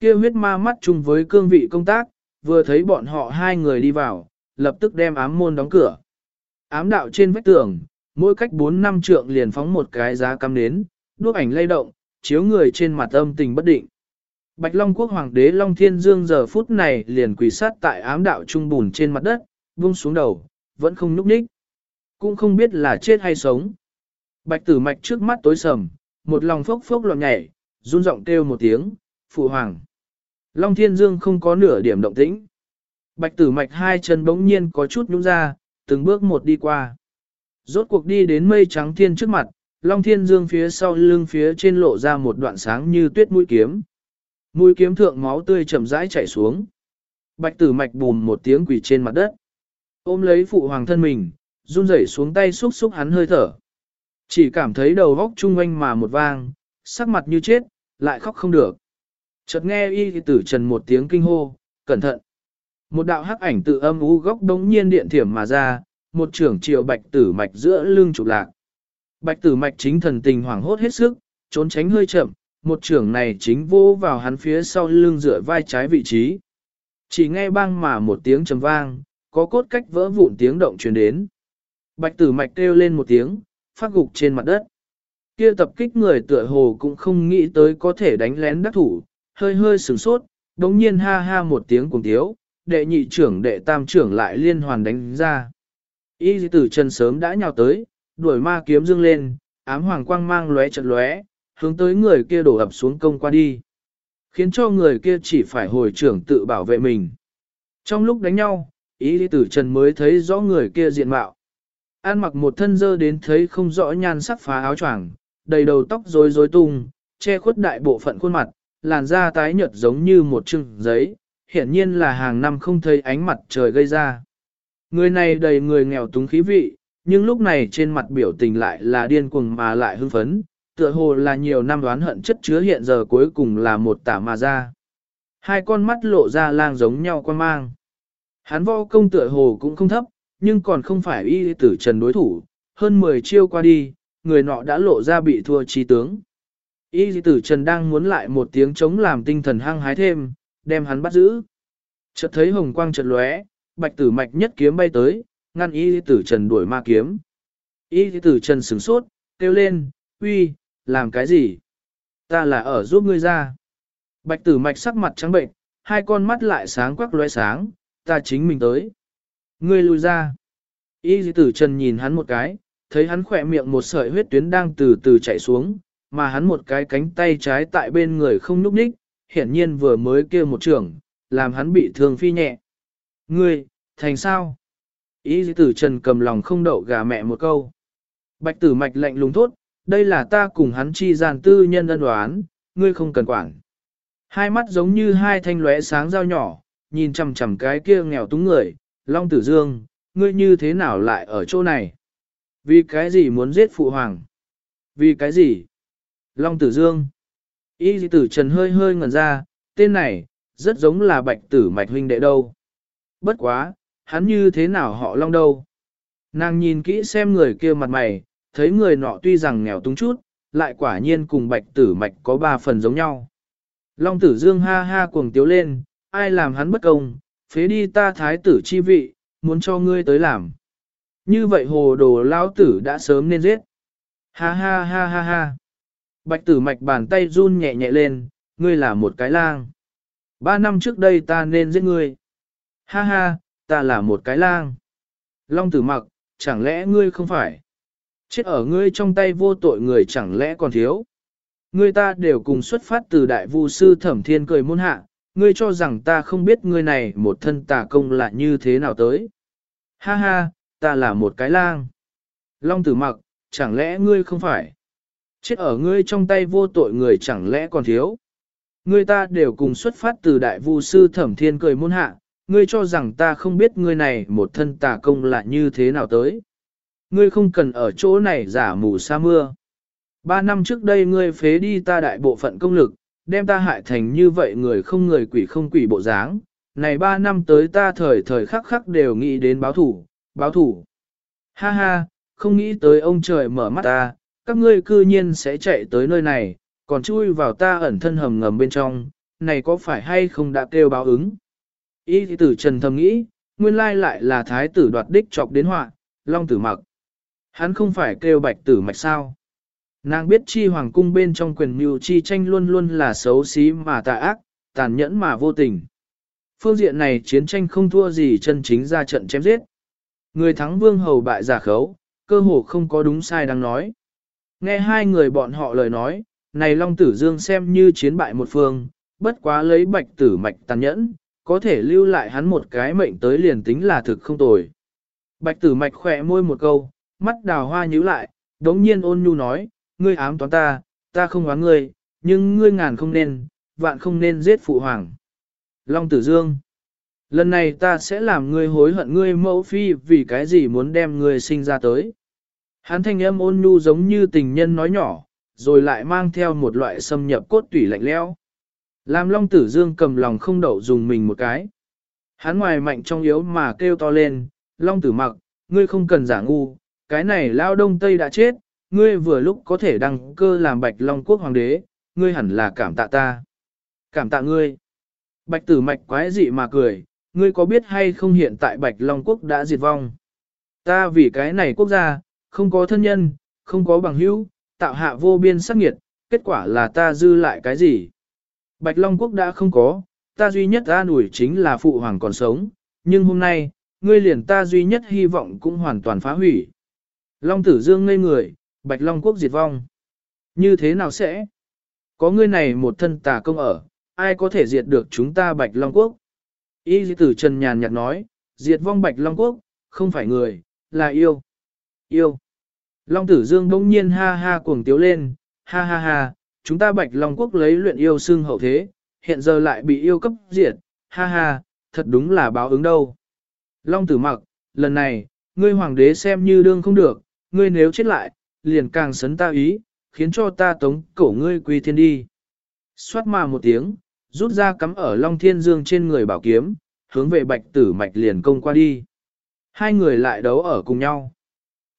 Kia huyết ma mắt chung với cương vị công tác, vừa thấy bọn họ hai người đi vào, lập tức đem ám môn đóng cửa. Ám đạo trên vách tường, mỗi cách 4 năm trượng liền phóng một cái giá cắm nến, đuốc ảnh lay động, chiếu người trên mặt âm tình bất định. Bạch Long Quốc Hoàng đế Long Thiên Dương giờ phút này liền quỳ sát tại ám đạo trung bùn trên mặt đất, buông xuống đầu, vẫn không núp ních. Cũng không biết là chết hay sống. Bạch tử mạch trước mắt tối sầm, một lòng phốc phốc loạn nhảy, run giọng kêu một tiếng, phụ hoàng. Long Thiên Dương không có nửa điểm động tĩnh. Bạch tử mạch hai chân bỗng nhiên có chút nhũng ra, từng bước một đi qua. Rốt cuộc đi đến mây trắng thiên trước mặt, Long Thiên Dương phía sau lưng phía trên lộ ra một đoạn sáng như tuyết mũi kiếm. Mũi kiếm thượng máu tươi chậm rãi chảy xuống. Bạch tử mạch bùm một tiếng quỳ trên mặt đất. Ôm lấy phụ hoàng thân mình, run rẩy xuống tay xúc xúc hắn hơi thở. Chỉ cảm thấy đầu góc trung quanh mà một vang, sắc mặt như chết, lại khóc không được. Chợt nghe y tử trần một tiếng kinh hô, cẩn thận. Một đạo hắc ảnh tự âm u góc đống nhiên điện thiểm mà ra, một trưởng triều bạch tử mạch giữa lưng trục lạc. Bạch tử mạch chính thần tình hoảng hốt hết sức, trốn tránh hơi chậm, một trưởng này chính vô vào hắn phía sau lưng dựa vai trái vị trí. Chỉ nghe bang mà một tiếng trầm vang, có cốt cách vỡ vụn tiếng động truyền đến. Bạch tử mạch kêu lên một tiếng, phát gục trên mặt đất. Kia tập kích người tựa hồ cũng không nghĩ tới có thể đánh lén đắc thủ, hơi hơi sửng sốt, đống nhiên ha ha một tiếng cùng tiếu, đệ nhị trưởng đệ tam trưởng lại liên hoàn đánh ra. Y tử chân sớm đã nhào tới, đuổi ma kiếm dương lên, ám hoàng quang mang lóe trận lóe, hướng tới người kia đổ ập xuống công qua đi. Khiến cho người kia chỉ phải hồi trưởng tự bảo vệ mình. Trong lúc đánh nhau, ý tử trần mới thấy rõ người kia diện mạo. An mặc một thân dơ đến thấy không rõ nhan sắc phá áo choàng, đầy đầu tóc rối rối tung, che khuất đại bộ phận khuôn mặt, làn da tái nhợt giống như một chừng giấy, hiển nhiên là hàng năm không thấy ánh mặt trời gây ra. Người này đầy người nghèo túng khí vị, nhưng lúc này trên mặt biểu tình lại là điên cuồng mà lại hưng phấn, tựa hồ là nhiều năm đoán hận chất chứa hiện giờ cuối cùng là một tả mà ra. Hai con mắt lộ ra lang giống nhau quan mang. Hắn võ công tựa hồ cũng không thấp, nhưng còn không phải y tử trần đối thủ, hơn 10 chiêu qua đi, người nọ đã lộ ra bị thua trí tướng. Y tử trần đang muốn lại một tiếng chống làm tinh thần hăng hái thêm, đem hắn bắt giữ. Chợt thấy hồng quang chợt lóe, bạch tử mạch nhất kiếm bay tới, ngăn y tử trần đuổi ma kiếm. Y tử trần sửng sốt, kêu lên, uy, làm cái gì? Ta là ở giúp ngươi ra. Bạch tử mạch sắc mặt trắng bệnh, hai con mắt lại sáng quắc lóe sáng, ta chính mình tới. Ngươi lui ra. Y tử trần nhìn hắn một cái, thấy hắn khỏe miệng một sợi huyết tuyến đang từ từ chảy xuống, mà hắn một cái cánh tay trái tại bên người không nhúc nhích, hiển nhiên vừa mới kêu một trưởng, làm hắn bị thương phi nhẹ. Ngươi, thành sao? Y tử trần cầm lòng không đậu gà mẹ một câu. Bạch tử mạch lạnh lùng thốt, đây là ta cùng hắn chi gian tư nhân ân đoán, ngươi không cần quản. Hai mắt giống như hai thanh lóe sáng dao nhỏ, nhìn chằm chằm cái kia nghèo túng người, Long Tử Dương, ngươi như thế nào lại ở chỗ này? Vì cái gì muốn giết phụ hoàng? Vì cái gì? Long Tử Dương. Y tử trần hơi hơi ngẩn ra, tên này, rất giống là bạch tử mạch huynh đệ đâu. Bất quá, hắn như thế nào họ Long đâu? Nàng nhìn kỹ xem người kia mặt mày, thấy người nọ tuy rằng nghèo túng chút, lại quả nhiên cùng bạch tử mạch có ba phần giống nhau. Long tử dương ha ha cuồng tiếu lên, ai làm hắn bất công, phế đi ta thái tử chi vị, muốn cho ngươi tới làm. Như vậy hồ đồ lao tử đã sớm nên giết. Ha ha ha ha ha. Bạch tử mạch bàn tay run nhẹ nhẹ lên, ngươi là một cái lang. Ba năm trước đây ta nên giết ngươi. Ha ha, ta là một cái lang. Long tử mặc, chẳng lẽ ngươi không phải? Chết ở ngươi trong tay vô tội người chẳng lẽ còn thiếu. Ngươi ta đều cùng xuất phát từ đại vu sư thẩm thiên cười môn hạ, ngươi cho rằng ta không biết ngươi này một thân tà công là như thế nào tới. Ha ha, ta là một cái lang. Long tử mặc, chẳng lẽ ngươi không phải. Chết ở ngươi trong tay vô tội người chẳng lẽ còn thiếu. Ngươi ta đều cùng xuất phát từ đại vu sư thẩm thiên cười môn hạ, ngươi cho rằng ta không biết ngươi này một thân tà công là như thế nào tới. Ngươi không cần ở chỗ này giả mù sa mưa. Ba năm trước đây ngươi phế đi ta đại bộ phận công lực, đem ta hại thành như vậy người không người quỷ không quỷ bộ dáng. Này ba năm tới ta thời thời khắc khắc đều nghĩ đến báo thủ, báo thủ. Ha ha, không nghĩ tới ông trời mở mắt ta, các ngươi cư nhiên sẽ chạy tới nơi này, còn chui vào ta ẩn thân hầm ngầm bên trong, này có phải hay không đã kêu báo ứng. Y tử trần thầm nghĩ, nguyên lai lại là thái tử đoạt đích chọc đến họa, long tử mặc. Hắn không phải kêu bạch tử mạch sao. Nàng biết chi hoàng cung bên trong quyền mưu chi tranh luôn luôn là xấu xí mà tà ác, tàn nhẫn mà vô tình. Phương diện này chiến tranh không thua gì chân chính ra trận chém giết. Người thắng vương hầu bại giả khấu, cơ hồ không có đúng sai đang nói. Nghe hai người bọn họ lời nói, này Long Tử Dương xem như chiến bại một phương, bất quá lấy bạch tử mạch tàn nhẫn, có thể lưu lại hắn một cái mệnh tới liền tính là thực không tồi. Bạch tử mạch khỏe môi một câu, mắt đào hoa nhíu lại, đống nhiên ôn nhu nói, ngươi ám toán ta, ta không oán ngươi, nhưng ngươi ngàn không nên, vạn không nên giết phụ hoàng. Long tử dương, lần này ta sẽ làm ngươi hối hận ngươi mẫu phi vì cái gì muốn đem ngươi sinh ra tới. Hắn thanh âm ôn nhu giống như tình nhân nói nhỏ, rồi lại mang theo một loại xâm nhập cốt tủy lạnh lẽo. Làm Long Tử Dương cầm lòng không đậu dùng mình một cái. Hắn ngoài mạnh trong yếu mà kêu to lên, Long Tử mặc, ngươi không cần giả ngu, cái này lao đông tây đã chết, ngươi vừa lúc có thể đăng cơ làm bạch Long quốc hoàng đế, ngươi hẳn là cảm tạ ta. Cảm tạ ngươi. Bạch tử mạch quái dị mà cười, ngươi có biết hay không hiện tại bạch Long quốc đã diệt vong. Ta vì cái này quốc gia, không có thân nhân, không có bằng hữu, tạo hạ vô biên sắc nghiệt, kết quả là ta dư lại cái gì? Bạch Long Quốc đã không có, ta duy nhất an ủi chính là phụ hoàng còn sống, nhưng hôm nay, ngươi liền ta duy nhất hy vọng cũng hoàn toàn phá hủy. Long Tử Dương ngây người, Bạch Long Quốc diệt vong. Như thế nào sẽ? Có ngươi này một thân tà công ở, ai có thể diệt được chúng ta Bạch Long Quốc? Y tử Trần Nhàn nhạt nói, diệt vong Bạch Long Quốc, không phải người, là yêu. Yêu. Long Tử Dương bỗng nhiên ha ha cuồng tiếu lên, ha ha ha, chúng ta Bạch Long Quốc lấy luyện yêu xương hậu thế, hiện giờ lại bị yêu cấp diệt, ha ha, thật đúng là báo ứng đâu. Long Tử Mặc, lần này, ngươi hoàng đế xem như đương không được, ngươi nếu chết lại, liền càng sấn ta ý, khiến cho ta tống cổ ngươi quy thiên đi. Xoát mà một tiếng, rút ra cắm ở Long Thiên Dương trên người bảo kiếm, hướng về Bạch Tử Mạch liền công qua đi. Hai người lại đấu ở cùng nhau.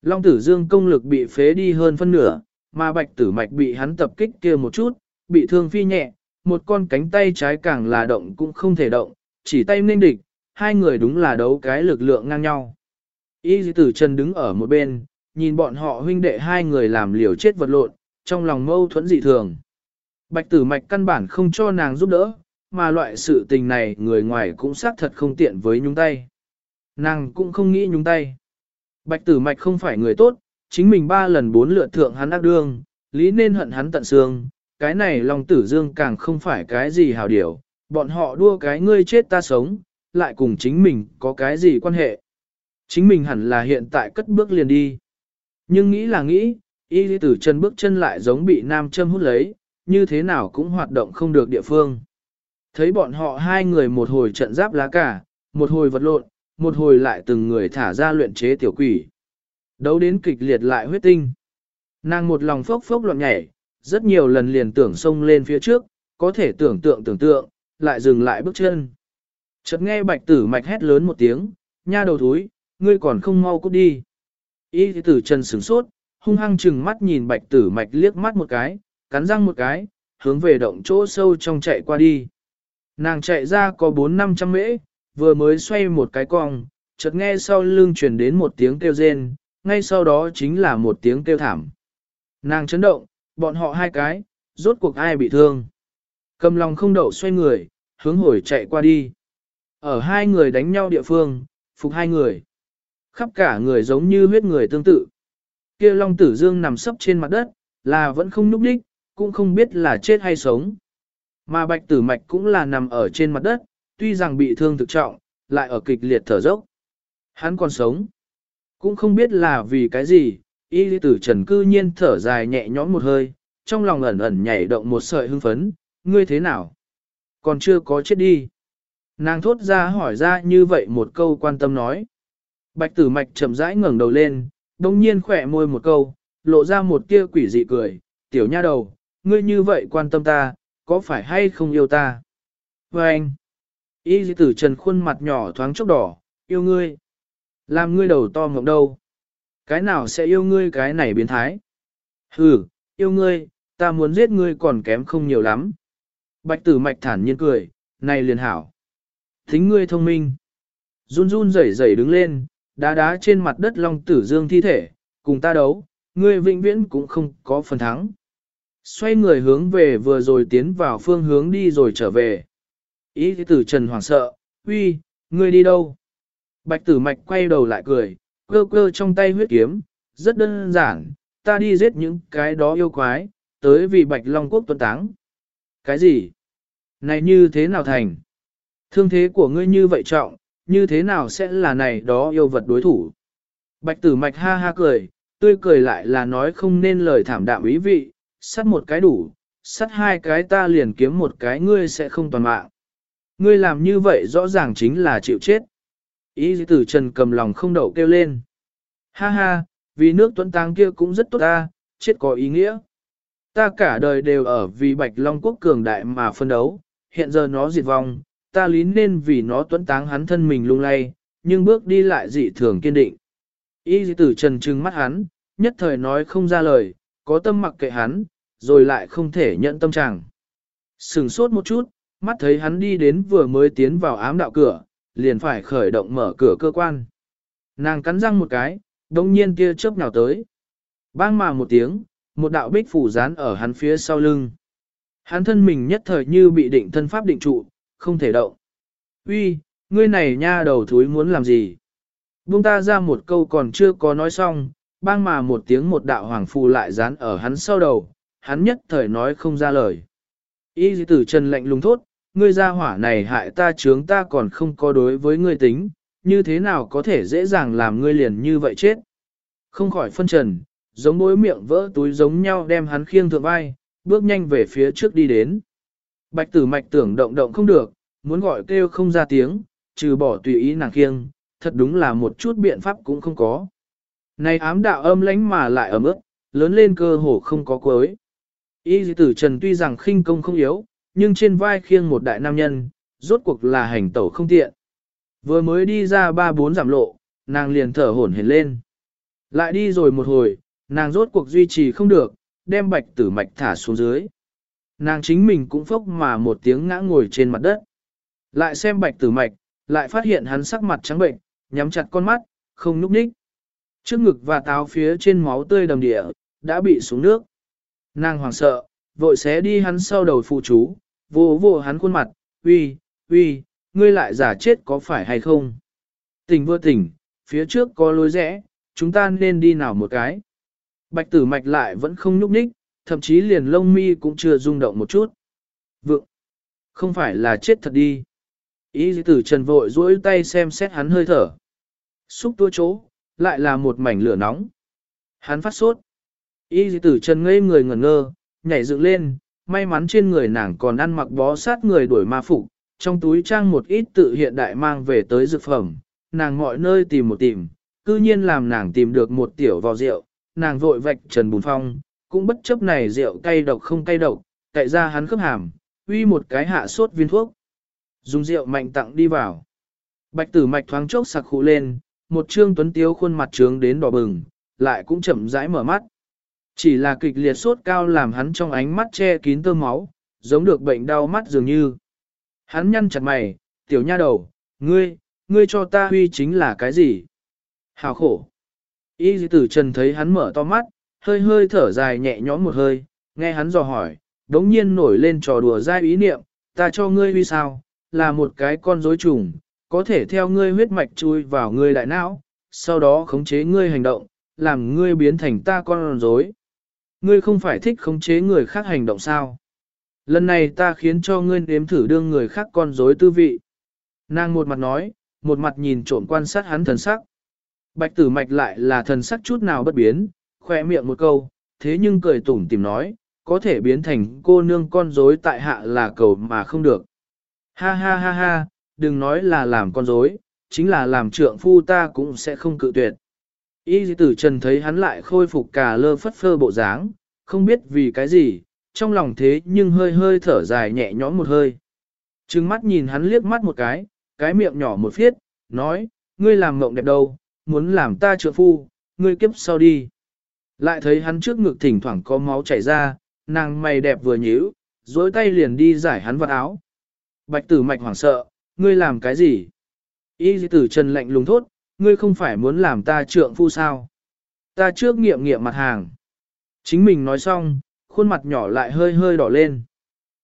Long tử dương công lực bị phế đi hơn phân nửa, mà bạch tử mạch bị hắn tập kích kia một chút, bị thương phi nhẹ, một con cánh tay trái càng là động cũng không thể động, chỉ tay nên địch, hai người đúng là đấu cái lực lượng ngang nhau. Y tử Trần đứng ở một bên, nhìn bọn họ huynh đệ hai người làm liều chết vật lộn, trong lòng mâu thuẫn dị thường. Bạch tử mạch căn bản không cho nàng giúp đỡ, mà loại sự tình này người ngoài cũng xác thật không tiện với nhúng tay. Nàng cũng không nghĩ nhúng tay. Bạch tử mạch không phải người tốt, chính mình ba lần bốn lượt thượng hắn ác đương, lý nên hận hắn tận xương, cái này lòng tử dương càng không phải cái gì hảo điều, bọn họ đua cái ngươi chết ta sống, lại cùng chính mình có cái gì quan hệ. Chính mình hẳn là hiện tại cất bước liền đi. Nhưng nghĩ là nghĩ, y tử chân bước chân lại giống bị nam châm hút lấy, như thế nào cũng hoạt động không được địa phương. Thấy bọn họ hai người một hồi trận giáp lá cả, một hồi vật lộn, một hồi lại từng người thả ra luyện chế tiểu quỷ. Đấu đến kịch liệt lại huyết tinh. Nàng một lòng phốc phốc loạn nhảy, rất nhiều lần liền tưởng xông lên phía trước, có thể tưởng tượng tưởng tượng, lại dừng lại bước chân. Chợt nghe bạch tử mạch hét lớn một tiếng, nha đầu thúi, ngươi còn không mau cút đi. Y tử chân sửng sốt, hung hăng chừng mắt nhìn bạch tử mạch liếc mắt một cái, cắn răng một cái, hướng về động chỗ sâu trong chạy qua đi. Nàng chạy ra có 4-500 mễ, vừa mới xoay một cái cong, chợt nghe sau lưng truyền đến một tiếng kêu rên, ngay sau đó chính là một tiếng kêu thảm. Nàng chấn động, bọn họ hai cái, rốt cuộc ai bị thương. Cầm lòng không đậu xoay người, hướng hồi chạy qua đi. Ở hai người đánh nhau địa phương, phục hai người. Khắp cả người giống như huyết người tương tự. kia Long Tử Dương nằm sấp trên mặt đất, là vẫn không núp đích, cũng không biết là chết hay sống. Mà Bạch Tử Mạch cũng là nằm ở trên mặt đất, tuy rằng bị thương thực trọng, lại ở kịch liệt thở dốc. Hắn còn sống. Cũng không biết là vì cái gì, y tử trần cư nhiên thở dài nhẹ nhõm một hơi, trong lòng ẩn ẩn nhảy động một sợi hưng phấn, ngươi thế nào? Còn chưa có chết đi. Nàng thốt ra hỏi ra như vậy một câu quan tâm nói. Bạch tử mạch chậm rãi ngẩng đầu lên, đồng nhiên khỏe môi một câu, lộ ra một tia quỷ dị cười, tiểu nha đầu, ngươi như vậy quan tâm ta, có phải hay không yêu ta? Và anh, y tử trần khuôn mặt nhỏ thoáng chốc đỏ, yêu ngươi. Làm ngươi đầu to ngọc đâu? Cái nào sẽ yêu ngươi cái này biến thái? Hừ, yêu ngươi, ta muốn giết ngươi còn kém không nhiều lắm. Bạch tử mạch thản nhiên cười, này liền hảo. Thính ngươi thông minh. Run run rẩy rẩy đứng lên, đá đá trên mặt đất long tử dương thi thể, cùng ta đấu, ngươi vĩnh viễn cũng không có phần thắng. Xoay người hướng về vừa rồi tiến vào phương hướng đi rồi trở về. Ý tử trần hoảng sợ, uy, ngươi đi đâu? Bạch tử mạch quay đầu lại cười, cơ cơ trong tay huyết kiếm, rất đơn giản, ta đi giết những cái đó yêu quái, tới vì bạch long quốc tuân táng. Cái gì? Này như thế nào thành? Thương thế của ngươi như vậy trọng, như thế nào sẽ là này đó yêu vật đối thủ? Bạch tử mạch ha ha cười, tươi cười lại là nói không nên lời thảm đạm ý vị, sắt một cái đủ, sắt hai cái ta liền kiếm một cái ngươi sẽ không toàn mạng. Ngươi làm như vậy rõ ràng chính là chịu chết. Ý tử trần cầm lòng không đậu kêu lên. Ha ha, vì nước tuấn tang kia cũng rất tốt ta, chết có ý nghĩa. Ta cả đời đều ở vì Bạch Long Quốc cường đại mà phân đấu, hiện giờ nó diệt vong, ta lý nên vì nó tuấn táng hắn thân mình lung lay, nhưng bước đi lại dị thường kiên định. Y tử trần trừng mắt hắn, nhất thời nói không ra lời, có tâm mặc kệ hắn, rồi lại không thể nhận tâm trạng. Sừng sốt một chút, mắt thấy hắn đi đến vừa mới tiến vào ám đạo cửa, liền phải khởi động mở cửa cơ quan. Nàng cắn răng một cái, đồng nhiên kia chớp nào tới. Bang mà một tiếng, một đạo bích phủ dán ở hắn phía sau lưng. Hắn thân mình nhất thời như bị định thân pháp định trụ, không thể động. Uy, ngươi này nha đầu thúi muốn làm gì? Buông ta ra một câu còn chưa có nói xong, bang mà một tiếng một đạo hoàng phù lại dán ở hắn sau đầu, hắn nhất thời nói không ra lời. Y tử trần lệnh lùng thốt, ngươi ra hỏa này hại ta chướng ta còn không có đối với ngươi tính, như thế nào có thể dễ dàng làm ngươi liền như vậy chết. Không khỏi phân trần, giống bối miệng vỡ túi giống nhau đem hắn khiêng thượng vai, bước nhanh về phía trước đi đến. Bạch tử mạch tưởng động động không được, muốn gọi kêu không ra tiếng, trừ bỏ tùy ý nàng khiêng, thật đúng là một chút biện pháp cũng không có. Này ám đạo âm lánh mà lại ấm ướt, lớn lên cơ hồ không có cuối. Y Dị tử trần tuy rằng khinh công không yếu, nhưng trên vai khiêng một đại nam nhân, rốt cuộc là hành tẩu không tiện. Vừa mới đi ra ba bốn giảm lộ, nàng liền thở hổn hển lên. Lại đi rồi một hồi, nàng rốt cuộc duy trì không được, đem bạch tử mạch thả xuống dưới. Nàng chính mình cũng phốc mà một tiếng ngã ngồi trên mặt đất. Lại xem bạch tử mạch, lại phát hiện hắn sắc mặt trắng bệnh, nhắm chặt con mắt, không núp ních. Trước ngực và táo phía trên máu tươi đầm địa, đã bị xuống nước. Nàng hoảng sợ, vội xé đi hắn sau đầu phụ chú, vô vô hắn khuôn mặt, uy, uy, ngươi lại giả chết có phải hay không? Tỉnh vừa tỉnh, phía trước có lối rẽ, chúng ta nên đi nào một cái? Bạch tử mạch lại vẫn không nhúc nhích, thậm chí liền lông mi cũng chưa rung động một chút. Vượng! Không phải là chết thật đi. Ý tử trần vội duỗi tay xem xét hắn hơi thở. Xúc tua chỗ, lại là một mảnh lửa nóng. Hắn phát sốt. Y tử trần ngây người ngẩn ngơ, nhảy dựng lên, may mắn trên người nàng còn ăn mặc bó sát người đuổi ma phục, trong túi trang một ít tự hiện đại mang về tới dược phẩm, nàng mọi nơi tìm một tìm, cư nhiên làm nàng tìm được một tiểu vò rượu, nàng vội vạch trần bùn phong, cũng bất chấp này rượu cay độc không cay độc, tại ra hắn khớp hàm, uy một cái hạ sốt viên thuốc. Dùng rượu mạnh tặng đi vào. Bạch tử mạch thoáng chốc sặc khụ lên, một trương tuấn tiếu khuôn mặt trướng đến đỏ bừng, lại cũng chậm rãi mở mắt. Chỉ là kịch liệt sốt cao làm hắn trong ánh mắt che kín tơ máu, giống được bệnh đau mắt dường như. Hắn nhăn chặt mày, tiểu nha đầu, ngươi, ngươi cho ta huy chính là cái gì? Hào khổ. Y tử trần thấy hắn mở to mắt, hơi hơi thở dài nhẹ nhõm một hơi, nghe hắn dò hỏi, đống nhiên nổi lên trò đùa dai ý niệm, ta cho ngươi huy sao, là một cái con rối trùng, có thể theo ngươi huyết mạch chui vào ngươi đại não, sau đó khống chế ngươi hành động, làm ngươi biến thành ta con rối. Ngươi không phải thích khống chế người khác hành động sao? Lần này ta khiến cho ngươi nếm thử đương người khác con rối tư vị. Nàng một mặt nói, một mặt nhìn trộm quan sát hắn thần sắc. Bạch tử mạch lại là thần sắc chút nào bất biến, khoe miệng một câu, thế nhưng cười tủm tìm nói, có thể biến thành cô nương con rối tại hạ là cầu mà không được. Ha ha ha ha, đừng nói là làm con rối, chính là làm trượng phu ta cũng sẽ không cự tuyệt. Y tử trần thấy hắn lại khôi phục cả lơ phất phơ bộ dáng, không biết vì cái gì, trong lòng thế nhưng hơi hơi thở dài nhẹ nhõm một hơi. Trừng mắt nhìn hắn liếc mắt một cái, cái miệng nhỏ một phiết, nói, ngươi làm mộng đẹp đâu, muốn làm ta trượng phu, ngươi kiếp sau đi. Lại thấy hắn trước ngực thỉnh thoảng có máu chảy ra, nàng mày đẹp vừa nhíu, dối tay liền đi giải hắn vật áo. Bạch tử mạch hoảng sợ, ngươi làm cái gì? Y tử trần lạnh lùng thốt, ngươi không phải muốn làm ta trượng phu sao? Ta trước nghiệm nghiệm mặt hàng. Chính mình nói xong, khuôn mặt nhỏ lại hơi hơi đỏ lên.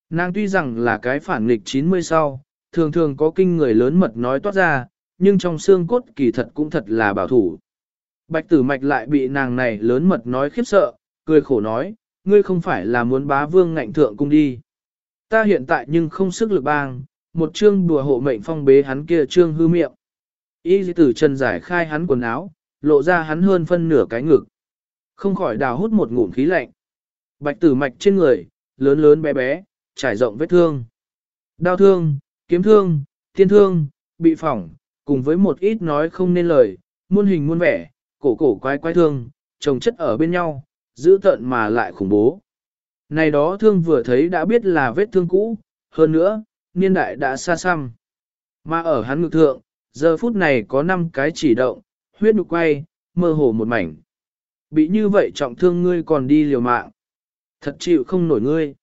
Nàng tuy rằng là cái phản nghịch 90 sau, thường thường có kinh người lớn mật nói toát ra, nhưng trong xương cốt kỳ thật cũng thật là bảo thủ. Bạch tử mạch lại bị nàng này lớn mật nói khiếp sợ, cười khổ nói, ngươi không phải là muốn bá vương ngạnh thượng cung đi. Ta hiện tại nhưng không sức lực bang, một chương đùa hộ mệnh phong bế hắn kia trương hư miệng. Y tử chân giải khai hắn quần áo, lộ ra hắn hơn phân nửa cái ngực. Không khỏi đào hút một ngụm khí lạnh. Bạch tử mạch trên người, lớn lớn bé bé, trải rộng vết thương. Đau thương, kiếm thương, tiên thương, bị phỏng, cùng với một ít nói không nên lời, muôn hình muôn vẻ, cổ cổ quái quái thương, chồng chất ở bên nhau, giữ tận mà lại khủng bố. Này đó thương vừa thấy đã biết là vết thương cũ, hơn nữa, niên đại đã xa xăm. Mà ở hắn ngực thượng, giờ phút này có 5 cái chỉ động, huyết nhục quay, mơ hồ một mảnh. Bị như vậy trọng thương ngươi còn đi liều mạng. Thật chịu không nổi ngươi.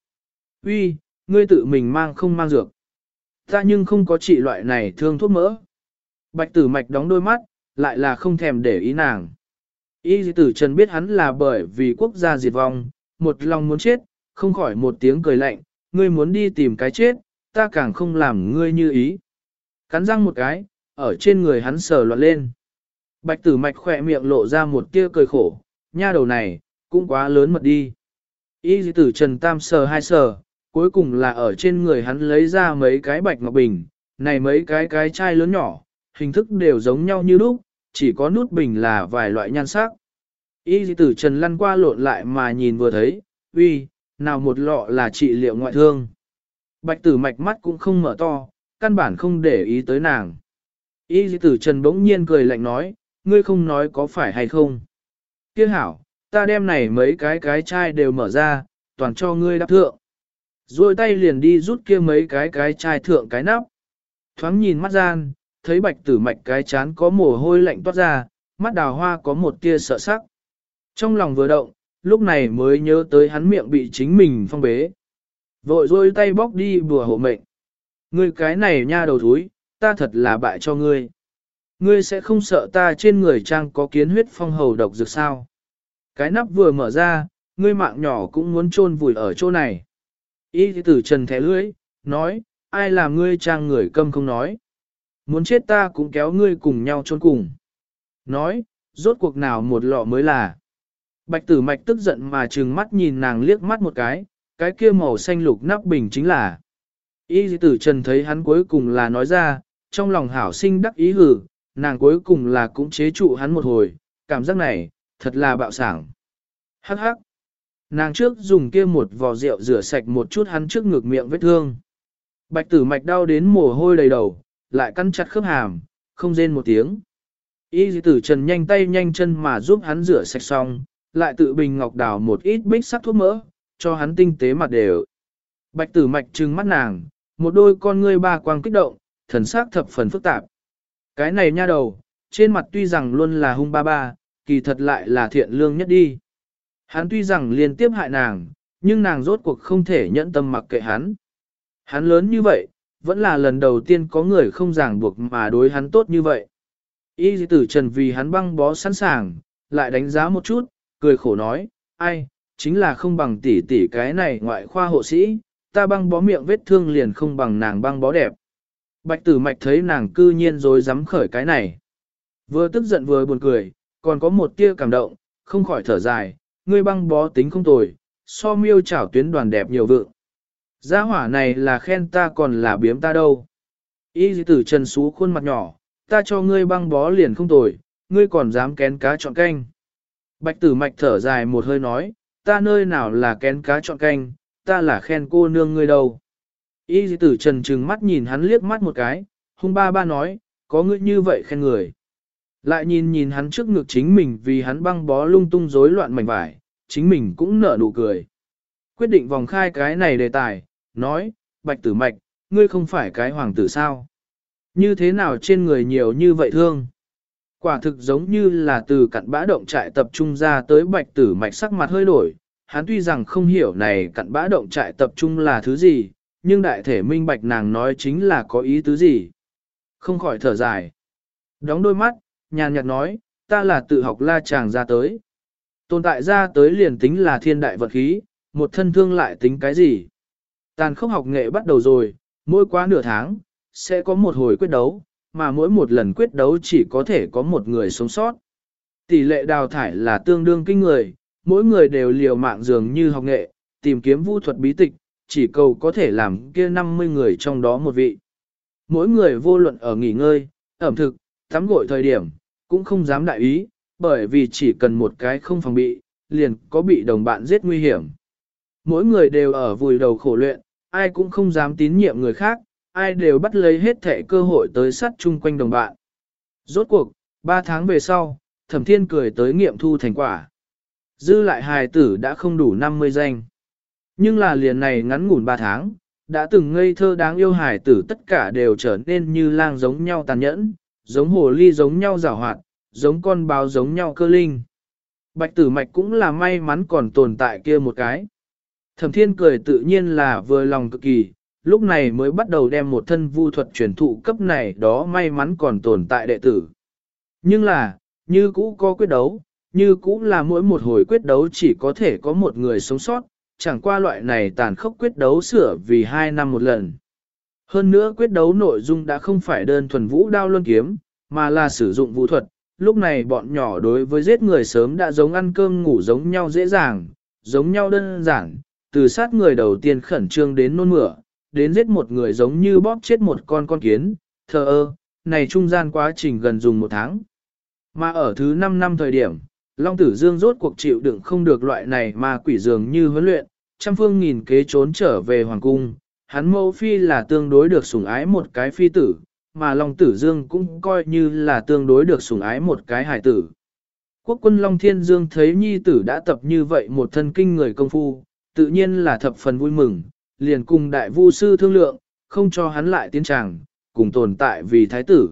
Uy, ngươi tự mình mang không mang dược. Ta nhưng không có trị loại này thương thuốc mỡ. Bạch tử mạch đóng đôi mắt, lại là không thèm để ý nàng. Y tử trần biết hắn là bởi vì quốc gia diệt vong, một lòng muốn chết, không khỏi một tiếng cười lạnh, ngươi muốn đi tìm cái chết, ta càng không làm ngươi như ý. Cắn răng một cái, ở trên người hắn sờ loạn lên. Bạch tử mạch khỏe miệng lộ ra một tia cười khổ, nha đầu này, cũng quá lớn mật đi. Y tử trần tam sờ hai sờ, cuối cùng là ở trên người hắn lấy ra mấy cái bạch ngọc bình, này mấy cái cái chai lớn nhỏ, hình thức đều giống nhau như lúc, chỉ có nút bình là vài loại nhan sắc. Y dị tử trần lăn qua lộn lại mà nhìn vừa thấy, uy, nào một lọ là trị liệu ngoại thương. Bạch tử mạch mắt cũng không mở to, căn bản không để ý tới nàng. Y dị tử trần bỗng nhiên cười lạnh nói, ngươi không nói có phải hay không. Tiếc hảo, ta đem này mấy cái cái chai đều mở ra, toàn cho ngươi đáp thượng. Rồi tay liền đi rút kia mấy cái cái chai thượng cái nắp. Thoáng nhìn mắt gian, thấy bạch tử mạch cái chán có mồ hôi lạnh toát ra, mắt đào hoa có một tia sợ sắc. Trong lòng vừa động, lúc này mới nhớ tới hắn miệng bị chính mình phong bế. Vội rôi tay bóc đi bùa hộ mệnh. Ngươi cái này nha đầu thúi, ta thật là bại cho ngươi. Ngươi sẽ không sợ ta trên người trang có kiến huyết phong hầu độc dược sao. Cái nắp vừa mở ra, ngươi mạng nhỏ cũng muốn chôn vùi ở chỗ này. Y tử trần thẻ lưỡi, nói, ai làm ngươi trang người câm không nói. Muốn chết ta cũng kéo ngươi cùng nhau chôn cùng. Nói, rốt cuộc nào một lọ mới là. Bạch tử mạch tức giận mà trừng mắt nhìn nàng liếc mắt một cái, cái kia màu xanh lục nắp bình chính là. Y tử trần thấy hắn cuối cùng là nói ra, trong lòng hảo sinh đắc ý hử, nàng cuối cùng là cũng chế trụ hắn một hồi, cảm giác này, thật là bạo sảng. Hắc hắc. Nàng trước dùng kia một vò rượu rửa sạch một chút hắn trước ngực miệng vết thương. Bạch tử mạch đau đến mồ hôi đầy đầu, lại căn chặt khớp hàm, không rên một tiếng. Y tử trần nhanh tay nhanh chân mà giúp hắn rửa sạch xong, lại tự bình ngọc đào một ít bích sắc thuốc mỡ, cho hắn tinh tế mặt đều. Bạch tử mạch trừng mắt nàng, một đôi con ngươi ba quang kích động, thần sắc thập phần phức tạp. Cái này nha đầu, trên mặt tuy rằng luôn là hung ba ba, kỳ thật lại là thiện lương nhất đi. Hắn tuy rằng liên tiếp hại nàng, nhưng nàng rốt cuộc không thể nhẫn tâm mặc kệ hắn. Hắn lớn như vậy, vẫn là lần đầu tiên có người không ràng buộc mà đối hắn tốt như vậy. Y tử trần vì hắn băng bó sẵn sàng, lại đánh giá một chút, cười khổ nói, ai, chính là không bằng tỷ tỷ cái này ngoại khoa hộ sĩ, ta băng bó miệng vết thương liền không bằng nàng băng bó đẹp. Bạch tử mạch thấy nàng cư nhiên rồi dám khởi cái này. Vừa tức giận vừa buồn cười, còn có một tia cảm động, không khỏi thở dài, ngươi băng bó tính không tồi, so miêu chảo tuyến đoàn đẹp nhiều vượng. Gia hỏa này là khen ta còn là biếm ta đâu. Y tử trần xú khuôn mặt nhỏ, ta cho ngươi băng bó liền không tồi, ngươi còn dám kén cá chọn canh. Bạch tử mạch thở dài một hơi nói, ta nơi nào là kén cá chọn canh, ta là khen cô nương ngươi đâu. Y tử trần trừng mắt nhìn hắn liếc mắt một cái, hung ba ba nói, có ngươi như vậy khen người. Lại nhìn nhìn hắn trước ngực chính mình vì hắn băng bó lung tung rối loạn mảnh vải, chính mình cũng nở nụ cười. Quyết định vòng khai cái này đề tài, nói, bạch tử mạch, ngươi không phải cái hoàng tử sao? Như thế nào trên người nhiều như vậy thương? Quả thực giống như là từ cặn bã động trại tập trung ra tới bạch tử mạch sắc mặt hơi đổi. Hắn tuy rằng không hiểu này cặn bã động trại tập trung là thứ gì, nhưng đại thể minh bạch nàng nói chính là có ý tứ gì. Không khỏi thở dài. Đóng đôi mắt, nhàn nhạt nói, ta là tự học la chàng ra tới. Tồn tại ra tới liền tính là thiên đại vật khí, một thân thương lại tính cái gì. Tàn khốc học nghệ bắt đầu rồi, mỗi quá nửa tháng, sẽ có một hồi quyết đấu, mà mỗi một lần quyết đấu chỉ có thể có một người sống sót. Tỷ lệ đào thải là tương đương kinh người, mỗi người đều liều mạng dường như học nghệ, tìm kiếm vũ thuật bí tịch, chỉ cầu có thể làm kia 50 người trong đó một vị. Mỗi người vô luận ở nghỉ ngơi, ẩm thực, tắm gội thời điểm, cũng không dám đại ý, bởi vì chỉ cần một cái không phòng bị, liền có bị đồng bạn giết nguy hiểm. Mỗi người đều ở vùi đầu khổ luyện, ai cũng không dám tín nhiệm người khác, ai đều bắt lấy hết thể cơ hội tới sát chung quanh đồng bạn. Rốt cuộc, 3 tháng về sau, thẩm thiên cười tới nghiệm thu thành quả. Dư lại hài tử đã không đủ 50 danh. Nhưng là liền này ngắn ngủn 3 tháng, đã từng ngây thơ đáng yêu hài tử tất cả đều trở nên như lang giống nhau tàn nhẫn, giống hồ ly giống nhau rào hoạt, giống con báo giống nhau cơ linh. Bạch tử mạch cũng là may mắn còn tồn tại kia một cái. Thẩm thiên cười tự nhiên là vừa lòng cực kỳ, lúc này mới bắt đầu đem một thân vu thuật truyền thụ cấp này đó may mắn còn tồn tại đệ tử. Nhưng là, như cũ có quyết đấu, như cũ là mỗi một hồi quyết đấu chỉ có thể có một người sống sót, chẳng qua loại này tàn khốc quyết đấu sửa vì hai năm một lần. Hơn nữa quyết đấu nội dung đã không phải đơn thuần vũ đao luân kiếm, mà là sử dụng vũ thuật. Lúc này bọn nhỏ đối với giết người sớm đã giống ăn cơm ngủ giống nhau dễ dàng, giống nhau đơn giản, từ sát người đầu tiên khẩn trương đến nôn mửa, đến giết một người giống như bóp chết một con con kiến, thờ ơ, này trung gian quá trình gần dùng một tháng. Mà ở thứ 5 năm thời điểm, Long Tử Dương rốt cuộc chịu đựng không được loại này mà quỷ dường như huấn luyện, trăm phương nghìn kế trốn trở về Hoàng Cung. Hắn mẫu phi là tương đối được sủng ái một cái phi tử, mà Long Tử Dương cũng coi như là tương đối được sủng ái một cái hải tử. Quốc quân Long Thiên Dương thấy nhi tử đã tập như vậy một thân kinh người công phu, tự nhiên là thập phần vui mừng, liền cùng đại vu sư thương lượng, không cho hắn lại tiến tràng, cùng tồn tại vì thái tử.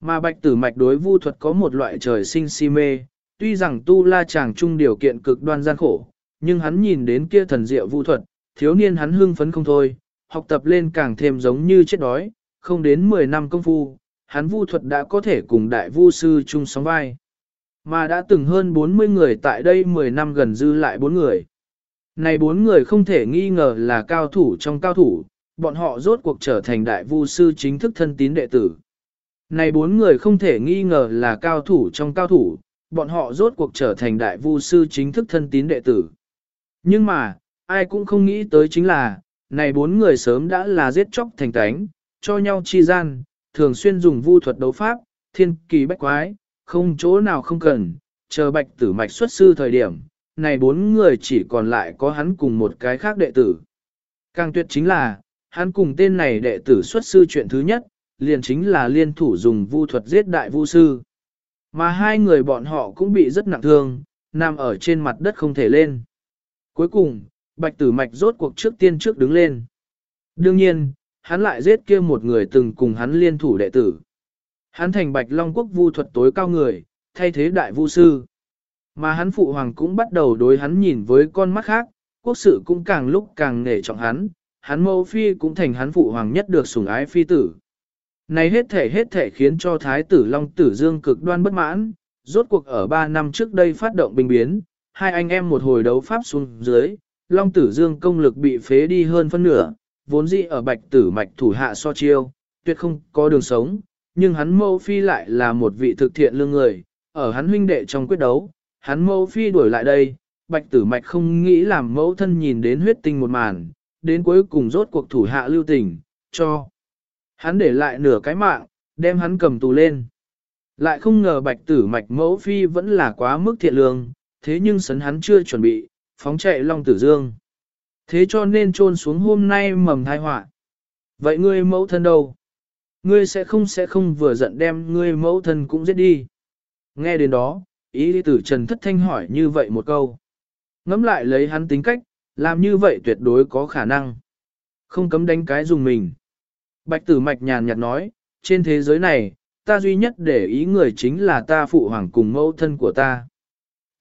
Mà bạch tử mạch đối vu thuật có một loại trời sinh si mê, tuy rằng tu la chàng chung điều kiện cực đoan gian khổ, nhưng hắn nhìn đến kia thần diệu vu thuật, thiếu niên hắn hưng phấn không thôi, học tập lên càng thêm giống như chết đói, không đến 10 năm công phu, hắn vu thuật đã có thể cùng đại vu sư chung sóng vai. Mà đã từng hơn 40 người tại đây 10 năm gần dư lại 4 người. Này bốn người không thể nghi ngờ là cao thủ trong cao thủ, bọn họ rốt cuộc trở thành đại vu sư chính thức thân tín đệ tử. Này bốn người không thể nghi ngờ là cao thủ trong cao thủ, bọn họ rốt cuộc trở thành đại vu sư chính thức thân tín đệ tử. Nhưng mà, ai cũng không nghĩ tới chính là, này bốn người sớm đã là giết chóc thành tánh, cho nhau chi gian, thường xuyên dùng vu thuật đấu pháp, thiên kỳ bách quái, không chỗ nào không cần, chờ bạch tử mạch xuất sư thời điểm, này bốn người chỉ còn lại có hắn cùng một cái khác đệ tử. Càng tuyệt chính là, hắn cùng tên này đệ tử xuất sư chuyện thứ nhất, liền chính là liên thủ dùng vu thuật giết đại vu sư. Mà hai người bọn họ cũng bị rất nặng thương, nằm ở trên mặt đất không thể lên. Cuối cùng, bạch tử mạch rốt cuộc trước tiên trước đứng lên. Đương nhiên, hắn lại giết kia một người từng cùng hắn liên thủ đệ tử. Hắn thành bạch long quốc vu thuật tối cao người, thay thế đại vu sư. Mà hắn phụ hoàng cũng bắt đầu đối hắn nhìn với con mắt khác, quốc sự cũng càng lúc càng nể trọng hắn, hắn mẫu phi cũng thành hắn phụ hoàng nhất được sủng ái phi tử. Này hết thể hết thể khiến cho thái tử Long Tử Dương cực đoan bất mãn, rốt cuộc ở 3 năm trước đây phát động binh biến, hai anh em một hồi đấu pháp xuống dưới, Long Tử Dương công lực bị phế đi hơn phân nửa, vốn dĩ ở bạch tử mạch thủ hạ so chiêu, tuyệt không có đường sống, nhưng hắn mâu phi lại là một vị thực thiện lương người, ở hắn huynh đệ trong quyết đấu, hắn mẫu phi đuổi lại đây, bạch tử mạch không nghĩ làm mẫu thân nhìn đến huyết tinh một màn, đến cuối cùng rốt cuộc thủ hạ lưu tình, cho. Hắn để lại nửa cái mạng, đem hắn cầm tù lên. Lại không ngờ bạch tử mạch mẫu phi vẫn là quá mức thiện lương, thế nhưng sấn hắn chưa chuẩn bị, phóng chạy Long Tử Dương. Thế cho nên trôn xuống hôm nay mầm thai họa. Vậy ngươi mẫu thân đâu? Ngươi sẽ không sẽ không vừa giận đem ngươi mẫu thân cũng giết đi. Nghe đến đó, ý tử Trần Thất Thanh hỏi như vậy một câu. Ngắm lại lấy hắn tính cách, làm như vậy tuyệt đối có khả năng. Không cấm đánh cái dùng mình. Bạch tử mạch nhàn nhạt nói, trên thế giới này, ta duy nhất để ý người chính là ta phụ hoàng cùng mẫu thân của ta.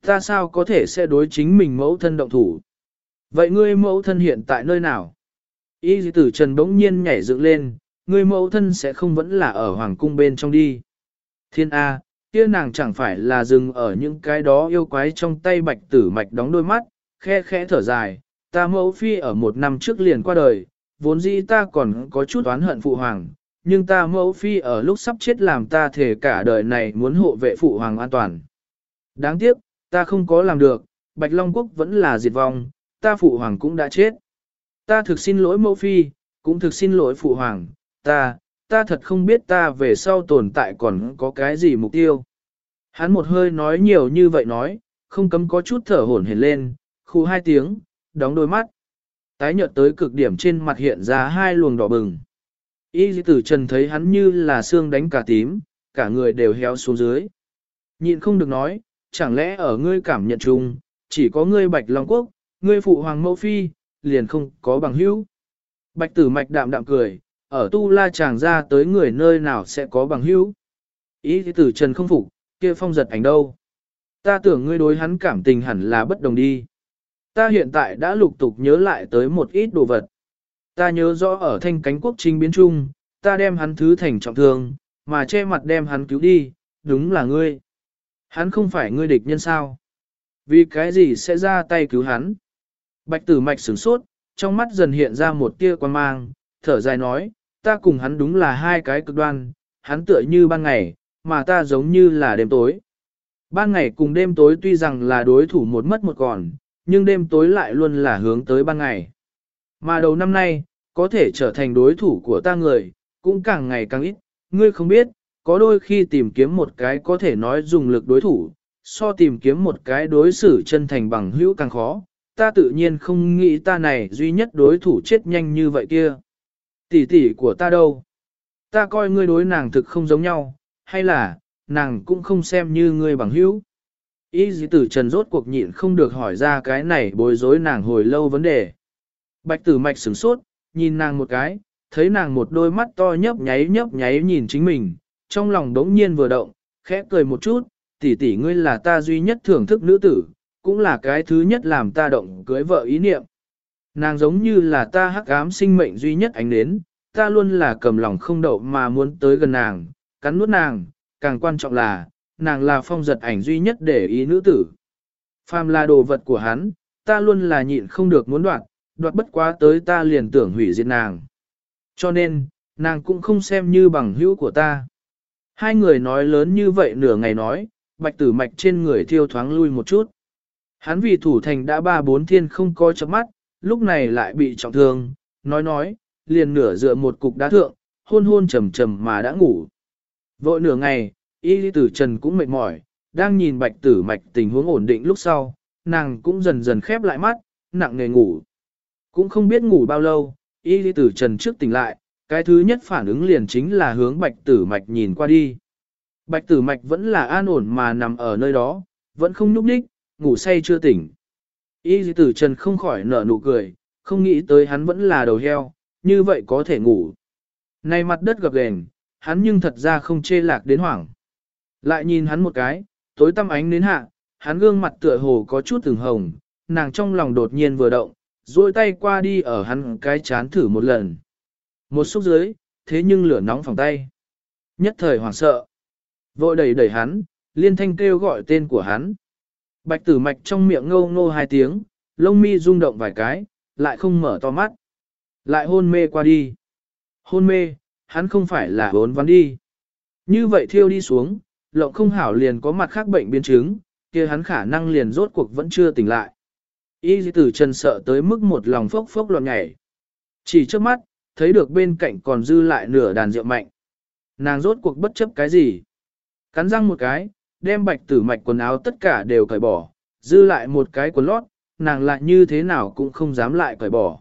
Ta sao có thể sẽ đối chính mình mẫu thân động thủ? Vậy ngươi mẫu thân hiện tại nơi nào? Y tử Trần bỗng nhiên nhảy dựng lên, ngươi mẫu thân sẽ không vẫn là ở hoàng cung bên trong đi. Thiên A, kia nàng chẳng phải là dừng ở những cái đó yêu quái trong tay bạch tử mạch đóng đôi mắt, khe khẽ thở dài, ta mẫu phi ở một năm trước liền qua đời, vốn dĩ ta còn có chút oán hận phụ hoàng, nhưng ta mẫu phi ở lúc sắp chết làm ta thể cả đời này muốn hộ vệ phụ hoàng an toàn. Đáng tiếc, ta không có làm được, Bạch Long Quốc vẫn là diệt vong, ta phụ hoàng cũng đã chết. Ta thực xin lỗi mẫu phi, cũng thực xin lỗi phụ hoàng, ta, ta thật không biết ta về sau tồn tại còn có cái gì mục tiêu. Hắn một hơi nói nhiều như vậy nói, không cấm có chút thở hổn hển lên, khu hai tiếng, đóng đôi mắt. Tái nhợt tới cực điểm trên mặt hiện ra hai luồng đỏ bừng. Y tử trần thấy hắn như là xương đánh cả tím, cả người đều héo xuống dưới. Nhịn không được nói, chẳng lẽ ở ngươi cảm nhận chung, chỉ có ngươi bạch long quốc, ngươi phụ hoàng mẫu phi, liền không có bằng hữu. Bạch tử mạch đạm đạm cười, ở tu la chàng ra tới người nơi nào sẽ có bằng hữu. Ý tử trần không phục, kia phong giật ảnh đâu. Ta tưởng ngươi đối hắn cảm tình hẳn là bất đồng đi. Ta hiện tại đã lục tục nhớ lại tới một ít đồ vật. Ta nhớ rõ ở thanh cánh quốc trinh biến trung, ta đem hắn thứ thành trọng thương, mà che mặt đem hắn cứu đi, đúng là ngươi. Hắn không phải ngươi địch nhân sao? Vì cái gì sẽ ra tay cứu hắn? Bạch tử mạch sửng sốt, trong mắt dần hiện ra một tia quan mang, thở dài nói, ta cùng hắn đúng là hai cái cực đoan, hắn tựa như ban ngày, mà ta giống như là đêm tối. Ban ngày cùng đêm tối tuy rằng là đối thủ một mất một còn, nhưng đêm tối lại luôn là hướng tới ban ngày. Mà đầu năm nay, có thể trở thành đối thủ của ta người, cũng càng ngày càng ít, ngươi không biết, có đôi khi tìm kiếm một cái có thể nói dùng lực đối thủ, so tìm kiếm một cái đối xử chân thành bằng hữu càng khó, ta tự nhiên không nghĩ ta này duy nhất đối thủ chết nhanh như vậy kia. Tỷ tỷ của ta đâu? Ta coi ngươi đối nàng thực không giống nhau, hay là, nàng cũng không xem như ngươi bằng hữu. Ý dĩ tử trần rốt cuộc nhịn không được hỏi ra cái này bối rối nàng hồi lâu vấn đề. Bạch tử mạch sửng sốt, nhìn nàng một cái, thấy nàng một đôi mắt to nhấp nháy nhấp nháy nhìn chính mình, trong lòng đống nhiên vừa động, khẽ cười một chút, tỷ tỷ ngươi là ta duy nhất thưởng thức nữ tử, cũng là cái thứ nhất làm ta động cưới vợ ý niệm. Nàng giống như là ta hắc ám sinh mệnh duy nhất ánh đến, ta luôn là cầm lòng không đậu mà muốn tới gần nàng, cắn nuốt nàng, càng quan trọng là, nàng là phong giật ảnh duy nhất để ý nữ tử. Phàm là đồ vật của hắn, ta luôn là nhịn không được muốn đoạt, đoạt bất quá tới ta liền tưởng hủy diệt nàng. Cho nên, nàng cũng không xem như bằng hữu của ta. Hai người nói lớn như vậy nửa ngày nói, bạch tử mạch trên người thiêu thoáng lui một chút. Hắn vì thủ thành đã ba bốn thiên không coi chấm mắt, lúc này lại bị trọng thương, nói nói, liền nửa dựa một cục đá thượng, hôn hôn trầm trầm mà đã ngủ. Vội nửa ngày, y tử trần cũng mệt mỏi, đang nhìn bạch tử mạch tình huống ổn định lúc sau, nàng cũng dần dần khép lại mắt, nặng nề ngủ. Cũng không biết ngủ bao lâu, y tử trần trước tỉnh lại, cái thứ nhất phản ứng liền chính là hướng bạch tử mạch nhìn qua đi. Bạch tử mạch vẫn là an ổn mà nằm ở nơi đó, vẫn không nhúc đích, ngủ say chưa tỉnh. Y tử trần không khỏi nở nụ cười, không nghĩ tới hắn vẫn là đầu heo, như vậy có thể ngủ. Này mặt đất gập ghềnh, hắn nhưng thật ra không chê lạc đến hoảng. Lại nhìn hắn một cái, tối tăm ánh đến hạ, hắn gương mặt tựa hồ có chút từng hồng, nàng trong lòng đột nhiên vừa động, duỗi tay qua đi ở hắn cái chán thử một lần. Một xúc dưới, thế nhưng lửa nóng phòng tay. Nhất thời hoảng sợ. Vội đẩy đẩy hắn, liên thanh kêu gọi tên của hắn. Bạch tử mạch trong miệng ngâu ngô hai tiếng, lông mi rung động vài cái, lại không mở to mắt. Lại hôn mê qua đi. Hôn mê, hắn không phải là hốn vắn đi. Như vậy thiêu đi xuống, lộng không hảo liền có mặt khác bệnh biến chứng, kia hắn khả năng liền rốt cuộc vẫn chưa tỉnh lại. Y tử trần sợ tới mức một lòng phốc phốc loạn nhảy. Chỉ trước mắt, thấy được bên cạnh còn dư lại nửa đàn rượu mạnh. Nàng rốt cuộc bất chấp cái gì? Cắn răng một cái, đem bạch tử mạch quần áo tất cả đều cởi bỏ, dư lại một cái quần lót, nàng lại như thế nào cũng không dám lại cởi bỏ.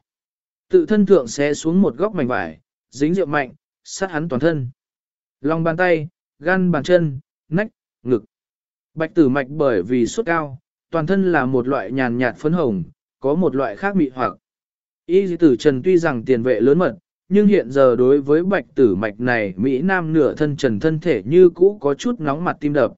Tự thân thượng sẽ xuống một góc mảnh vải, dính rượu mạnh, sát hắn toàn thân. Lòng bàn tay, gan bàn chân, nách, ngực. Bạch tử mạch bởi vì suốt cao, toàn thân là một loại nhàn nhạt phấn hồng, có một loại khác mị hoặc. Y tử trần tuy rằng tiền vệ lớn mật, nhưng hiện giờ đối với bạch tử mạch này Mỹ Nam nửa thân trần thân thể như cũ có chút nóng mặt tim đập.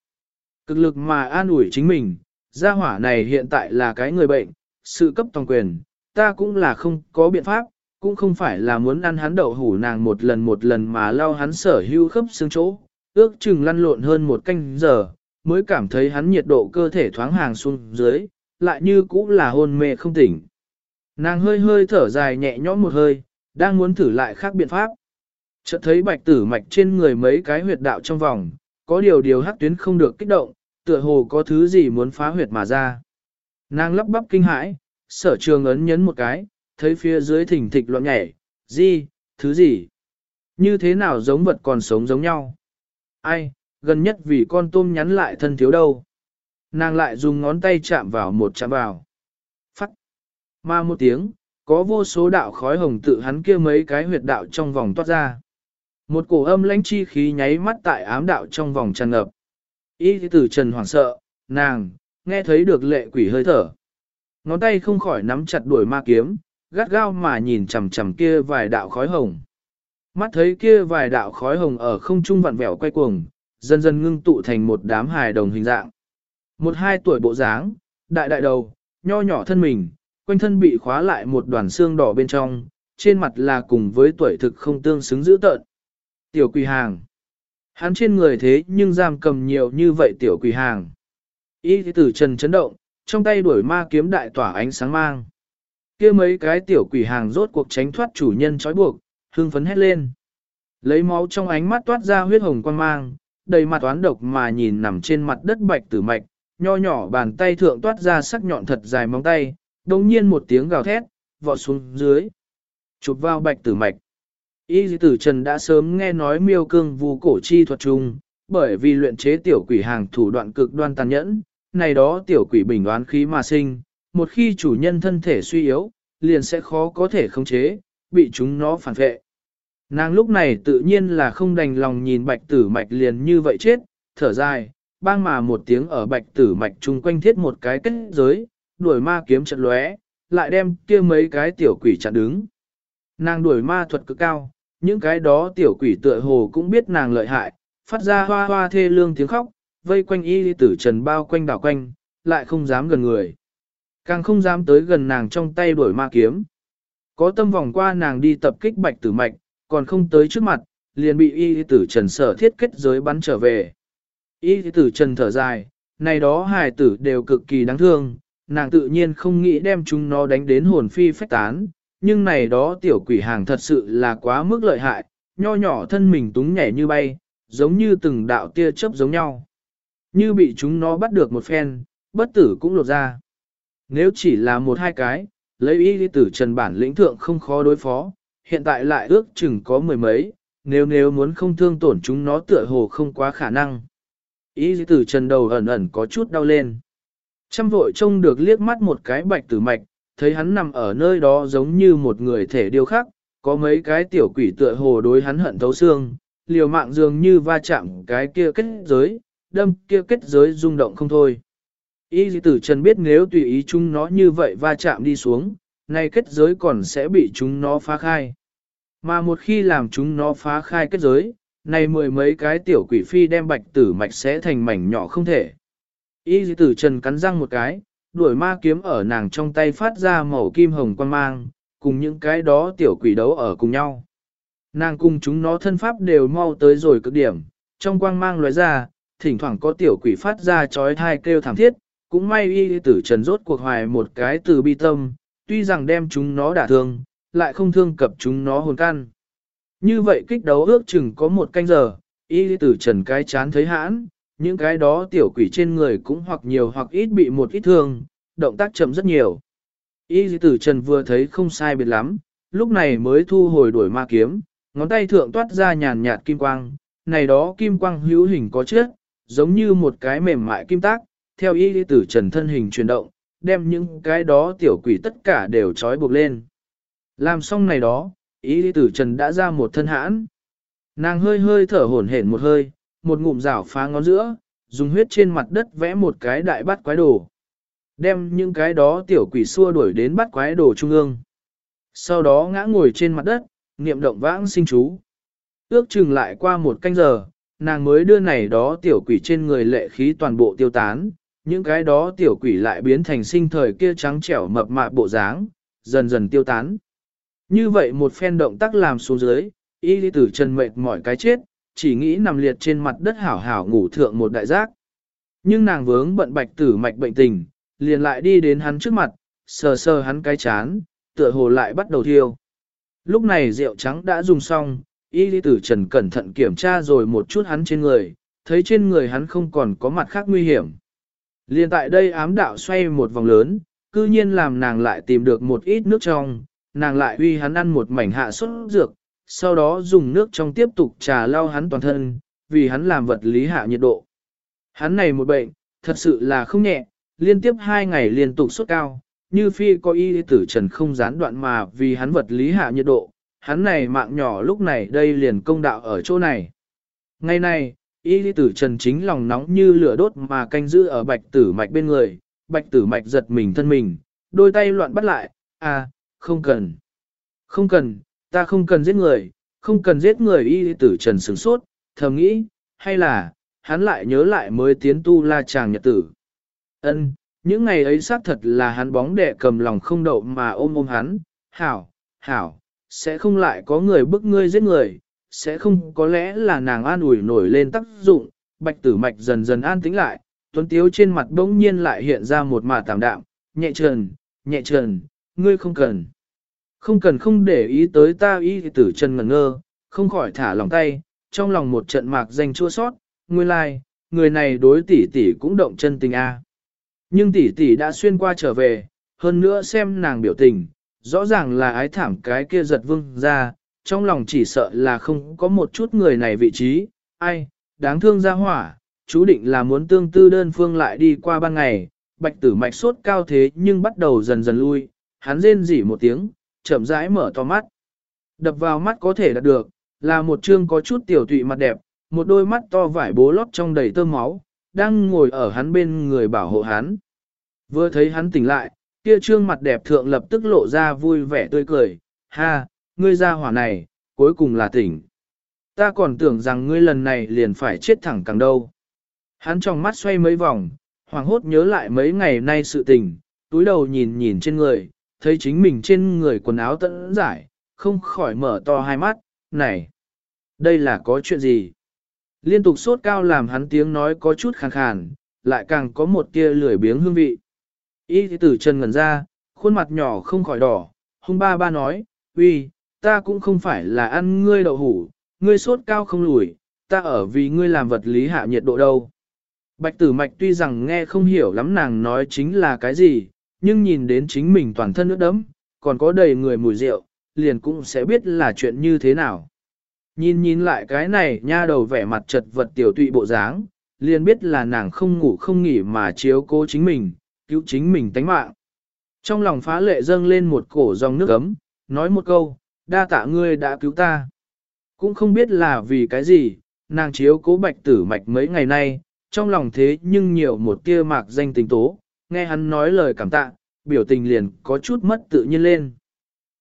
Cực lực mà an ủi chính mình, gia hỏa này hiện tại là cái người bệnh, sự cấp toàn quyền, ta cũng là không có biện pháp, cũng không phải là muốn ăn hắn đậu hủ nàng một lần một lần mà lao hắn sở hưu khớp xương chỗ, ước chừng lăn lộn hơn một canh giờ, mới cảm thấy hắn nhiệt độ cơ thể thoáng hàng xuống dưới, lại như cũ là hôn mê không tỉnh. Nàng hơi hơi thở dài nhẹ nhõm một hơi, đang muốn thử lại khác biện pháp. Chợt thấy bạch tử mạch trên người mấy cái huyệt đạo trong vòng, có điều điều hắc tuyến không được kích động, tựa hồ có thứ gì muốn phá huyệt mà ra. Nàng lắp bắp kinh hãi, sở trường ấn nhấn một cái, thấy phía dưới thỉnh thịch loạn nhảy, gì, thứ gì? Như thế nào giống vật còn sống giống nhau? Ai, gần nhất vì con tôm nhắn lại thân thiếu đâu. Nàng lại dùng ngón tay chạm vào một chạm vào. Phắt. Mà một tiếng, có vô số đạo khói hồng tự hắn kia mấy cái huyệt đạo trong vòng toát ra. Một cổ âm lãnh chi khí nháy mắt tại ám đạo trong vòng tràn ngập. Y tử trần hoảng sợ, nàng, nghe thấy được lệ quỷ hơi thở. Ngón tay không khỏi nắm chặt đuổi ma kiếm, gắt gao mà nhìn chằm chằm kia vài đạo khói hồng. Mắt thấy kia vài đạo khói hồng ở không trung vặn vẹo quay cuồng, dần dần ngưng tụ thành một đám hài đồng hình dạng. Một hai tuổi bộ dáng, đại đại đầu, nho nhỏ thân mình, quanh thân bị khóa lại một đoàn xương đỏ bên trong, trên mặt là cùng với tuổi thực không tương xứng dữ tợn. Tiểu quỳ hàng. Hắn trên người thế nhưng giam cầm nhiều như vậy tiểu quỷ hàng. Y tử trần chấn động, trong tay đuổi ma kiếm đại tỏa ánh sáng mang. kia mấy cái tiểu quỷ hàng rốt cuộc tránh thoát chủ nhân trói buộc, hương phấn hét lên. Lấy máu trong ánh mắt toát ra huyết hồng quan mang, đầy mặt toán độc mà nhìn nằm trên mặt đất bạch tử mạch, nho nhỏ bàn tay thượng toát ra sắc nhọn thật dài móng tay, đồng nhiên một tiếng gào thét, vọt xuống dưới. Chụp vào bạch tử mạch. Y tử Trần đã sớm nghe nói miêu cương vu cổ chi thuật chung, bởi vì luyện chế tiểu quỷ hàng thủ đoạn cực đoan tàn nhẫn, này đó tiểu quỷ bình đoán khí mà sinh, một khi chủ nhân thân thể suy yếu, liền sẽ khó có thể khống chế, bị chúng nó phản vệ. Nàng lúc này tự nhiên là không đành lòng nhìn bạch tử mạch liền như vậy chết, thở dài, bang mà một tiếng ở bạch tử mạch chung quanh thiết một cái kết giới, đuổi ma kiếm trận lóe, lại đem kia mấy cái tiểu quỷ chặn đứng. Nàng đuổi ma thuật cực cao, những cái đó tiểu quỷ tựa hồ cũng biết nàng lợi hại, phát ra hoa hoa thê lương tiếng khóc, vây quanh y tử trần bao quanh đảo quanh, lại không dám gần người. Càng không dám tới gần nàng trong tay đuổi ma kiếm. Có tâm vòng qua nàng đi tập kích bạch tử mạch, còn không tới trước mặt, liền bị y tử trần sở thiết kết giới bắn trở về. Y tử trần thở dài, này đó hài tử đều cực kỳ đáng thương, nàng tự nhiên không nghĩ đem chúng nó đánh đến hồn phi phách tán, nhưng này đó tiểu quỷ hàng thật sự là quá mức lợi hại, nho nhỏ thân mình túng nhảy như bay, giống như từng đạo tia chớp giống nhau. Như bị chúng nó bắt được một phen, bất tử cũng lột ra. Nếu chỉ là một hai cái, lấy y tử trần bản lĩnh thượng không khó đối phó, hiện tại lại ước chừng có mười mấy, nếu nếu muốn không thương tổn chúng nó tựa hồ không quá khả năng. Ý tử trần đầu ẩn ẩn có chút đau lên. Trăm vội trông được liếc mắt một cái bạch tử mạch, thấy hắn nằm ở nơi đó giống như một người thể điêu khắc, có mấy cái tiểu quỷ tựa hồ đối hắn hận thấu xương, liều mạng dường như va chạm cái kia kết giới, đâm kia kết giới rung động không thôi. Y tử trần biết nếu tùy ý chúng nó như vậy va chạm đi xuống, nay kết giới còn sẽ bị chúng nó phá khai. Mà một khi làm chúng nó phá khai kết giới, này mười mấy cái tiểu quỷ phi đem bạch tử mạch sẽ thành mảnh nhỏ không thể. Y tử trần cắn răng một cái, đuổi ma kiếm ở nàng trong tay phát ra màu kim hồng quan mang, cùng những cái đó tiểu quỷ đấu ở cùng nhau. Nàng cùng chúng nó thân pháp đều mau tới rồi cực điểm, trong quang mang lóe ra, thỉnh thoảng có tiểu quỷ phát ra chói thai kêu thảm thiết, cũng may y tử trần rốt cuộc hoài một cái từ bi tâm, tuy rằng đem chúng nó đả thương, lại không thương cập chúng nó hồn can. Như vậy kích đấu ước chừng có một canh giờ, y tử trần cái chán thấy hãn, những cái đó tiểu quỷ trên người cũng hoặc nhiều hoặc ít bị một ít thương, động tác chậm rất nhiều. Y tử trần vừa thấy không sai biệt lắm, lúc này mới thu hồi đuổi ma kiếm, ngón tay thượng toát ra nhàn nhạt kim quang, này đó kim quang hữu hình có chất, giống như một cái mềm mại kim tác, theo y tử trần thân hình chuyển động, đem những cái đó tiểu quỷ tất cả đều trói buộc lên. Làm xong này đó, ý tử trần đã ra một thân hãn. Nàng hơi hơi thở hổn hển một hơi, một ngụm rảo phá ngón giữa, dùng huyết trên mặt đất vẽ một cái đại bát quái đồ. Đem những cái đó tiểu quỷ xua đuổi đến bát quái đồ trung ương. Sau đó ngã ngồi trên mặt đất, niệm động vãng sinh chú. Ước chừng lại qua một canh giờ, nàng mới đưa này đó tiểu quỷ trên người lệ khí toàn bộ tiêu tán, những cái đó tiểu quỷ lại biến thành sinh thời kia trắng trẻo mập mạp bộ dáng, dần dần tiêu tán. Như vậy một phen động tác làm xuống dưới, y lý tử trần mệt mỏi cái chết, chỉ nghĩ nằm liệt trên mặt đất hảo hảo ngủ thượng một đại giác. Nhưng nàng vướng bận bạch tử mạch bệnh tình, liền lại đi đến hắn trước mặt, sờ sờ hắn cái chán, tựa hồ lại bắt đầu thiêu. Lúc này rượu trắng đã dùng xong, y lý tử trần cẩn thận kiểm tra rồi một chút hắn trên người, thấy trên người hắn không còn có mặt khác nguy hiểm. Liên tại đây ám đạo xoay một vòng lớn, cư nhiên làm nàng lại tìm được một ít nước trong, nàng lại uy hắn ăn một mảnh hạ xuất dược, sau đó dùng nước trong tiếp tục trà lau hắn toàn thân, vì hắn làm vật lý hạ nhiệt độ. Hắn này một bệnh, thật sự là không nhẹ, liên tiếp hai ngày liên tục sốt cao, như phi có y tử trần không gián đoạn mà vì hắn vật lý hạ nhiệt độ, hắn này mạng nhỏ lúc này đây liền công đạo ở chỗ này. Ngày này, y tử trần chính lòng nóng như lửa đốt mà canh giữ ở bạch tử mạch bên người, bạch tử mạch giật mình thân mình, đôi tay loạn bắt lại, à, không cần. Không cần, ta không cần giết người, không cần giết người y tử trần sửng sốt, thầm nghĩ, hay là, hắn lại nhớ lại mới tiến tu la chàng nhật tử. ân những ngày ấy xác thật là hắn bóng đẻ cầm lòng không đậu mà ôm ôm hắn, hảo, hảo, sẽ không lại có người bức ngươi giết người, sẽ không có lẽ là nàng an ủi nổi lên tác dụng, bạch tử mạch dần dần an tĩnh lại, tuấn tiếu trên mặt bỗng nhiên lại hiện ra một mà tạm đạm, nhẹ trần, nhẹ trần, ngươi không cần. Không cần không để ý tới ta y tử chân ngẩn ngơ, không khỏi thả lòng tay, trong lòng một trận mạc danh chua sót, nguyên lai, like, người này đối tỷ tỷ cũng động chân tình a. Nhưng tỷ tỷ đã xuyên qua trở về, hơn nữa xem nàng biểu tình, rõ ràng là ái thảm cái kia giật vương ra, trong lòng chỉ sợ là không có một chút người này vị trí, ai, đáng thương ra hỏa, chú định là muốn tương tư đơn phương lại đi qua ban ngày, bạch tử mạch sốt cao thế nhưng bắt đầu dần dần lui, hắn rên rỉ một tiếng, chậm rãi mở to mắt. Đập vào mắt có thể đạt được, là một trương có chút tiểu tụy mặt đẹp, một đôi mắt to vải bố lót trong đầy tơ máu, đang ngồi ở hắn bên người bảo hộ hắn. Vừa thấy hắn tỉnh lại, kia trương mặt đẹp thượng lập tức lộ ra vui vẻ tươi cười, ha, ngươi ra hỏa này, cuối cùng là tỉnh. Ta còn tưởng rằng ngươi lần này liền phải chết thẳng càng đâu. Hắn trong mắt xoay mấy vòng, hoàng hốt nhớ lại mấy ngày nay sự tình, túi đầu nhìn nhìn trên người, thấy chính mình trên người quần áo tận giải, không khỏi mở to hai mắt, này, đây là có chuyện gì? Liên tục sốt cao làm hắn tiếng nói có chút khàn khàn, lại càng có một tia lười biếng hương vị. Y tử chân ngẩn ra, khuôn mặt nhỏ không khỏi đỏ, hung ba ba nói, uy, ta cũng không phải là ăn ngươi đậu hủ, ngươi sốt cao không lùi, ta ở vì ngươi làm vật lý hạ nhiệt độ đâu. Bạch tử mạch tuy rằng nghe không hiểu lắm nàng nói chính là cái gì, nhưng nhìn đến chính mình toàn thân nước đẫm, còn có đầy người mùi rượu, liền cũng sẽ biết là chuyện như thế nào. Nhìn nhìn lại cái này nha đầu vẻ mặt chật vật tiểu tụy bộ dáng, liền biết là nàng không ngủ không nghỉ mà chiếu cố chính mình, cứu chính mình tánh mạng. Trong lòng phá lệ dâng lên một cổ dòng nước ấm, nói một câu, đa tạ ngươi đã cứu ta. Cũng không biết là vì cái gì, nàng chiếu cố bạch tử mạch mấy ngày nay, trong lòng thế nhưng nhiều một tia mạc danh tình tố, nghe hắn nói lời cảm tạ, biểu tình liền có chút mất tự nhiên lên.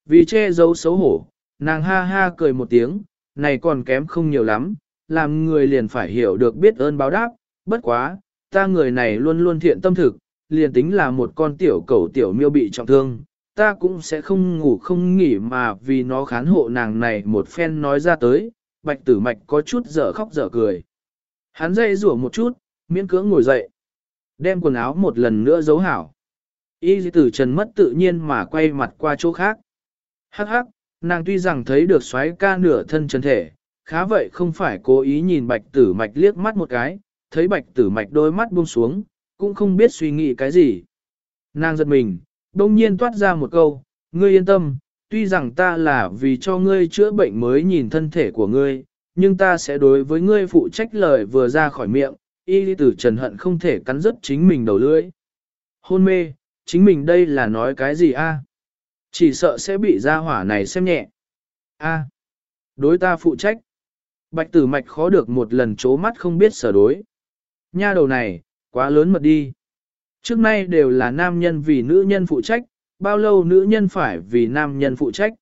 Vì che giấu xấu hổ, nàng ha ha cười một tiếng, này còn kém không nhiều lắm, làm người liền phải hiểu được biết ơn báo đáp, bất quá, ta người này luôn luôn thiện tâm thực, liền tính là một con tiểu cẩu tiểu miêu bị trọng thương, ta cũng sẽ không ngủ không nghỉ mà vì nó khán hộ nàng này một phen nói ra tới, bạch tử mạch có chút dở khóc dở cười. Hắn dây rủa một chút, miễn cưỡng ngồi dậy, đem quần áo một lần nữa giấu hảo. Y tử trần mất tự nhiên mà quay mặt qua chỗ khác. Hắc hắc, nàng tuy rằng thấy được xoáy ca nửa thân chân thể, khá vậy không phải cố ý nhìn bạch tử mạch liếc mắt một cái, thấy bạch tử mạch đôi mắt buông xuống, cũng không biết suy nghĩ cái gì. Nàng giật mình, đông nhiên toát ra một câu, ngươi yên tâm, tuy rằng ta là vì cho ngươi chữa bệnh mới nhìn thân thể của ngươi, nhưng ta sẽ đối với ngươi phụ trách lời vừa ra khỏi miệng, y tử trần hận không thể cắn rứt chính mình đầu lưỡi. Hôn mê, chính mình đây là nói cái gì a? Chỉ sợ sẽ bị gia hỏa này xem nhẹ. A. Đối ta phụ trách. Bạch tử mạch khó được một lần chố mắt không biết sở đối. Nha đầu này, quá lớn mật đi. Trước nay đều là nam nhân vì nữ nhân phụ trách, bao lâu nữ nhân phải vì nam nhân phụ trách.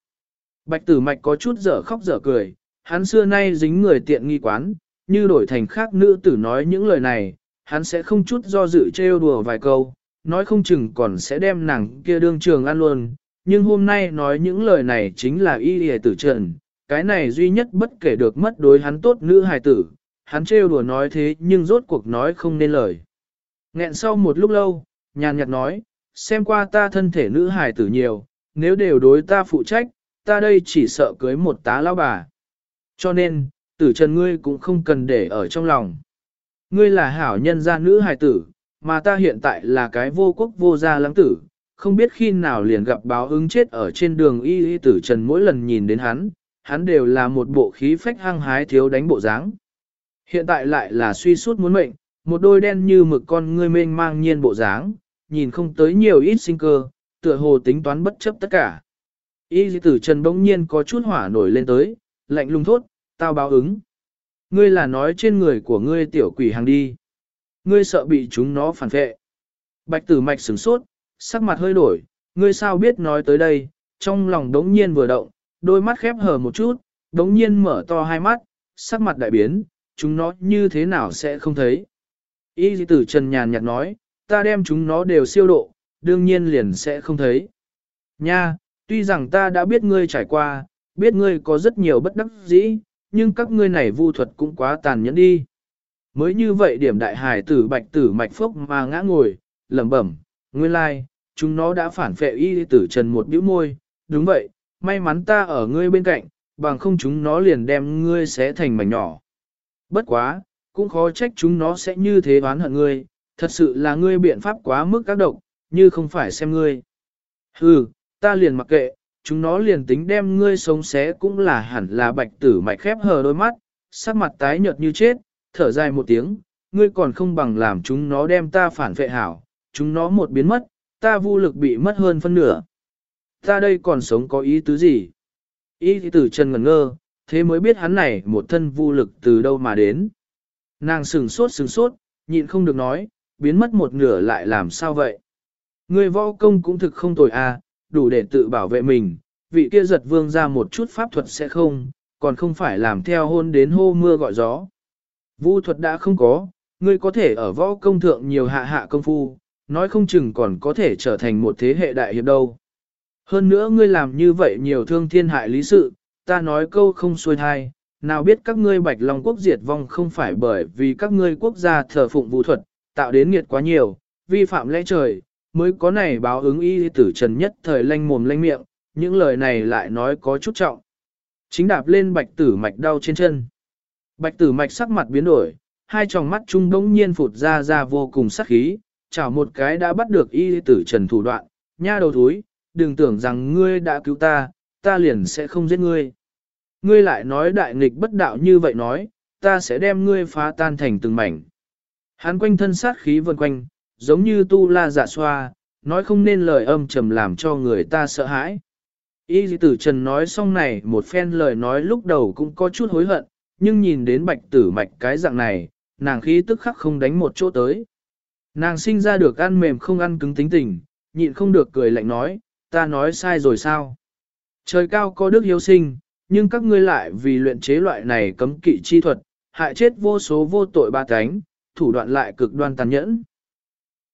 Bạch tử mạch có chút dở khóc dở cười, hắn xưa nay dính người tiện nghi quán, như đổi thành khác nữ tử nói những lời này, hắn sẽ không chút do dự trêu đùa vài câu, nói không chừng còn sẽ đem nàng kia đương trường ăn luôn. Nhưng hôm nay nói những lời này chính là y lìa tử trần, cái này duy nhất bất kể được mất đối hắn tốt nữ hài tử, hắn trêu đùa nói thế nhưng rốt cuộc nói không nên lời. Nghẹn sau một lúc lâu, nhàn nhạt nói, xem qua ta thân thể nữ hài tử nhiều, nếu đều đối ta phụ trách, ta đây chỉ sợ cưới một tá lão bà. Cho nên, tử trần ngươi cũng không cần để ở trong lòng. Ngươi là hảo nhân gia nữ hài tử, mà ta hiện tại là cái vô quốc vô gia lãng tử, không biết khi nào liền gặp báo ứng chết ở trên đường y y tử trần mỗi lần nhìn đến hắn, hắn đều là một bộ khí phách hăng hái thiếu đánh bộ dáng. Hiện tại lại là suy suốt muốn mệnh, một đôi đen như mực con ngươi mênh mang nhiên bộ dáng, nhìn không tới nhiều ít sinh cơ, tựa hồ tính toán bất chấp tất cả. Y tử trần bỗng nhiên có chút hỏa nổi lên tới, lạnh lùng thốt, tao báo ứng. Ngươi là nói trên người của ngươi tiểu quỷ hàng đi. Ngươi sợ bị chúng nó phản vệ. Bạch tử mạch sửng sốt, sắc mặt hơi đổi, ngươi sao biết nói tới đây, trong lòng đống nhiên vừa động, đôi mắt khép hờ một chút, đống nhiên mở to hai mắt, sắc mặt đại biến, chúng nó như thế nào sẽ không thấy. Y tử trần nhàn nhạt nói, ta đem chúng nó đều siêu độ, đương nhiên liền sẽ không thấy. Nha, tuy rằng ta đã biết ngươi trải qua, biết ngươi có rất nhiều bất đắc dĩ, nhưng các ngươi này vu thuật cũng quá tàn nhẫn đi. Mới như vậy điểm đại hải tử bạch tử mạch phốc mà ngã ngồi, lẩm bẩm, nguyên lai, chúng nó đã phản phệ y tử trần một bĩu môi, đúng vậy, may mắn ta ở ngươi bên cạnh, bằng không chúng nó liền đem ngươi xé thành mảnh nhỏ. Bất quá, cũng khó trách chúng nó sẽ như thế oán hận ngươi, thật sự là ngươi biện pháp quá mức các độc, như không phải xem ngươi. Hừ, ta liền mặc kệ, chúng nó liền tính đem ngươi sống xé cũng là hẳn là bạch tử mạch khép hờ đôi mắt, sắc mặt tái nhợt như chết, thở dài một tiếng, ngươi còn không bằng làm chúng nó đem ta phản vệ hảo, chúng nó một biến mất, ta vô lực bị mất hơn phân nửa. Ta đây còn sống có ý tứ gì? Ý thì tử chân ngẩn ngơ, thế mới biết hắn này một thân vô lực từ đâu mà đến. Nàng sừng sốt sừng sốt, nhịn không được nói, biến mất một nửa lại làm sao vậy? Người võ công cũng thực không tồi à, đủ để tự bảo vệ mình, vị kia giật vương ra một chút pháp thuật sẽ không, còn không phải làm theo hôn đến hô mưa gọi gió. Vu thuật đã không có, ngươi có thể ở võ công thượng nhiều hạ hạ công phu, nói không chừng còn có thể trở thành một thế hệ đại hiệp đâu. Hơn nữa ngươi làm như vậy nhiều thương thiên hại lý sự, ta nói câu không xuôi thai, nào biết các ngươi bạch long quốc diệt vong không phải bởi vì các ngươi quốc gia thờ phụng vũ thuật, tạo đến nghiệt quá nhiều, vi phạm lẽ trời, mới có này báo ứng y tử trần nhất thời lanh mồm lanh miệng, những lời này lại nói có chút trọng. Chính đạp lên bạch tử mạch đau trên chân. Bạch tử mạch sắc mặt biến đổi, hai tròng mắt trung đống nhiên phụt ra ra vô cùng sắc khí, chảo một cái đã bắt được y tử trần thủ đoạn, nha đầu thúi, đừng tưởng rằng ngươi đã cứu ta, ta liền sẽ không giết ngươi. Ngươi lại nói đại nghịch bất đạo như vậy nói, ta sẽ đem ngươi phá tan thành từng mảnh. Hắn quanh thân sát khí vần quanh, giống như tu la dạ xoa, nói không nên lời âm trầm làm cho người ta sợ hãi. Y tử trần nói xong này một phen lời nói lúc đầu cũng có chút hối hận, nhưng nhìn đến bạch tử mạch cái dạng này, nàng khí tức khắc không đánh một chỗ tới. Nàng sinh ra được ăn mềm không ăn cứng tính tình, nhịn không được cười lạnh nói, ta nói sai rồi sao? Trời cao có đức hiếu sinh, nhưng các ngươi lại vì luyện chế loại này cấm kỵ chi thuật, hại chết vô số vô tội ba cánh, thủ đoạn lại cực đoan tàn nhẫn.